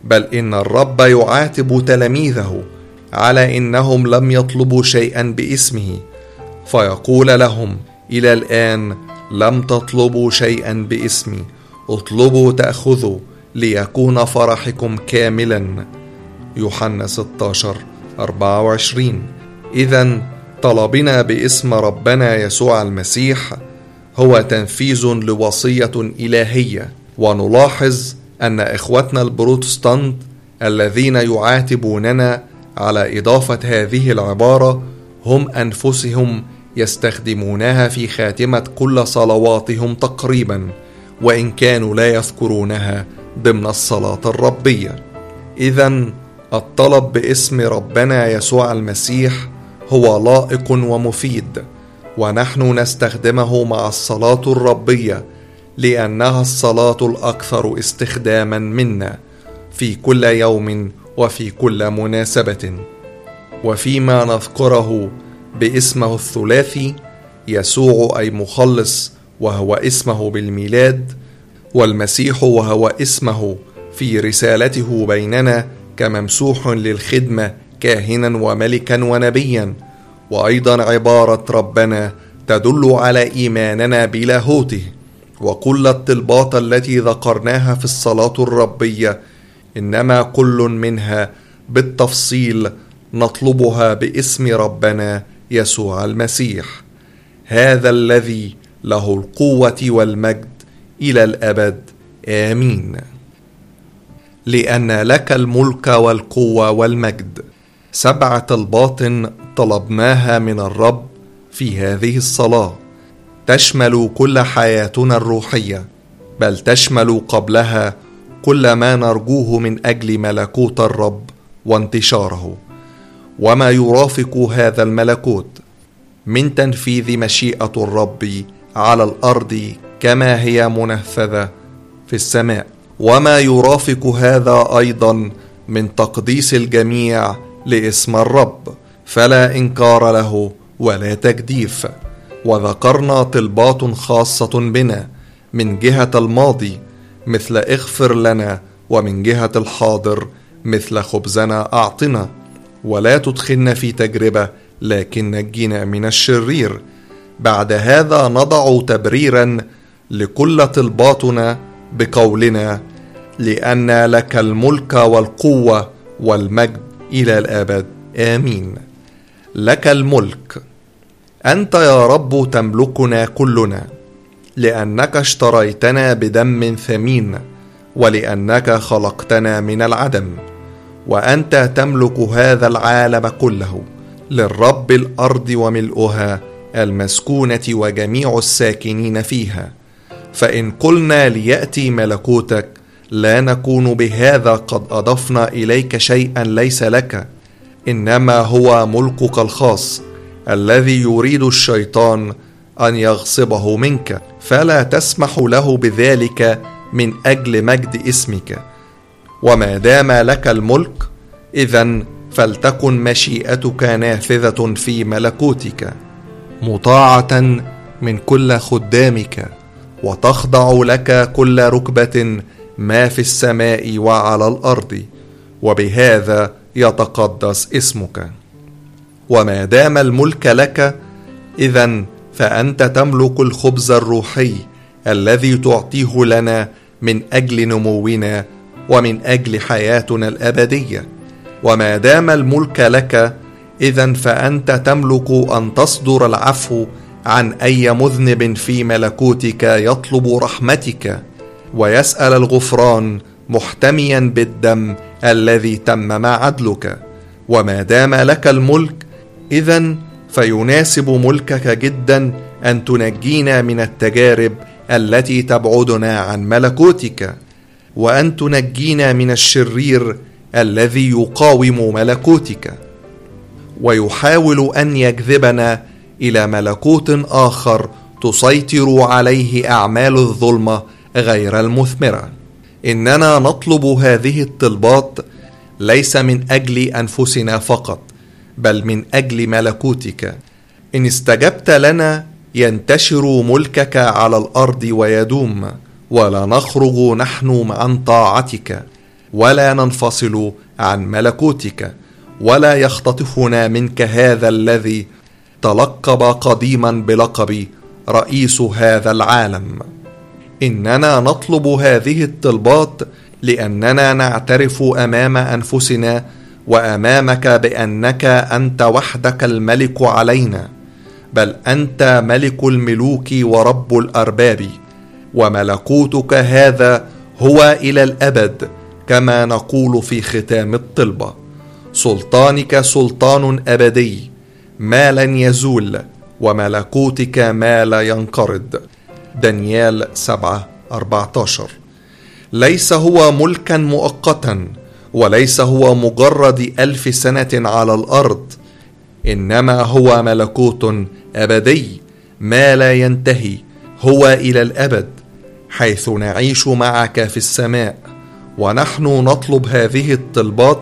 A: بل إن الرب يعاتب تلاميذه على إنهم لم يطلبوا شيئا باسمه فيقول لهم إلى الآن لم تطلبوا شيئا باسمي. اطلبوا تأخذوا ليكون فرحكم كاملا. يوحنا 16 24 اذا طلبنا باسم ربنا يسوع المسيح. هو تنفيذ لوصية إلهية. ونلاحظ أن إخوتنا البروتستانت الذين يعاتبوننا على إضافة هذه العبارة هم أنفسهم يستخدمونها في خاتمة كل صلواتهم تقريبا وإن كانوا لا يذكرونها ضمن الصلاة الربية. اذا الطلب باسم ربنا يسوع المسيح هو لائق ومفيد ونحن نستخدمه مع الصلاة الربية لأنها الصلاة الأكثر استخداما منا في كل يوم وفي كل مناسبة. وفيما نذكره باسمه الثلاثي يسوع أي مخلص وهو اسمه بالميلاد والمسيح وهو اسمه في رسالته بيننا كممسوح للخدمة كاهنا وملكا ونبيا. وأيضا عبارة ربنا تدل على إيماننا بلاهوته. وكل الطلبات التي ذكرناها في الصلاة الربية إنما كل منها بالتفصيل نطلبها باسم ربنا يسوع المسيح. هذا الذي له القوة والمجد إلى الأبد. آمين. لأن لك الملك والقوة والمجد. سبعة الباطن طلبناها من الرب في هذه الصلاة. تشمل كل حياتنا الروحية بل تشمل قبلها كل ما نرجوه من أجل ملكوت الرب وانتشاره. وما يرافق هذا الملكوت من تنفيذ مشيئة الرب على الأرض كما هي منفذة في السماء. وما يرافق هذا أيضا من تقديس الجميع لاسم الرب فلا إنكار له ولا تجديف. وذكرنا طلبات خاصة بنا من جهة الماضي مثل اغفر لنا ومن جهة الحاضر مثل خبزنا أعطنا. ولا تدخلنا في تجربة لكن نجينا من الشرير. بعد هذا نضع تبريرا لكل طلباتنا بقولنا لأن لك الملك والقوة والمجد إلى الأبد. آمين. لك الملك. أنت يا رب تملكنا كلنا لأنك اشتريتنا بدم ثمين ولأنك خلقتنا من العدم. وأنت تملك هذا العالم كله للرب الأرض وملؤها المسكونة وجميع الساكنين فيها. فإن قلنا ليأتي ملكوتك لا نكون بهذا قد أضفنا إليك شيئا ليس لك إنما هو ملكك الخاص الذي يريد الشيطان أن يغصبه منك فلا تسمح له بذلك من أجل مجد اسمك. وما دام لك الملك اذا فلتكن مشيئتك نافذة في ملكوتك مطاعة من كل خدامك وتخضع لك كل ركبة ما في السماء وعلى الأرض وبهذا يتقدس اسمك. وما دام الملك لك اذا فأنت تملك الخبز الروحي الذي تعطيه لنا من أجل نمونا ومن أجل حياتنا الأبدية. وما دام الملك لك اذا فأنت تملك أن تصدر العفو عن أي مذنب في ملكوتك يطلب رحمتك. ويسأل الغفران محتميا بالدم الذي تمم عدلك. وما دام لك الملك اذا فيناسب ملكك جدا أن تنجينا من التجارب التي تبعدنا عن ملكوتك. وأن تنجينا من الشرير الذي يقاوم ملكوتك ويحاول أن يجذبنا إلى ملكوت آخر تسيطر عليه أعمال الظلمه غير المثمرة. إننا نطلب هذه الطلبات ليس من أجل أنفسنا فقط بل من أجل ملكوتك. إن استجبت لنا ينتشر ملكك على الأرض ويدوم. ولا نخرج نحن عن طاعتك ولا ننفصل عن ملكوتك ولا يختطفنا منك هذا الذي تلقب قديما بلقب رئيس هذا العالم. إننا نطلب هذه الطلبات لأننا نعترف أمام أنفسنا وأمامك بأنك أنت وحدك الملك علينا بل أنت ملك الملوك ورب الأرباب. وملكوتك هذا هو إلى الأبد كما نقول في ختام الطلبة. سلطانك سلطان أبدي ما لن يزول وملكوتك ما لا ينقرض. دانيال 7 14 ليس هو ملكا مؤقتا وليس هو مجرد ألف سنة على الأرض إنما هو ملكوت أبدي ما لا ينتهي هو إلى الأبد. حيث نعيش معك في السماء. ونحن نطلب هذه الطلبات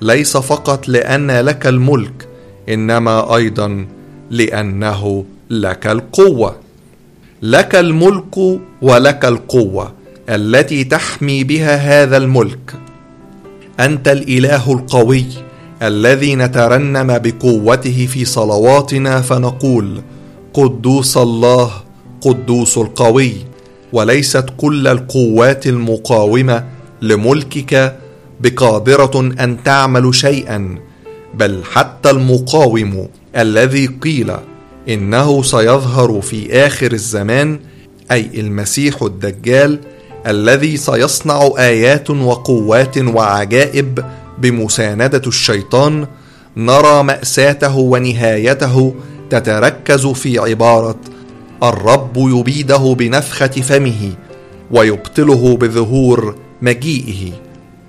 A: ليس فقط لأن لك الملك إنما أيضا لأنه لك القوة. لك الملك ولك القوة التي تحمي بها هذا الملك. أنت الإله القوي الذي نترنم بقوته في صلواتنا فنقول قدوس الله قدوس القوي. وليست كل القوات المقاومة لملكك بقادرة أن تعمل شيئا بل حتى المقاوم الذي قيل إنه سيظهر في آخر الزمان أي المسيح الدجال الذي سيصنع آيات وقوات وعجائب بمساندة الشيطان نرى مأساته ونهايته تتركز في عبارة الرب يبيده بنفخة فمه ويبطله بظهور مجيئه.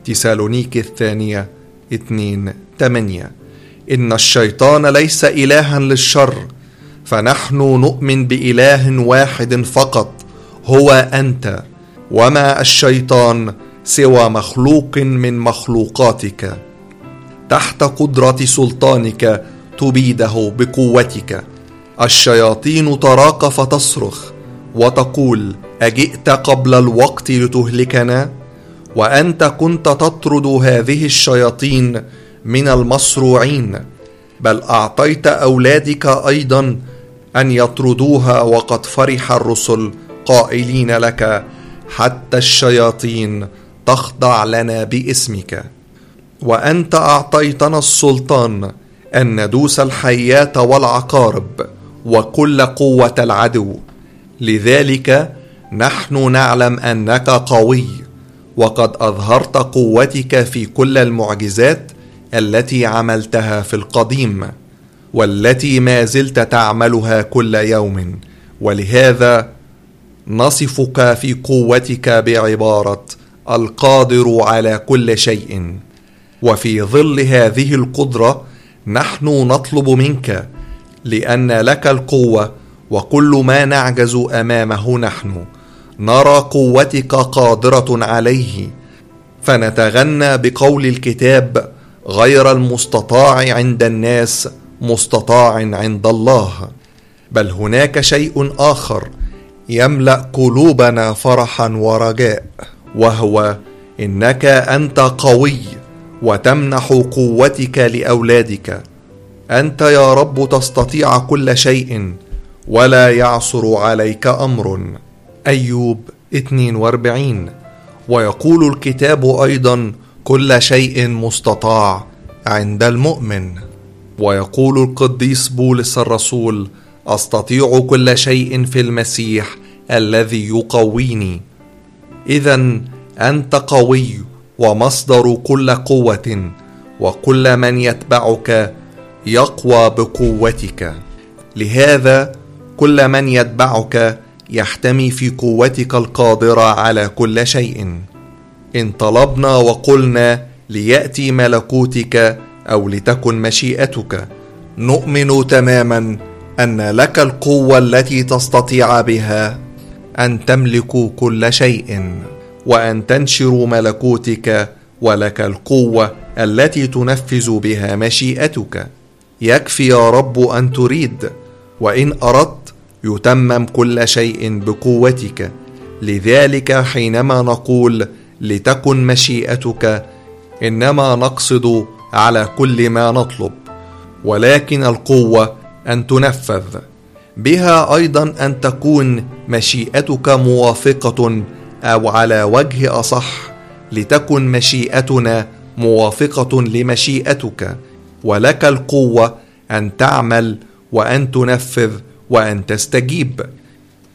A: تسالونيك الثانية 2 8 إن الشيطان ليس إلها للشر فنحن نؤمن بإله واحد فقط هو أنت. وما الشيطان سوى مخلوق من مخلوقاتك. تحت قدرة سلطانك تبيده بقوتك. الشياطين تراك فتصرخ وتقول أجئت قبل الوقت لتهلكنا؟ وأنت كنت تطرد هذه الشياطين من المصروعين بل أعطيت أولادك أيضا أن يطردوها وقد فرح الرسل قائلين لك حتى الشياطين تخضع لنا باسمك. وأنت أعطيتنا السلطان أن ندوس الحيات والعقارب. وكل قوة العدو. لذلك نحن نعلم أنك قوي وقد أظهرت قوتك في كل المعجزات التي عملتها في القديم والتي ما زلت تعملها كل يوم. ولهذا نصفك في قوتك بعبارة القادر على كل شيء. وفي ظل هذه القدرة نحن نطلب منك لأن لك القوة وكل ما نعجز أمامه نحن. نرى قوتك قادرة عليه. فنتغنى بقول الكتاب غير المستطاع عند الناس مستطاع عند الله. بل هناك شيء آخر يملأ قلوبنا فرحا ورجاء وهو إنك أنت قوي وتمنح قوتك لأولادك. أنت يا رب تستطيع كل شيء ولا يعصر عليك أمر. أيوب 42 ويقول الكتاب أيضا كل شيء مستطاع عند المؤمن. ويقول القديس بولس الرسول أستطيع كل شيء في المسيح الذي يقويني. اذا أنت قوي ومصدر كل قوة وكل من يتبعك يقوى بقوتك. لهذا كل من يتبعك يحتمي في قوتك القادرة على كل شيء. إن طلبنا وقلنا ليأتي ملكوتك أو لتكن مشيئتك نؤمن تماما أن لك القوة التي تستطيع بها أن تملك كل شيء وأن تنشر ملكوتك ولك القوة التي تنفذ بها مشيئتك. يكفي يا رب أن تريد وإن أردت يتمم كل شيء بقوتك. لذلك حينما نقول لتكن مشيئتك إنما نقصد على كل ما نطلب ولكن القوة أن تنفذ. بها أيضا أن تكون مشيئتك موافقة أو على وجه أصح لتكن مشيئتنا موافقة لمشيئتك. ولك القوة أن تعمل وأن تنفذ وأن تستجيب.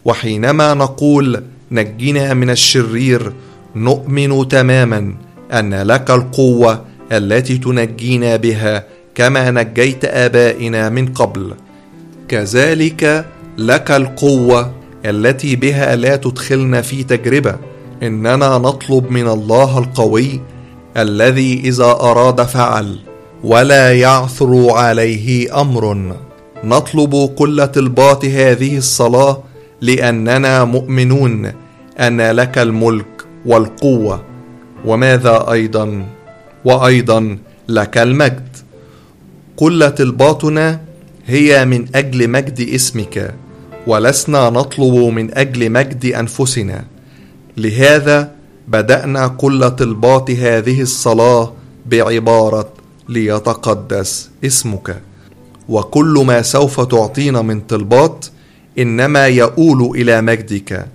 A: وحينما نقول نجنا من الشرير نؤمن تماما أن لك القوة التي تنجينا بها كما نجيت آبائنا من قبل. كذلك لك القوة التي بها لا تدخلنا في تجربة. إننا نطلب من الله القوي الذي إذا أراد فعل. ولا يعثر عليه أمر. نطلب كل طلبات هذه الصلاة لأننا مؤمنون أن لك الملك والقوة. وماذا أيضا؟ وأيضا لك المجد. كل طلباتنا هي من أجل مجد اسمك ولسنا نطلب من أجل مجد أنفسنا. لهذا بدأنا كل طلبات هذه الصلاة بعبارة ليتقدس اسمك. وكل ما سوف تعطينا من طلبات إنما يؤول إلى مجدك.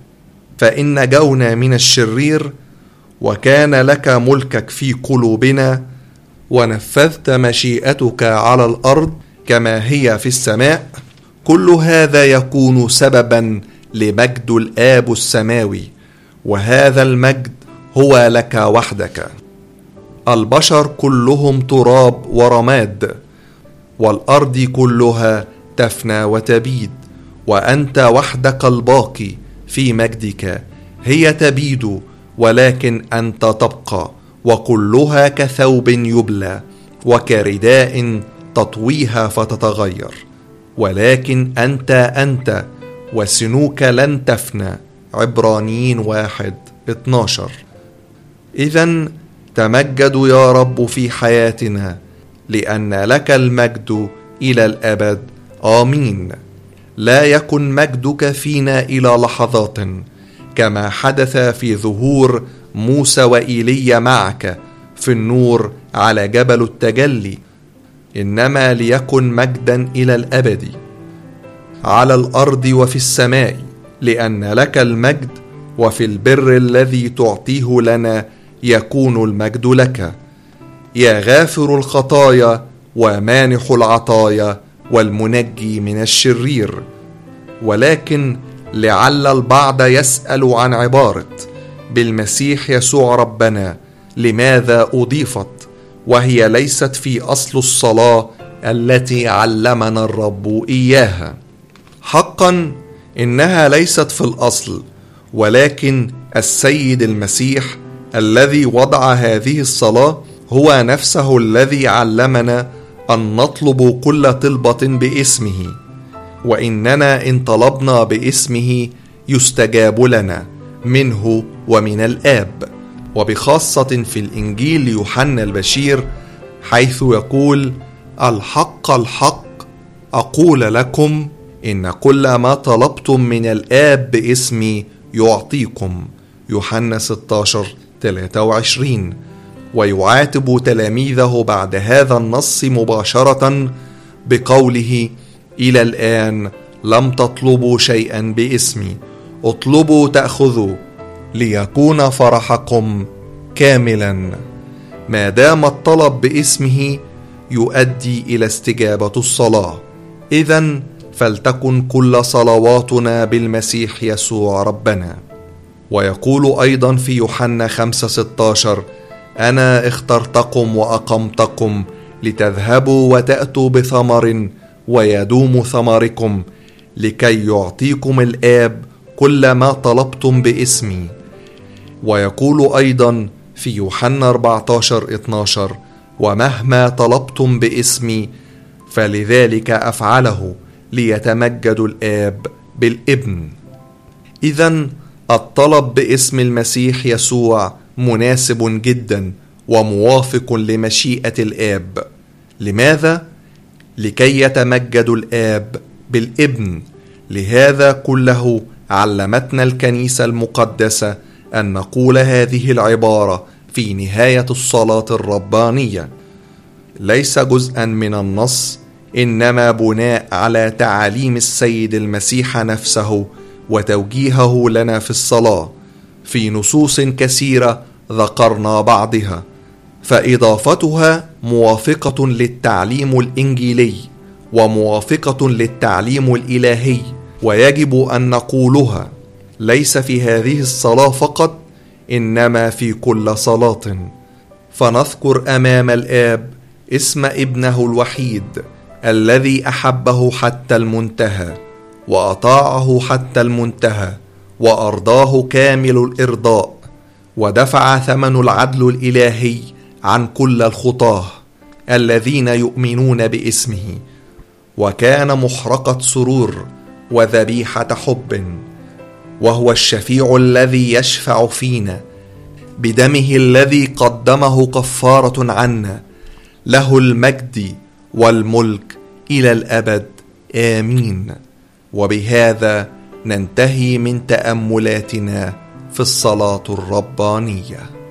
A: فإن جونا من الشرير وكان لك ملكك في قلوبنا ونفذت مشيئتك على الأرض كما هي في السماء كل هذا يكون سببا لمجد الآب السماوي وهذا المجد هو لك وحدك. البشر كلهم تراب ورماد والأرض كلها تفنى وتبيد وأنت وحدك الباقي في مجدك هي تبيد ولكن أنت تبقى وكلها كثوب يبلى وكرداء تطويها فتتغير ولكن أنت أنت وسنوك لن تفنى عبرانيين واحد 12 إذا تمجد يا رب في حياتنا لأن لك المجد إلى الأبد. آمين. لا يكن مجدك فينا إلى لحظات كما حدث في ظهور موسى وإيليا معك في النور على جبل التجلي. إنما ليكن مجدا إلى الأبد على الأرض وفي السماء لأن لك المجد وفي البر الذي تعطيه لنا يكون المجد لك. يا غافر الخطايا ومانح العطايا والمنجي من الشرير. ولكن لعل البعض يسأل عن عبارة بالمسيح يسوع ربنا لماذا أضيفت؟ وهي ليست في أصل الصلاة التي علمنا الرب إياها. حقا إنها ليست في الأصل ولكن السيد المسيح الذي وضع هذه الصلاة هو نفسه الذي علمنا أن نطلب كل طلبة باسمه وإننا إن طلبنا باسمه يستجاب لنا منه ومن الآب. وبخاصة في الإنجيل ليوحنا البشير حيث يقول الحق الحق أقول لكم إن كل ما طلبتم من الآب باسمي يعطيكم يوحنا 16 23 ويعاتب تلاميذه بعد هذا النص مباشرة بقوله إلى الآن لم تطلبوا شيئا باسمي اطلبوا تأخذوا ليكون فرحكم كاملا. ما دام الطلب باسمه يؤدي إلى استجابة الصلاة. اذا فلتكن كل صلواتنا بالمسيح يسوع ربنا. ويقول أيضا في يوحنا 5 16 أنا اخترتكم وأقمتكم لتذهبوا وتأتوا بثمر ويدوم ثمركم لكي يعطيكم الآب كل ما طلبتم باسمي. ويقول أيضا في يوحنا 14 12 ومهما طلبتم باسمي فلذلك أفعله ليتمجد الآب بالابن. إذا الطلب باسم المسيح يسوع مناسب جدا وموافق لمشيئة الآب. لماذا؟ لكي يتمجد الآب بالابن. لهذا كله علمتنا الكنيسة المقدسة أن نقول هذه العبارة في نهاية الصلاة الربانية. ليس جزءا من النص إنما بناء على تعاليم السيد المسيح نفسه وتوجيهه لنا في الصلاة في نصوص كثيرة ذكرنا بعضها فإضافتها موافقة للتعليم الإنجيلي وموافقة للتعليم الإلهي ويجب أن نقولها ليس في هذه الصلاة فقط إنما في كل صلاة. فنذكر أمام الآب اسم ابنه الوحيد الذي أحبه حتى المنتهى. وأطاعه حتى المنتهى وأرضاه كامل الإرضاء ودفع ثمن العدل الإلهي عن كل الخطاه الذين يؤمنون باسمه. وكان محرقة سرور وذبيحة حب وهو الشفيع الذي يشفع فينا بدمه الذي قدمه كفارة عنا. له المجد والملك إلى الأبد. آمين. وبهذا ننتهي من تأملاتنا في الصلاة الربانية.